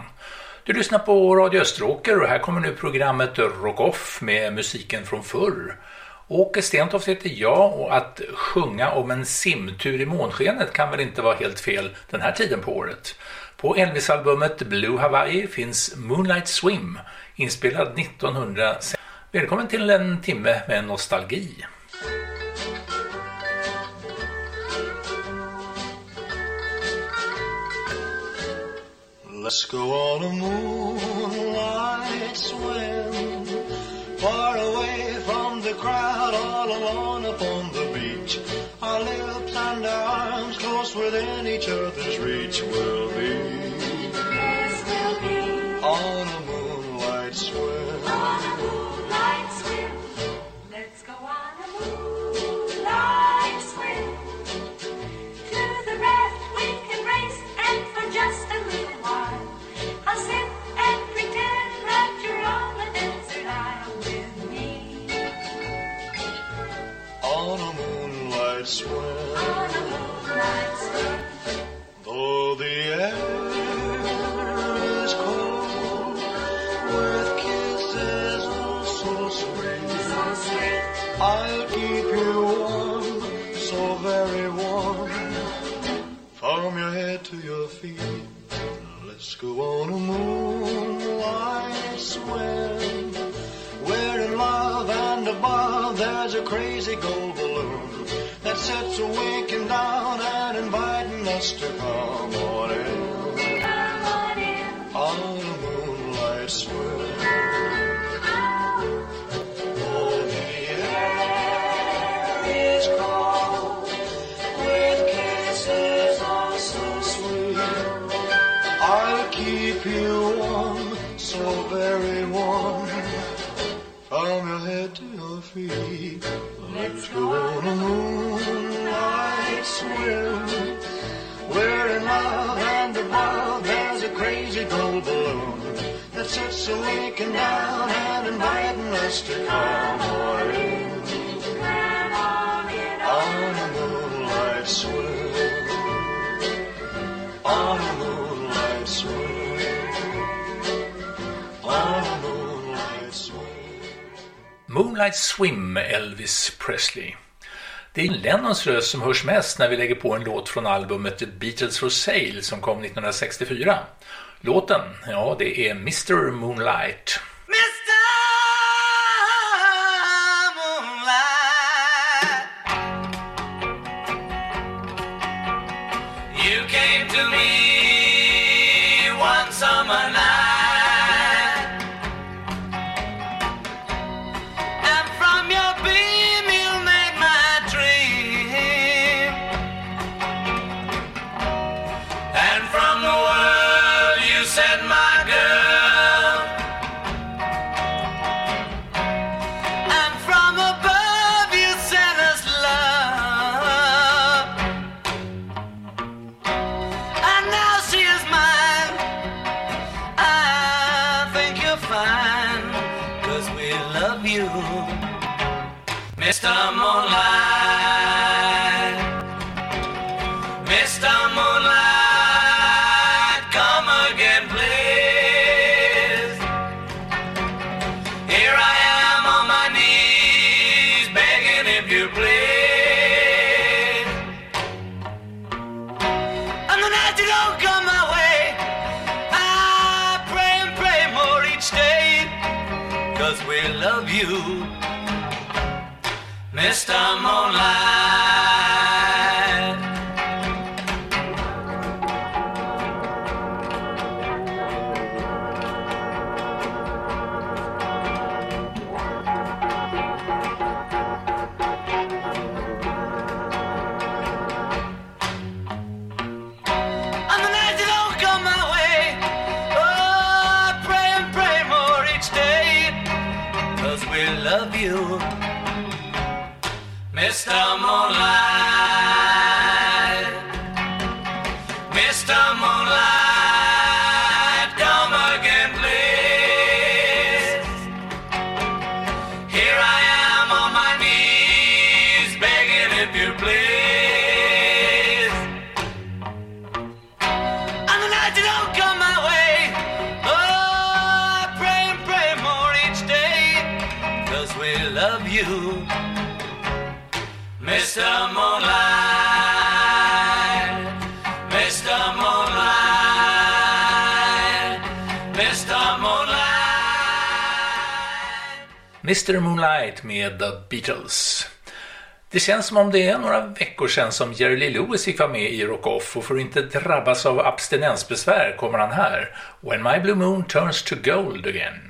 Du lyssnar på Radio Österåker och här kommer nu programmet Rockoff med musiken från förr. Åke Stentoft heter jag och att sjunga om en simtur i månskenet kan väl inte vara helt fel den här tiden på året. På Elvis-albumet Blue Hawaii finns Moonlight Swim, inspelad 1960. Välkommen till en timme med nostalgi. go on a moonlight swim, far away from the crowd, all alone upon the beach. Our lips and our arms close within each other's reach will be. This will be on Moonlight Swim, Elvis Presley. Det är Lennons röst som hörs mest när vi lägger på en låt från albumet The Beatles for Sale som kom 1964. Låten, ja det är Mr Moonlight. Mr Moonlight med The Beatles. Det känns som om det är några veckor sedan som Jerry Lee Lewis fick vara med i Rock Off och för att inte drabbas av abstinensbesvär kommer han här. When My Blue Moon Turns To Gold Again.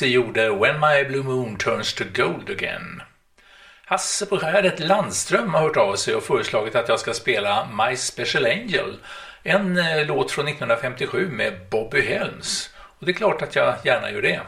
Lasse gjorde When My Blue Moon Turns To Gold Again. Hasse på skäret Landström har hört av sig och föreslagit att jag ska spela My Special Angel, en eh, låt från 1957 med Bobby Helms. Och det är klart att jag gärna gör det.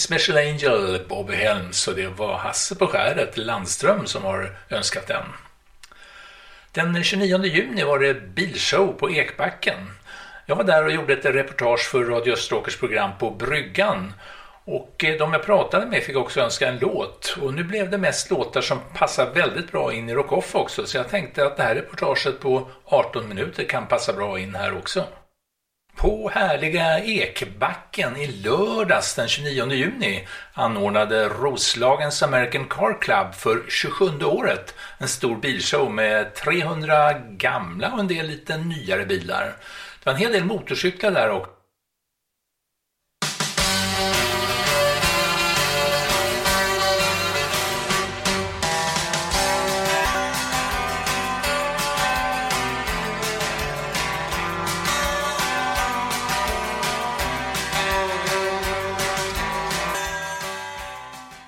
Special Angel, Bobby Helms och det var Hasse på skäret, Landström, som har önskat den. Den 29 juni var det bilshow på Ekbacken. Jag var där och gjorde ett reportage för Radio Österåkers program på Bryggan. Och eh, de jag pratade med fick också önska en låt. Och nu blev det mest låtar som passar väldigt bra in i Rockoff också. Så jag tänkte att det här reportaget på 18 minuter kan passa bra in här också. På härliga Ekbacken i lördags den 29 juni anordnade Roslagens American Car Club för 27 året en stor bilshow med 300 gamla och en del lite nyare bilar. Det var en hel del motorcyklar där också.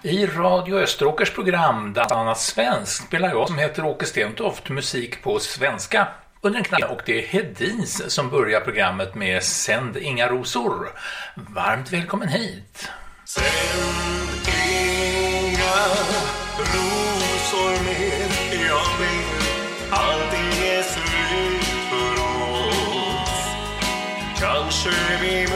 I Radio Österåkers program Dansarna svensk spelar jag som heter Åke Stentoft musik på svenska under en knapp och det är Hedins som börjar programmet med Sänd inga rosor. Varmt välkommen hit! Sänd inga rosor mer, jag vet allting är slut för oss. Kanske vi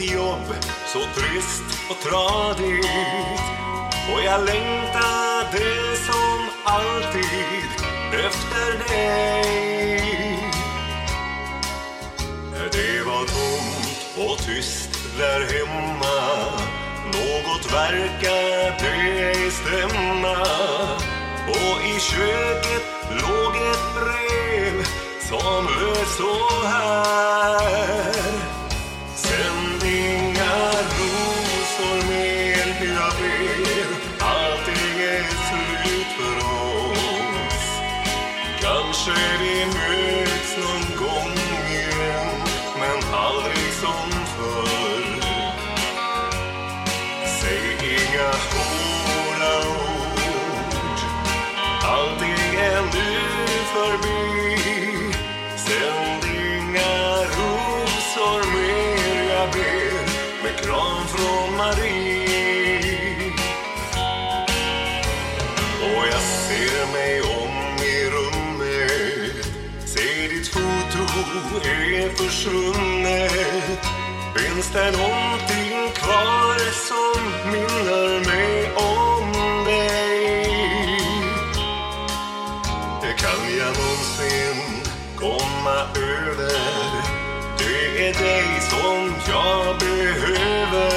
mitt jobb, så trist och tradigt. Och jag längtade som alltid efter dig. Det var tomt och tyst där hemma Något verkade ej stämma Och i köket låg ett brev som löd så här försvunnit Finns det någonting kvar som minner mig om dig? Kan jag någonsin komma över Det är dig som jag behöver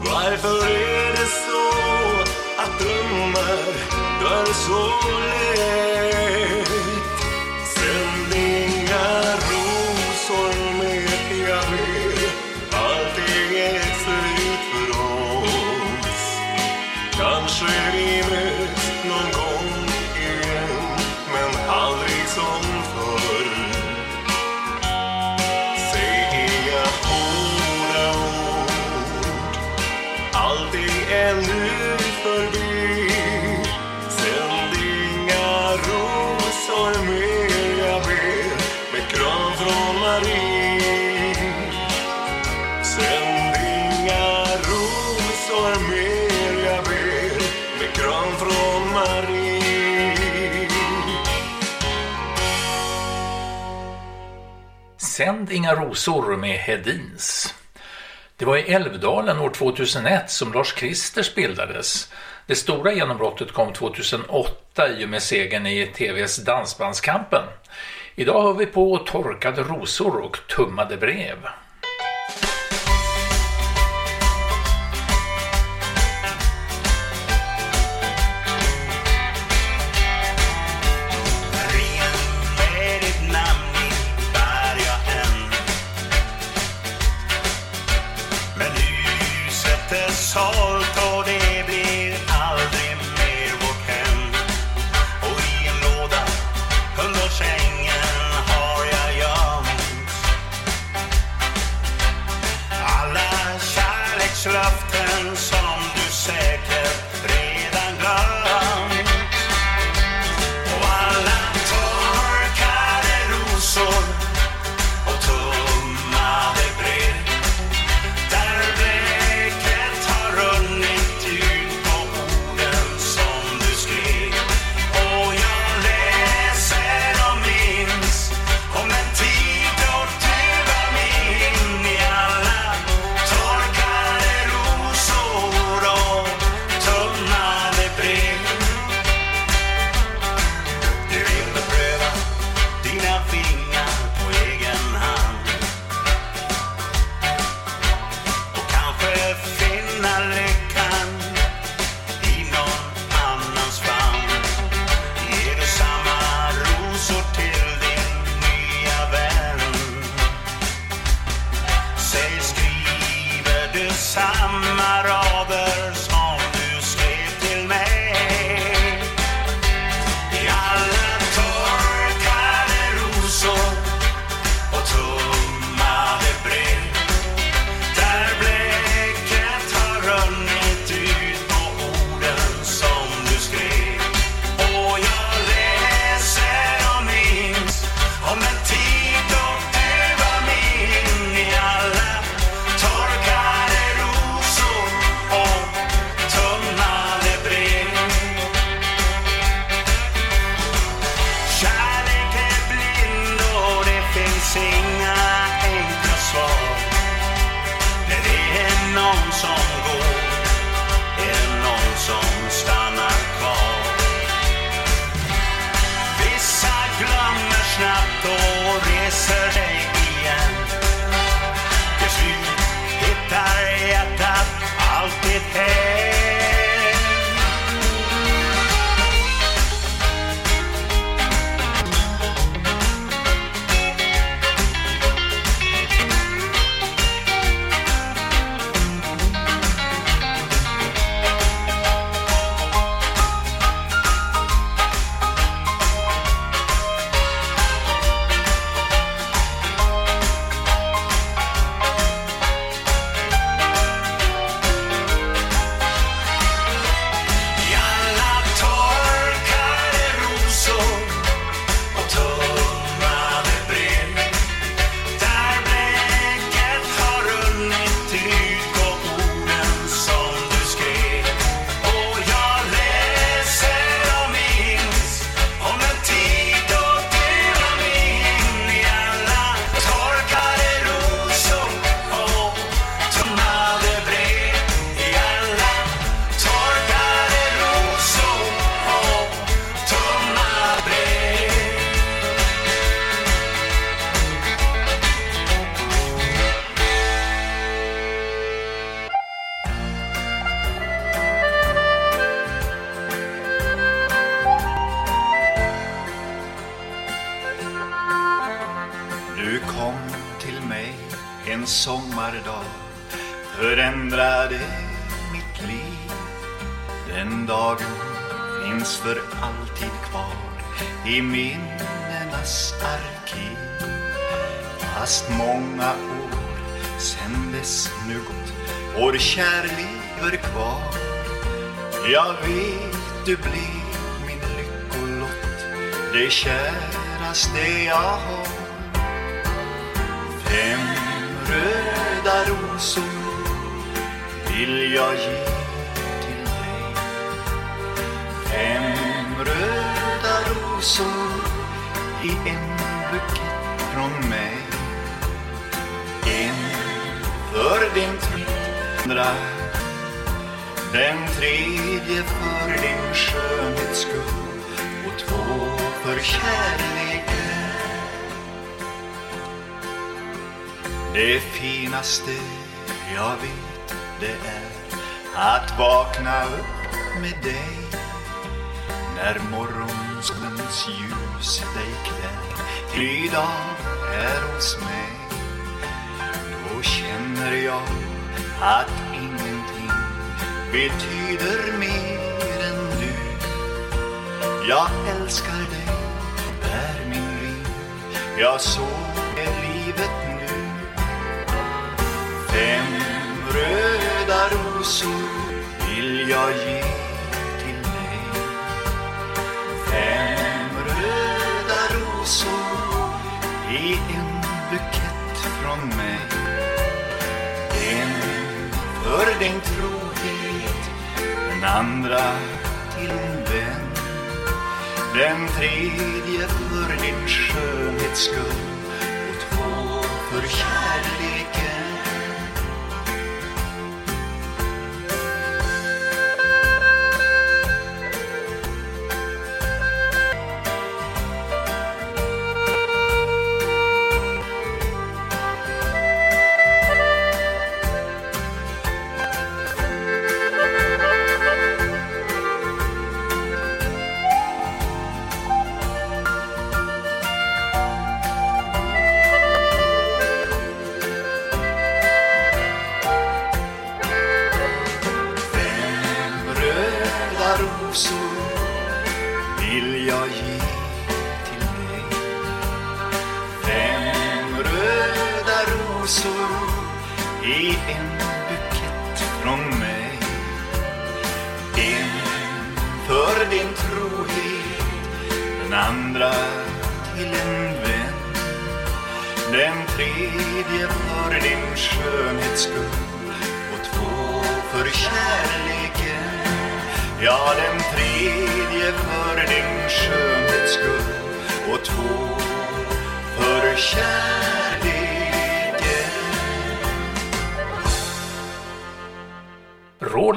Varför är det så att drömmar dör så lätt? Sänd inga rosor med Hedins. Det var i Älvdalen år 2001 som Lars Kristers bildades. Det stora genombrottet kom 2008 i och med segern i TVs Dansbandskampen. Idag hör vi på Torkade rosor och Tummade brev.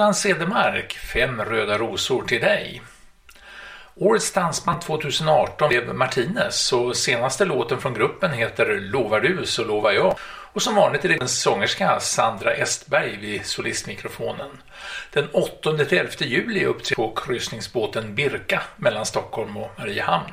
Allan Cedermark, Fem röda rosor till dig. Årets dansband 2018 blev Martinez och senaste låten från gruppen heter Lovar du så lovar jag och som vanligt är det en sångerska, Sandra Estberg, vid solistmikrofonen. Den 8-11 juli uppträder på kryssningsbåten Birka mellan Stockholm och Mariehamn.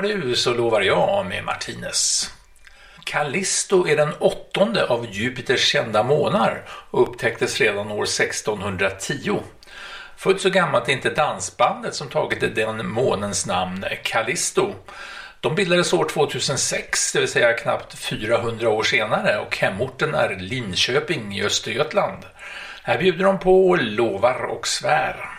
Lovar du så lovar jag med Martinez. Callisto är den åttonde av Jupiters kända månar och upptäcktes redan år 1610. Fullt så gammalt är inte dansbandet som tagit den månens namn Callisto. De bildades år 2006, det vill säga knappt 400 år senare och hemorten är Linköping i Östergötland. Här bjuder de på Lovar och svär.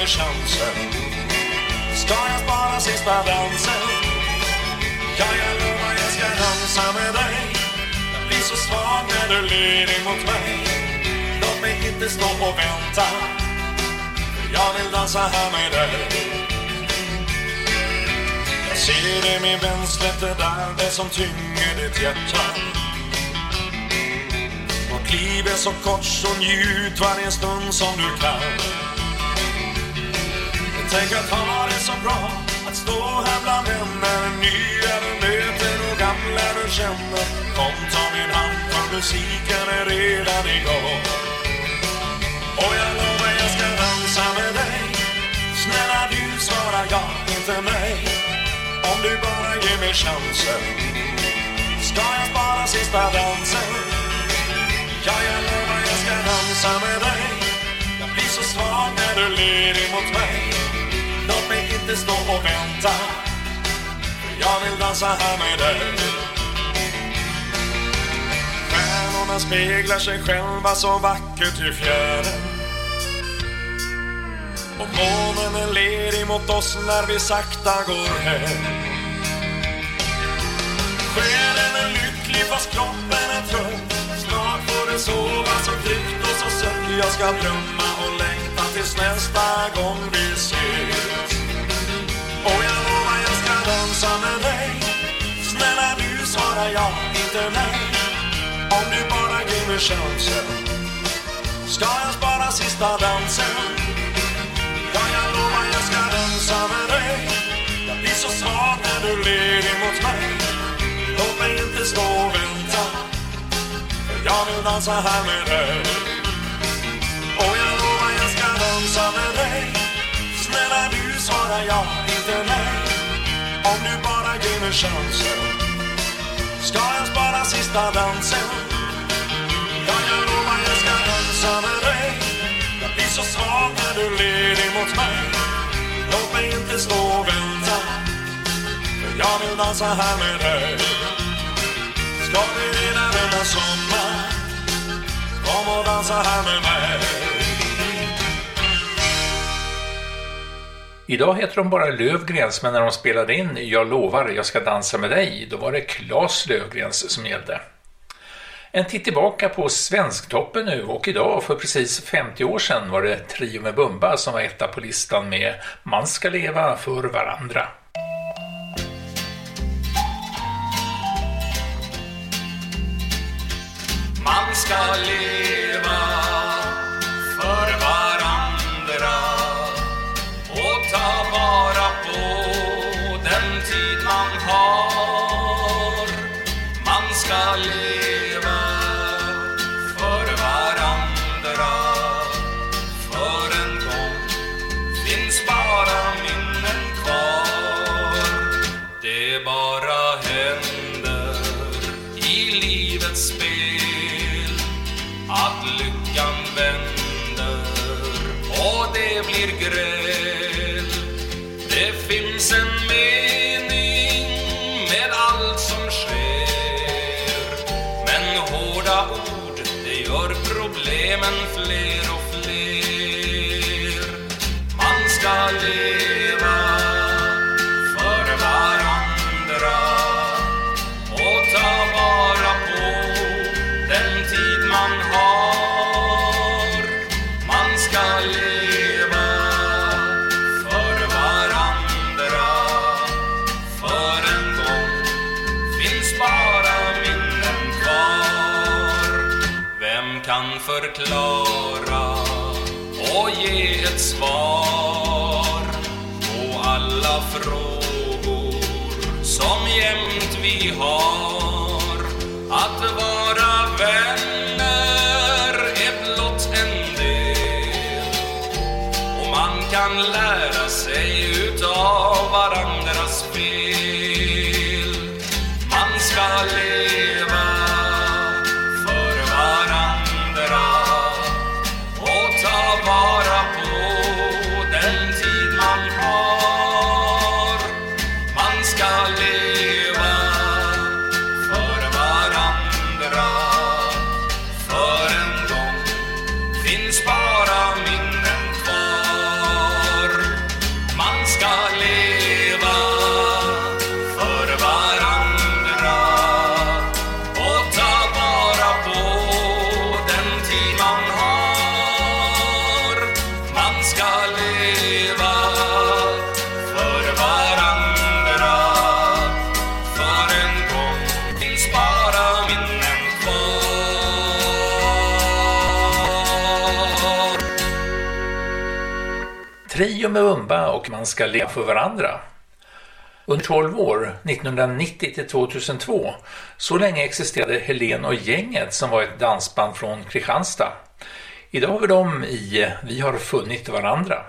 Bara chansen. Ska jag spara sista dansen? Ja, jag lovar jag ska dansa med dig. Jag blir så svag när du ler emot mig. Låt mig inte stå och vänta För Jag vill dansa här med dig. Jag ser det med vän, det där Det som tynger ditt hjärta. Vårt liv är så kort så njut varje stund som du kan. Tänk att ha det så bra. Att stå här bland vänner Nya du möter och gamla du känner Kom ta min hand för musiken är redan igång. Och jag lovar jag ska dansa med dig. Snälla du svarar ja, inte nej. Om du bara ger mig chansen Ska jag spara sista dansen. Ja, jag lovar jag ska dansa med dig. Jag blir så svag när du ler emot mig inte stå och vänta. För jag vill dansa här med dig. Stjärnorna speglar sig själva så vackert i fjärden. Och månen är ledig mot oss när vi sakta går hem. Själen är lycklig fast kroppen är trött Snart får du sova så tryggt och så sött Jag ska drömma och längta tills nästa gång vi ses. Du jag inte nej Om du bara ger mig chansen Ska jag spara sista dansen? Ja, jag lovar jag ska dansa med dig. Jag blir så svag när du ler emot mig. Låt mig inte stå och vänta För jag vill dansa här med dig. Och jag lovar jag ska dansa med dig. Snälla du svarar ja, inte nej. Om du bara ger mig chansen. Ska jag spara sista dansen? Ja, jag lovar jag ska dansa med dig. Jag blir så svag när du ler emot mig. Låt mig inte stå och vänta. För jag vill dansa här med dig. Ska vi redan denna sommar? Kom och dansa här med mig. Idag heter de bara Lövgrens, men när de spelade in Jag lovar, jag ska dansa med dig, då var det Claes Lövgrens som gällde. En titt tillbaka på Svensktoppen nu och idag för precis 50 år sedan var det Trio med Bumba som var etta på listan med Man ska leva för varandra. Man ska leva gräl. Det finns en mening med allt som sker men hårda ord, det gör problemen fler fler. Av varandras fel. Med Umba och Man ska leva för varandra. Under 12 år, 1990 till 2002, så länge existerade Helen och gänget som var ett dansband från Kristianstad. Idag har vi dem i Vi har funnit varandra.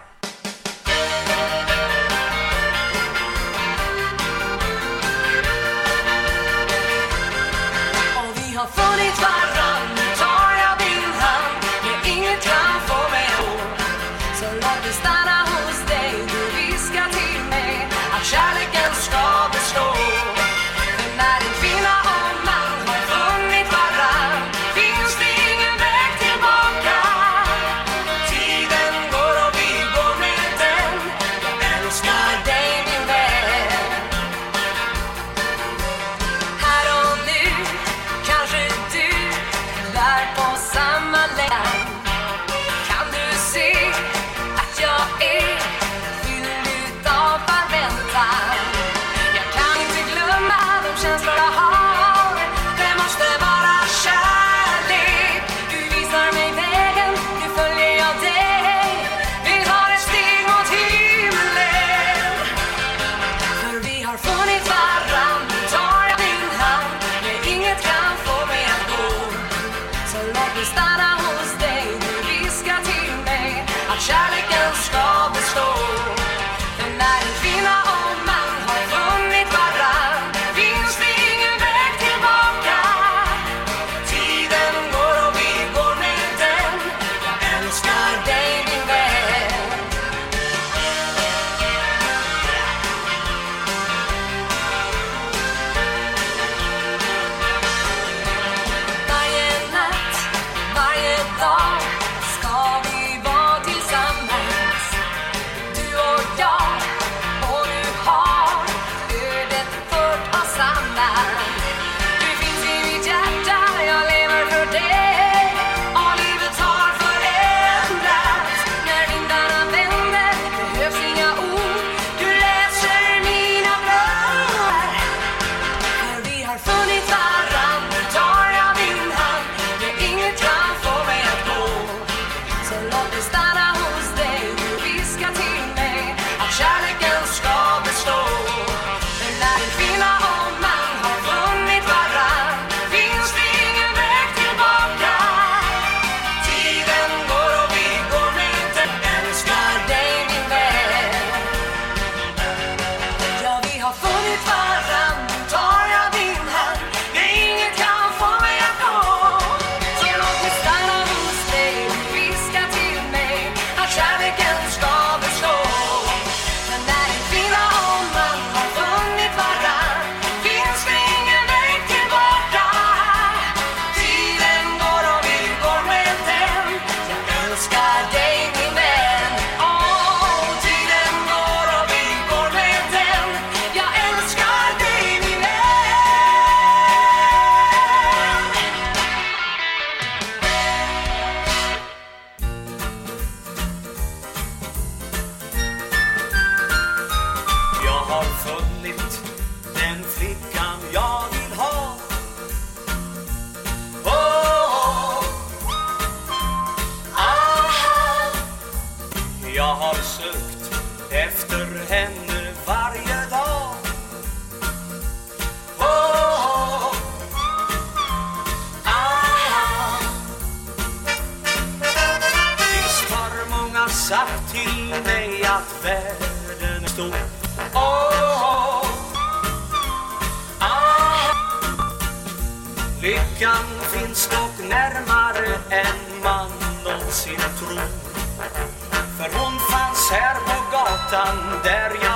Santander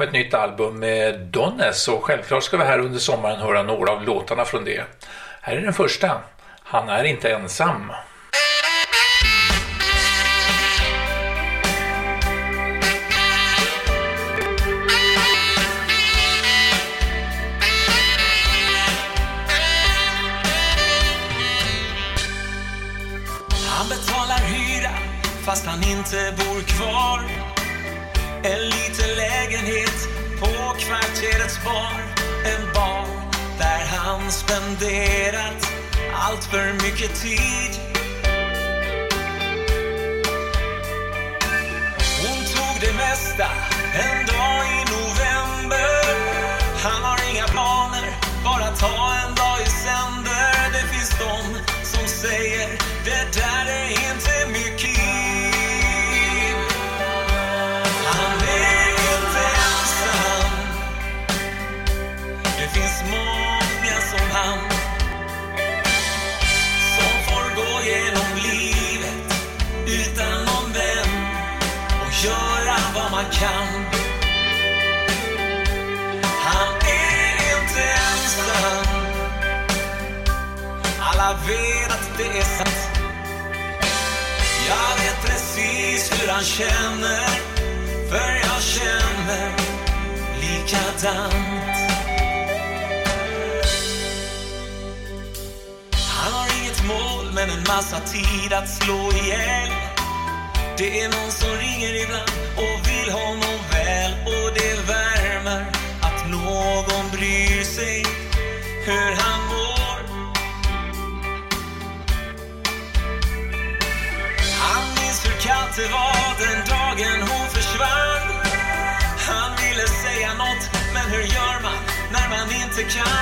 kom ett nytt album med Donnes och självklart ska vi här under sommaren höra några av låtarna från det. Här är den första. Han är inte ensam. Dagen hon försvann. Han ville säga något, men hur gör man när man inte kan?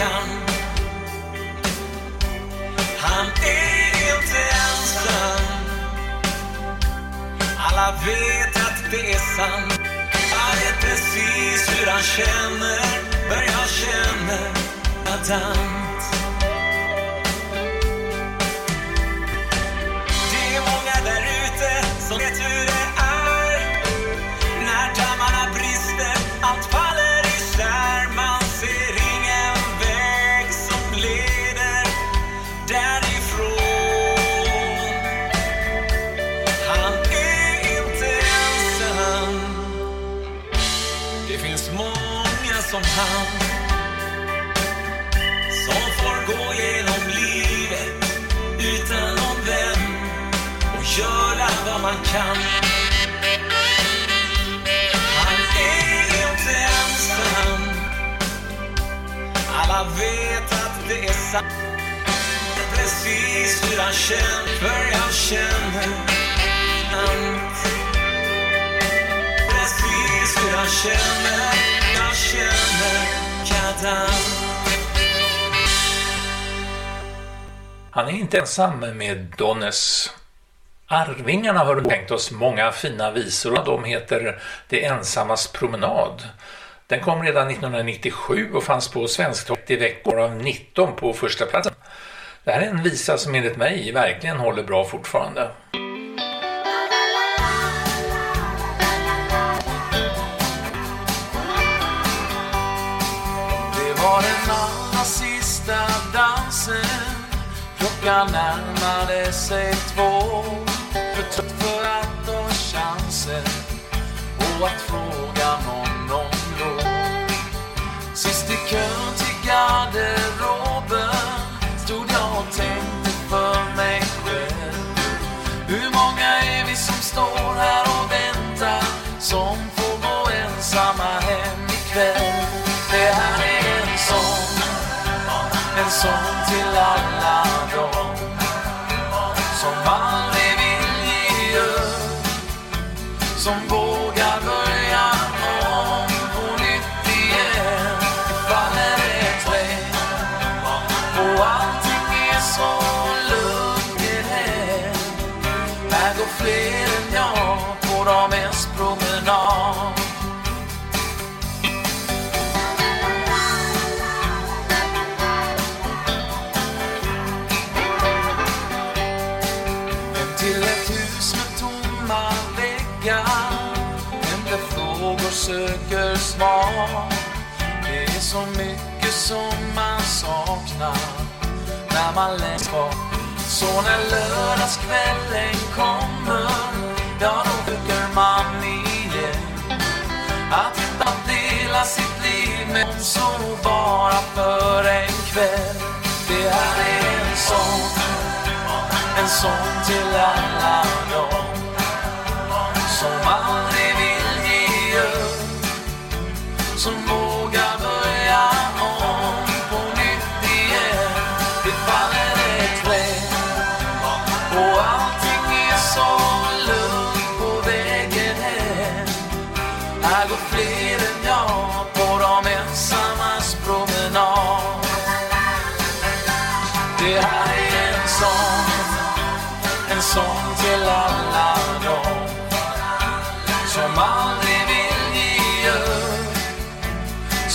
Kan. Han är inte ensam. Alla vet att det är sant. Jag vet precis hur han känner, men jag känner att han man kan. Han är inte ensam Alla vet att det är sant. Precis hur han känner För jag känner allt Precis hur han känner Jag känner likadant Han är inte ensam med Donnes. Arvingarna har tänkt oss många fina visor och de heter Det ensammas promenad. Den kom redan 1997 och fanns på Svensk 30 veckor av 19 på första platsen. Det här är en visa som enligt mig verkligen håller bra fortfarande. Det var den allra sista dansen Klockan närmade sig två Och att fråga någon om lov Sist i kön till garderoben Stod jag och tänkte för mig själv. Hur många är vi som står här och väntar Som får gå ensamma hem ikväll? Det här är en sång En sång till alla dem Som aldrig vill ge upp Som vågar promenad. Hem till ett hus med tomma väggar. Hem där frågor söker svar. Det är så mycket som man saknar. När man längst bort. Så när lördagskvällen kommer Ja, då brukar man igen att hitta dela sitt liv med någon så bara för en kväll. Det här är en sång en sång till alla dem som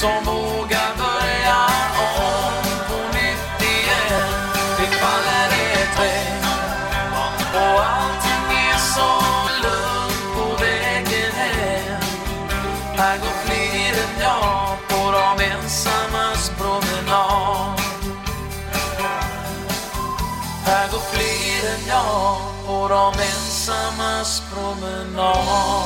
som vågar börja om på nytt igen. Det faller ett regn och allting är så lugnt på vägen hem. Här går fler än jag på de ensammas promenad. Här går fler än jag på de ensammas promenad.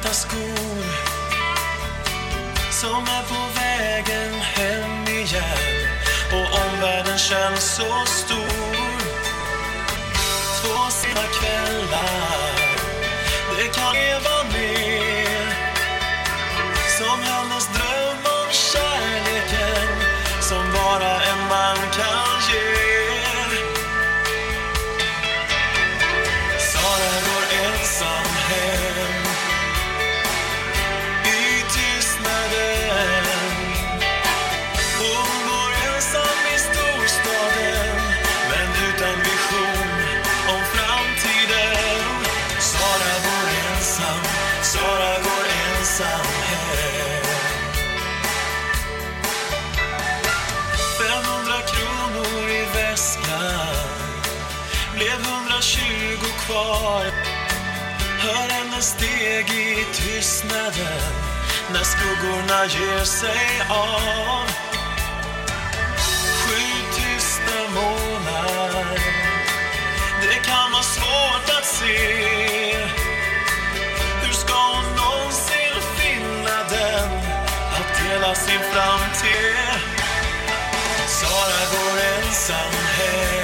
Svarta skor som är på vägen hem igen och omvärlden känns så stor. Två sena kvällar, det kan leva mer. som hennes dröm om kärleken som bara en man kan kvar. Hör hennes steg i tystnaden när skuggorna ger sig av. Sju tysta månader Det kan vara svårt att se. Hur ska hon någonsin finna den att dela sin framtid? Sara går ensam hem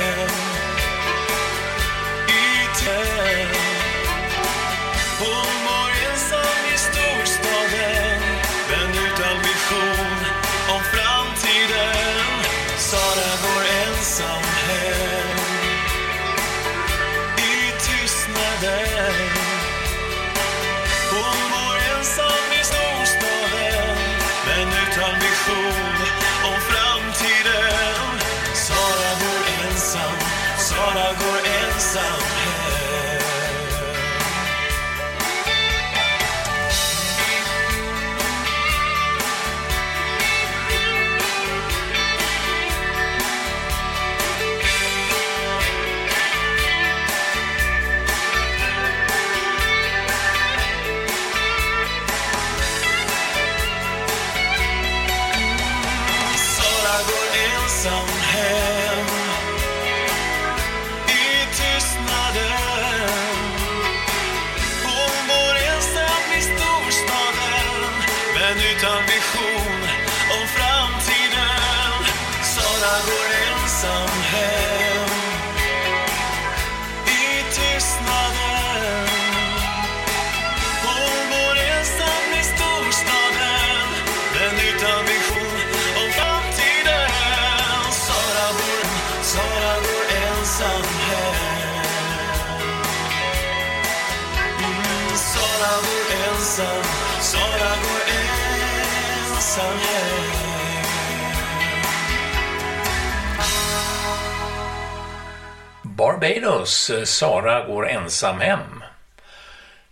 Barbados, eh, Sara går ensam hem.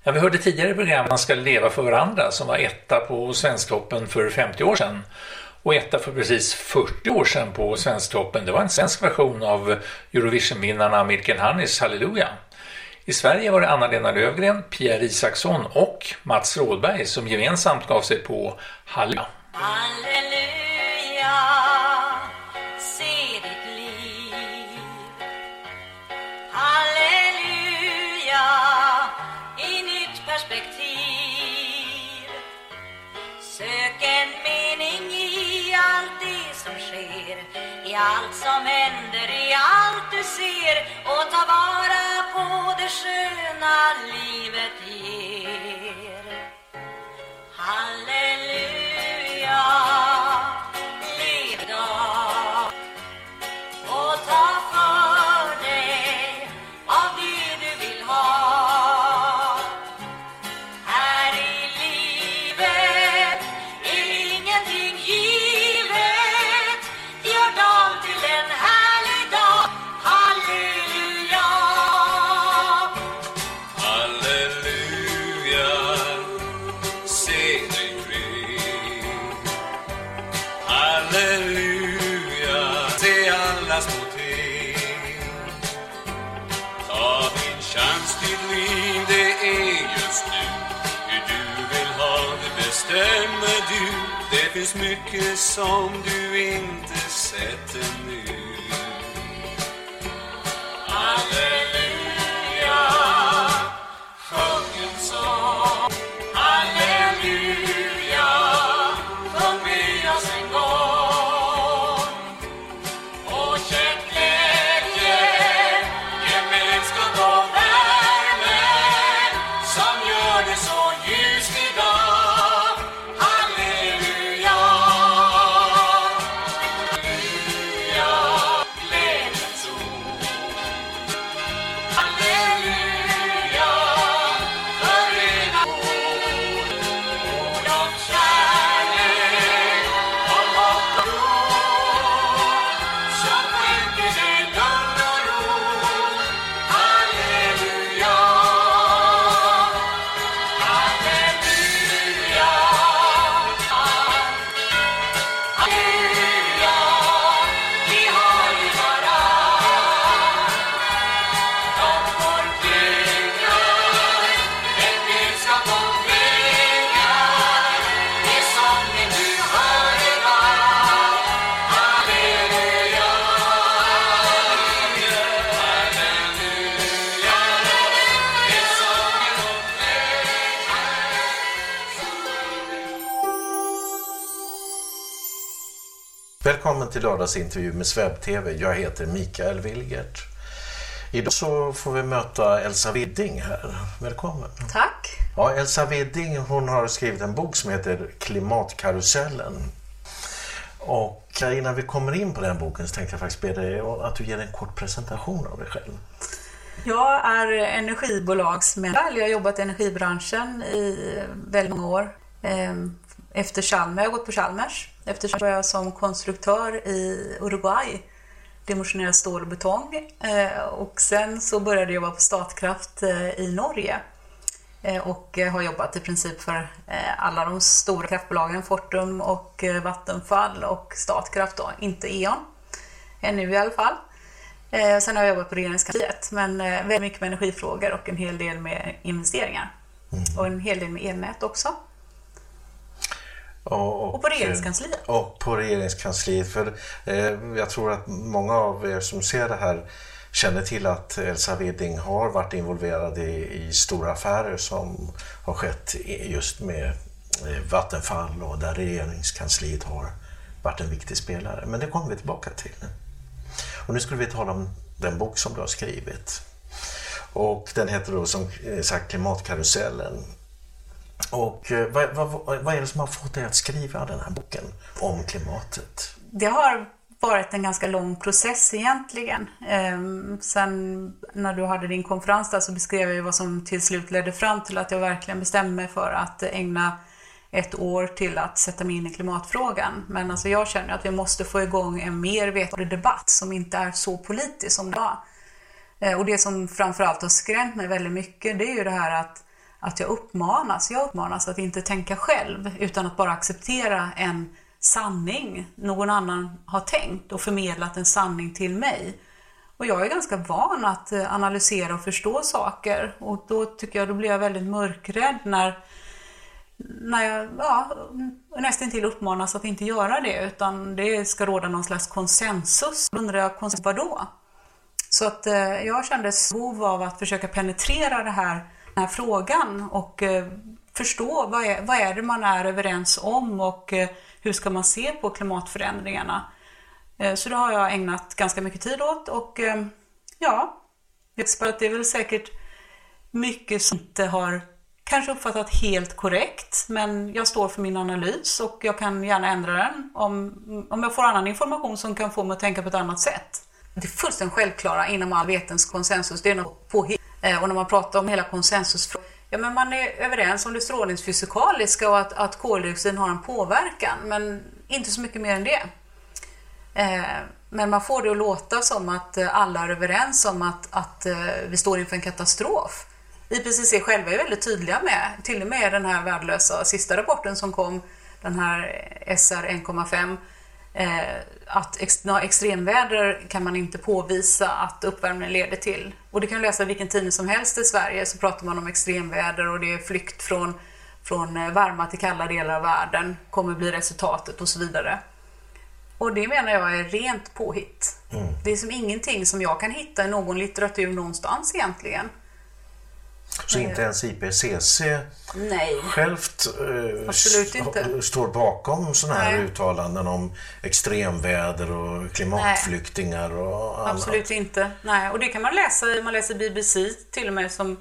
Ja, vi hörde tidigare i programmet att man ska leva för varandra som var etta på Svensktoppen för 50 år sedan. Och etta för precis 40 år sedan på Svensktoppen. Det var en svensk version av Eurovisionvinnarna Milken Hannis Halleluja. I Sverige var det Anna-Lena Lövgren, Pierre Isaksson och Mats Rådberg som gemensamt gav sig på Halleluja. Halleluja, perspektiv. Sök en mening i allt det som sker, i allt som händer, i allt du ser och ta vara på det sköna livet ger. Halleluja, bedömer du? Det finns mycket som du inte sett ännu Halleluja, sjung en sång. Halleluja! Välkommen till lördagsintervju med Sveb-TV. Jag heter Mikael Wilgert. Idag så får vi möta Elsa Widding här. Välkommen. Tack. Ja, Elsa Widding hon har skrivit en bok som heter Klimatkarusellen. Och innan vi kommer in på den boken så tänkte jag faktiskt be dig att du ger en kort presentation av dig själv. Jag är energibolagsmedlem. Jag har jobbat i energibranschen i väldigt många år. Ehm, Efter Chalmers, jag har gått på Chalmers. Efter Chalmers började jag som konstruktör i Uruguay. Dimensionerade stål och betong. Eh, Och sen så började jag jobba på Statkraft eh, i Norge. Eh, Och har jobbat i princip för alla de stora kraftbolagen, Fortum och Vattenfall och Statkraft då, inte E.ON. Ännu i alla fall. Sen har jag jobbat på Regeringskansliet, men väldigt mycket med energifrågor och en hel del med investeringar. Och en hel del med elnät också. Och, Och på Regeringskansliet. Och på regeringskansliet. För eh, jag tror att många av er som ser det här känner till att Elsa Widding har varit involverad i, i stora affärer som har skett just med eh, Vattenfall och där regeringskansliet har varit en viktig spelare. Men det kommer vi tillbaka till. Och nu skulle vi tala om den bok som du har skrivit. Och den heter då som eh, sagt Klimatkarusellen. Och eh, vad, vad, vad är det som har fått dig att skriva den här boken om klimatet? Det har varit en ganska lång process egentligen. Ehm, Sen när du hade din konferens där så beskrev jag ju vad som till slut ledde fram till att jag verkligen bestämde mig för att ägna ett år till att sätta mig in i klimatfrågan. Men alltså jag känner att vi måste få igång en mer vetande debatt som inte är så politisk som det var. Eh, och det som framförallt har skrämt mig väldigt mycket det är ju det här att, att jag uppmanas, jag uppmanas att inte tänka själv utan att bara acceptera en sanning någon annan har tänkt och förmedlat en sanning till mig. Och jag är ganska van att eh, analysera och förstå saker och då tycker jag, då blir jag väldigt mörkrädd när, när jag ja, nästan till uppmanas att inte göra det utan det ska råda någon slags konsensus. Då undrar jag, konsensus vadå? Så att eh, jag kände ett behov av att försöka penetrera det här, den här frågan och eh, förstå vad är, vad är det man är överens om och eh, hur ska man se på klimatförändringarna. Eh, så det har jag ägnat ganska mycket tid åt och ja, jag tror att det är väl säkert mycket som inte har kanske uppfattat helt korrekt, men jag står för min analys och jag kan gärna ändra den om, om jag får annan information som kan få mig att tänka på ett annat sätt. Det är fullständigt självklara inom all vetenskap konsensus, det är något påhitt. Eh, och när man pratar om hela konsensusfrågan, Ja, men man är överens om det strålningsfysikaliska och att, att koldioxid har en påverkan, men inte så mycket mer än det. Eh, men man får det att låta som att eh, alla är överens om att, att vi står inför en katastrof. IPCC själva är väldigt tydliga med, till och med den här värdelösa sista rapporten som kom, den här SR 1,5, att ex, några extremväder kan man inte påvisa att uppvärmningen leder till. Och det kan du läsa i vilken tidning som helst i Sverige så pratar man om extremväder och det är flykt från, från eh, varma till kalla delar av världen, kommer bli resultatet och så vidare. Och det menar jag är rent påhitt. Det är som ingenting som jag kan hitta i någon litteratur någonstans egentligen. Så inte ens IPCC Nej. självt eh, står bakom sådana här Nej. uttalanden om extremväder och klimatflyktingar och annat. Absolut inte. Nej, och det kan man läsa i, man läser BBC till och med som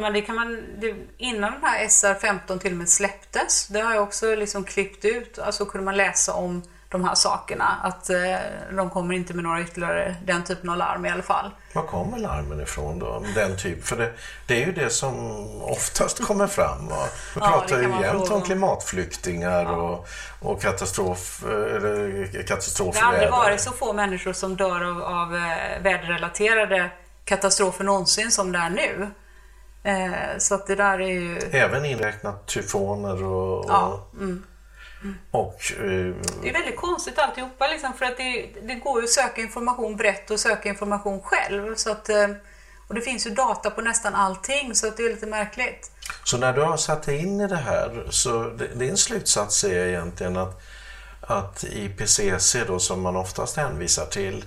men det kan man, det, innan den här SR15 till och med släpptes, det har jag också liksom klippt ut, alltså kunde man läsa om de här sakerna, att eh, de kommer inte med några ytterligare, den typen av larm i alla fall. Var kommer larmen ifrån då? Den typ, för det, det är ju det som oftast kommer fram. Va? Vi Ja, pratar det ju jämt om klimatflyktingar och, och katastrof, eller Det katastrofer har aldrig varit så få människor som dör av, av eh, väderrelaterade katastrofer någonsin som det är nu. Eh, så att det där är ju... Även inräknat tyfoner och, Ja, mm. Och eh, Det är väldigt konstigt alltihopa liksom, för att det, det går ju att söka information brett och söka information själv. Så att, eh, och det finns ju data på nästan allting så att det är lite märkligt. Så när du har satt dig in i det här så din slutsats är egentligen att, att IPCC då som man oftast hänvisar till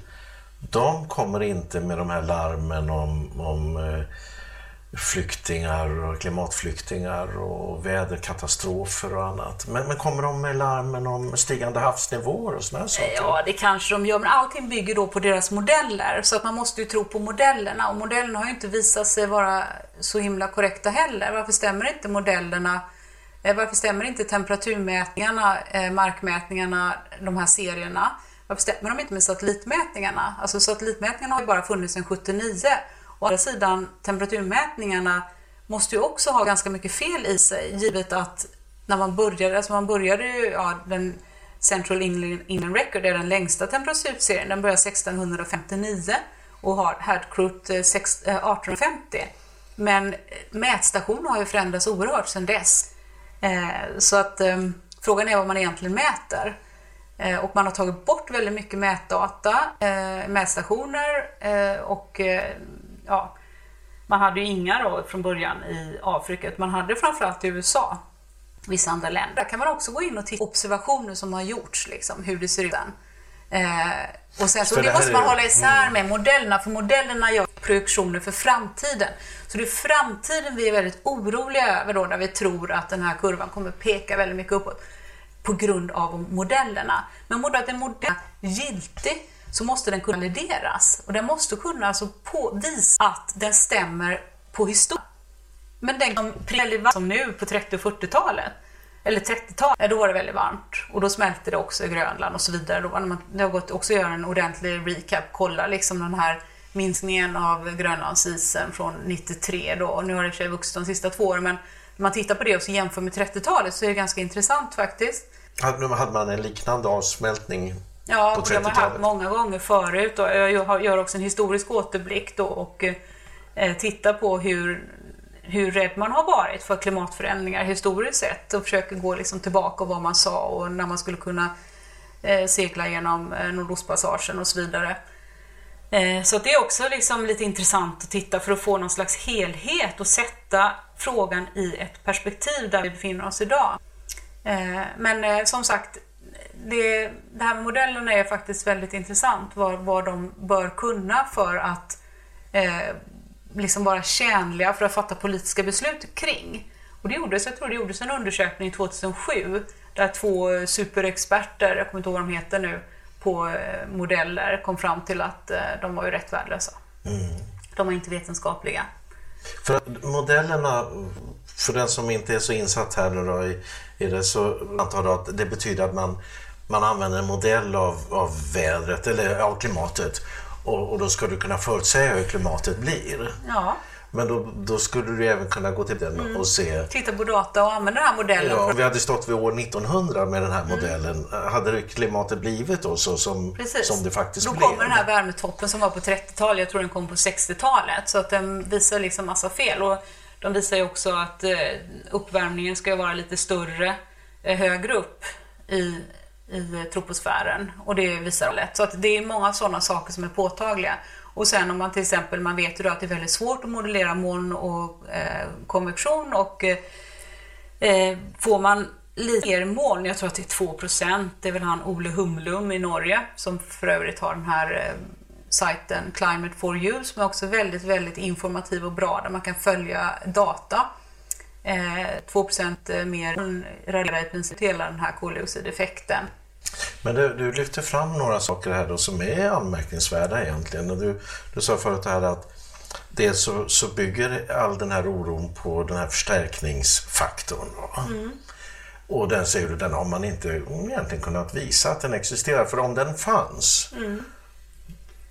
de kommer inte med de här larmen om, om eh, flyktingar och klimatflyktingar och väderkatastrofer och annat. Men, men kommer de med larmen om stigande havsnivåer och sådana saker? Ja, det kanske de gör, men allting bygger då på deras modeller. Så att man måste ju tro på modellerna. Och modellerna har ju inte visat sig vara så himla korrekta heller. Varför stämmer inte modellerna? Eh, varför stämmer inte temperaturmätningarna, eh, markmätningarna, de här serierna? Varför stämmer de inte med satellitmätningarna? Alltså satellitmätningarna har ju bara funnits sedan 79. Å andra sidan, temperaturmätningarna måste ju också ha ganska mycket fel i sig, givet att när man började, alltså man började ju, ja, den Central Inland Record är den längsta temperaturserien, den börjar 1659 och har Hadcroot eh, eh, 1850. Men eh, mätstationen har ju förändrats oerhört sedan dess. Så att ehm, frågan är vad man egentligen mäter. Och man har tagit bort väldigt mycket mätdata, mätstationer och ja, man hade ju inga då från början i Afrika, utan man hade framförallt i USA. Vissa andra länder. Där kan man också gå in och titta på observationer som har gjorts, liksom, hur det ser ut. Eh, och sen så det det måste man ju- hålla isär mm. med modellerna, för modellerna gör projektioner för framtiden. Så det är framtiden vi är väldigt oroliga över då när vi tror att den här kurvan kommer peka väldigt mycket uppåt på grund av modellerna. Men att en modell är giltig så måste den kunna valideras och den måste kunna alltså påvisa att den stämmer på historia. Men den som preliva- som nu på 30 och 40-talet, eller 30-talet, då var det väldigt varmt och då smälte det också i Grönland och så vidare. Då, har man, det har gått också att göra en ordentlig recap, kolla liksom den här minskningen av Grönlandsisen från 93 då, och nu har det i och för sig vuxit de sista två åren, men när man tittar på det och så jämför med 30-talet så är det ganska intressant faktiskt. Hade man en liknande avsmältning Ja, på och det har man 30-talet? haft många gånger förut. Och jag gör också en historisk återblick då och eh, tittar på hur, hur rädd man har varit för klimatförändringar historiskt sett och försöker gå liksom tillbaka och vad man sa och när man skulle kunna eh, segla genom eh, Nordostpassagen och så vidare. Så det är också liksom lite intressant att titta för att få någon slags helhet och sätta frågan i ett perspektiv där vi befinner oss idag. Men som sagt, det, det här med modellerna är faktiskt väldigt intressant. Vad, vad de bör kunna för att eh, liksom vara tjänliga för att fatta politiska beslut kring. Och det gjordes, jag tror det gjordes en undersökning 2007 där två superexperter, jag kommer inte ihåg vad de heter nu, på eh, modeller kom fram till att eh, de var ju rätt värdelösa. Mm. De var inte vetenskapliga. För att modellerna, för den som inte är så insatt här nu då i, i det, så antar jag att det betyder att man, man använder en modell av, av vädret eller av klimatet och, och då ska du kunna förutsäga hur klimatet blir. Ja, Men då, då skulle du även kunna gå till den Mm. och se titta på data och använda den här modellen. Ja, om vi hade stått vid år 1900 med den här modellen, hade klimatet blivit då så som, Precis. som det faktiskt Då blev? kommer den här värmetoppen som var på 30-talet, jag tror den kom på 60-talet. Så att den visar liksom massa fel. Och de visar ju också att eh, uppvärmningen ska vara lite större eh, högre upp i, i troposfären. Och det visar lätt. Så att det är många sådana saker som är påtagliga. Och sen om man till exempel, man vet ju då att det är väldigt svårt att modellera moln och eh, konvektion och eh, får man lite mer moln, jag tror att det är 2% det är väl han Ole Humlum i Norge som för övrigt har den här eh, sajten Climate for You som är också väldigt, väldigt informativ och bra där man kan följa data. Eh, 2 eh, mer raderar i princip hela den här koldioxideffekten. Men du, du lyfter fram några saker här då som är anmärkningsvärda egentligen. Och du, du sa förut här att dels så, så bygger all den här oron på den här förstärkningsfaktorn. Mm. Och den säger du, den har man inte egentligen kunnat visa att den existerar. För om den fanns, Mm.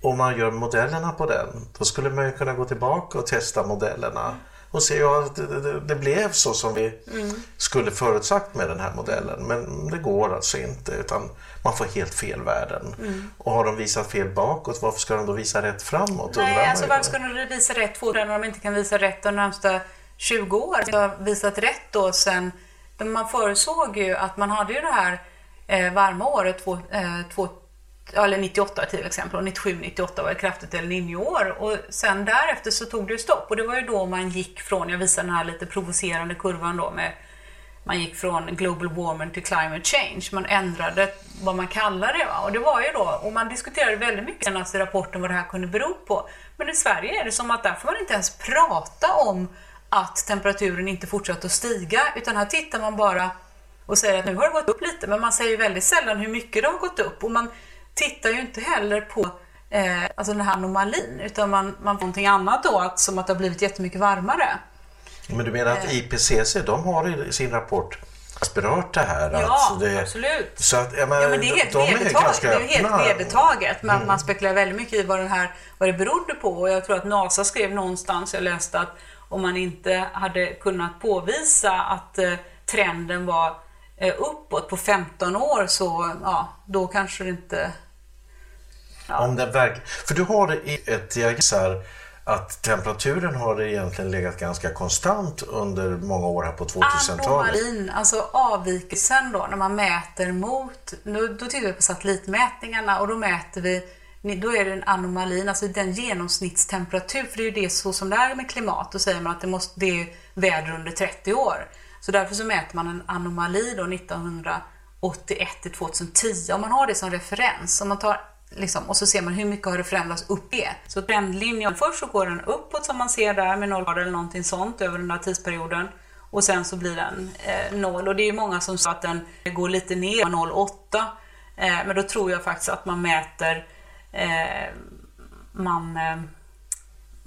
och man gör modellerna på den, då skulle man ju kunna gå tillbaka och testa modellerna och se ja, det, det, det blev så som vi Mm. skulle förutsagt med den här modellen. Men det går alltså inte utan man får helt fel värden. Mm. Och har de visat fel bakåt, varför ska de då visa rätt framåt? Nej, alltså varför ska de visa rätt fort när de inte kan visa rätt de närmsta 20 åren? De har visat rätt då sen, man förutsåg ju att man hade ju det här eh, varma året, två, eh, två, eller 98 till exempel, och 97, 98 var ett kraftigt El Niño-år och sen därefter så tog det stopp och det var ju då man gick från, jag visar den här lite provocerande kurvan då med man gick från global warming till climate change. Man ändrade vad man kallar det. Va? Och det var ju då, och man diskuterade väldigt mycket senast i rapporten vad det här kunde bero på. Men i Sverige är det som att där får man inte ens prata om att temperaturen inte fortsatte att stiga, utan här tittar man bara och säger att nu har det gått upp lite, men man säger väldigt sällan hur mycket det har gått upp. Och man tittar ju inte heller på eh, alltså den här anomalin, utan man, man får någonting annat då, att, som att det har blivit jättemycket varmare. Men du menar att Eh. IPCC, de har i sin rapport berört det här? Ja, det, absolut. Så att, jag menar, Ja, men det är helt de är vedertaget. ganska Det är helt vedertaget. Men Mm. man spekulerar väldigt mycket i vad, den här, vad det berodde på. Och jag tror att NASA skrev någonstans, jag läste att om man inte hade kunnat påvisa att eh, trenden var uppåt på 15 år så ja, då kanske det inte... Om den verk... För du har i ett diagram så här att temperaturen har egentligen legat ganska konstant under många år här på 2000-talet. Anomalin, alltså avvikelsen då när man mäter mot, nu, då tittar vi på satellitmätningarna och då mäter vi, då är det en anomalin, alltså den genomsnittstemperatur, för det är ju det så som det är med klimat, då säger man att det, måste, det är väder under 30 år. Så därför så mäter man en anomali då 1981 till 2010, om man har det som referens, om man tar Liksom, och så ser man hur mycket har det förändrats upp det. Så trendlinjen, först så går den uppåt som man ser där med 0 eller någonting sånt över den här tidsperioden. Och sen så blir den eh, noll. Och det är ju många som sa att den går lite ner, 0,8. Eh, men då tror jag faktiskt att man mäter, eh, man, eh,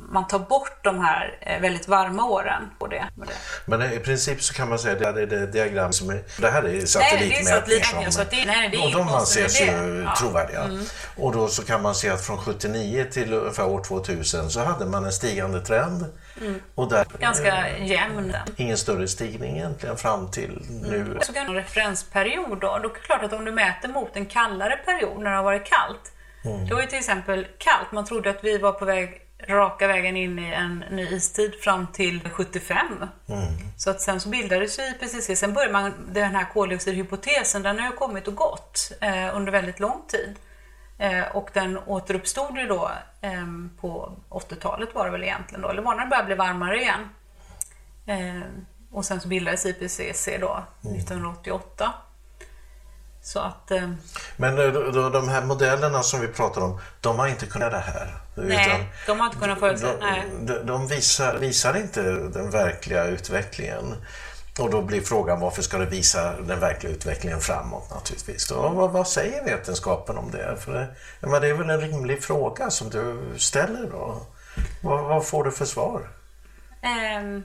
man tar bort de här eh, väldigt varma åren på det. Men i princip så kan man säga att det är det diagram som är... Det här är är satellitmätningar det- nej, det är och de anses ju trovärdiga. Mm. Och då så kan man se att från 79 till ungefär år 2000 så hade man en stigande trend. Mm. Och där, Ganska jämn. Ingen större stigning egentligen fram till nu. Så kan en referensperiod då. Då är det klart att om du mäter mot en kallare period när det har varit kallt. Mm. Var ju till exempel kallt. Man trodde att vi var på väg raka vägen in i en ny istid fram till 75. Mm. Så att sen så bildades ju IPCC. Sen började man, den här koldioxidhypotesen, den har ju kommit och gått eh, under väldigt lång tid. Eh, och den återuppstod ju då eh, på 80-talet var det väl egentligen då, eller var när det började bli varmare igen. Eh, och sen så bildades IPCC då, 1988. Så att... Eh, Men eh, då, de här modellerna som vi pratar om, de har inte kunnat det här. nej, de har inte kunnat förutse. Nej. de, de, de visar, visar inte den verkliga utvecklingen. Och då blir frågan varför ska det visa den verkliga utvecklingen framåt naturligtvis. Då, vad, vad säger vetenskapen om det? För det, menar, det är väl en rimlig fråga som du ställer då? Vad, vad får du för svar? Ehm,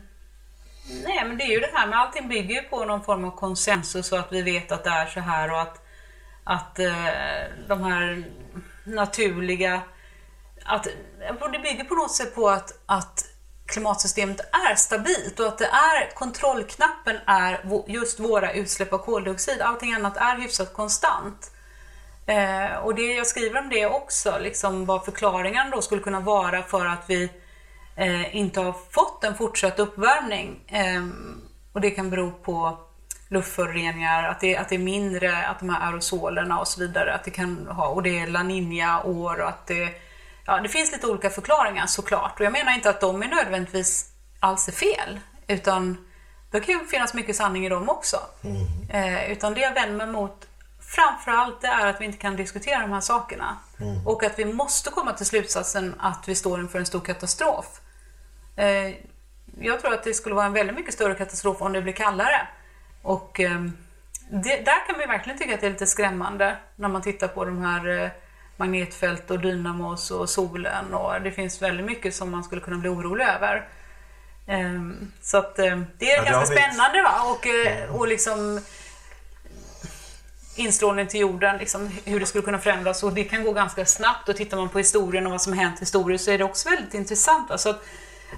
nej, men det är ju det här med allting bygger ju på någon form av konsensus och att vi vet att det är så här och att, att eh, de här naturliga... Att, det bygger på något sätt på att, att klimatsystemet är stabilt och att det är kontrollknappen är just våra utsläpp av koldioxid. Allting annat är hyfsat konstant. Eh, och det jag skriver om det också, liksom vad förklaringen då skulle kunna vara för att vi eh, inte har fått en fortsatt uppvärmning. Eh, och det kan bero på luftföroreningar, att det, att det är mindre, att de här aerosolerna och så vidare, att det kan ha, och det är La Niña-år och att det, ja, det finns lite olika förklaringar såklart. Och jag menar inte att de är nödvändigtvis alls är fel, utan det kan ju finnas mycket sanning i dem också. Eh, utan det jag vänder mig mot framförallt det är att vi inte kan diskutera de här sakerna. Mm. Och att vi måste komma till slutsatsen att vi står inför en stor katastrof. Eh, jag tror att det skulle vara en väldigt mycket större katastrof om det blir kallare. Och eh, det, där kan vi verkligen tycka att det är lite skrämmande när man tittar på de här eh, magnetfält och dynamos och solen. Och det finns väldigt mycket som man skulle kunna bli orolig över. Eh, så att eh, det är Ja, ganska spännande va? Och, eh, och liksom instrålning till jorden, liksom, hur det skulle kunna förändras och det kan gå ganska snabbt och tittar man på historien och vad som hänt historiskt så är det också väldigt intressant. Alltså att,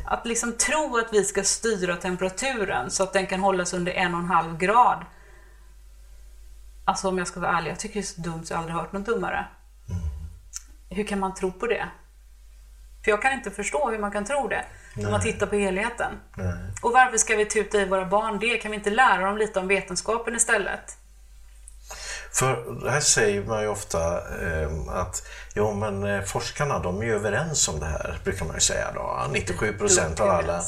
att liksom tro att vi ska styra temperaturen så att den kan hållas under en och en halv grad. Alltså om jag ska vara ärlig, jag tycker det är så dumt så jag har aldrig hört något dummare. Hur kan man tro på det? För jag kan inte förstå hur man kan tro det när man Nej. tittar på helheten. Nej. Och varför ska vi tuta i våra barn det? Kan vi inte lära dem lite om vetenskapen istället? För här säger man ju ofta eh, att jo, men eh, forskarna de är ju överens om det här, brukar man ju säga då. 97 procent av alla.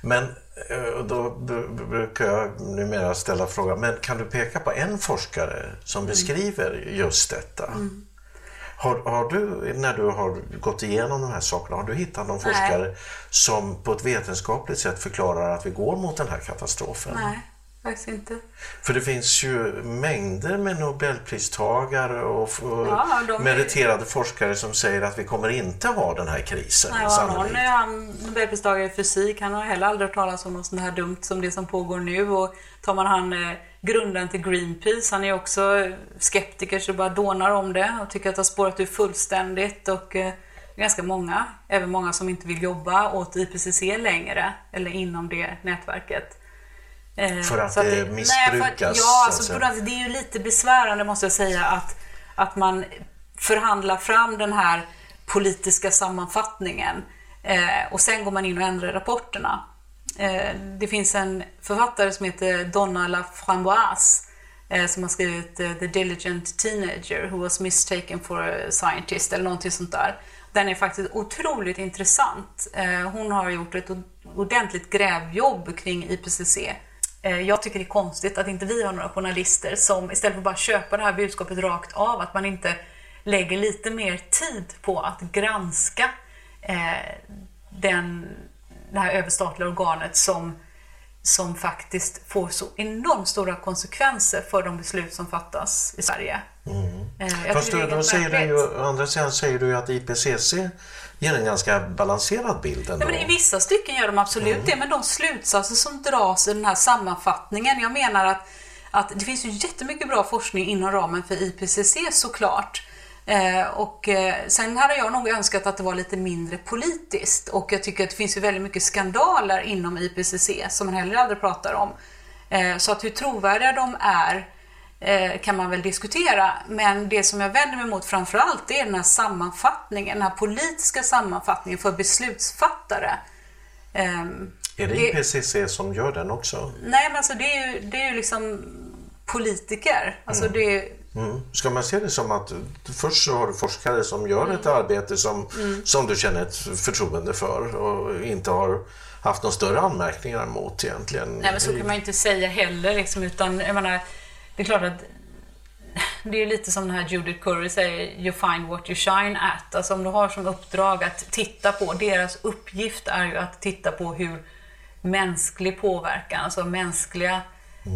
Men Eh, Då br- br- brukar jag numera ställa frågan, men kan du peka på en forskare som beskriver just detta? Mm. Har, har du, när du har gått igenom de här sakerna, har du hittat någon Nej. forskare som på ett vetenskapligt sätt förklarar att vi går mot den här katastrofen? Nej, faktiskt inte. För det finns ju mängder med nobelpristagare och, Ja, är- meriterade forskare som säger att vi kommer inte ha den här krisen. Nej, någon är han Nobelpristagare i fysik, han har heller aldrig hört talas om något sånt här dumt som det som pågår nu. Och tar man han eh, grundaren till Greenpeace, han är också skeptiker så det bara dånar om det och tycker att det har spårat ur fullständigt. Och eh, ganska många, även många som inte vill jobba åt IPCC längre, eller inom det nätverket. Eh, För att så det Nej, för att, missbrukas, ja, att alltså, sätt, det är ju lite besvärande måste jag säga att, att man förhandlar fram den här politiska sammanfattningen eh, och sen går man in och ändrar rapporterna. Eh, det finns en författare som heter Donna Laframboise eh, som har skrivit The Diligent Teenager who was mistaken for a scientist eller någonting sånt där. Den är faktiskt otroligt intressant. Hon har gjort ett ordentligt grävjobb kring IPCC. Eh, Jag tycker det är konstigt att inte vi har några journalister som istället för bara köpa det här budskapet rakt av, att man inte lägger lite mer tid på att granska eh, den, det här överstatliga organet som, som faktiskt får så enormt stora konsekvenser för de beslut som fattas i Sverige. Mm. Eh, Fast då, helt säger ju, å andra sidan säger du ju att IPCC ger en ganska balanserad bild ändå. Nej, men I vissa stycken gör de absolut det, men de slutsatser som dras i den här sammanfattningen, jag menar att, att det finns ju jättemycket bra forskning inom ramen för IPCC såklart. Eh, och eh, sen hade jag nog önskat att det var lite mindre politiskt och jag tycker att det finns ju väldigt mycket skandaler inom IPCC som man heller aldrig pratar om. Eh, så att hur trovärdiga de är kan man väl diskutera. Men det som jag vänder mig mot framförallt är den här sammanfattningen, den här politiska sammanfattningen för beslutsfattare. Ehm, Är det IPCC som gör den också? Nej, men alltså det är ju, det är ju liksom politiker. Alltså Mm. det är, Mm. Ska man se det som att först så har du forskare som gör ett arbete som, Mm. som du känner ett förtroende för och inte har haft några större anmärkningar mot egentligen? nej, men så kan man ju inte säga heller. Liksom, utan jag menar, det är klart att det är lite som den här Judith Curry säger, you find what you shine at. Alltså om du har som uppdrag att titta på, deras uppgift är ju att titta på hur mänsklig påverkan, alltså mänskliga,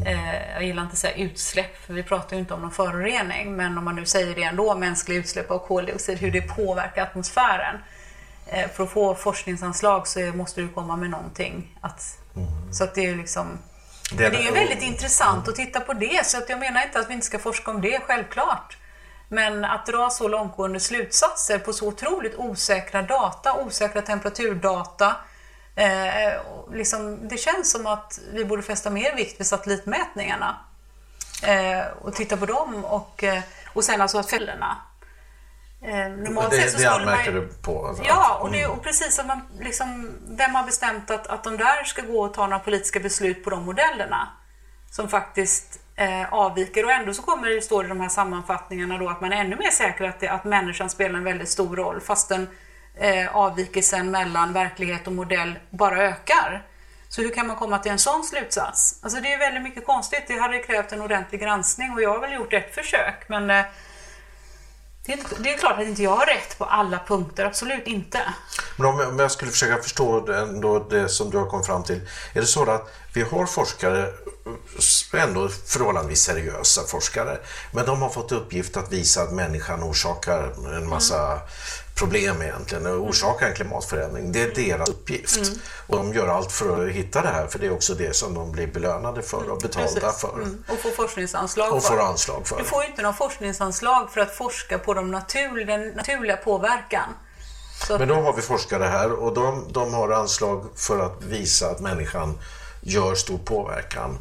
eh, jag gillar inte att säga utsläpp, för vi pratar ju inte om någon förorening, men om man nu säger det ändå, mänskliga utsläpp av koldioxid, hur det påverkar atmosfären. Eh, för att få forskningsanslag så måste du komma med någonting. Att, Så att det är liksom... Det- men det är ju väldigt intressant att titta på det, så att jag menar inte att vi inte ska forska om det, självklart. Men att dra så långtgående slutsatser på så otroligt osäkra data, osäkra temperaturdata. Eh, liksom, det känns som att vi borde fästa mer vikt vid satellitmätningarna. Eh, och titta på dem och, eh, och sen alltså fällorna. Eh, normalt sett det så det anmärker man, du på? alltså? Ja, och, det, Mm. och precis att man liksom, vem har bestämt att, att de där ska gå och ta några politiska beslut på de modellerna som faktiskt eh, avviker och ändå så kommer det stå i de här sammanfattningarna då att man är ännu mer säker att, det, att människan spelar en väldigt stor roll fastän eh, avvikelsen mellan verklighet och modell bara ökar. Så hur kan man komma till en sån slutsats? Alltså det är väldigt mycket konstigt. Det hade krävt en ordentlig granskning och jag har väl gjort ett försök men eh, det är, det är klart att inte jag har rätt på alla punkter, absolut inte. Men om jag, om jag skulle försöka förstå det, ändå det som du har kommit fram till. Är det så att vi har forskare, ändå förhållandevis seriösa forskare, men de har fått uppgift att visa att människan orsakar en massa problem egentligen, och orsakar en klimatförändring. Det är deras uppgift. Mm. Och de gör allt för att hitta det här, för det är också det som de blir belönade för och betalda Precis. för. Mm. Och får forskningsanslag Och för. får anslag för. Du får ju inte någon forskningsanslag för att forska på de natur, den naturliga påverkan. Så Men då har vi forskare här och de, de har anslag för att visa att människan gör stor påverkan.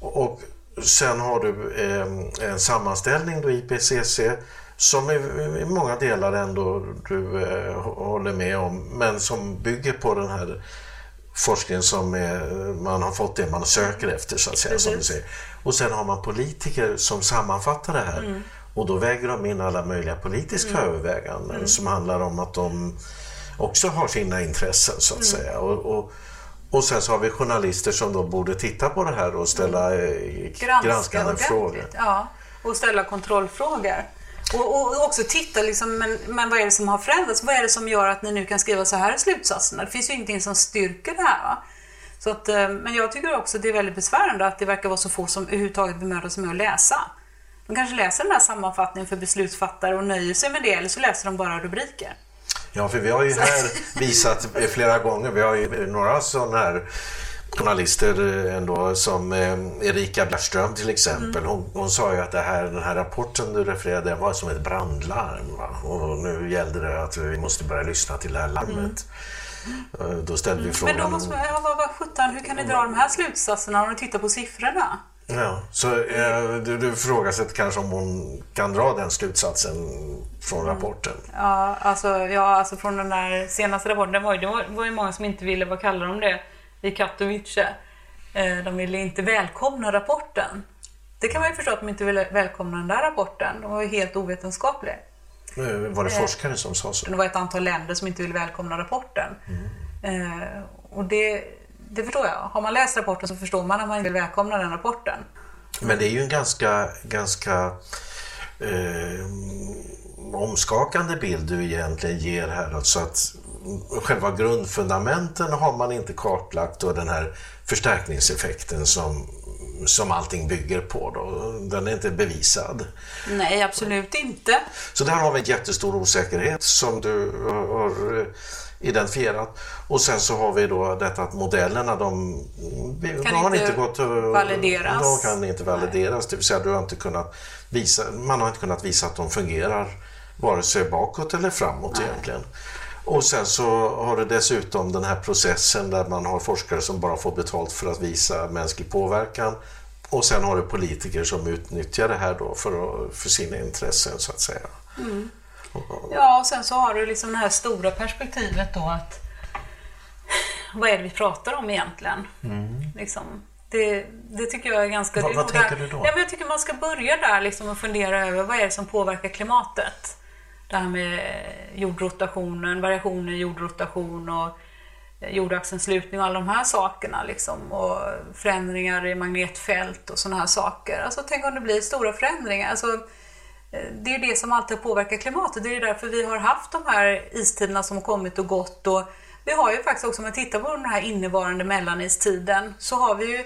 Och, och sen har du eh, en sammanställning då IPCC som i, många delar ändå du eh, håller med om men som bygger på den här forskningen som är, man har fått det man söker efter så att säga. Som du säger. Och sen har man politiker som sammanfattar det här Mm. och då väger de in alla möjliga politiska Mm. överväganden Mm. som handlar om att de också har sina intressen så att Mm. säga. Och, och, Och sen så har vi journalister som då borde titta på det här och ställa mm. Granska granskande frågor. Ja, och ställa kontrollfrågor. Och, och, också titta, liksom, men, men vad är det som har förändrats? Vad är det som gör att ni nu kan skriva så här i slutsatserna? Det finns ju ingenting som styrker det här. Va? Så att, eh, men jag tycker också att det är väldigt besvärande att det verkar vara så få som överhuvudtaget bemödar sig med att läsa. De kanske läser den här sammanfattningen för beslutsfattare och nöjer sig med det, eller så läser de bara rubriker. Ja, för vi har ju här visat flera gånger, vi har ju några sådana här journalister ändå som eh, Erika Bjerström till exempel. Mm. Hon, hon sa ju att det här, den här rapporten du refererade var som ett brandlarm. Va? Och nu gällde det att vi måste börja lyssna till det här larmet. Eh, Då ställde vi frågan... Men då måste man, ja, vad, vad sjutton, hur kan ni dra de här slutsatserna om ni tittar på siffrorna? Ja, så eh, du, du ifrågasätter kanske om hon kan dra den slutsatsen från Mm. rapporten? Ja, alltså, ja, alltså från den där senaste rapporten, det var, ju, det var, var ju många som inte ville, vad kallar de det, i Katowice. Eh, De ville inte välkomna rapporten. Det kan man ju förstå att de inte ville välkomna den där rapporten. De var ju helt ovetenskapliga. Nu var det Eh, forskare som sa så? Det var ett antal länder som inte ville välkomna rapporten. Eh, och det, det förstår jag. Har man läst rapporten så förstår man att man inte vill välkomna den rapporten. Men det är ju en ganska, ganska eh, omskakande bild du egentligen ger här. Alltså att själva grundfundamenten har man inte kartlagt och den här förstärkningseffekten som, som allting bygger på. Då, den är inte bevisad. Nej, absolut inte. Så där har vi en jättestor osäkerhet som du har eh, identifierat. Och sen så har vi då detta att modellerna de, de har inte inte gått att- valideras. De kan inte valideras, det vill säga du har inte kunnat visa, man har inte kunnat visa att de fungerar vare sig bakåt eller framåt egentligen. Och sen så har du dessutom den här processen där man har forskare som bara får betalt för att visa mänsklig påverkan. Och sen har du politiker som utnyttjar det här då för, för sina intressen så att säga. Mm. Ja, och sen så har du liksom det här stora perspektivet då att vad är det vi pratar om egentligen? Liksom, det, det tycker jag är ganska... Är vad tänker där, du då? Ja, men jag tycker man ska börja där liksom och fundera över vad är det som påverkar klimatet? Det här med jordrotationen, variationer i jordrotation och eh, jordaxelns slutning och alla de här sakerna liksom, och förändringar i magnetfält och sådana här saker. Alltså tänk om det blir stora förändringar. Alltså, eh, det är det som alltid har påverkat klimatet. Det är därför vi har haft de här istiderna som har kommit och gått. Och vi har ju faktiskt också, om man tittar på den här innevarande mellanistiden, så har vi ju,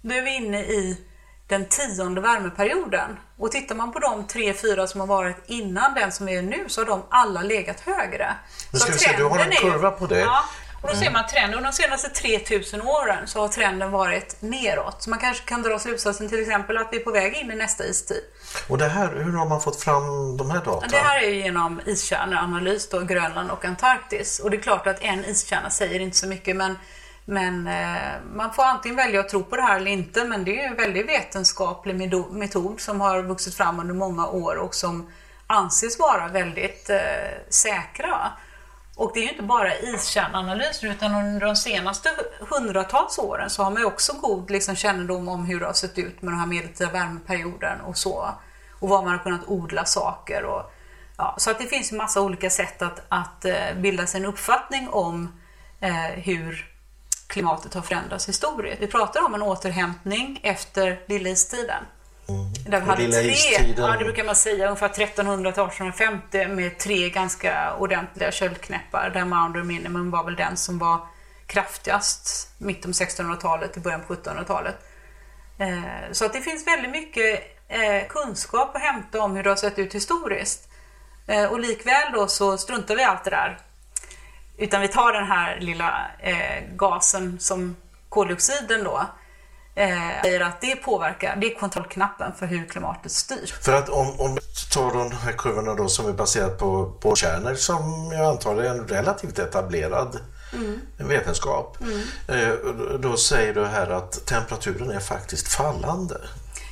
nu är vi inne i den tionde värmeperioden. Och tittar man på de tre, fyra som har varit innan den som är nu så har de alla legat högre. Nu Så ska vi se, du har en kurva på det. Ja, och då ser Mm. man trenden. Och de senaste 3000 åren så har trenden varit neråt. Så man kanske kan dra slutsatsen till exempel att vi är på väg in i nästa istid. Och det här, hur har man fått fram de här data? Det här är ju genom iskärneanalys då, Grönland och Antarktis. Och det är klart att en iskärna säger inte så mycket men, men eh, man får antingen välja att tro på det här eller inte. Men det är en väldigt vetenskaplig metod som har vuxit fram under många år och som anses vara väldigt eh, säkra. Och det är ju inte bara iskärnanalyser utan under de senaste hundratals åren så har man ju också god liksom, kännedom om hur det har sett ut med den här medeltida värmeperioden och så. Och var man har kunnat odla saker. Och, ja, så att det finns ju massa olika sätt att, att eh, bilda sig en uppfattning om eh, hur klimatet har förändrats historiskt. Vi pratar om en återhämtning efter lilla istiden. Där vi hade tre, istiden- ja det brukar man säga, ungefär 1300 till 1850 med tre ganska ordentliga köldknäppar där Maunder Minimum var väl den som var kraftigast mitt om 1600-talet till början på 1700-talet. Eh, Så att det finns väldigt mycket eh, kunskap att hämta om hur det har sett ut historiskt. Eh, Och likväl då så struntar vi allt det där. Utan vi tar den här lilla eh, gasen som koldioxiden då eh, säger att det påverkar, det är kontrollknappen för hur klimatet styr. För att om, om vi tar de här kurvorna då som är baserat på, på kärnor som jag antar är en relativt etablerad Mm. vetenskap. Eh, då säger du här att temperaturen är faktiskt fallande.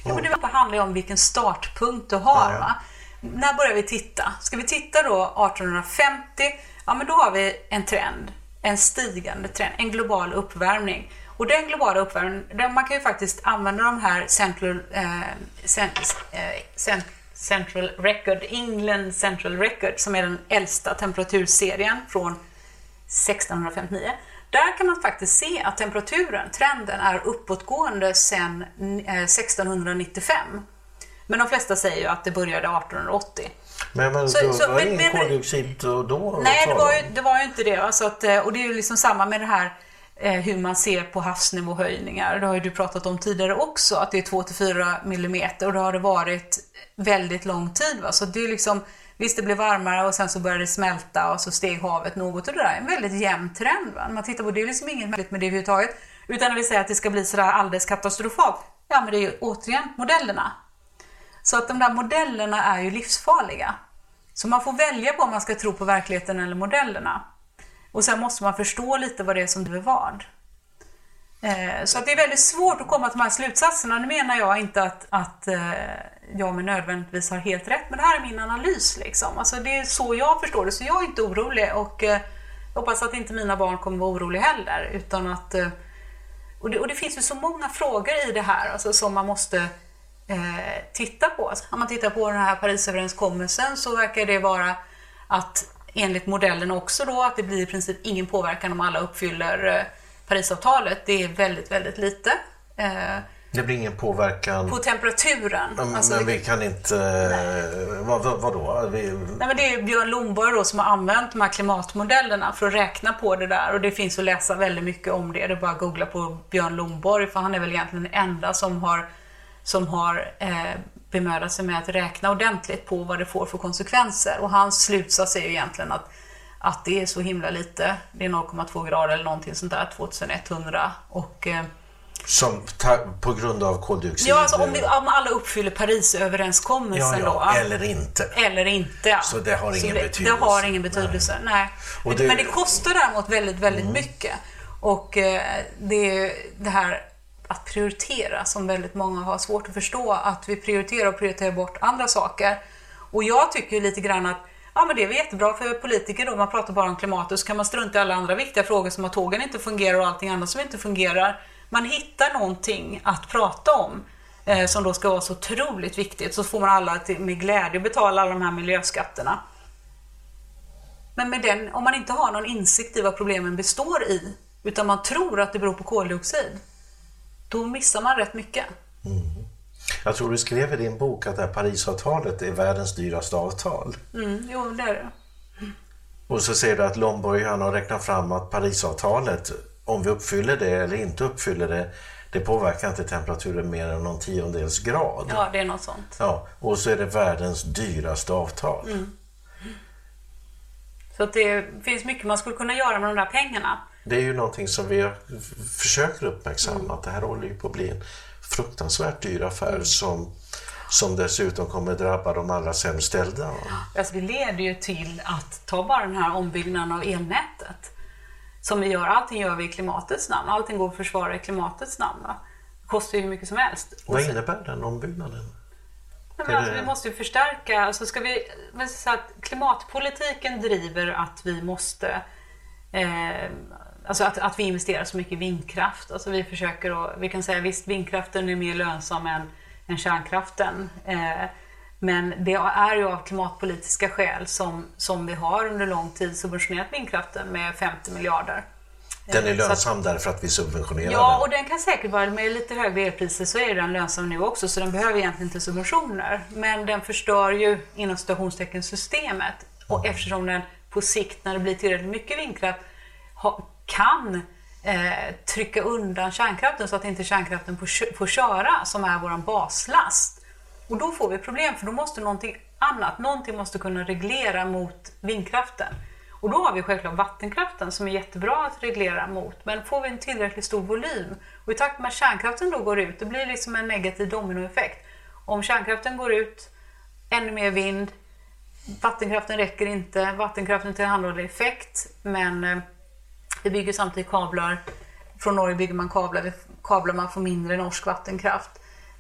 Ja, men det handlar ju om vilken startpunkt du har. Ja, ja. När börjar vi titta? Ska vi titta då 1850? Ja, men då har vi en trend, en stigande trend, en global uppvärmning. Och den globala uppvärmningen, den- man kan ju faktiskt använda de här Central, eh, cent, eh, Central Record, England Central Record, som är den äldsta temperaturserien från 1659. Där kan man faktiskt se att temperaturen, trenden, är uppåtgående sedan eh, 1695. Men de flesta säger ju att det började 1880. Men, men Så- då så- var det men- ingen koldioxid då? då Nej, det var, ju, det var ju inte det. Alltså att, eh, och det är ju liksom samma med det här eh, hur man ser på havsnivåhöjningar. Det har ju du pratat om tidigare också, att det är 2-4 millimeter och det har det varit väldigt lång tid. Va? Så det är liksom, visst det blev varmare och sen så började det smälta och så steg havet något och det där är en väldigt jämn trend. Va? När man tittar på det, är liksom inget märkligt med det överhuvudtaget. Utan när vi säger att det ska bli sådär alldeles katastrofalt, ja men det är ju återigen modellerna. Så att de där modellerna är ju livsfarliga. Så man får välja på om man ska tro på verkligheten eller modellerna. Och sen måste man förstå lite vad det är som driver vad. Eh, så att det är väldigt svårt att komma till de här slutsatserna. Nu menar jag inte att, att eh, jag med nödvändigtvis har helt rätt, men det här är min analys. Liksom. Alltså det är så jag förstår det, så jag är inte orolig och eh, jag hoppas att inte mina barn kommer vara oroliga heller. Utan att, och, det, och det finns ju så många frågor i det här alltså, som man måste eh, titta på. Alltså, om man tittar på den här Parisöverenskommelsen så verkar det vara att enligt modellen också då att det blir i princip ingen påverkan om alla uppfyller eh, Parisavtalet. Det är väldigt, väldigt lite. Eh, Det blir ingen påverkan. på temperaturen. Men, Alltså, men vi kan inte... Vad, vad, vadå? Vi, Nej, men det är Björn Lomborg då som har använt de här klimatmodellerna för att räkna på det där och det finns att läsa väldigt mycket om det. Det är bara att googla på Björn Lomborg för han är väl egentligen den enda som har, som har eh, bemödat sig med att räkna ordentligt på vad det får för konsekvenser. Och hans slutsats är ju egentligen att, att det är så himla lite. Det är 0,2 grader eller någonting sånt där, 2100. Och, eh, som på grund av koldioxid? ja, alltså om, det, om alla uppfyller Parisöverenskommelsen Ja, ja, då. eller inte. Eller inte, ja. Så det har ingen det, betydelse. Det har ingen betydelse, nej. Och det- Men det kostar däremot väldigt, väldigt Mm. mycket. Och eh, det är det här att prioritera som väldigt många har svårt att förstå. Att vi prioriterar och prioriterar bort andra saker. Och jag tycker lite grann att Ja men det är väl jättebra för politiker då, man pratar bara om klimatet så kan man strunta i alla andra viktiga frågor som att tågen inte fungerar och allting annat som inte fungerar. Man hittar någonting att prata om eh, som då ska vara så otroligt viktigt så får man alla med glädje betala alla de här miljöskatterna. Men med den, om man inte har någon insikt i vad problemen består i utan man tror att det beror på koldioxid då missar man rätt mycket. Jag tror du skrev i din bok att det här Parisavtalet är världens dyraste avtal. Mm, jo, det är det. Och så säger du att Lomborg han har räknat fram att Parisavtalet, om vi uppfyller det eller inte uppfyller det, det påverkar inte temperaturen mer än någon tiondels grad. Ja, det är något sånt. Ja, och så är det världens dyraste avtal. Mm. Så det finns mycket man skulle kunna göra med de där pengarna. Det är ju någonting som vi försöker uppmärksamma, Mm. att det här håller ju på att bli en fruktansvärt dyr affär som, som dessutom kommer drabba de allra sämst ställda. Alltså det leder ju till att ta bara den här ombyggnaden av elnätet. Som vi gör, allting gör vi i klimatets namn. Allting går att försvara i klimatets namn. Va? Det kostar ju hur mycket som helst. Vad innebär den ombyggnaden? Nej, alltså, vi måste ju förstärka, alltså ska vi, så att klimatpolitiken driver att vi måste, eh, alltså att, att vi investerar så mycket i vindkraft. Alltså vi försöker att, vi kan säga visst vindkraften är mer lönsam än, än kärnkraften. Eh, men det är ju av klimatpolitiska skäl som, som vi har under lång tid subventionerat vindkraften med 50 miljarder. Den är Eh, så att- lönsam därför att vi subventionerar Ja, den. och den kan säkert vara med lite högre elpriser så är den lönsam nu också så den behöver egentligen inte subventioner. Men den förstör ju inom citationstecken systemet och eftersom den på sikt när det blir tillräckligt mycket vindkraft ha, kan eh, trycka undan kärnkraften så att inte kärnkraften får, köra som är vår baslast. Och då får vi problem för då måste någonting annat, någonting måste kunna reglera mot vindkraften. Och då har vi självklart vattenkraften som är jättebra att reglera mot. Men får vi en tillräckligt stor volym och i takt med att kärnkraften då går ut, det blir liksom en negativ dominoeffekt. Om kärnkraften går ut, ännu mer vind, vattenkraften räcker inte, vattenkraften tillhandahåller effekt men eh, vi bygger samtidigt kablar. Från Norge bygger man kablar, kablar man får mindre norsk vattenkraft.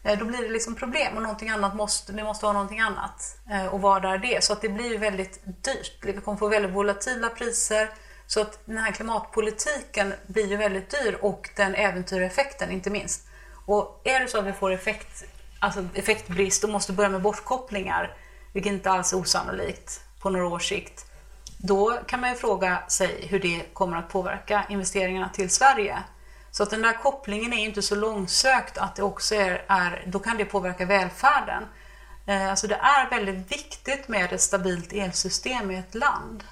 Eh, då blir det liksom problem och någonting annat måste, vi måste ha någonting annat. Eh, och vad är det? Så att det blir ju väldigt dyrt. Vi kommer få väldigt volatila priser. Så att den här klimatpolitiken blir ju väldigt dyr och den äventyrar effekten inte minst. Och är det så att vi får effekt, alltså effektbrist och måste börja med bortkopplingar, vilket inte alls är osannolikt på några års sikt, då kan man ju fråga sig hur det kommer att påverka investeringarna till Sverige. Så att den där kopplingen är ju inte så långsökt att det också är, är då kan det påverka välfärden. Eh, alltså det är väldigt viktigt med ett stabilt elsystem i ett land.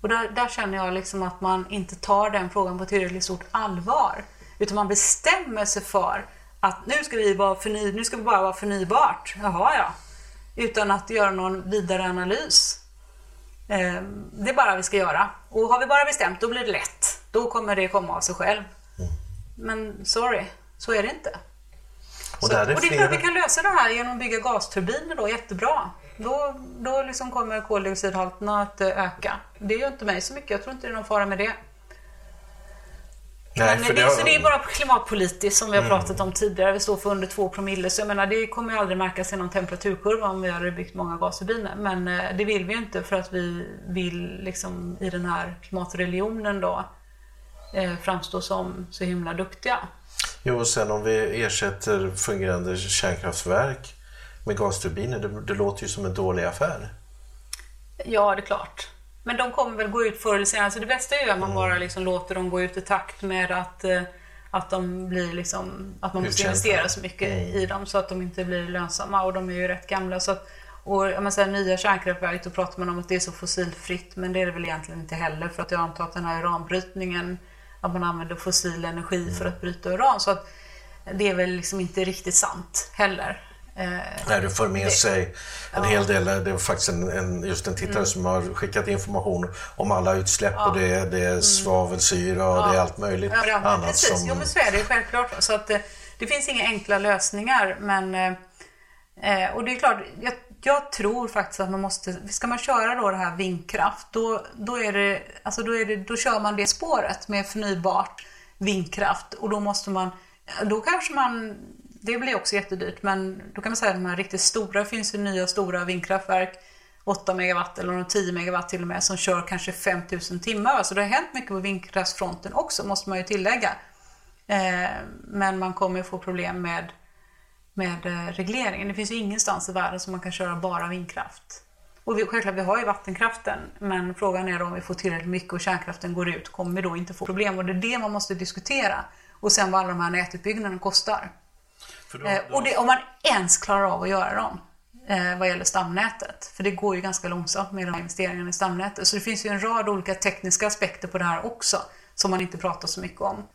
Och där, där känner jag liksom att man inte tar den frågan på tillräckligt stort allvar. Utan man bestämmer sig för att nu ska vi, vara förny, nu ska vi bara vara förnybart. Jaha, ja. Utan att göra någon vidare analys. Eh, Det är bara vi ska göra. Och har vi bara bestämt, då blir det lätt. Då kommer det komma av sig själv. Men sorry, så är det inte. Och Så, och det är flera- vi kan lösa det här genom att bygga gasturbiner då, jättebra. Då, då liksom kommer koldioxidhalterna att eh, öka. Det gör inte mig så mycket, jag tror inte det är någon fara med det. Nej, Men det, det så har- det är bara klimatpolitiskt som vi har Mm. pratat om tidigare. Vi står för under 2 promille. Så jag menar, det kommer ju aldrig märkas i någon temperaturkurva om vi hade byggt många gasturbiner. Men eh, det vill vi ju inte för att vi vill liksom i den här klimatreligionen då eh, framstå som så himla duktiga. Jo, och sen om vi ersätter fungerande kärnkraftverk med gasturbiner, det, det låter ju som en dålig affär. Ja, det är klart. Men de kommer väl gå ut förr eller senare. Så det bästa är ju att man bara liksom låter dem gå ut i takt med att, eh, att de blir liksom, att man måste investera så mycket i dem så att de inte blir lönsamma. Och de är ju rätt gamla. Så att, och om man säger nya kärnkraftverk, då pratar man om att det är så fossilfritt. Men det är det väl egentligen inte heller. För att jag antar att den här uranbrytningen, att man använder fossil energi för att bryta uran. Så att det är väl liksom inte riktigt sant heller. Eh, Nej, du för med det- sig en Ja. hel del. Det är faktiskt en, en, just en tittare Mm. som har skickat information om alla utsläpp Ja. och det, det är svavelsyra och Ja. det är allt möjligt Ja, annat precis. som... Jo, men så är det självklart. Så att, eh, det finns inga enkla lösningar. Men, eh, eh, och det är klart, jag, jag tror faktiskt att man måste, ska man köra då det här vindkraft, då, då, är det, alltså då, är det, då kör man det spåret med förnybart vindkraft. Och då måste man, då kanske man, det blir också jättedyrt, men då kan man säga att de här riktigt stora, det finns ju nya stora vindkraftverk 8 megawatt eller 10 megawatt till och med som kör kanske 5000 timmar. Så det har hänt mycket på vindkraftsfronten också måste man ju tillägga. Eh, men man kommer få problem med, med eh, regleringen. Det finns ju ingenstans i världen som man kan köra bara vindkraft. Och vi, självklart, vi har ju vattenkraften, men frågan är då om vi får tillräckligt mycket och kärnkraften går ut, kommer vi då inte få problem? Och det är det man måste diskutera. Och sen vad alla de här nätutbyggnaderna kostar. Eh, och det, om man ens klarar av att göra dem eh, vad gäller stamnätet. För det går ju ganska långsamt med de här investeringarna i stamnätet. Så det finns ju en rad olika tekniska aspekter på det här också som man inte pratar så mycket om.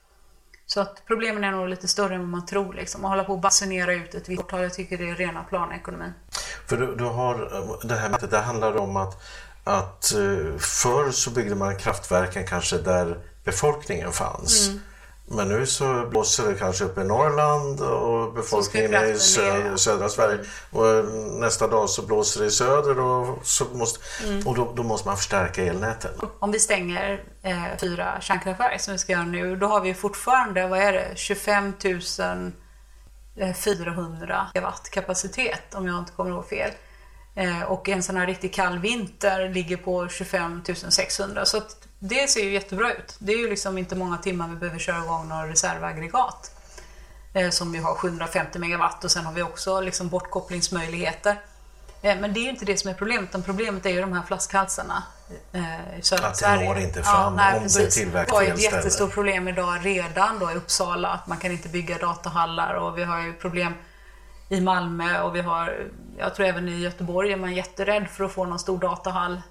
Så att problemen är nog lite större än vad man tror. Liksom. Att hålla på och basunera ut ett årtal, jag tycker det är rena planekonomin. För du, du har eh, det här med det handlar om att, att förr så byggde man kraftverken kanske där befolkningen fanns. Mm. Men nu så blåser det kanske upp i Norrland och befolkningen är i kraften sö- ner, ja. södra Sverige. Och eh, nästa dag så blåser det i söder och, så måste, Mm. och då, då måste man förstärka elnäten. Om vi stänger eh, fyra kärnkraftverk som vi ska göra nu, då har vi fortfarande, vad är det, 25 400 megawatt kapacitet om jag inte kommer ihåg fel. Eh, och en sån här riktigt kall vinter ligger på 25 600. Så det ser ju jättebra ut. Det är ju liksom inte många timmar vi behöver köra igång några reservaggregat. Eh, som ju har 750 megawatt och sen har vi också liksom bortkopplingsmöjligheter. Eh, Men det är ju inte det som är problemet, utan problemet är ju de här flaskhalsarna eh, i södra Att det Sverige. når inte fram nej, om det precis. tillverkas Det var ett jättestort problem idag redan då i Uppsala, att man kan inte bygga datahallar och vi har ju problem i Malmö och vi har, jag tror även i Göteborg är man jätterädd för att få någon stor datahall.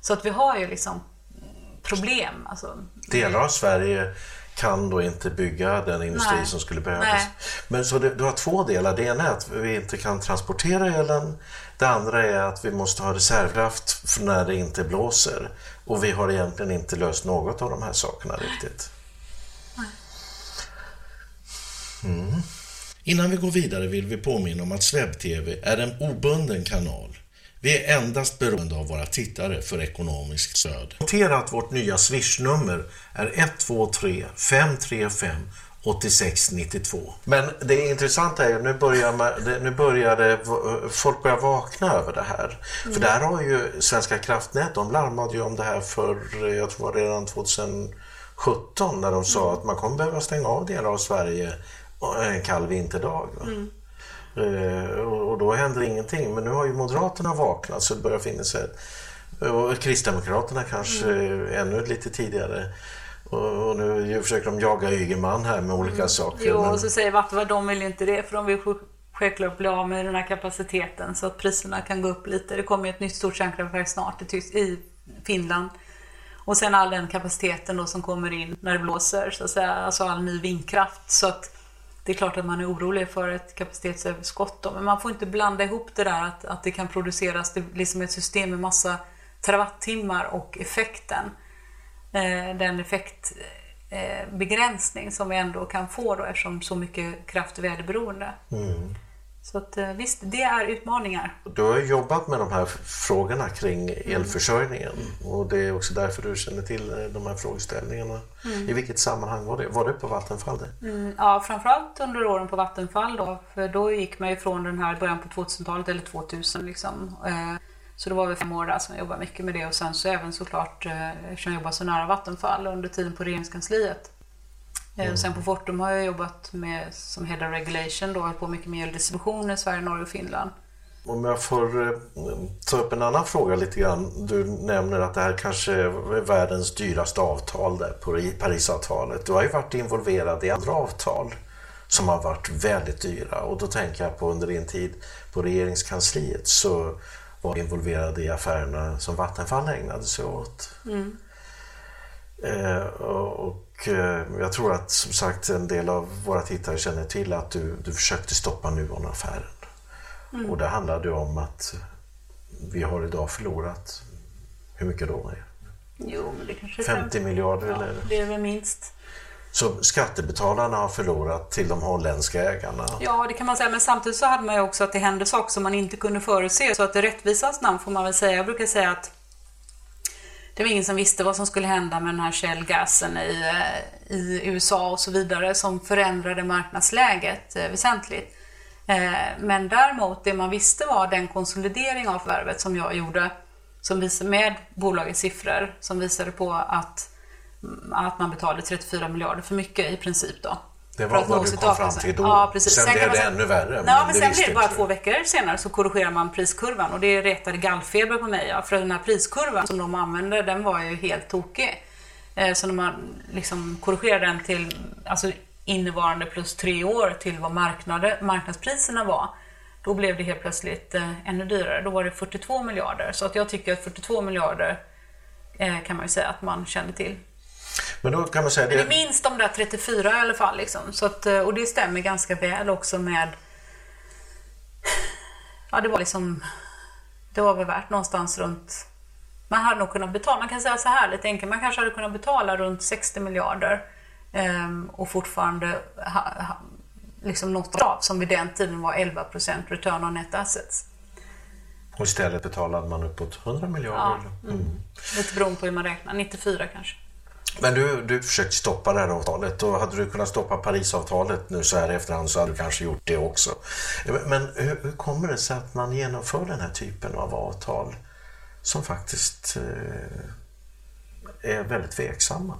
Så att vi har ju liksom problem. Alltså, Delar av Sverige kan då inte bygga den industri Nej. som skulle behövas. Nej. Men så det, du har två delar. Det ena är att vi inte kan transportera elen. Det andra är att vi måste ha reservkraft för när det inte blåser. Och vi har egentligen inte löst något av de här sakerna riktigt. Mm. Innan vi går vidare vill vi påminna om att SvebTV är en obunden kanal. Vi är endast beroende av våra tittare för ekonomiskt stöd. Notera att vårt nya swishnummer är 123 535 8692. Men det intressanta är ju nu börjar, man, nu börjar det, folk börjar vakna över det här. För Mm. där har ju Svenska kraftnät, de larmade ju om det här för, jag tror det var redan 2017 när de sa att man kommer behöva stänga av delar av Sverige en kall vinterdag. va. Mm. Eh, och då händer ingenting. Men nu har ju Moderaterna vaknat så det börjar finnas ett Och Kristdemokraterna kanske ännu lite tidigare. Och, nu försöker de jaga Ygeman här med olika saker. Jo, men- och så säger Vattenfall de vill inte det för de vill sj- självklart bli av med den här kapaciteten så att priserna kan gå upp lite. Det kommer ett nytt stort kärnkraftverk snart i, i Finland. Och sen all den kapaciteten då som kommer in när det blåser, så att säga, alltså all ny vindkraft. Så att det är klart att man är orolig för ett kapacitetsöverskott då. Men man får inte blanda ihop det där att, att det kan produceras, det är liksom ett system med massa terawattimmar och effekten. Eh, den effektbegränsning eh, som vi ändå kan få då eftersom så mycket kraft är väderberoende. Mm. Så att, eh, visst, det är utmaningar. Du har jobbat med de här frågorna kring elförsörjningen och det är också därför du känner till eh, de här frågeställningarna. Mm. I vilket sammanhang var det? Var det på Vattenfall? Det? Mm, ja, framförallt under åren på Vattenfall då, för då gick man ju från den här början på 2000-talet, eller 2000 liksom. Eh, Så det var väl fem år där som jag jobbade mycket med det och sen så även såklart, eftersom jag jobbar så nära Vattenfall under tiden på regeringskansliet. Eh, och Sen på Fortum har jag jobbat med, som Head of Regulation då, hållit på mycket med eldistribution i Sverige, Norge och Finland. Om jag får eh, ta upp en annan fråga lite grann. Du nämner att det här kanske är världens dyraste avtal där på Parisavtalet. Du har ju varit involverad i andra avtal som har varit väldigt dyra och då tänker jag på under din tid på regeringskansliet så var du involverad i affärerna som Vattenfall ägnade sig åt. Mm. Eh, och eh, jag tror att som sagt en del av våra tittare känner till att du, du försökte stoppa Nuonaffären. Mm. Och det handlade om att vi har idag förlorat, hur mycket då? Jo, men det kanske är 50 miljarder ja, eller? Det är väl minst. Så skattebetalarna har förlorat till de holländska ägarna. Ja, det kan man säga. Men samtidigt så hade man ju också att det hände saker som man inte kunde förutse. Så att i rättvisans namn får man väl säga, jag brukar säga att det var ingen som visste vad som skulle hända med den här källgasen i, eh, i USA och så vidare som förändrade marknadsläget eh, väsentligt. Eh, men däremot, det man visste var den konsolidering av förvärvet som jag gjorde som visade med bolagets siffror som visade på att, att man betalade 34 miljarder för mycket i princip då. Det var vad du kom fram avkastning. till då. Ja, precis. Sen, kan blev det ännu värre. Ja, men sen blev det bara inte två veckor senare så korrigerar man priskurvan och det retade gallfeber på mig. Ja, för den här priskurvan som de använde, den var ju helt tokig. Eh, Så när man liksom korrigerade den till alltså innevarande plus tre år till vad marknadspriserna var, då blev det helt plötsligt eh, ännu dyrare. Då var det 42 miljarder. Så att jag tycker att 42 miljarder eh, kan man ju säga att man kände till. Men då kan man säga Men det är det. minst de där 34 i alla fall. Liksom. Så att, eh, och det stämmer ganska väl också med... Ja, det var liksom... Det var väl värt någonstans runt... Man hade nog kunnat betala, man kan säga så här lite enkelt, man kanske hade kunnat betala runt 60 miljarder ehm, och fortfarande ha, ha, liksom något av som vid den tiden var 11% return on net assets. Och istället betalade man uppåt 100 miljarder. Ja, mm. Lite beroende på hur man räknar, 94 kanske. Men du, du försökte stoppa det här avtalet och hade du kunnat stoppa Parisavtalet nu så här i efterhand så hade du kanske gjort det också. Men hur, hur kommer det sig att man genomför den här typen av avtal som faktiskt eh, är väldigt tveksamma?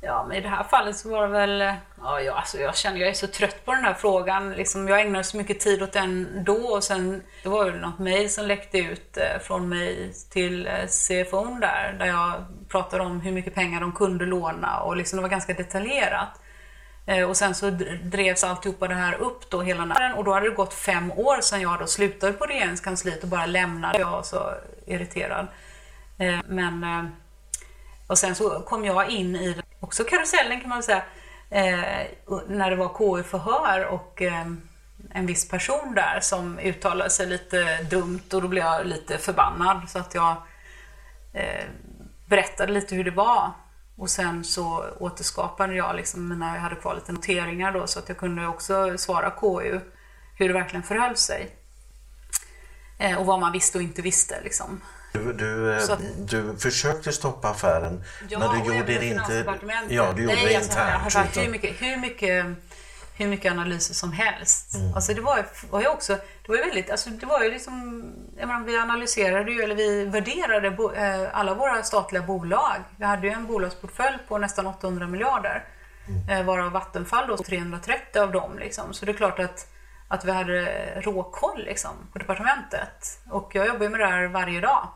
Ja, men i det här fallet så var det väl... Ja, jag, alltså jag känner jag är så trött på den här frågan. Liksom, jag ägnade så mycket tid åt den då och sen det var ju något mejl som läckte ut eh, från mig till eh, CFO CFOn där, där jag pratade om hur mycket pengar de kunde låna och liksom, det var ganska detaljerat. Eh, och sen så drevs alltihopa det här upp då hela natten och då hade det gått fem år sedan jag då slutade på regeringskansliet och bara lämnade. Jag var så irriterad. Men och sen så kom jag in i också karusellen kan man väl säga. Eh, när det var KU-förhör och eh, en viss person där som uttalade sig lite dumt och då blev jag lite förbannad så att jag eh, berättade lite hur det var. Och sen så återskapade jag liksom mina, jag hade kvar lite noteringar då så att jag kunde också svara KU hur det verkligen förhöll sig. Eh, och vad man visste och inte visste liksom. Du, du, eh, att- du försökte stoppa affären Ja, men du gjorde det inte... Ja, du gjorde Nej, det alltså, jag har internt. varit hur mycket, hur mycket, hur mycket analyser som helst. Mm. Alltså det var, var ju också, det var ju väldigt, alltså det var ju liksom, jag menar, vi analyserade ju, eller vi värderade bo, eh, alla våra statliga bolag. Vi hade ju en bolagsportfölj på nästan 800 miljarder, eh, varav Vattenfall då 330 av dem. Liksom. Så det är klart att, att vi hade råkoll liksom, på departementet. Och jag jobbar med det här varje dag.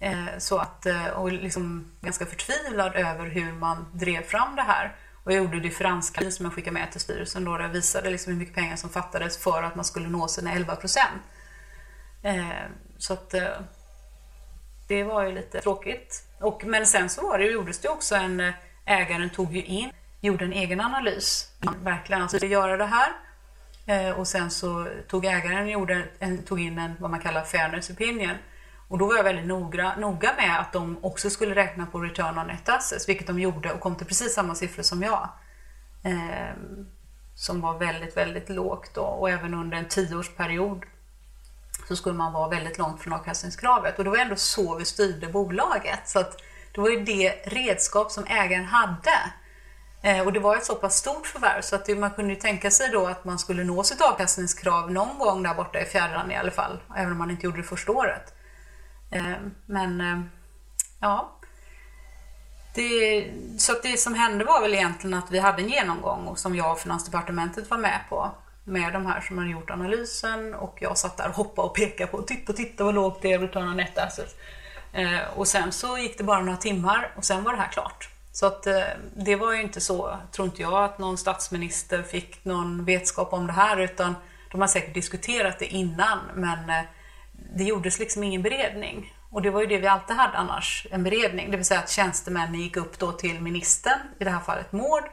Eh, så att, eh, och liksom ganska förtvivlad över hur man drev fram det här. Och jag gjorde differenskalkyl som jag skickade med till styrelsen då, där jag visade liksom hur mycket pengar som fattades för att man skulle nå sina 11 procent. Eh, så att eh, det var ju lite tråkigt. Och, men sen så var det, gjordes det också en, eh, ägaren tog ju in, gjorde en egen analys. Verkligen, alltså att göra det här. Eh, och sen så tog ägaren gjorde en, tog in en, vad man kallar fairness opinion. Och då var jag väldigt noga, noga med att de också skulle räkna på return on net assets, vilket de gjorde och kom till precis samma siffror som jag. Eh, som var väldigt, väldigt lågt då. och även under en tioårsperiod så skulle man vara väldigt långt från avkastningskravet. Och det var ändå så vi styrde bolaget. Så att det var ju det redskap som ägaren hade. Eh, och det var ett så pass stort förvärv så att det, man kunde ju tänka sig då att man skulle nå sitt avkastningskrav någon gång där borta i fjärran i alla fall. Även om man inte gjorde det första året. Eh, men eh, ja. Det, så att det som hände var väl egentligen att vi hade en genomgång och som jag och Finansdepartementet var med på med de här som hade gjort analysen och jag satt där och hoppade och pekade på titta, titta vad lågt det är return on net assets. Eh, och sen så gick det bara några timmar och sen var det här klart. Så att eh, det var ju inte så, tror inte jag, att någon statsminister fick någon vetskap om det här utan de har säkert diskuterat det innan men eh, det gjordes liksom ingen beredning. Och det var ju det vi alltid hade annars, en beredning. Det vill säga att tjänstemännen gick upp då till ministern, i det här fallet Mård,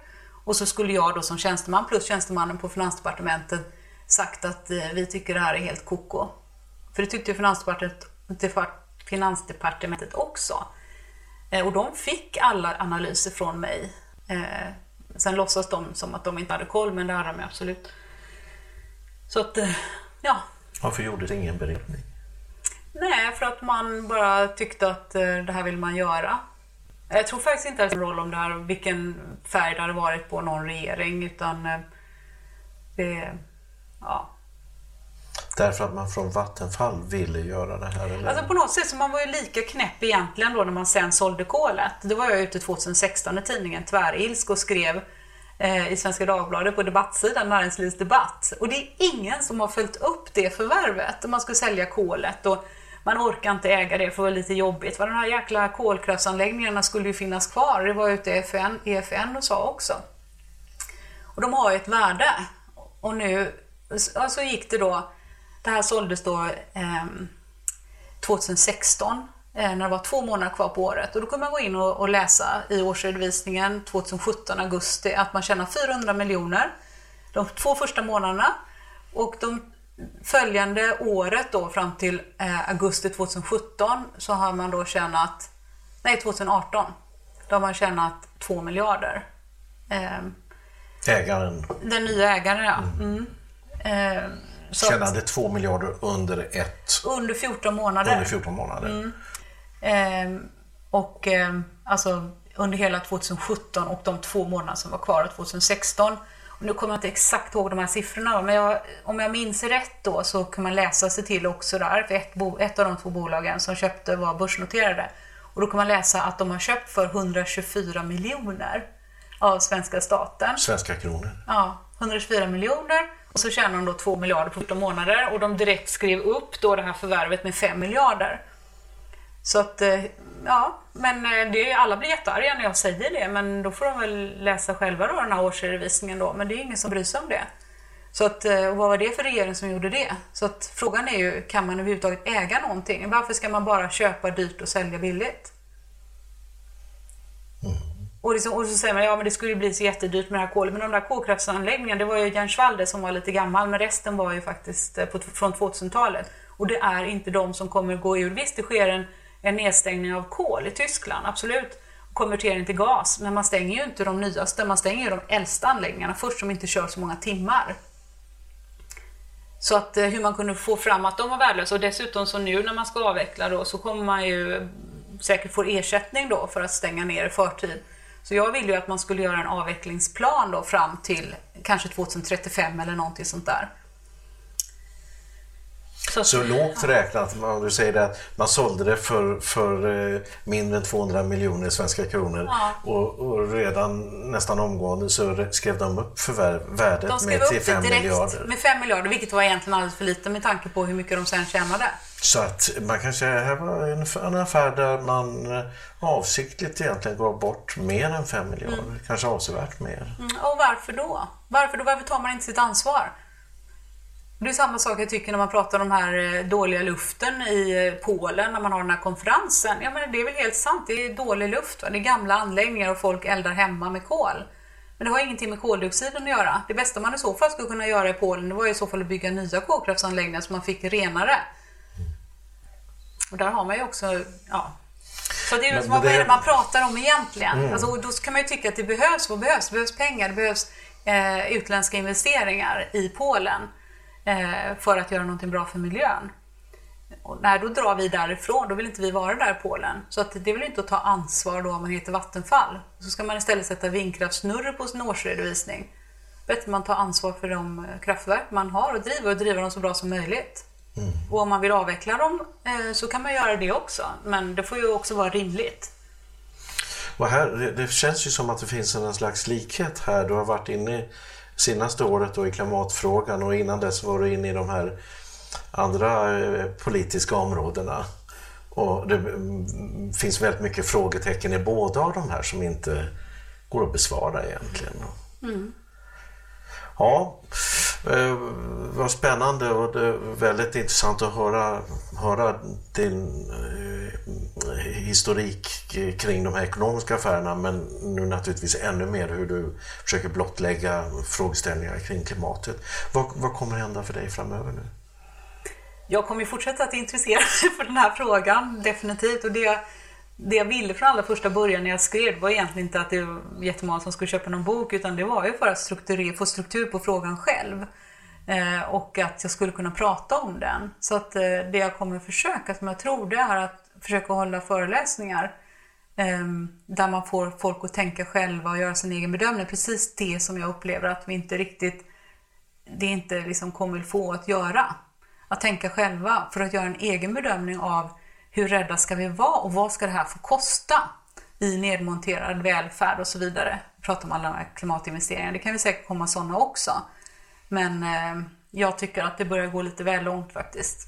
och så skulle jag då som tjänsteman plus tjänstemannen på Finansdepartementet sagt att eh, vi tycker det här är helt koko. För det tyckte ju Finansdepartementet, Finansdepartementet också. Eh, och de fick alla analyser från mig. Eh, sen låtsas de som att de inte hade koll, men det hade de absolut. Så att, ja. Varför gjordes ingen beredning? Nej, för att man bara tyckte att eh, det här vill man göra. Jag tror faktiskt inte att det roll om det här, vilken färg det hade varit på någon regering, utan eh, det, ja. Därför att man från Vattenfall ville göra det här? Eller? Alltså på något sätt så man var ju lika knäpp egentligen då när man sen sålde kolet. Det var jag ute 2016 i tidningen Tvärilsk och skrev eh, i Svenska Dagbladet på debattsidan Näringslivs debatt. Och det är ingen som har följt upp det förvärvet. Man skulle sälja kolet och man orkar inte äga det för det var lite jobbigt. De här jäkla kolkraftsanläggningarna skulle ju finnas kvar. Det var ute i EFN, EFN och sa också. Och de har ju ett värde. Och nu så alltså gick det då, det här såldes då ehm, eh, 2016 när det var två månader kvar på året. Och då kunde man gå in och, och läsa i årsredovisningen 2017 augusti att man tjänar 400 miljoner de två första månaderna. Och de följande året då fram till eh, augusti 2017 så har man då tjänat, nej 2018, då har man tjänat 2 miljarder. Eh, Ägaren den nya ägaren ja. Mm. Eh, tjänade 2 miljarder under ett under 14 månader. under 14 månader. Mm. Ehm, och ehm, alltså under hela 2017 och de två månader som var kvar av 2016. Nu kommer jag inte exakt ihåg de här siffrorna, men jag, om jag minns rätt då så kan man läsa sig till också där, för ett, bo, ett av de två bolagen som köpte var börsnoterade. Och då kan man läsa att de har köpt för 124 miljoner av svenska staten. Svenska kronor. Ja, 124 miljoner och så tjänar de då 2 miljarder på 14 månader och de direkt skrev upp då det här förvärvet med 5 miljarder. Så att, eh, ja, men eh, det, alla blir jättearga när jag säger det, men då får de väl läsa själva då den här årsredovisningen då, men det är ingen som bryr sig om det. Så att, eh, och vad var det för regering som gjorde det? Så att frågan är ju, kan man överhuvudtaget äga någonting? Varför ska man bara köpa dyrt och sälja billigt? Och, liksom, och så säger man, ja men det skulle ju bli så jättedyrt med det här kolet. Men de där kolkraftsanläggningarna, det var ju Jernschwalde som var lite gammal, men resten var ju faktiskt eh, på, från 2000-talet. Och det är inte de som kommer gå ur. Visst, det sker en, en nedstängning av kol i Tyskland, absolut. Konvertering till gas, men man stänger ju inte de nyaste, man stänger ju de äldsta anläggningarna först som inte kör så många timmar. Så att eh, hur man kunde få fram att de var värdelösa och dessutom så nu när man ska avveckla då så kommer man ju säkert få ersättning då för att stänga ner i förtid. Så jag ville ju att man skulle göra en avvecklingsplan då fram till kanske 2035 eller någonting sånt där. Så- Så lågt räknat, om du säger det, att man sålde det för, för eh, mindre än 200 miljoner svenska kronor Ja. och, och redan nästan omgående så skrev de upp förvärv, värdet De skrev med till upp det 5 direkt miljarder. med 5 miljarder, vilket var egentligen alldeles för lite med tanke på hur mycket de sen tjänade. Så att man kan säga det här var en, en affär där man eh, avsiktligt egentligen gav bort mer än 5 miljarder, Mm. kanske avsevärt mer. Mm, och varför då? Varför då? Varför tar man inte sitt ansvar? Det är samma sak jag tycker när man pratar om den här eh, dåliga luften i eh, Polen när man har den här konferensen. Ja, men det är väl helt sant, det är dålig luft. Va? Det är gamla anläggningar och folk eldar hemma med kol. Men det har ingenting med koldioxiden att göra. Det bästa man i så fall skulle kunna göra i Polen det var i så fall att bygga nya kolkraftsanläggningar så man fick renare. Och där har man ju också, ja. Så det är Men- vad är det- man pratar om egentligen? Mm. Alltså, då kan man ju tycka att det behövs, vad behövs? Det behövs pengar, det behövs eh, utländska investeringar i Polen för att göra någonting bra för miljön. Och när då drar vi därifrån, då vill inte vi vara där i Polen. Så att det är väl inte att ta ansvar då om man heter Vattenfall. Så ska man istället sätta vindkraftsnurror på sin årsredovisning. Bättre man tar ansvar för de eh, kraftverk man har och driver och driver dem så bra som möjligt. Och om man vill avveckla dem eh, så kan man göra det också. Men det får ju också vara rimligt. Och här, det, det känns ju som att det finns en slags likhet här. Du har varit inne i senaste året då i klimatfrågan och innan dess var du inne i de här andra eh, politiska områdena. Och det mm, finns väldigt mycket frågetecken i båda av de här som inte går att besvara egentligen. Mm. Ja, eh, vad spännande och det är väldigt intressant att höra, höra din eh, historik kring de här ekonomiska affärerna men nu naturligtvis ännu mer hur du försöker blottlägga frågeställningar kring klimatet. Vad, vad kommer hända för dig framöver nu? Jag kommer fortsätta att intressera mig för den här frågan, definitivt. Och det, det jag ville från allra första början när jag skrev var egentligen inte att det var jättemånga som skulle köpa någon bok, utan det var ju för att strukturera, få struktur på frågan själv. Eh, och att jag skulle kunna prata om den. Så att eh, det jag kommer försöka, som jag tror, det är att försöka hålla föreläsningar eh, där man får folk att tänka själva och göra sin egen bedömning. Precis det som jag upplever att vi inte riktigt, det inte liksom kommer få att göra. Att tänka själva för att göra en egen bedömning av hur rädda ska vi vara och vad ska det här få kosta i nedmonterad välfärd och så vidare. Vi pratar om alla de här klimatinvesteringarna, det kan vi säkert komma sådana också. Men eh, jag tycker att det börjar gå lite väl långt faktiskt.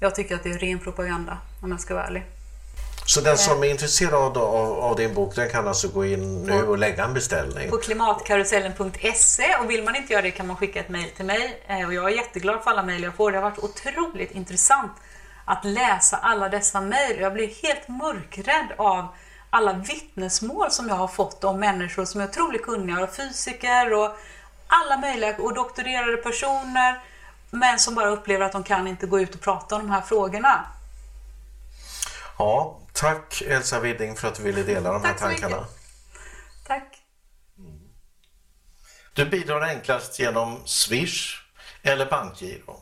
Jag tycker att det är ren propaganda om jag ska vara ärlig. Så den som är intresserad av, av din bok den kan alltså gå in nu och lägga en beställning? På klimatkarusellen.se och vill man inte göra det kan man skicka ett mejl till mig. Eh, Och jag är jätteglad för alla mejl jag får. Det har varit otroligt intressant att läsa alla dessa mejl. Jag blir helt mörkrädd av alla vittnesmål som jag har fått om människor som är otroligt kunniga, och fysiker och alla möjliga och doktorerade personer men som bara upplever att de kan inte gå ut och prata om de här frågorna. Ja, tack Elsa Widding för att du ville dela de här så mycket. tankarna. Tack. Du bidrar enklast genom Swish eller bankgiro.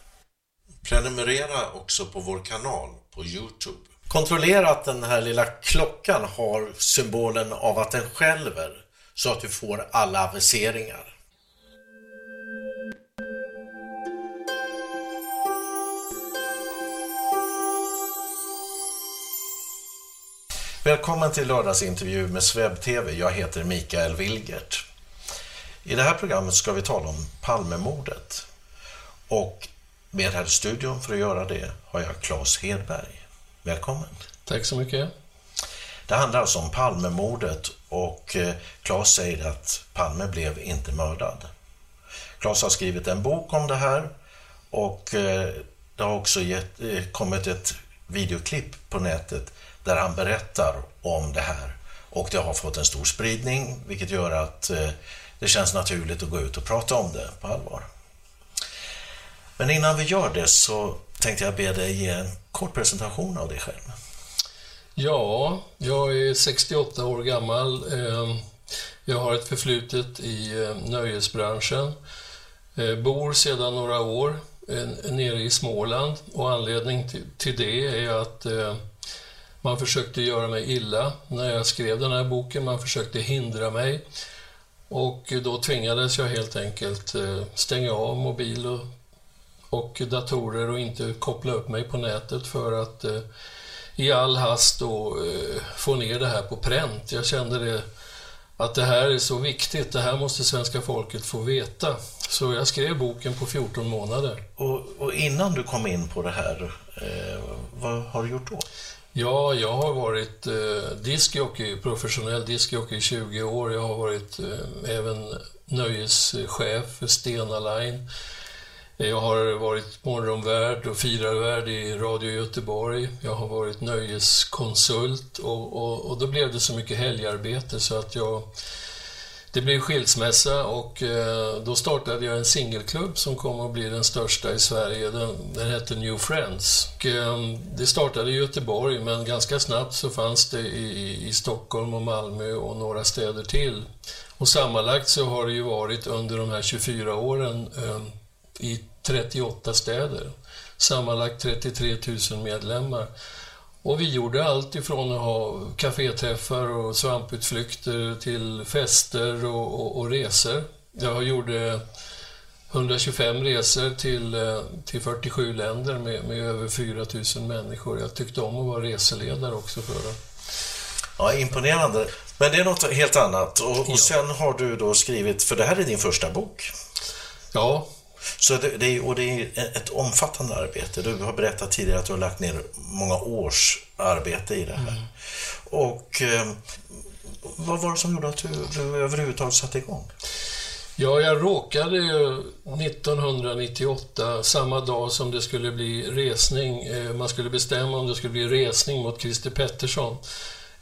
Prenumerera också på vår kanal på Youtube. Kontrollera att den här lilla klockan har symbolen av att den skälver så att du får alla aviseringar. Välkommen till lördagsintervju med Sveb TV. Jag heter Mikael Wilgert. I det här programmet ska vi tala om Palmemordet. Och med här i studion för att göra det har jag Claes Hedberg. Välkommen. Tack så mycket. Det handlar alltså om Palmemordet och eh, Claes säger att Palme blev inte mördad. Claes har skrivit en bok om det här och eh, det har också gett, eh, kommit ett videoklipp på nätet där han berättar om det här. Och det har fått en stor spridning vilket gör att det känns naturligt att gå ut och prata om det på allvar. Men innan vi gör det så tänkte jag be dig ge en kort presentation av dig själv. Ja, jag är 68 år gammal. Ehm, jag har ett förflutet i eh, nöjesbranschen. Eh, bor sedan några år nere i Småland och anledning till- det är att eh, man försökte göra mig illa när jag skrev den här boken. Man försökte hindra mig. Och då tvingades jag helt enkelt stänga av mobil och, och datorer och inte koppla upp mig på nätet för att eh, i all hast då eh, få ner det här på pränt. Jag kände det att det här är så viktigt, det här måste svenska folket få veta. Så jag skrev boken på 14 månader. Och, och innan du kom in på det här, eh, vad har du gjort då? Ja, jag har varit eh, diskjockey, professionell diskjockey i 20 år. Jag har varit eh, även nöjeschef för Stena Line. Jag har varit morgonvärd och firarvärd i Radio Göteborg. Jag har varit nöjeskonsult och, och, och då blev det så mycket helgarbete så att jag... Det blev skilsmässa och eh, då startade jag en singelklubb som kom att bli den största i Sverige. Den, den hette New Friends. Och, eh, det startade i Göteborg men ganska snabbt så fanns det i, i Stockholm och Malmö och några städer till. Och sammanlagt så har det ju varit under de här 24 åren eh, i 38 städer. Sammanlagt 33 000 medlemmar. Och vi gjorde allt ifrån att ha kaféträffar och svamputflykter till fester och, och, och resor. Jag gjorde 125 resor till, eh, till 47 länder med, med över 4 000 människor. Jag tyckte om att vara reseledare också för dem. Ja, imponerande. Men det är något helt annat. Och, och sen har du då skrivit, för det här är din första bok. Ja. Så det, det är, och det är ett omfattande arbete. Du har berättat tidigare att du har lagt ner många års arbete i det här. Och eh, vad var det som gjorde att du, du överhuvudtaget satte igång? Ja, jag råkade ju 1998, samma dag som det skulle bli resning, eh, man skulle bestämma om det skulle bli resning mot Christer Pettersson.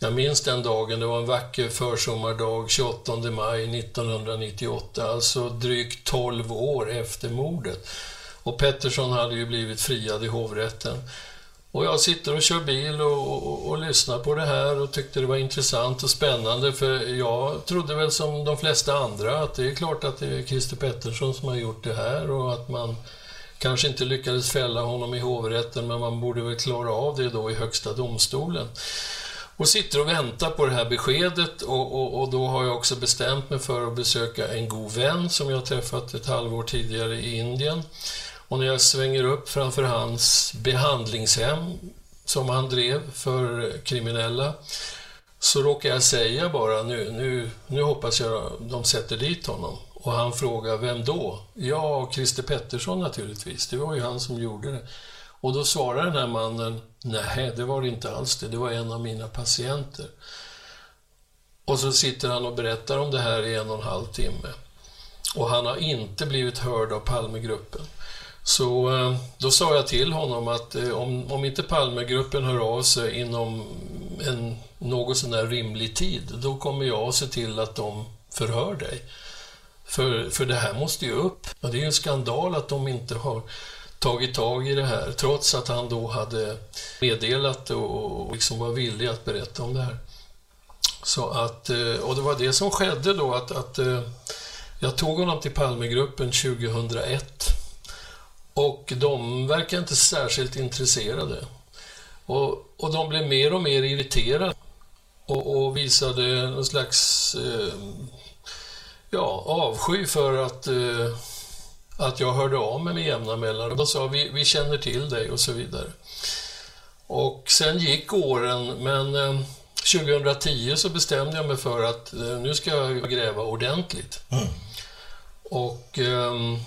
Jag minns den dagen, det var en vacker försommardag, 28 maj 1998, alltså drygt 12 år efter mordet. Och Pettersson hade ju blivit friad i hovrätten. Och jag sitter och kör bil och, och, och lyssnar på det här och tyckte det var intressant och spännande för jag trodde väl som de flesta andra att det är klart att det är Christer Pettersson som har gjort det här och att man kanske inte lyckades fälla honom i hovrätten men man borde väl klara av det då i Högsta domstolen. Och sitter och väntar på det här beskedet och, och, och då har jag också bestämt mig för att besöka en god vän som jag träffat ett halvår tidigare i Indien. Och när jag svänger upp framför hans behandlingshem som han drev för kriminella så råkar jag säga bara nu, nu, nu hoppas jag de sätter dit honom. Och han frågar vem då? Ja, Christer Pettersson naturligtvis. Det var ju han som gjorde det. Och då svarar den här mannen, nej det var det inte alls det, det var en av mina patienter. Och så sitter han och berättar om det här i en och en halv timme. Och han har inte blivit hörd av Palmegruppen. Så eh, då sa jag till honom att eh, om, om inte Palmegruppen hör av sig inom en något sån där rimlig tid, då kommer jag att se till att de förhör dig. För, för det här måste ju upp. Och det är ju en skandal att de inte har tagit tag i det här, trots att han då hade meddelat och, och liksom var villig att berätta om det här. Så att, eh, och det var det som skedde då, att, att eh, jag tog honom till Palmegruppen 2001 och de verkar inte särskilt intresserade. Och, och de blev mer och mer irriterade och, och visade någon slags eh, ja, avsky för att, eh, att jag hörde av mig med jämna mellanrum. De sa vi, vi känner till dig och så vidare. Och sen gick åren, men eh, 2010 så bestämde jag mig för att eh, nu ska jag gräva ordentligt. Och ehm,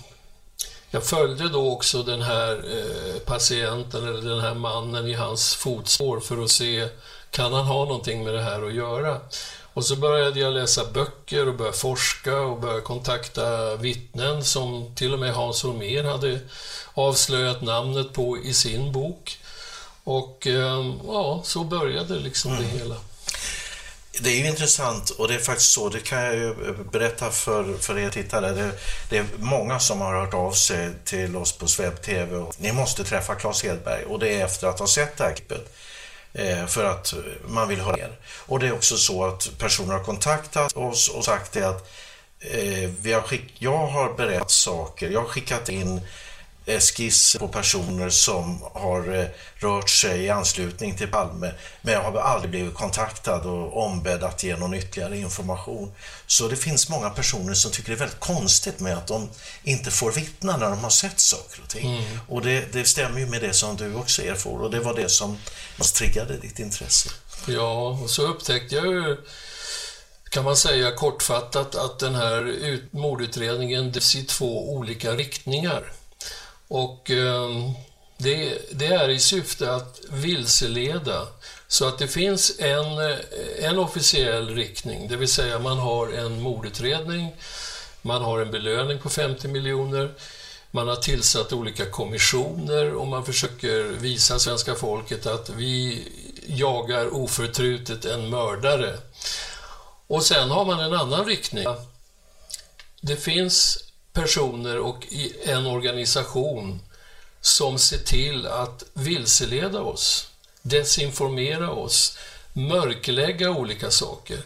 jag följde då också den här eh, patienten, eller den här mannen i hans fotspår för att se, kan han ha någonting med det här att göra? Och så började jag läsa böcker och börja forska och börja kontakta vittnen som till och med Hans Holmér hade avslöjat namnet på i sin bok. Och ehm, ja, så började liksom det hela. Det är ju intressant och det är faktiskt så, det kan jag ju berätta för, för er tittare. Det, det är många som har hört av sig till oss på Sveb TV och ni måste träffa Claes Hedberg och det är efter att ha sett det här klippet. Eh, för att man vill höra mer. Och det är också så att personer har kontaktat oss och sagt det att eh, vi har skick, jag har berättat saker, jag har skickat in eh, skiss på personer som har eh, rört sig i anslutning till Palme men jag har aldrig blivit kontaktad och ombedd att ge någon ytterligare information. Så det finns många personer som tycker det är väldigt konstigt med att de inte får vittna när de har sett saker och ting. Mm. Och det, det stämmer ju med det som du också erfor och det var det som triggade ditt intresse. Ja, och så upptäckte jag ju, kan man säga kortfattat, att den här ut- mordutredningen drivs i två olika riktningar. Och ehm, det, det är i syfte att vilseleda så att det finns en, eh, en officiell riktning, det vill säga man har en mordutredning, man har en belöning på 50 miljoner, man har tillsatt olika kommissioner och man försöker visa svenska folket att vi jagar oförtrutet en mördare. Och sen har man en annan riktning. Det finns personer och i en organisation som ser till att vilseleda oss, desinformera oss, mörklägga olika saker.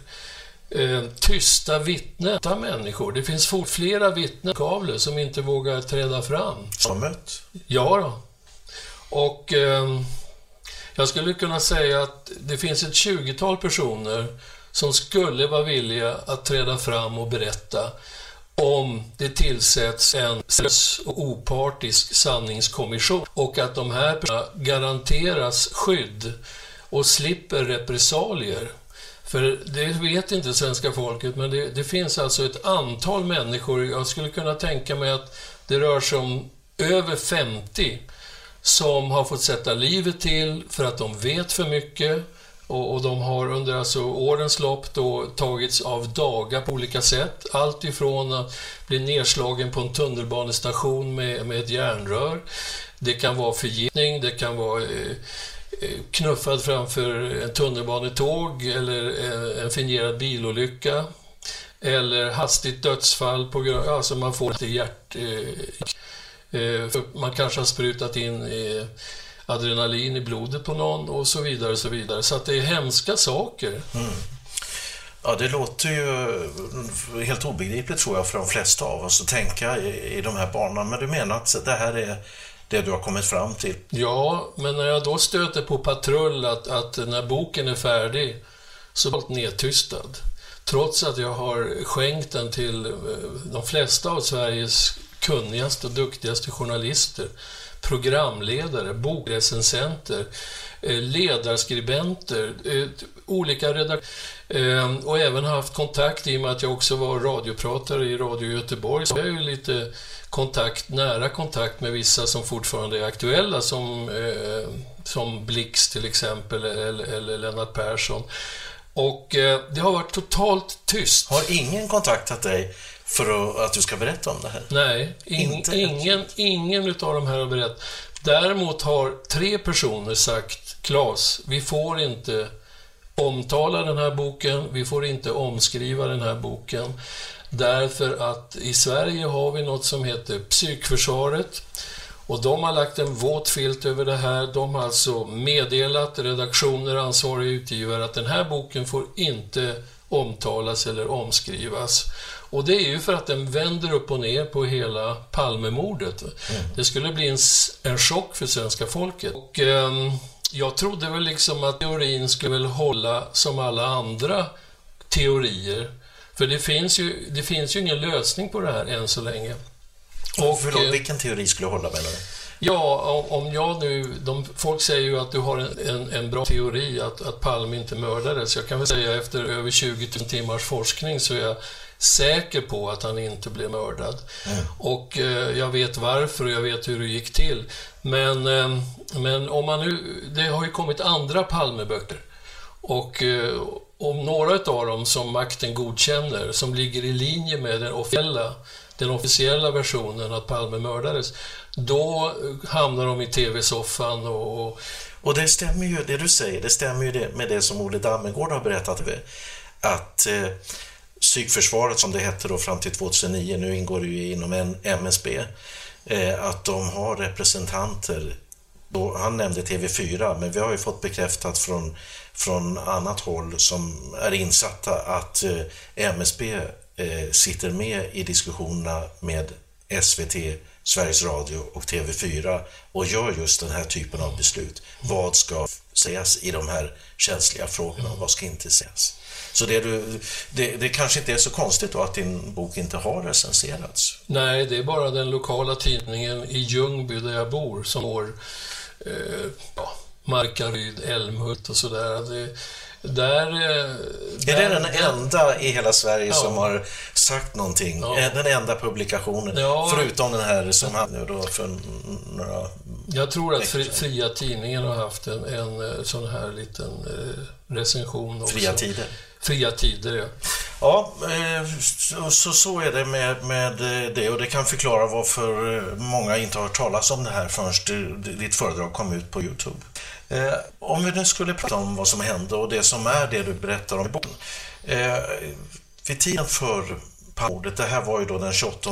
Eh, tysta vittnen, människor. Det finns fort flera vittnen som inte vågar träda fram. Som mött? Ja då. Och eh, jag skulle kunna säga att det finns ett 20-tal personer som skulle vara villiga att träda fram och berätta om det tillsätts en seriös och opartisk sanningskommission och att de här personerna garanteras skydd och slipper repressalier. För det vet inte svenska folket, men det, det finns alltså ett antal människor, jag skulle kunna tänka mig att det rör sig om över 50 som har fått sätta livet till för att de vet för mycket och, och de har under alltså årens lopp då tagits av dagar på olika sätt. Allt ifrån att bli nedslagen på en tunnelbanestation med, med ett järnrör. Det kan vara förgiftning, det kan vara eh, eh knuffad framför en tunnelbanetåg eller eh, en fingerad bilolycka. Eller hastigt dödsfall på grund av alltså man får ett hjärt... Eh, eh, man kanske har sprutat in eh, adrenalin i blodet på någon och så vidare. och Så vidare. Så att det är hemska saker. Mm. Ja, det låter ju helt obegripligt tror jag för de flesta av oss att tänka i, i de här banorna. Men du menar att det här är det du har kommit fram till? Ja, men när jag då stöter på patrull att, att när boken är färdig så är den nedtystad. Trots att jag har skänkt den till eh, de flesta av Sveriges kunnigaste och duktigaste journalister, programledare, bokrecensenter, eh, ledarskribenter, eh, olika redaktörer ehm, och även haft kontakt i och med att jag också var radiopratare i Radio Göteborg så jag har ju lite kontakt, nära kontakt med vissa som fortfarande är aktuella som, eh, som Blix till exempel eller, eller Lennart Persson. Och det har varit totalt tyst. Har ingen kontaktat dig för att, att du ska berätta om det här? Nej, in, Inte ingen, ingen utav de här har berättat. Däremot har tre personer sagt, Claes, vi får inte omtala den här boken, vi får inte omskriva den här boken. Därför att i Sverige har vi något som heter psykförsvaret. Och de har lagt en våt filt över det här. De har alltså meddelat redaktioner, ansvariga utgivare att den här boken får inte omtalas eller omskrivas. Och det är ju för att den vänder upp och ner på hela Palmemordet. Det skulle bli en, en chock för svenska folket. Och, ehm, jag trodde väl liksom att teorin skulle väl hålla som alla andra teorier. För det finns ju, det finns ju ingen lösning på det här än så länge. Och, Förlåt, eh, vilken teori skulle hålla menar du? Ja, om jag nu... De, folk säger ju att du har en, en, en bra teori att, att Palme inte mördades. Jag kan väl säga efter över 20 000 timmars forskning så är jag säker på att han inte blev mördad. Och eh, jag vet varför och jag vet hur det gick till. Men, eh, men om man nu... Det har ju kommit andra Palmeböcker. Och eh, om några av dem som makten godkänner, som ligger i linje med den officiella, den officiella versionen att Palme mördades, då hamnar de i tv-soffan och, och Och det stämmer ju, det du säger, det stämmer ju det, med det som Olle Dammegård har berättat. att eh, psykförsvaret som det hette då fram till 2009, nu ingår det ju inom en MSB, eh, att de har representanter han nämnde TV4, men vi har ju fått bekräftat från, från annat håll som är insatta att eh, MSB eh, sitter med i diskussionerna med SVT, Sveriges Radio och TV4 och gör just den här typen av beslut. Vad ska sägas i de här känsliga frågorna och vad ska inte sägas? Så det, du, det, det kanske inte är så konstigt då att din bok inte har recenserats. Nej, det är bara den lokala tidningen i Ljungby där jag bor som går eh, ja, Markaryd, Älmhult och sådär. Det, där, eh, Är det den enda i hela Sverige Ja. som har sagt någonting? Ja. Eh, Den enda publikationen? Ja. Förutom den här som han nu då för några... Jag tror att fri. Fria Tidningen har haft en, en eh, sån här liten recension också. Fria Tider. Fria Tider, ja. Ja, eh, så, så, är det med, med eh, det och det kan förklara varför eh, många inte har hört talas om det här förrän ditt föredrag kom ut på Youtube. Om vi nu skulle prata om vad som hände och det som är det du berättar om i boken. Vid tiden för mordet, det här var ju då den 28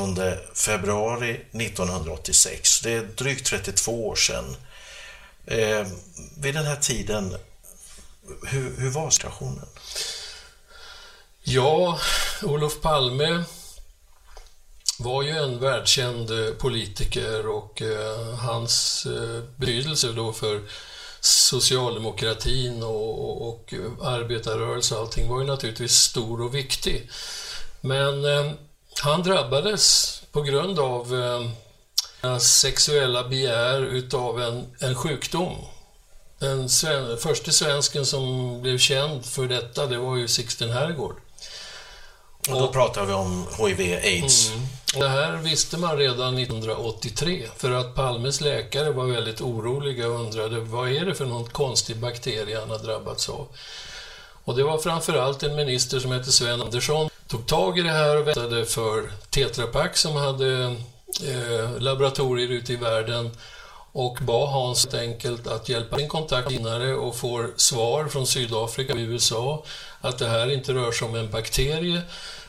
februari 1986, det är drygt 32 år sedan. Vid den här tiden, hur, hur var situationen? Ja, Olof Palme var ju en världskänd eh, politiker och eh, hans eh, betydelse då för socialdemokratin och, och, och arbetarrörelse och allting var ju naturligtvis stor och viktig. Men eh, han drabbades på grund av eh, hans sexuella begär utav en, en sjukdom. Den sven, första svensken som blev känd för detta, det var ju Sixten Herrgård. Och då pratar vi om HIV-AIDS. Mm. Det här visste man redan 1983 för att Palmes läkare var väldigt oroliga och undrade vad är det för någon konstig bakterie han har drabbats av. Och det var framförallt en minister som hette Sven Andersson tog tag i det här och väntade för Tetra Pak som hade eh, laboratorier ute i världen och bad Hans helt enkelt att hjälpa sin kontakt senare och får svar från Sydafrika och USA att det här inte rör sig om en bakterie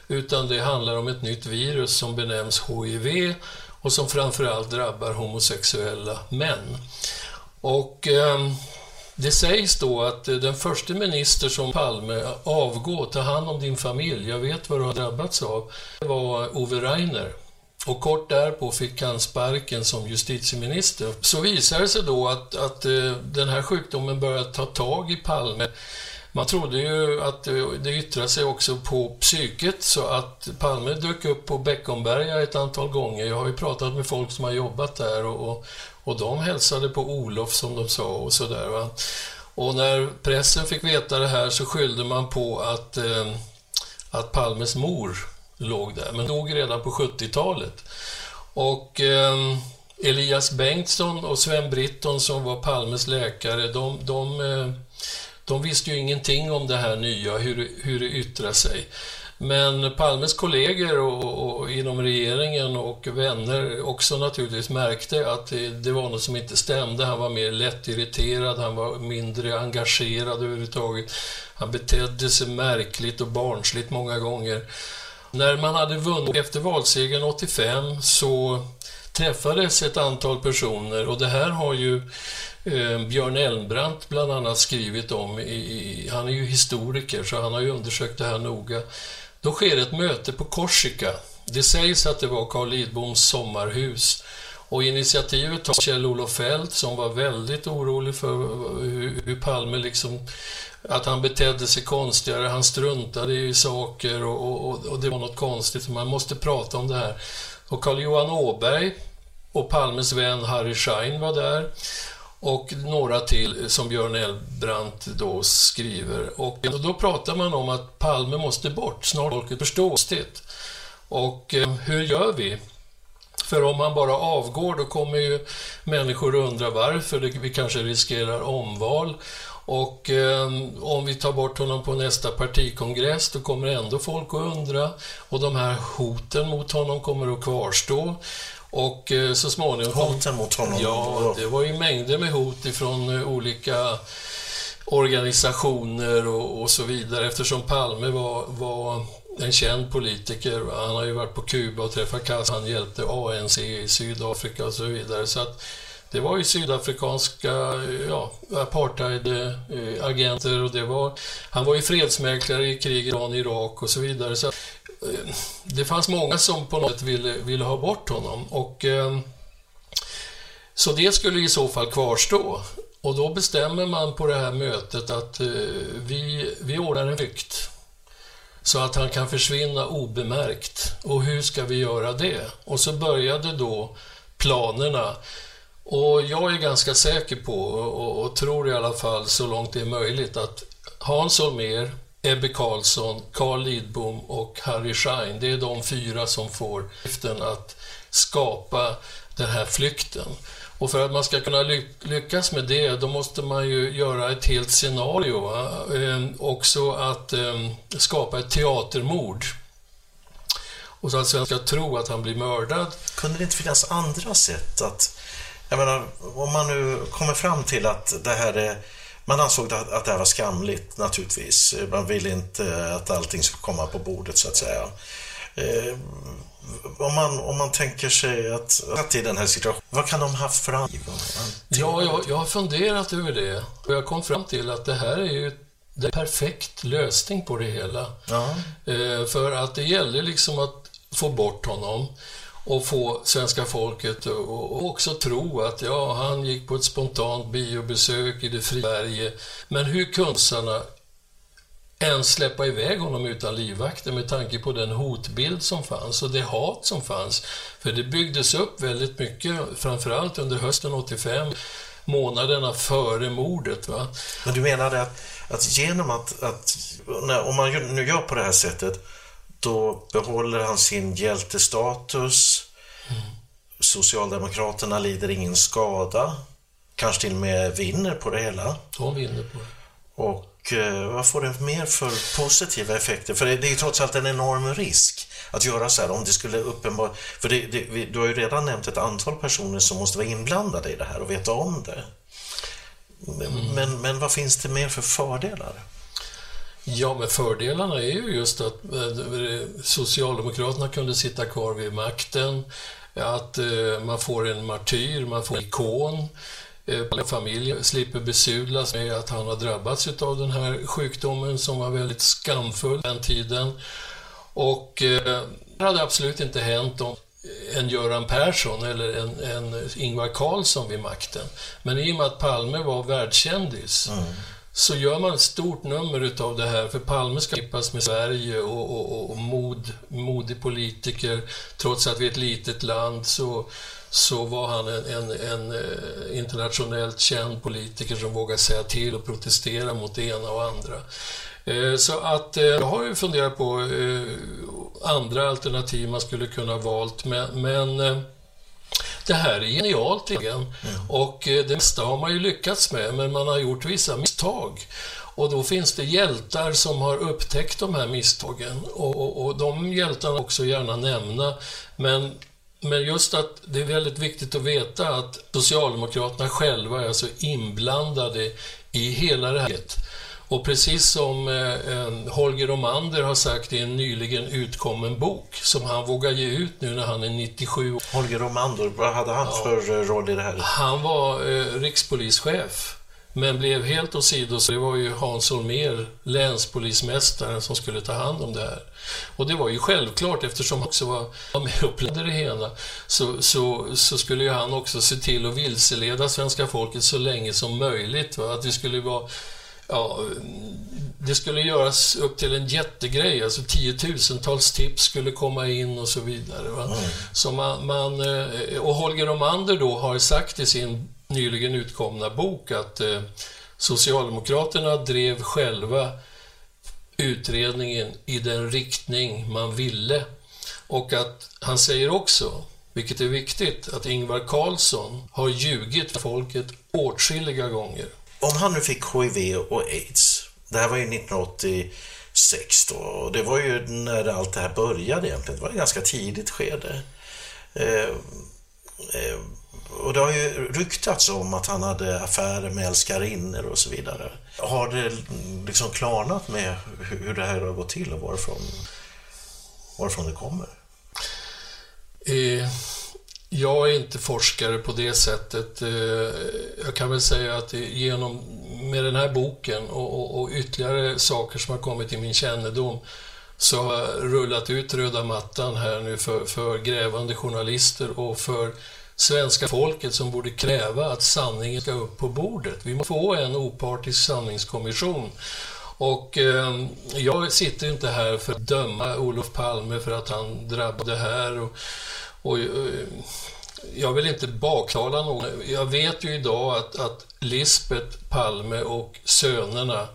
utan det handlar om ett nytt virus som benämns HIV och som framförallt drabbar homosexuella män. Och eh, det sägs då att den första minister som Palme avgå, ta hand om din familj, jag vet vad du har drabbats av, var Ove Rainer. Och kort därpå fick han sparken som justitieminister. Så visade det sig då att, att eh, den här sjukdomen började ta tag i Palme. Man trodde ju att eh, det yttrade sig också på psyket så att Palme dök upp på Beckomberga ett antal gånger. Jag har ju pratat med folk som har jobbat där och, och, och de hälsade på Olof som de sa och sådär. Och när pressen fick veta det här så skyllde man på att, eh, att Palmes mor låg där, men dog redan på 70-talet. Och eh, Elias Bengtsson och Sven Britton som var Palmes läkare, de, de, eh, de visste ju ingenting om det här nya, hur, det- hur det yttrar sig. Men Palmes kollegor och, och inom regeringen och vänner också naturligtvis märkte att det, det var något som inte stämde. Han var mer lättirriterad, han var mindre engagerad överhuvudtaget. Han betedde sig märkligt och barnsligt många gånger. När man hade vunnit efter valsegern 85 så träffades ett antal personer och det här har ju eh, Björn Elmbrandt bland annat skrivit om. I, i, han är ju historiker så han har ju undersökt det här noga. Då sker ett möte på Korsika. Det sägs att det var Carl Lidboms sommarhus och initiativet tar Kjell-Olof Feldt som var väldigt orolig för hur, hur Palme liksom att han betedde sig konstigare, han struntade i saker och, och, och det var något konstigt. Man måste prata om det här. Och Carl-Johan Åberg och Palmes vän Harry Schein var där och några till som Björn Elbrandt då skriver. Och då pratar man om att Palme måste bort, snart folket förstår det. Och eh, hur gör vi? För om han bara avgår då kommer ju människor undra varför. Vi kanske riskerar omval. Och eh, om vi tar bort honom på nästa partikongress då kommer ändå folk att undra. Och de här hoten mot honom kommer att kvarstå. Och eh, så småningom... Hoten mot honom? Ja, det var ju mängder med hot ifrån eh, olika organisationer och, och så vidare eftersom Palme var, var en känd politiker. Han har ju varit på Kuba och träffat Castro. Han hjälpte ANC i Sydafrika och så vidare. Så att det var ju sydafrikanska eh, ja, apartheidagenter och det var, han var ju fredsmäklare i kriget Iran, Irak och så vidare. Så eh, det fanns många som på något sätt ville, ville ha bort honom. Och, eh, så det skulle i så fall kvarstå. Och då bestämmer man på det här mötet att vi, vi ordnar en flykt så att han kan försvinna obemärkt. Och hur ska vi göra det? Och så började då planerna. Och jag är ganska säker på, och, och tror i alla fall så långt det är möjligt, att Hans Holmér, Ebbe Carlsson, Carl Lidbom och Harry Schein, det är de fyra som får uppgiften att skapa den här flykten. Och för att man ska kunna ly lyckas med det, då måste man ju göra ett helt scenario. Va? Ehm, också att eh, skapa ett teatermord. Och så att svenskar tror att han blir mördad. Kunde det inte finnas andra sätt att... Jag menar, om man nu kommer fram till att det här är... Man ansåg att, att det här var skamligt naturligtvis. Man ville inte att allting skulle komma på bordet så att säga. Eh, om man, om man tänker sig att, att i den här situationen, vad kan de haft för angiv? Ja, jag, jag har funderat över det och jag kom fram till att det här är ju en perfekt lösning på det hela. Ja. Eh, för att det gäller liksom att få bort honom och få svenska folket att också tro att ja, han gick på ett spontant biobesök i det fria Sverige. Men hur kunde ens släppa iväg honom utan livvakter med tanke på den hotbild som fanns och det hat som fanns. För det byggdes upp väldigt mycket, framförallt under hösten 85, månaderna före mordet. Va? Men du menade att, att genom att, att när, om man nu gör på det här sättet, då behåller han sin hjältestatus, Mm. Socialdemokraterna lider ingen skada, kanske till och med vinner på det hela. De vinner på det. Och eh, vad får det mer för positiva effekter? För det, det är ju trots allt en enorm risk att göra så här om det skulle uppenbart... För det, det, vi, du har ju redan nämnt ett antal personer som måste vara inblandade i det här och veta om det. Men, Mm. men, men vad finns det mer för fördelar? Ja, men fördelarna är ju just att eh, Socialdemokraterna kunde sitta kvar vid makten, att eh, man får en martyr, man får en ikon, eh, familjen slipper besudlas med att han har drabbats av den här sjukdomen som var väldigt skamfull den tiden. Och det hade absolut inte hänt om en Göran Persson eller en, en Ingvar Carlsson vid makten. Men i och med att Palme var världskändis mm så gör man ett stort nummer utav det här, för Palme ska klippas med Sverige och, och, och, och mod, modig politiker. Trots att vi är ett litet land så, så var han en, en, en eh, internationellt känd politiker som vågade säga till och protestera mot det ena och andra. Eh, så att eh, jag har ju funderat på andra alternativ man skulle kunna ha valt, men, men det här är genialt igen. Och eh, det mesta har man ju lyckats med, men man har gjort vissa misstag. Och då finns det hjältar som har upptäckt de här misstagen. Och, och, och de hjältarna också gärna nämna. Men, men just att det är väldigt viktigt att veta att Socialdemokraterna själva är alltså inblandade i hela det här. Och precis som eh, Holger Romander har sagt i en nyligen utkommen bok som han vågar ge ut nu när han är 97 år. Holger Romander, vad hade han för eh, roll i det här? Han var eh, rikspolischef men blev helt åsido så det var ju Hans Holmér, länspolismästaren, som skulle ta hand om det här. Och det var ju självklart eftersom han också var, med och ledde det hela så, så, så skulle ju han också se till att vilseleda svenska folket så länge som möjligt. Va? Att det skulle vara Ja, det skulle göras upp till en jättegrej, alltså tiotusentals tips skulle komma in och så vidare. Va? Så man, man, eh, och Holger Romander då har sagt i sin nyligen utkomna bok att eh, Socialdemokraterna drev själva utredningen i den riktning man ville. Och att han säger också, vilket är viktigt, att Ingvar Carlsson har ljugit för folket åtskilliga gånger. Om han nu fick HIV och AIDS, det här var ju 1986 då, och det var ju när allt det här började egentligen, det var ett ganska tidigt skede. Eh, eh, och det har ju ryktats om att han hade affärer med älskarinnor och så vidare. Har det liksom klarnat med hur det här har gått till och varifrån, varifrån det kommer? Eh, jag är inte forskare på det sättet. Eh, jag kan väl säga att genom, med den här boken och, och, och ytterligare saker som har kommit till min kännedom så har jag rullat ut röda mattan här nu för, för grävande journalister och för svenska folket som borde kräva att sanningen ska upp på bordet. Vi måste få en opartisk sanningskommission. Och eh, jag sitter inte här för att döma Olof Palme för att han drabbade här. Och, och, eh, jag vill inte baktala någon. Jag vet ju idag att, att Lisbeth Palme och sönerna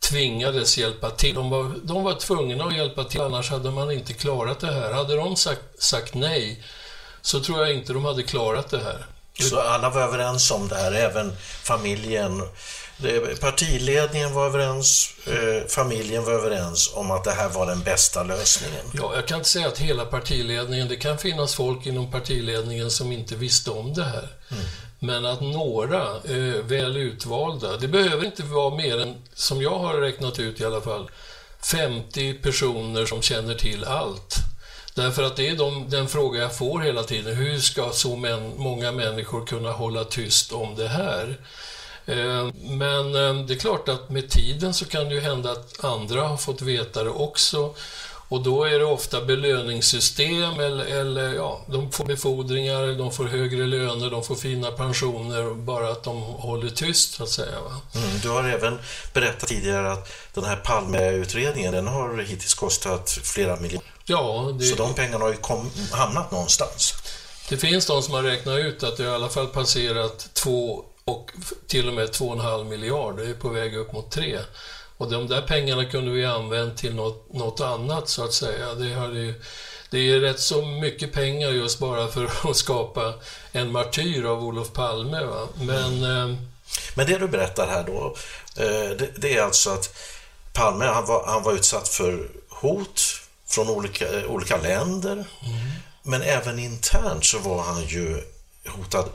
tvingades hjälpa till. De var, de var tvungna att hjälpa till, annars hade man inte klarat det här. Hade de sagt, sagt nej så tror jag inte de hade klarat det här. Så alla var överens om det här, även familjen. Det- Partiledningen var överens, eh, familjen var överens om att det här var den bästa lösningen. Ja, jag kan inte säga att hela partiledningen, det kan finnas folk inom partiledningen som inte visste om det här. Men att några eh, väl utvalda, det behöver inte vara mer än, som jag har räknat ut i alla fall, 50 personer som känner till allt. Därför att det är de, den fråga jag får hela tiden. Hur ska så män, många människor kunna hålla tyst om det här? Eh, Men eh, det är klart att med tiden så kan det ju hända att andra har fått veta det också. Och då är det ofta belöningssystem eller, eller ja, de får befordringar, eller de får högre löner, de får fina pensioner bara att de håller tyst så att säga. Mm, du har även berättat tidigare att den här Palmeutredningen, den har hittills kostat flera miljoner. Ja, det, Så de pengarna har ju kom, hamnat någonstans. det finns de som har räknat ut att det i alla fall passerat två och till och med två och en halv miljard. Det är på väg upp mot tre. Och de där pengarna kunde vi använt till något, något annat så att säga. Det, hade ju, det är rätt så mycket pengar just bara för att skapa en martyr av Olof Palme. Va? Men eh, Men det du berättar här då, eh, det, det är alltså att Palme, han var, han var utsatt för hot från olika, eh, olika länder. Men även internt så var han ju hotad.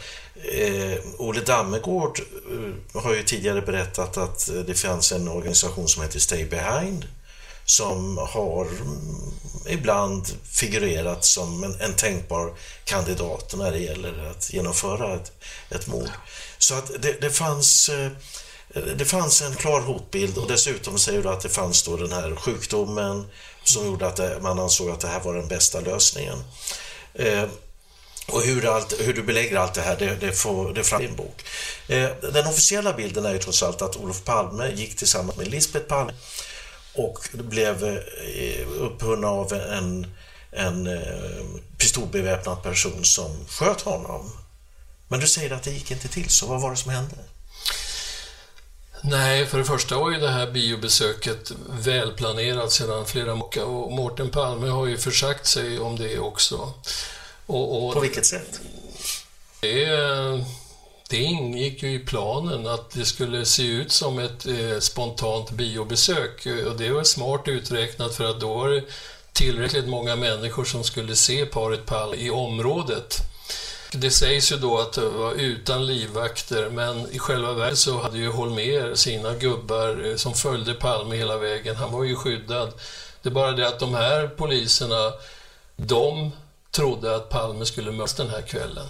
Eh, Ole Dammegård eh, har ju tidigare berättat att eh, det fanns en organisation som heter Stay Behind som har mm, ibland figurerat som en, en tänkbar kandidat när det gäller att genomföra ett, ett mord. Så att det, det fanns eh, det fanns en klar hotbild och dessutom säger du att det fanns då den här sjukdomen som gjorde att det, man ansåg att det här var den bästa lösningen. Och hur, allt, hur du belägger allt det här, det, det får det fram i din bok. Eh, den officiella bilden är ju trots allt att Olof Palme gick tillsammans med Lisbeth Palme och blev eh, upphunna av en, en eh, pistolbeväpnad person som sköt honom. Men du säger att det gick inte till, så vad var det som hände? Nej, för det första var ju det här biobesöket välplanerat sedan flera månader och Mårten Palme har ju försagt sig om det också. Och, och På vilket sätt? Det, det ingick ju i planen att det skulle se ut som ett eh, spontant biobesök och det var smart uträknat för att då var det tillräckligt många människor som skulle se paret Palme i området. Det sägs ju då att det var utan livvakter, men i själva verket så hade ju Holmér sina gubbar eh, som följde Palme hela vägen. Han var ju skyddad. Det är bara det att de här poliserna, de trodde att Palme skulle mördas den här kvällen.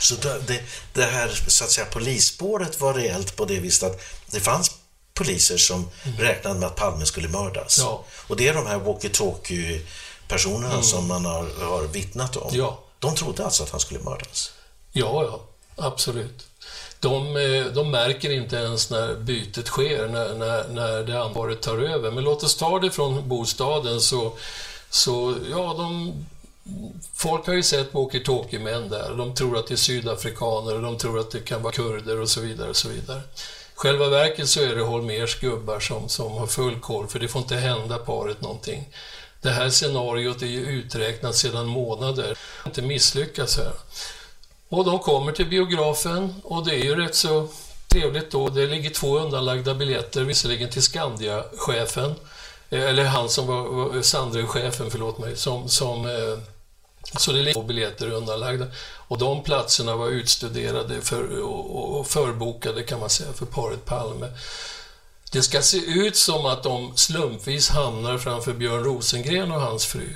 Så det, det, här så att säga, polisspåret var reellt på det viset att det fanns poliser som räknade med att Palme skulle mördas. Ja. Och det är de här walkie-talkie-personerna Mm. som man har, har vittnat om. Ja. De trodde alltså att han skulle mördas. Ja, ja, absolut. De, eh, de märker inte ens när bytet sker, när, när, när det ansvaret tar över. Men låt oss ta det från bostaden så, så ja, de, folk har ju sett walkie-talkie-män där. De tror att det är sydafrikaner och de tror att det kan vara kurder och så vidare. Och så vidare. Själva verket så är det Holmers gubbar som, som har full koll, för det får inte hända paret någonting. Det här scenariot är ju uträknat sedan månader. Inte misslyckas här. Och de kommer till biografen och det är ju rätt så trevligt då. Det ligger två undanlagda biljetter, visserligen till Skandia-chefen, eh, eller han som var, var Sandrew-chefen, förlåt mig, som, som eh, så det ligger biljetter undanlagda. Och de platserna var utstuderade för, och, och förbokade kan man säga för paret Palme. Det ska se ut som att de slumpvis hamnar framför Björn Rosengren och hans fru.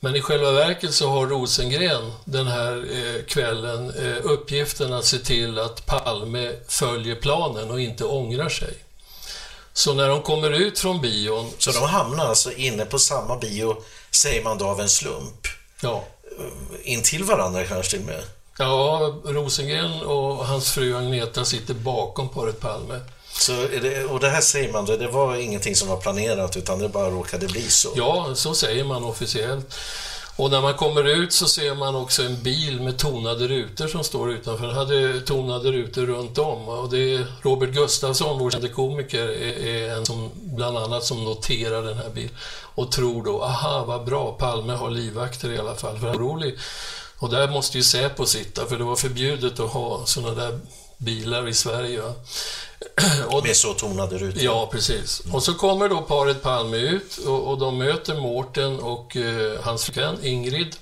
Men i själva verket så har Rosengren den här eh, kvällen eh, uppgiften att se till att Palme följer planen och inte ångrar sig. Så när de kommer ut från bion... Så de hamnar alltså inne på samma bio, säger man då av en slump? Ja. Intill varandra kanske till och med? Ja, Rosengren och hans fru Agneta sitter bakom paret Palme. Så det, och det här säger man, det, det var ingenting som var planerat utan det bara råkade bli så? Ja, så säger man officiellt. Och när man kommer ut så ser man också en bil med tonade rutor som står utanför. Den hade tonade rutor runt om. Och det är Robert Gustafsson, vår kände komiker, är, en som bland annat som noterar den här bilen och tror då, aha vad bra, Palme har livvakter i alla fall, för han är orolig. Och där måste ju Säpo sitta, för det var förbjudet att ha sådana där bilar i Sverige. Och, Med så tonade rutor? Ja, precis. Och så kommer då paret Palme ut och, och de möter Mårten och eh, hans flickvän Ingrid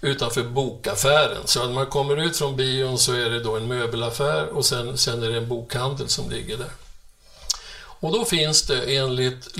utanför bokaffären. Så när man kommer ut från bion så är det då en möbelaffär och sen, sen är det en bokhandel som ligger där. Och då finns det enligt